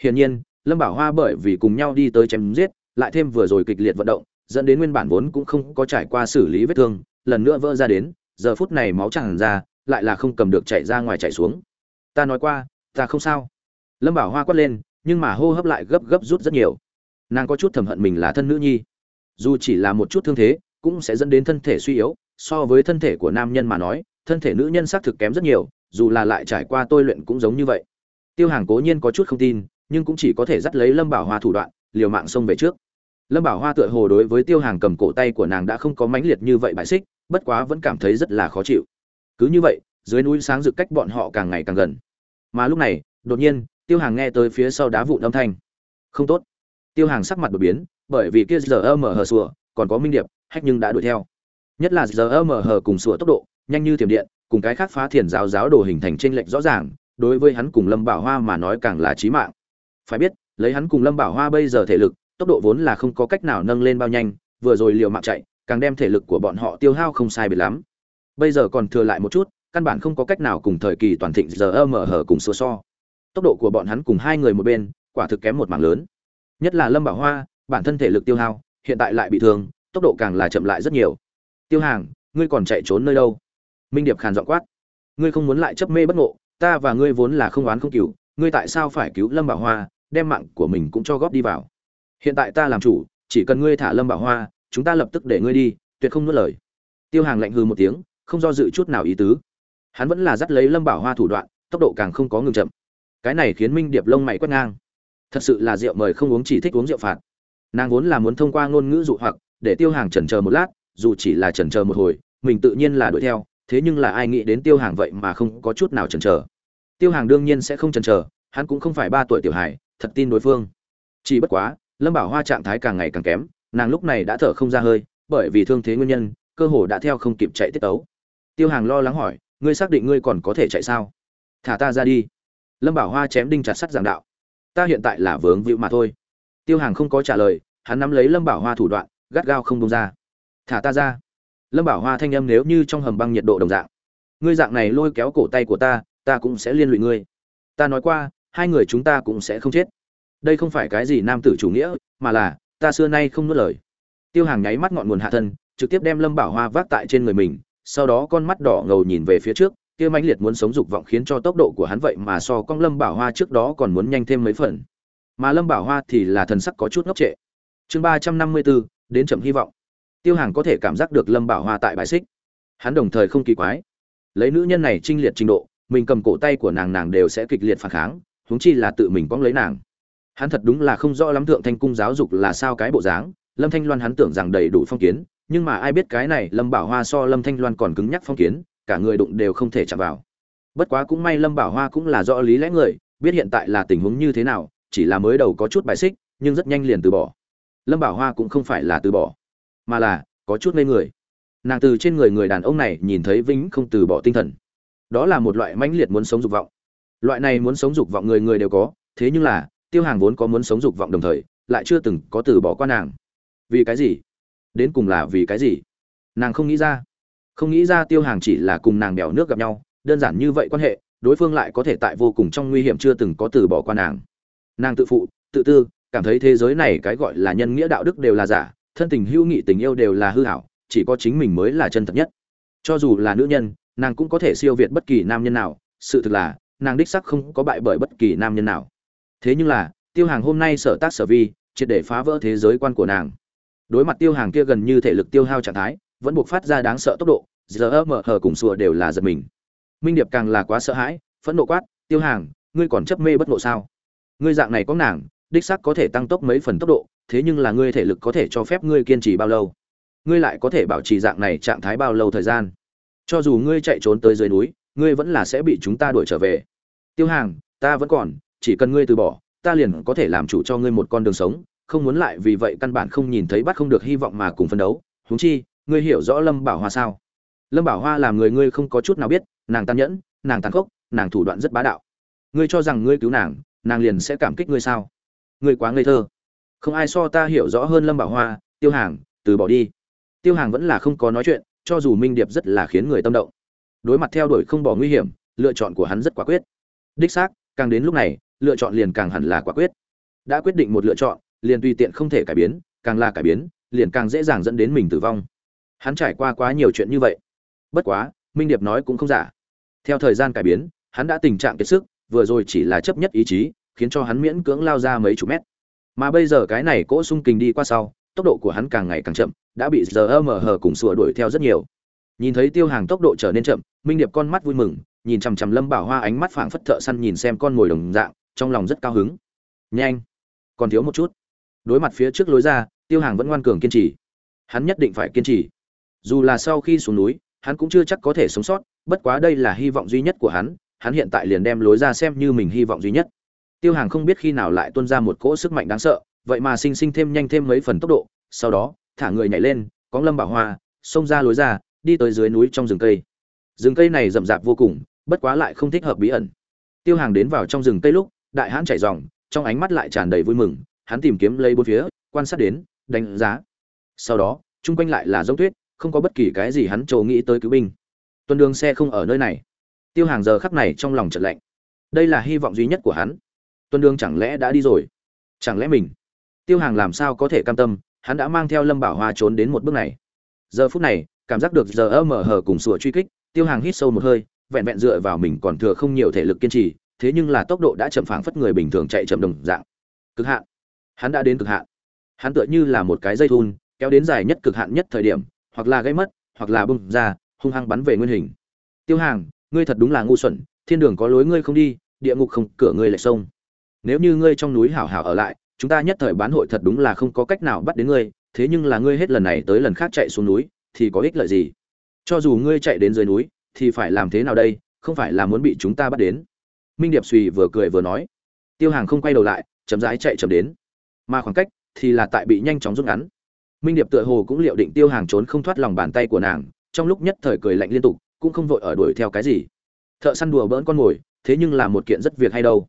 Hiển nhiên, lâm bảo hoa bởi vì cùng nhau đi tới chém giết, lại thêm vừa rồi kịch liệt vận động, dẫn đến nguyên bản vốn cũng không có trải qua xử lý vết thương, lần nữa vỡ ra đến, giờ phút này máu tràn ra lại là không cầm được chạy ra ngoài chạy xuống. Ta nói qua, ta không sao. Lâm bảo hoa quát lên, nhưng mà hô hấp lại gấp gấp rút rất nhiều. Nàng có chút thầm hận mình là thân nữ nhi. Dù chỉ là một chút thương thế, cũng sẽ dẫn đến thân thể suy yếu. So với thân thể của nam nhân mà nói, thân thể nữ nhân xác thực kém rất nhiều, dù là lại trải qua tôi luyện cũng giống như vậy. Tiêu hàng cố nhiên có chút không tin, nhưng cũng chỉ có thể dắt lấy lâm bảo hoa thủ đoạn, liều mạng xông về trước. Lâm bảo hoa tựa hồ đối với tiêu hàng cầm cổ tay của nàng đã không có mãnh liệt như vậy bại xích, bất quá vẫn cảm thấy rất là khó chịu cứ như vậy, dưới núi sáng rực cách bọn họ càng ngày càng gần. Mà lúc này, đột nhiên, tiêu hàng nghe tới phía sau đá vụn âm thanh. Không tốt. Tiêu hàng sắc mặt đột biến, bởi vì kia giờ mở hờ sùa còn có minh điệp, hách nhưng đã đuổi theo. Nhất là giờ mở hờ cùng sùa tốc độ, nhanh như thiểm điện, cùng cái khác phá thiền giáo giáo đồ hình thành trên lệnh rõ ràng, đối với hắn cùng lâm bảo hoa mà nói càng là chí mạng. Phải biết, lấy hắn cùng lâm bảo hoa bây giờ thể lực, tốc độ vốn là không có cách nào nâng lên bao nhanh, vừa rồi liều mạng chạy, càng đem thể lực của bọn họ tiêu hao không sai biệt lắm bây giờ còn thừa lại một chút, căn bản không có cách nào cùng thời kỳ toàn thịnh giờ mở hở cùng xô so. Tốc độ của bọn hắn cùng hai người một bên, quả thực kém một mảng lớn. Nhất là lâm bảo hoa, bản thân thể lực tiêu hao, hiện tại lại bị thương, tốc độ càng là chậm lại rất nhiều. Tiêu hàng, ngươi còn chạy trốn nơi đâu? Minh điệp khàn dọn quát. Ngươi không muốn lại chấp mê bất ngộ, ta và ngươi vốn là không oán không cừu, ngươi tại sao phải cứu lâm bảo hoa, đem mạng của mình cũng cho góp đi vào? Hiện tại ta làm chủ, chỉ cần ngươi thả lâm bảo hoa, chúng ta lập tức để ngươi đi, tuyệt không nuốt lời. Tiêu hàng lạnh hư một tiếng không do dự chút nào ý tứ. Hắn vẫn là dắt lấy lâm bảo hoa thủ đoạn, tốc độ càng không có ngừng chậm. Cái này khiến minh điệp lông mày quét ngang. Thật sự là rượu mời không uống chỉ thích uống rượu phạt. Nàng vốn là muốn thông qua ngôn ngữ dụ hoặc, để tiêu hàng chần chờ một lát, dù chỉ là chần chờ một hồi, mình tự nhiên là đuổi theo, thế nhưng là ai nghĩ đến tiêu hàng vậy mà không có chút nào chần chờ. Tiêu hàng đương nhiên sẽ không chần chờ, hắn cũng không phải ba tuổi tiểu hài, thật tin đối phương. Chỉ bất quá, lâm bảo hoa trạng thái càng ngày càng kém, nàng lúc này đã thở không ra hơi, bởi vì thương thế nguyên nhân, cơ hồ đã theo không kịp chạy tiết tấu tiêu hàng lo lắng hỏi, ngươi xác định ngươi còn có thể chạy sao? Thả ta ra đi. Lâm bảo hoa chém đinh chặt sắt giảng đạo, ta hiện tại là vướng víu mà thôi. Tiêu hàng không có trả lời, hắn nắm lấy lâm bảo hoa thủ đoạn, gắt gao không bông ra. Thả ta ra. Lâm bảo hoa thanh âm nếu như trong hầm băng nhiệt độ đồng dạng, ngươi dạng này lôi kéo cổ tay của ta ta cũng sẽ liên lụy ngươi. Ta nói qua, hai người chúng ta cũng sẽ không chết. Đây không phải cái gì nam tử chủ nghĩa, mà là, ta xưa nay không nuốt lời. Tiêu hàng nháy mắt ngọn nguồn hạ thân, trực tiếp đem lâm bảo hoa vác tại trên người mình sau đó con mắt đỏ ngầu nhìn về phía trước, kia mãnh liệt muốn sống dục vọng khiến cho tốc độ của hắn vậy mà so con lâm bảo hoa trước đó còn muốn nhanh thêm mấy phần. Mà lâm bảo hoa thì là thần sắc có chút ngốc trệ. Chương ba trăm năm mươi bốn đến chậm hy vọng. Tiêu hàng có thể cảm giác được lâm bảo hoa tại bài xích. Hắn đồng thời không kỳ quái. Lấy nữ nhân này trinh liệt trình độ, mình cầm cổ tay của nàng nàng đều sẽ kịch liệt phản kháng, huống chi là tự mình quăng lấy nàng. Hắn thật đúng là không rõ lắm thượng thanh cung giáo dục là sao cái bộ dáng, lâm thanh loan hắn tưởng rằng đầy đủ phong kiến nhưng mà ai biết cái này lâm bảo hoa so lâm thanh loan còn cứng nhắc phong kiến, cả người đụng đều không thể chạm vào. Bất quá cũng may lâm bảo hoa cũng là rõ lý lẽ người, biết hiện tại là tình huống như thế nào, chỉ là mới đầu có chút bài xích, nhưng rất nhanh liền từ bỏ. Lâm bảo hoa cũng không phải là từ bỏ, mà là có chút ngây người. Nàng từ trên người người đàn ông này nhìn thấy vĩnh không từ bỏ tinh thần. Đó là một loại mãnh liệt muốn sống dục vọng. Loại này muốn sống dục vọng người người đều có, thế nhưng là, tiêu hàng vốn có muốn sống dục vọng đồng thời, lại chưa từng có từ bỏ qua nàng. Vì cái gì? Đến cùng là vì cái gì? Nàng không nghĩ ra. Không nghĩ ra tiêu hàng chỉ là cùng nàng bèo nước gặp nhau, đơn giản như vậy quan hệ, đối phương lại có thể tại vô cùng trong nguy hiểm chưa từng có từ bỏ qua nàng. Nàng tự phụ, tự tư, cảm thấy thế giới này cái gọi là nhân nghĩa đạo đức đều là giả, thân tình hữu nghị tình yêu đều là hư hảo, chỉ có chính mình mới là chân thật nhất. Cho dù là nữ nhân, nàng cũng có thể siêu việt bất kỳ nam nhân nào, sự thực là, nàng đích sắc không có bại bởi bất kỳ nam nhân nào. Thế nhưng là, tiêu hàng hôm nay sở tác sở vi, triệt để phá vỡ thế giới quan của nàng đối mặt tiêu hàng kia gần như thể lực tiêu hao trạng thái, vẫn buộc phát ra đáng sợ tốc độ, giờ mở hờ cùng sùa đều là giật mình. Minh điệp càng là quá sợ hãi, phẫn nộ quát, tiêu hàng, ngươi còn chấp mê bất nộ sao? Ngươi dạng này có nàng, đích sắc có thể tăng tốc mấy phần tốc độ, thế nhưng là ngươi thể lực có thể cho phép ngươi kiên trì bao lâu? Ngươi lại có thể bảo trì dạng này trạng thái bao lâu thời gian? Cho dù ngươi chạy trốn tới dưới núi, ngươi vẫn là sẽ bị chúng ta đuổi trở về. Tiêu hàng, ta vẫn còn, chỉ cần ngươi từ bỏ, ta liền có thể làm chủ cho ngươi một con đường sống không muốn lại vì vậy căn bản không nhìn thấy bắt không được hy vọng mà cùng phân đấu. Huống chi, ngươi hiểu rõ lâm bảo hoa sao? Lâm bảo hoa làm người ngươi không có chút nào biết, nàng tàn nhẫn, nàng tàn khốc, nàng thủ đoạn rất bá đạo. Ngươi cho rằng ngươi cứu nàng nàng liền sẽ cảm kích ngươi sao? Ngươi quá ngây thơ. Không ai so ta hiểu rõ hơn lâm bảo hoa, tiêu hàng, từ bỏ đi. Tiêu hàng vẫn là không có nói chuyện, cho dù minh điệp rất là khiến người tâm động. Đối mặt theo đuổi không bỏ nguy hiểm, lựa chọn của hắn rất quả quyết. Đích xác, càng đến lúc này, lựa chọn liền càng hẳn là quả quyết. Đã quyết định một lựa chọn liền tùy tiện không thể cải biến, càng là cải biến, liền càng dễ dàng dẫn đến mình tử vong. Hắn trải qua quá nhiều chuyện như vậy. Bất quá, minh điệp nói cũng không giả. Theo thời gian cải biến, hắn đã tình trạng kiệt sức, vừa rồi chỉ là chấp nhất ý chí, khiến cho hắn miễn cưỡng lao ra mấy chục mét. Mà bây giờ cái này cỗ sung kình đi qua sau, tốc độ của hắn càng ngày càng chậm, đã bị giờ mờ hờ cùng sủa đuổi theo rất nhiều. Nhìn thấy tiêu hàng tốc độ trở nên chậm, minh điệp con mắt vui mừng, nhìn chằm chằm lâm bảo hoa ánh mắt phảng phất thợ săn nhìn xem con mồi đồng dạng, trong lòng rất cao hứng. Nhanh, còn thiếu một chút đối mặt phía trước lối ra, tiêu hàng vẫn ngoan cường kiên trì. Hắn nhất định phải kiên trì. Dù là sau khi xuống núi, hắn cũng chưa chắc có thể sống sót, bất quá đây là hy vọng duy nhất của hắn hắn hiện tại liền đem lối ra xem như mình hy vọng duy nhất. Tiêu hàng không biết khi nào lại tuôn ra một cỗ sức mạnh đáng sợ, vậy mà sinh sinh thêm nhanh thêm mấy phần tốc độ, sau đó, thả người nhảy lên, có lâm bảo hoa, xông ra lối ra, đi tới dưới núi trong rừng cây. Rừng cây này rậm rạp vô cùng, bất quá lại không thích hợp bí ẩn. Tiêu hàng đến vào trong rừng cây lúc, đại hãn chảy ròng, trong ánh mắt lại tràn đầy vui mừng hắn tìm kiếm lấy bốn phía, quan sát đến, đánh giá. Sau đó, chung quanh lại là giống tuyết, không có bất kỳ cái gì hắn trồ nghĩ tới cứu binh. Tuần đường xe không ở nơi này. Tiêu hàng giờ khắc này trong lòng chợt lạnh. Đây là hy vọng duy nhất của hắn. Tuần đường chẳng lẽ đã đi rồi? Chẳng lẽ mình? Tiêu hàng làm sao có thể cam tâm, hắn đã mang theo lâm bảo hoa trốn đến một bước này. Giờ phút này, cảm giác được giờ mở hở cùng sủa truy kích, tiêu hàng hít sâu một hơi, vẹn vẹn dựa vào mình còn thừa không nhiều thể lực kiên trì, thế nhưng là tốc độ đã chậm phảng phất người bình thường chạy chậm đồng dạng. Cực hạn hắn đã đến cực hạn. Hắn tựa như là một cái dây thun, kéo đến dài nhất cực hạn nhất thời điểm, hoặc là gây mất, hoặc là bung ra, hung hăng bắn về nguyên hình. Tiêu hàng, ngươi thật đúng là ngu xuẩn, thiên đường có lối ngươi không đi, địa ngục không, cửa ngươi lại sông. Nếu như ngươi trong núi hảo hảo ở lại, chúng ta nhất thời bán hội thật đúng là không có cách nào bắt đến ngươi, thế nhưng là ngươi hết lần này tới lần khác chạy xuống núi, thì có ích lợi gì? Cho dù ngươi chạy đến dưới núi, thì phải làm thế nào đây, không phải là muốn bị chúng ta bắt đến? Minh điệp suy vừa cười vừa nói. Tiêu hàng không quay đầu lại, chậm rãi chạy chậm đến mà khoảng cách thì là tại bị nhanh chóng rút ngắn. Minh điệp tựa hồ cũng liệu định tiêu hàng trốn không thoát lòng bàn tay của nàng, trong lúc nhất thời cười lạnh liên tục, cũng không vội ở đuổi theo cái gì. Thợ săn đùa bỡn con mồi thế nhưng là một kiện rất việc hay đâu.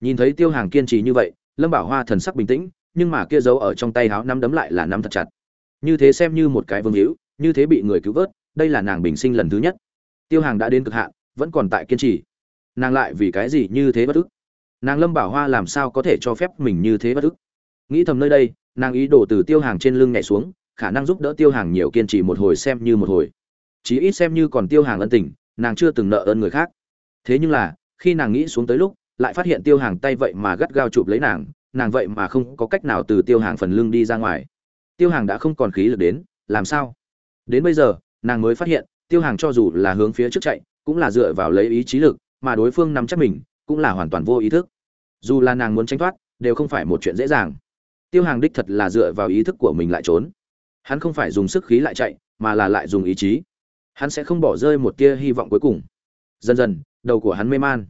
Nhìn thấy tiêu hàng kiên trì như vậy, lâm bảo hoa thần sắc bình tĩnh, nhưng mà kia giấu ở trong tay háo nắm đấm lại là nắm thật chặt. Như thế xem như một cái vương hữu, như thế bị người cứu vớt, đây là nàng bình sinh lần thứ nhất. Tiêu hàng đã đến cực hạn, vẫn còn tại kiên trì. Nàng lại vì cái gì như thế bất ức? Nàng lâm bảo hoa làm sao có thể cho phép mình như thế bất ức? Nghĩ thầm nơi đây, nàng ý đồ từ tiêu hàng trên lưng nhảy xuống, khả năng giúp đỡ tiêu hàng nhiều kiên trì một hồi xem như một hồi. Chí ít xem như còn tiêu hàng ân tình, nàng chưa từng nợ ơn người khác. Thế nhưng là, khi nàng nghĩ xuống tới lúc, lại phát hiện tiêu hàng tay vậy mà gắt gao chụp lấy nàng nàng vậy mà không có cách nào từ tiêu hàng phần lưng đi ra ngoài. Tiêu hàng đã không còn khí lực đến, làm sao? Đến bây giờ, nàng mới phát hiện, tiêu hàng cho dù là hướng phía trước chạy, cũng là dựa vào lấy ý chí lực, mà đối phương nắm chắc mình, cũng là hoàn toàn vô ý thức. Dù là nàng muốn tránh thoát, đều không phải một chuyện dễ dàng tiêu hàng đích thật là dựa vào ý thức của mình lại trốn. Hắn không phải dùng sức khí lại chạy, mà là lại dùng ý chí. Hắn sẽ không bỏ rơi một tia hy vọng cuối cùng. Dần dần, đầu của hắn mê man.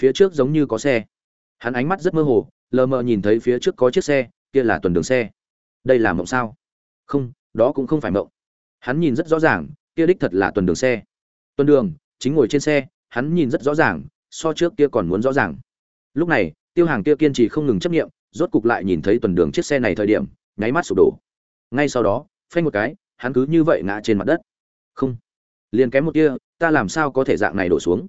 Phía trước giống như có xe. Hắn ánh mắt rất mơ hồ, lờ mờ nhìn thấy phía trước có chiếc xe, kia là tuần đường xe. Đây là mộng sao? Không, đó cũng không phải mộng. Hắn nhìn rất rõ ràng, kia đích thật là tuần đường xe. Tuần đường, chính ngồi trên xe, hắn nhìn rất rõ ràng, so trước kia còn muốn rõ ràng. Lúc này, tiêu hàng kia kiên trì không ngừng chấp nghiệm rốt cục lại nhìn thấy tuần đường chiếc xe này thời điểm, nháy mắt sụp đổ. Ngay sau đó, phanh một cái, hắn cứ như vậy ngã trên mặt đất. Không. Liền kém một kia ta làm sao có thể dạng này đổ xuống?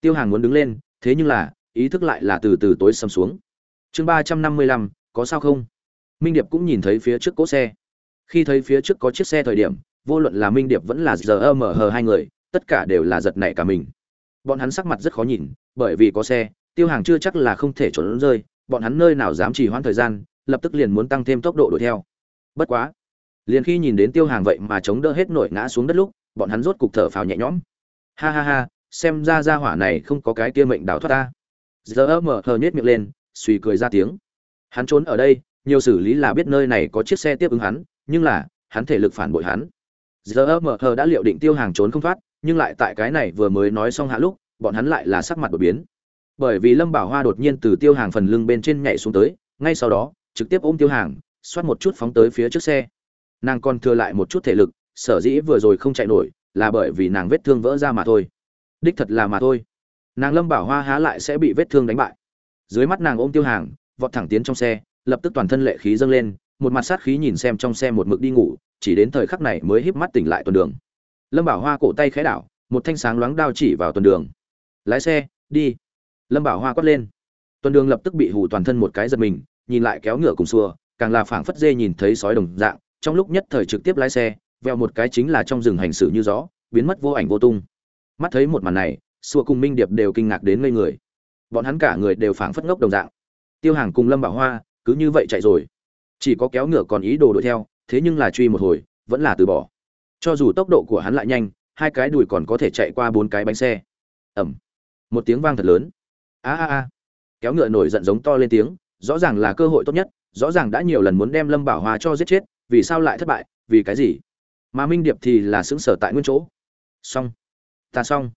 Tiêu hàng muốn đứng lên, thế nhưng là, ý thức lại là từ từ tối sầm xuống. Chương ba trăm năm mươi lăm, có sao không? Minh điệp cũng nhìn thấy phía trước cỗ xe. Khi thấy phía trước có chiếc xe thời điểm, vô luận là minh điệp vẫn là giờ mở hờ hai người, tất cả đều là giật nảy cả mình. Bọn hắn sắc mặt rất khó nhìn, bởi vì có xe, tiêu hàng chưa chắc là không thể trốn rơi bọn hắn nơi nào dám trì hoãn thời gian, lập tức liền muốn tăng thêm tốc độ đuổi theo. Bất quá, liền khi nhìn đến tiêu hàng vậy mà chống đỡ hết nổi ngã xuống đất lúc, bọn hắn rốt cục thở phào nhẹ nhõm. Ha ha ha, xem ra gia hỏa này không có cái kia mệnh đào thoát ta. Giờ mở hờ nhếch miệng lên, suy cười ra tiếng. Hắn trốn ở đây, nhiều xử lý là biết nơi này có chiếc xe tiếp ứng hắn, nhưng là, hắn thể lực phản bội hắn. Giờ mở hờ đã liệu định tiêu hàng trốn không thoát, nhưng lại tại cái này vừa mới nói xong hạ lúc, bọn hắn lại là sắc mặt đổi biến bởi vì lâm bảo hoa đột nhiên từ tiêu hàng phần lưng bên trên nhảy xuống tới, ngay sau đó, trực tiếp ôm tiêu hàng, xoát một chút phóng tới phía trước xe. Nàng còn thừa lại một chút thể lực, sở dĩ vừa rồi không chạy nổi, là bởi vì nàng vết thương vỡ ra mà thôi. Đích thật là mà thôi. Nàng lâm bảo hoa há lại sẽ bị vết thương đánh bại. Dưới mắt nàng ôm tiêu hàng, vọt thẳng tiến trong xe, lập tức toàn thân lệ khí dâng lên, một mặt sát khí nhìn xem trong xe một mực đi ngủ, chỉ đến thời khắc này mới híp mắt tỉnh lại tuần đường. Lâm bảo hoa cổ tay khẽ đảo, một thanh sáng loáng đao chỉ vào tuần đường. Lái xe, đi lâm bảo hoa quát lên. Tuần đường lập tức bị hù toàn thân một cái giật mình, nhìn lại kéo ngựa cùng xua, càng là phảng phất dê nhìn thấy sói đồng dạng, trong lúc nhất thời trực tiếp lái xe veo một cái chính là trong rừng hành xử như gió, biến mất vô ảnh vô tung. Mắt thấy một màn này, xua cùng minh điệp đều kinh ngạc đến ngây người. Bọn hắn cả người đều phảng phất ngốc đồng dạng. Tiêu hàng cùng lâm bảo hoa, cứ như vậy chạy rồi. Chỉ có kéo ngựa còn ý đồ đuổi theo, thế nhưng là truy một hồi, vẫn là từ bỏ. Cho dù tốc độ của hắn lại nhanh, hai cái đùi còn có thể chạy qua bốn cái bánh xe. Ẩm một tiếng vang thật lớn a a a. Kéo ngựa nổi giận giống to lên tiếng, rõ ràng là cơ hội tốt nhất, rõ ràng đã nhiều lần muốn đem lâm bảo hoa cho giết chết, vì sao lại thất bại, vì cái gì? Mà minh điệp thì là xứng sở tại nguyên chỗ. Xong. Ta xong.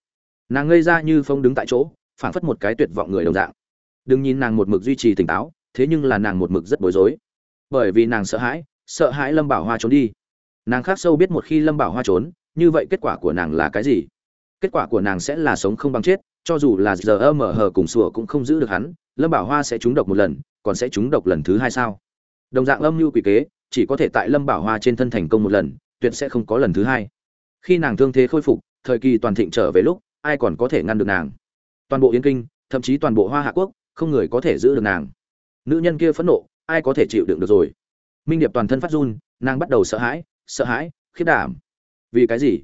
Nàng ngây ra như phong đứng tại chỗ, phảng phất một cái tuyệt vọng người đồng dạng. Đừng nhìn nàng một mực duy trì tỉnh táo, thế nhưng là nàng một mực rất bối rối. Bởi vì nàng sợ hãi sợ hãi lâm bảo hoa trốn đi. Nàng khác sâu biết một khi lâm bảo hoa trốn, như vậy kết quả của nàng là cái gì? Kết quả của nàng sẽ là sống không bằng chết cho dù là giờ mở hờ cùng sủa cũng không giữ được hắn, lâm bảo hoa sẽ trúng độc một lần, còn sẽ trúng độc lần thứ hai sao? Đồng dạng âm mưu quỷ kế, chỉ có thể tại lâm bảo hoa trên thân thành công một lần, tuyệt sẽ không có lần thứ hai. Khi nàng thương thế khôi phục, thời kỳ toàn thịnh trở về lúc, ai còn có thể ngăn được nàng? Toàn bộ yên kinh, thậm chí toàn bộ hoa hạ quốc, không người có thể giữ được nàng. Nữ nhân kia phẫn nộ, ai có thể chịu đựng được rồi? Minh điệp toàn thân phát run, nàng bắt đầu sợ hãi sợ hãi khiết đảm. Vì cái gì?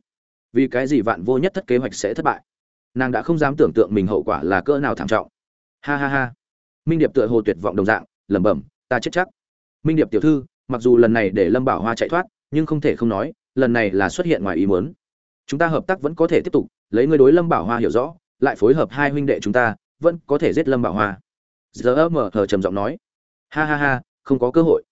Vì cái gì vạn vô nhất thất kế hoạch sẽ thất bại? Nàng đã không dám tưởng tượng mình hậu quả là cỡ nào thảm trọng. Ha ha ha. Minh điệp tựa hồ tuyệt vọng đồng dạng, lẩm bẩm, ta chết chắc. Minh điệp tiểu thư, mặc dù lần này để lâm bảo hoa chạy thoát, nhưng không thể không nói, lần này là xuất hiện ngoài ý muốn. Chúng ta hợp tác vẫn có thể tiếp tục, lấy người đối lâm bảo hoa hiểu rõ, lại phối hợp hai huynh đệ chúng ta, vẫn có thể giết lâm bảo hoa. Giờ mở hờ trầm giọng nói. Ha ha ha, không có cơ hội.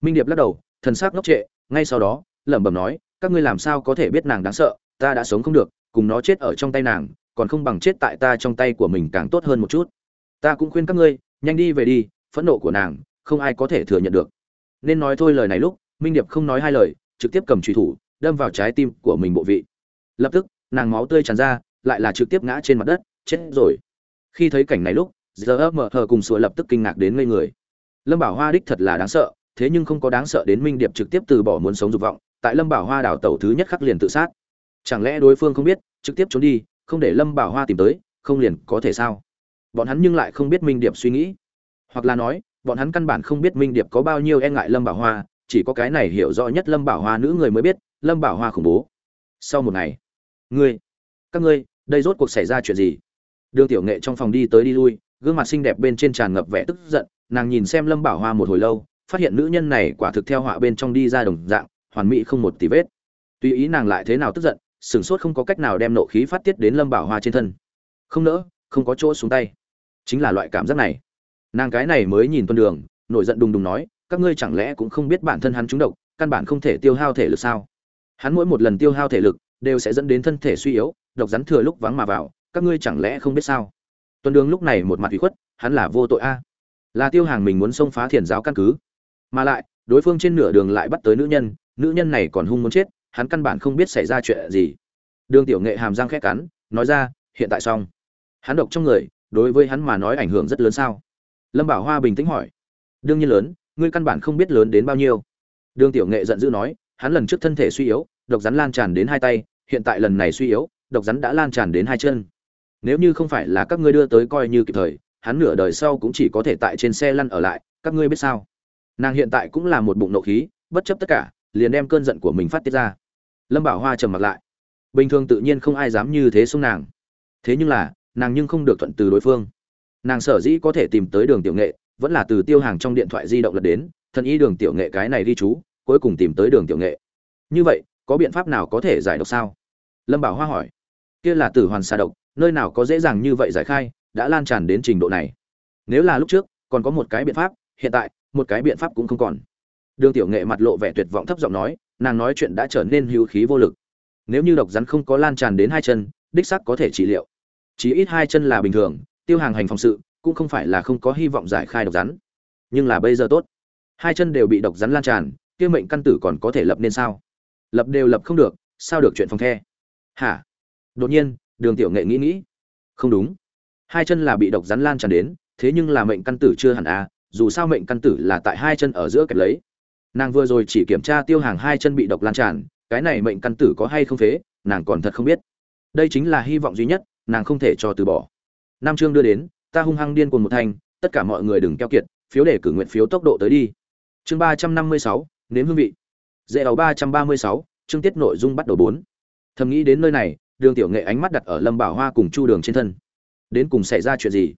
Minh điệp lắc đầu, thần s ắ c ngốc trệ, ngay sau đó, lẩm bẩm nói, các ngươi làm sao có thể biết nàng đáng sợ, ta đã sống không được, cùng nó chết ở trong tay nàng còn không bằng chết tại ta trong tay của mình càng tốt hơn một chút. Ta cũng khuyên các ngươi, nhanh đi về đi, phẫn nộ của nàng, không ai có thể thừa nhận được. Nên nói thôi lời này lúc, minh điệp không nói hai lời, trực tiếp cầm trùy thủ, đâm vào trái tim của mình bộ vị. Lập tức, nàng máu tươi tràn ra, lại là trực tiếp ngã trên mặt đất, chết rồi. Khi thấy cảnh này lúc, giờ mở hờ cùng sủa lập tức kinh ngạc đến ngây người. Lâm bảo hoa đích thật là đáng sợ, thế nhưng không có đáng sợ đến minh điệp trực tiếp từ bỏ muốn sống dục vọng, tại lâm bảo hoa đảo tẩu thứ nhất khắc liền tự sát. Chẳng lẽ đối phương không biết, trực tiếp trốn đi không để lâm bảo hoa tìm tới, không liền có thể sao? Bọn hắn nhưng lại không biết minh điệp suy nghĩ. Hoặc là nói, bọn hắn căn bản không biết minh điệp có bao nhiêu e ngại lâm bảo hoa, chỉ có cái này hiểu rõ nhất lâm bảo hoa nữ người mới biết, lâm bảo hoa khủng bố. Sau một ngày, ngươi, các ngươi, đây rốt cuộc xảy ra chuyện gì? Đường tiểu nghệ trong phòng đi tới đi lui, gương mặt xinh đẹp bên trên tràn ngập vẻ tức giận, nàng nhìn xem lâm bảo hoa một hồi lâu, phát hiện nữ nhân này quả thực theo họa bên trong đi ra đồng dạng, hoàn mỹ không một tí vết. Tuy ý nàng lại thế nào tức giận sửng sốt không có cách nào đem nộ khí phát tiết đến lâm bảo hoa trên thân. Không nỡ, không có chỗ xuống tay. Chính là loại cảm giác này. Nàng cái này mới nhìn tuân đường, nổi giận đùng đùng nói, các ngươi chẳng lẽ cũng không biết bản thân hắn trúng độc, căn bản không thể tiêu hao thể lực sao? Hắn mỗi một lần tiêu hao thể lực, đều sẽ dẫn đến thân thể suy yếu, độc rắn thừa lúc vắng mà vào, các ngươi chẳng lẽ không biết sao? Tuân đường lúc này một mặt ủy khuất, hắn là vô tội a. Là tiêu hàng mình muốn xông phá thiền giáo căn cứ. Mà lại, đối phương trên nửa đường lại bắt tới nữ nhân nữ nhân này còn hung muốn chết hắn căn bản không biết xảy ra chuyện gì. Đường tiểu nghệ hàm răng khét cắn, nói ra, hiện tại xong. Hắn độc trong người, đối với hắn mà nói ảnh hưởng rất lớn sao? Lâm bảo hoa bình tĩnh hỏi. Đương nhiên lớn, ngươi căn bản không biết lớn đến bao nhiêu. Đường tiểu nghệ giận dữ nói, hắn lần trước thân thể suy yếu, độc rắn lan tràn đến hai tay, hiện tại lần này suy yếu, độc rắn đã lan tràn đến hai chân. Nếu như không phải là các ngươi đưa tới coi như kịp thời, hắn nửa đời sau cũng chỉ có thể tại trên xe lăn ở lại, các ngươi biết sao? Nàng hiện tại cũng là một bụng nộ khí, bất chấp tất cả liền đem cơn giận của mình phát tiết ra. Lâm bảo hoa trầm mặc lại. Bình thường tự nhiên không ai dám như thế xung nàng. Thế nhưng là, nàng nhưng không được thuận từ đối phương. Nàng sở dĩ có thể tìm tới đường tiểu nghệ, vẫn là từ tiêu hàng trong điện thoại di động lật đến, thần ý đường tiểu nghệ cái này đi chú, cuối cùng tìm tới đường tiểu nghệ. Như vậy, có biện pháp nào có thể giải độc sao? Lâm bảo hoa hỏi. Kia là tử hoàn xà độc, nơi nào có dễ dàng như vậy giải khai, đã lan tràn đến trình độ này. Nếu là lúc trước, còn có một cái biện pháp, hiện tại, một cái biện pháp cũng không còn đường tiểu nghệ mặt lộ vẻ tuyệt vọng thấp giọng nói, nàng nói chuyện đã trở nên hữu khí vô lực. Nếu như độc rắn không có lan tràn đến hai chân, đích sắc có thể trị liệu. Chỉ ít hai chân là bình thường, tiêu hàng hành phòng sự, cũng không phải là không có hy vọng giải khai độc rắn. Nhưng là bây giờ tốt. Hai chân đều bị độc rắn lan tràn, kia mệnh căn tử còn có thể lập nên sao? Lập đều lập không được, sao được chuyện phòng the? Hả? Đột nhiên, đường tiểu nghệ nghĩ nghĩ. Không đúng. Hai chân là bị độc rắn lan tràn đến, thế nhưng là mệnh căn tử chưa hẳn à dù sao mệnh căn tử là tại hai chân ở giữa kẹp lấy nàng vừa rồi chỉ kiểm tra tiêu hàng hai chân bị độc lan tràn, cái này mệnh căn tử có hay không phế, nàng còn thật không biết. Đây chính là hy vọng duy nhất, nàng không thể cho từ bỏ. Nam trương đưa đến, ta hung hăng điên cuồng một thanh, tất cả mọi người đừng keo kiệt, phiếu để cử nguyện phiếu tốc độ tới đi. Chương ba trăm năm mươi sáu, nếm hương vị. Dễ đầu ba trăm ba mươi sáu, chương tiết nội dung bắt đầu bốn. Thầm nghĩ đến nơi này, đường tiểu nghệ ánh mắt đặt ở lâm bảo hoa cùng chu đường trên thân. Đến cùng xảy ra chuyện gì?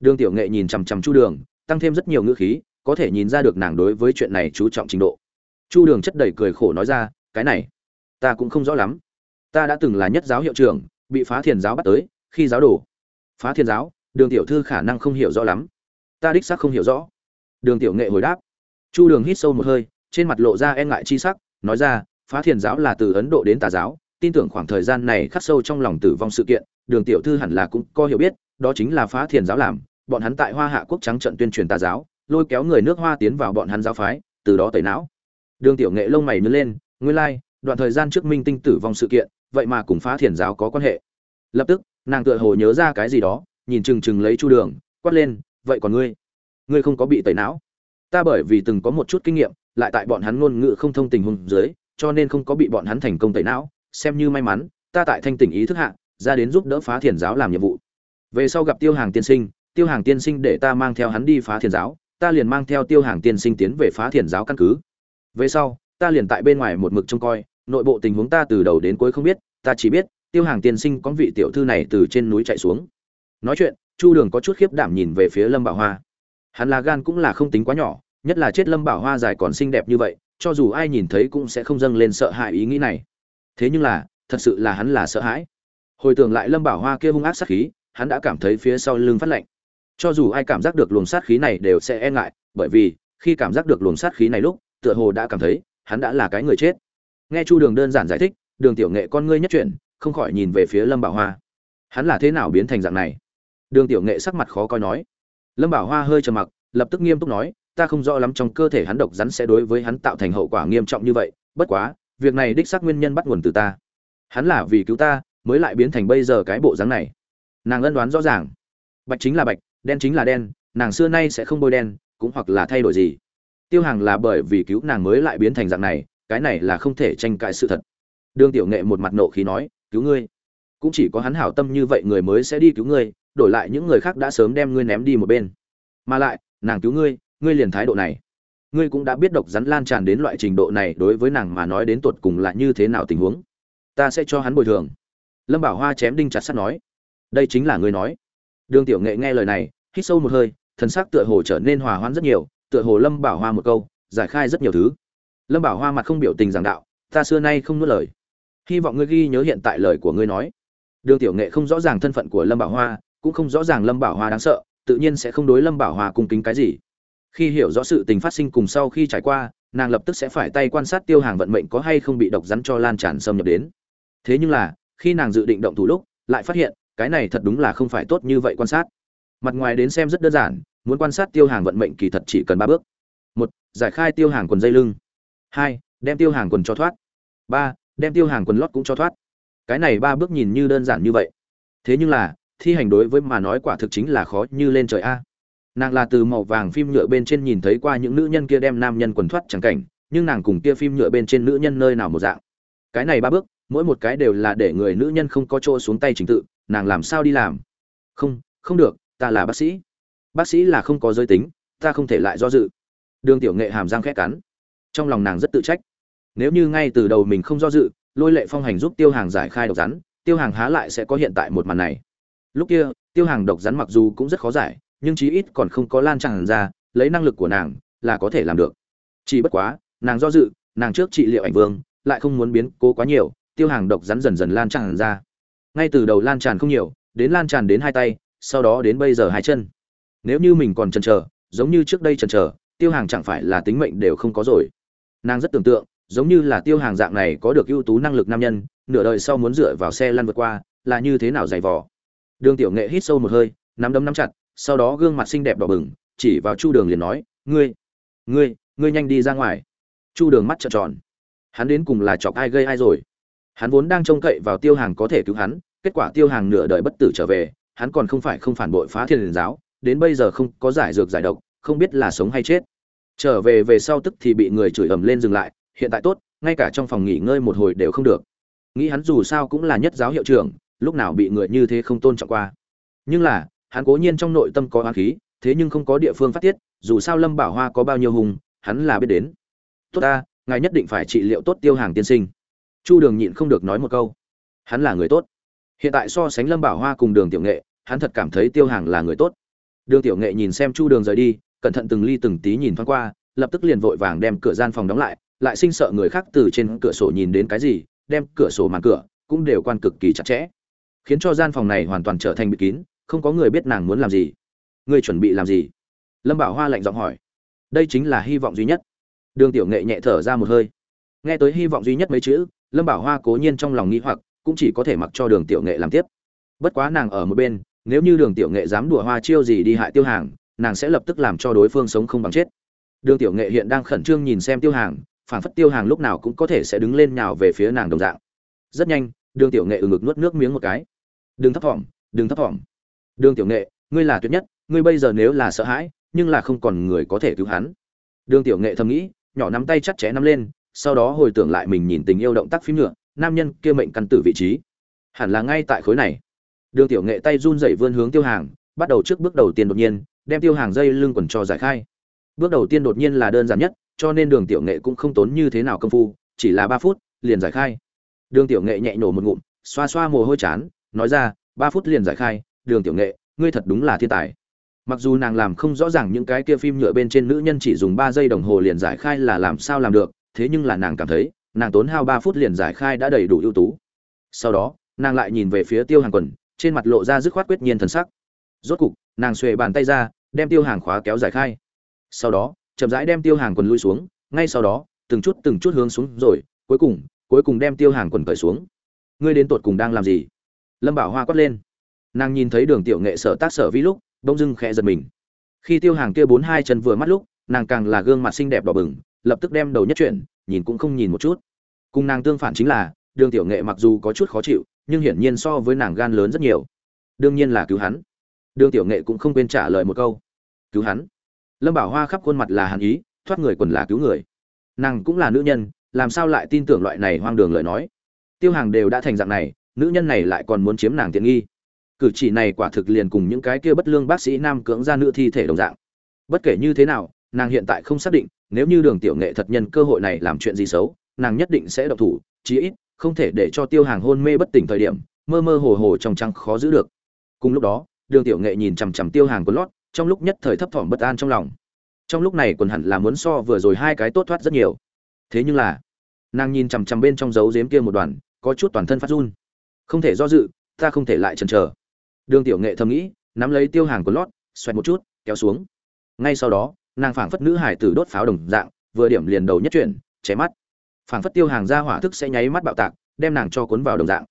Đường tiểu nghệ nhìn chằm chằm chu đường, tăng thêm rất nhiều ngữ khí có thể nhìn ra được nàng đối với chuyện này chú trọng trình độ. Chu đường chất đầy cười khổ nói ra, cái này, ta cũng không rõ lắm. Ta đã từng là nhất giáo hiệu trưởng, bị phá thiền giáo bắt tới, khi giáo đồ. Phá thiền giáo, đường tiểu thư khả năng không hiểu rõ lắm. Ta đích xác không hiểu rõ. Đường tiểu nghệ hồi đáp. Chu đường hít sâu một hơi, trên mặt lộ ra e ngại chi sắc, nói ra, phá thiền giáo là từ ấn độ đến tà giáo, tin tưởng khoảng thời gian này khắc sâu trong lòng tử vong sự kiện, đường tiểu thư hẳn là cũng có hiểu biết, đó chính là phá thiền giáo làm, bọn hắn tại hoa hạ quốc trắng trận tuyên truyền tà giáo lôi kéo người nước hoa tiến vào bọn hắn giáo phái từ đó tẩy não. Đường tiểu nghệ lông mày nhớ lên nguyên lai、like, đoạn thời gian trước minh tinh tử vong sự kiện vậy mà cùng phá thiền giáo có quan hệ. Lập tức nàng tựa hồ nhớ ra cái gì đó nhìn chừng chừng lấy chu đường quát lên vậy còn ngươi? Ngươi không có bị tẩy não? Ta bởi vì từng có một chút kinh nghiệm lại tại bọn hắn ngôn ngữ không thông tình hùng dưới cho nên không có bị bọn hắn thành công tẩy não. Xem như may mắn ta tại thanh tỉnh ý thức hạ ra đến giúp đỡ phá thiền giáo làm nhiệm vụ. Về sau gặp tiêu hàng tiên sinh tiêu hàng tiên sinh để ta mang theo hắn đi phá thiền giáo ta liền mang theo tiêu hàng tiên sinh tiến về phá thiền giáo căn cứ. Về sau, ta liền tại bên ngoài một mực trông coi, nội bộ tình huống ta từ đầu đến cuối không biết, ta chỉ biết, tiêu hàng tiên sinh có vị tiểu thư này từ trên núi chạy xuống. Nói chuyện, chu đường có chút khiếp đảm nhìn về phía lâm bảo hoa. Hắn là gan cũng là không tính quá nhỏ, nhất là chết lâm bảo hoa dài còn xinh đẹp như vậy, cho dù ai nhìn thấy cũng sẽ không dâng lên sợ hãi ý nghĩ này. Thế nhưng là, thật sự là hắn là sợ hãi. Hồi tưởng lại lâm bảo hoa kia hung ác sát khí, hắn đã cảm thấy phía sau lưng phát lạnh cho dù ai cảm giác được luồng sát khí này đều sẽ e ngại, bởi vì, khi cảm giác được luồng sát khí này lúc, tựa hồ đã cảm thấy, hắn đã là cái người chết. Nghe chu đường đơn giản giải thích, đường tiểu nghệ con ngươi nhất chuyển, không khỏi nhìn về phía lâm bảo hoa. Hắn là thế nào biến thành dạng này? Đường tiểu nghệ sắc mặt khó coi nói. Lâm bảo hoa hơi trầm mặc, lập tức nghiêm túc nói, ta không rõ lắm trong cơ thể hắn độc rắn sẽ đối với hắn tạo thành hậu quả nghiêm trọng như vậy, bất quá, việc này đích xác nguyên nhân bắt nguồn từ ta. Hắn là vì cứu ta, mới lại biến thành bây giờ cái bộ dáng này. Nàng ân đoán rõ ràng. Bạch chính là bạch đen chính là đen, nàng xưa nay sẽ không bôi đen, cũng hoặc là thay đổi gì. Tiêu hàng là bởi vì cứu nàng mới lại biến thành dạng này, cái này là không thể tranh cãi sự thật. Đương tiểu nghệ một mặt nộ khí nói, cứu ngươi. Cũng chỉ có hắn hảo tâm như vậy người mới sẽ đi cứu ngươi, đổi lại những người khác đã sớm đem ngươi ném đi một bên. Mà lại, nàng cứu ngươi ngươi liền thái độ này. Ngươi cũng đã biết độc rắn lan tràn đến loại trình độ này đối với nàng mà nói đến tột cùng là như thế nào tình huống. Ta sẽ cho hắn bồi thường. Lâm bảo hoa chém đinh chặt sắt nói, đây chính là ngươi nói đường tiểu nghệ nghe lời này, hít sâu một hơi, thần sắc tựa hồ trở nên hòa hoãn rất nhiều, tựa hồ lâm bảo hoa một câu, giải khai rất nhiều thứ. Lâm bảo hoa mặt không biểu tình giảng đạo, ta xưa nay không nuốt lời. Hy vọng ngươi ghi nhớ hiện tại lời của ngươi nói. Đường tiểu nghệ không rõ ràng thân phận của lâm bảo hoa, cũng không rõ ràng lâm bảo hoa đáng sợ, tự nhiên sẽ không đối lâm bảo hoa cung kính cái gì. Khi hiểu rõ sự tình phát sinh cùng sau khi trải qua, nàng lập tức sẽ phải tay quan sát tiêu hàng vận mệnh có hay không bị độc rắn cho lan tràn xâm nhập đến. Thế nhưng là, khi nàng dự định động thủ lúc, lại phát hiện cái này thật đúng là không phải tốt như vậy quan sát. Mặt ngoài đến xem rất đơn giản, muốn quan sát tiêu hàng vận mệnh kỳ thật chỉ cần ba bước. Một, giải khai tiêu hàng quần dây lưng. Hai, đem tiêu hàng quần cho thoát. Ba, đem tiêu hàng quần lót cũng cho thoát. Cái này ba bước nhìn như đơn giản như vậy. Thế nhưng là, thi hành đối với mà nói quả thực chính là khó như lên trời a. Nàng là từ màu vàng phim nhựa bên trên nhìn thấy qua những nữ nhân kia đem nam nhân quần thoát chẳng cảnh, nhưng nàng cùng kia phim nhựa bên trên nữ nhân nơi nào một dạng. Cái này ba bước, mỗi một cái đều là để người nữ nhân không có chỗ xuống tay trình tự nàng làm sao đi làm? Không không được, ta là bác sĩ. Bác sĩ là không có giới tính, ta không thể lại do dự. Đường tiểu nghệ hàm răng khét cắn. Trong lòng nàng rất tự trách. Nếu như ngay từ đầu mình không do dự, lôi lệ phong hành giúp tiêu hàng giải khai độc rắn, tiêu hàng há lại sẽ có hiện tại một màn này. Lúc kia, tiêu hàng độc rắn mặc dù cũng rất khó giải, nhưng chí ít còn không có lan tràn ra, lấy năng lực của nàng là có thể làm được. Chỉ bất quá, nàng do dự, nàng trước trị liệu ảnh vương, lại không muốn biến cố quá nhiều, tiêu hàng độc rắn dần dần lan tràn ra ngay từ đầu lan tràn không nhiều, đến lan tràn đến hai tay, sau đó đến bây giờ hai chân. Nếu như mình còn chần chờ, giống như trước đây chần chờ, tiêu hàng chẳng phải là tính mệnh đều không có rồi. Nàng rất tưởng tượng, giống như là tiêu hàng dạng này có được ưu tú năng lực nam nhân, nửa đời sau muốn dựa vào xe lăn vượt qua, là như thế nào dày vò. Đường tiểu nghệ hít sâu một hơi, nắm đấm nắm chặt, sau đó gương mặt xinh đẹp đỏ bừng, chỉ vào chu đường liền nói, ngươi ngươi ngươi nhanh đi ra ngoài. Chu đường mắt trợn tròn. Hắn đến cùng là chọc ai gây ai rồi? Hắn vốn đang trông cậy vào tiêu hàng có thể cứu hắn, kết quả tiêu hàng nửa đời bất tử trở về, hắn còn không phải không phản bội phá thiên giáo, đến bây giờ không có giải dược giải độc, không biết là sống hay chết. Trở về về sau tức thì bị người chửi ầm lên dừng lại, hiện tại tốt, ngay cả trong phòng nghỉ ngơi một hồi đều không được. Nghĩ hắn dù sao cũng là nhất giáo hiệu trưởng, lúc nào bị người như thế không tôn trọng qua. Nhưng là, hắn cố nhiên trong nội tâm có hoa khí, thế nhưng không có địa phương phát tiết, dù sao lâm bảo hoa có bao nhiêu hùng, hắn là biết đến. Tốt ta, ngài nhất định phải trị liệu tốt tiêu hàng tiên sinh chu đường nhịn không được nói một câu. Hắn là người tốt. Hiện tại so sánh lâm bảo hoa cùng đường tiểu nghệ, hắn thật cảm thấy tiêu hàng là người tốt. Đường tiểu nghệ nhìn xem chu đường rời đi, cẩn thận từng ly từng tí nhìn thoáng qua, lập tức liền vội vàng đem cửa gian phòng đóng lại lại sinh sợ người khác từ trên cửa sổ nhìn đến cái gì, đem cửa sổ màn cửa cũng đều quan cực kỳ chặt chẽ. Khiến cho gian phòng này hoàn toàn trở thành bịt kín, không có người biết nàng muốn làm gì. Người chuẩn bị làm gì? Lâm bảo hoa lạnh giọng hỏi. Đây chính là hy vọng duy nhất. Đường tiểu nghệ nhẹ thở ra một hơi. Nghe tới hy vọng duy nhất mấy chữ lâm bảo hoa cố nhiên trong lòng nghĩ hoặc, cũng chỉ có thể mặc cho đường tiểu nghệ làm tiếp. Bất quá nàng ở một bên, nếu như đường tiểu nghệ dám đùa hoa chiêu gì đi hại tiêu hàng, nàng sẽ lập tức làm cho đối phương sống không bằng chết. Đường tiểu nghệ hiện đang khẩn trương nhìn xem tiêu hàng phản phất tiêu hàng lúc nào cũng có thể sẽ đứng lên nhào về phía nàng đồng dạng. Rất nhanh, đường tiểu nghệ ừ ngực nuốt nước miếng một cái. Đừng thấp thỏm, đừng thấp thỏm. Đường tiểu nghệ, ngươi là tuyệt nhất, ngươi bây giờ nếu là sợ hãi, nhưng là không còn người có thể cứu hắn. Đường tiểu nghệ thầm nghĩ, nhỏ nắm tay chặt chẽ nắm lên sau đó hồi tưởng lại mình nhìn tình yêu động tác phím nhựa, nam nhân kia mệnh căn tử vị trí. Hẳn là ngay tại khối này. Đường tiểu nghệ tay run rẩy vươn hướng tiêu hàng, bắt đầu trước bước đầu tiên đột nhiên, đem tiêu hàng dây lưng quần cho giải khai. Bước đầu tiên đột nhiên là đơn giản nhất, cho nên đường tiểu nghệ cũng không tốn như thế nào công phu, chỉ là ba phút, liền giải khai. Đường tiểu nghệ nhẹ nhổ một ngụm, xoa xoa mồ hôi chán, nói ra, ba phút liền giải khai, đường tiểu nghệ, ngươi thật đúng là thiên tài. Mặc dù nàng làm không rõ ràng những cái kia phim nhựa bên trên nữ nhân chỉ dùng ba giây đồng hồ liền giải khai là làm sao làm được thế nhưng là nàng cảm thấy, nàng tốn hao ba phút liền giải khai đã đầy đủ ưu tú. Sau đó, nàng lại nhìn về phía tiêu hàng quần, trên mặt lộ ra dứt khoát quyết nhiên thần sắc. Rốt cục, nàng xuề bàn tay ra, đem tiêu hàng khóa kéo giải khai. Sau đó, chậm rãi đem tiêu hàng quần lui xuống, ngay sau đó, từng chút từng chút hướng xuống rồi, cuối cùng cuối cùng đem tiêu hàng quần cởi xuống. Ngươi đến tột cùng đang làm gì? Lâm bảo hoa quát lên. Nàng nhìn thấy đường tiểu nghệ sở tác sở vi lúc, bỗng dưng khẽ giật mình. Khi tiêu hàng kia bốn hai chân vừa mắt lúc, nàng càng là gương mặt xinh đẹp đỏ bừng lập tức đem đầu nhất chuyển, nhìn cũng không nhìn một chút. Cùng nàng tương phản chính là, đường tiểu nghệ mặc dù có chút khó chịu, nhưng hiển nhiên so với nàng gan lớn rất nhiều. Đương nhiên là cứu hắn. Đường tiểu nghệ cũng không quên trả lời một câu. Cứu hắn. Lâm bảo hoa khắp khuôn mặt là hàn ý, thoát người quần là cứu người. Nàng cũng là nữ nhân, làm sao lại tin tưởng loại này hoang đường lời nói? Tiêu hàng đều đã thành dạng này, nữ nhân này lại còn muốn chiếm nàng tiện nghi. Cử chỉ này quả thực liền cùng những cái kia bất lương bác sĩ nam cưỡng ra nữ thi thể đồng dạng. Bất kể như thế nào, nàng hiện tại không xác định nếu như đường tiểu nghệ thật nhân cơ hội này làm chuyện gì xấu, nàng nhất định sẽ độc thủ, chí ít, không thể để cho tiêu hàng hôn mê bất tỉnh thời điểm, mơ mơ hồ hồ trong trăng khó giữ được. Cùng lúc đó, đường tiểu nghệ nhìn chằm chằm tiêu hàng quần lót, trong lúc nhất thời thấp thỏm bất an trong lòng. Trong lúc này quần hẳn là muốn so vừa rồi hai cái tốt thoát rất nhiều. Thế nhưng là, nàng nhìn chằm chằm bên trong dấu dếm kia một đoàn, có chút toàn thân phát run. Không thể do dự, ta không thể lại chần chờ. Đường tiểu nghệ thầm nghĩ, nắm lấy tiêu hàng quần lót, xoẹt một chút, kéo xuống. Ngay sau đó nàng phảng phất nữ hải tử đốt pháo đồng dạng, vừa điểm liền đầu nhất chuyển cháy mắt. Phảng phất tiêu hàng ra hỏa thức sẽ nháy mắt bạo tạc, đem nàng cho cuốn vào đồng dạng.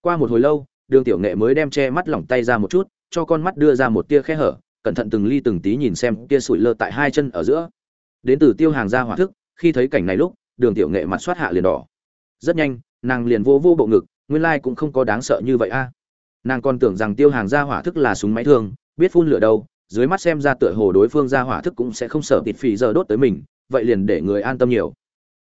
Qua một hồi lâu, đường tiểu nghệ mới đem che mắt lỏng tay ra một chút, cho con mắt đưa ra một tia khe hở, cẩn thận từng ly từng tí nhìn xem kia sủi lơ tại hai chân ở giữa. Đến từ tiêu hàng ra hỏa thức, khi thấy cảnh này lúc, đường tiểu nghệ mặt xoát hạ liền đỏ. Rất nhanh, nàng liền vô vô bộ ngực, nguyên lai cũng không có đáng sợ như vậy a. Nàng còn tưởng rằng tiêu hàng ra hỏa thức là súng máy thương, biết phun lửa đâu dưới mắt xem ra tựa hồ đối phương ra hỏa thức cũng sẽ không sợ tịt phì giờ đốt tới mình, vậy liền để người an tâm nhiều.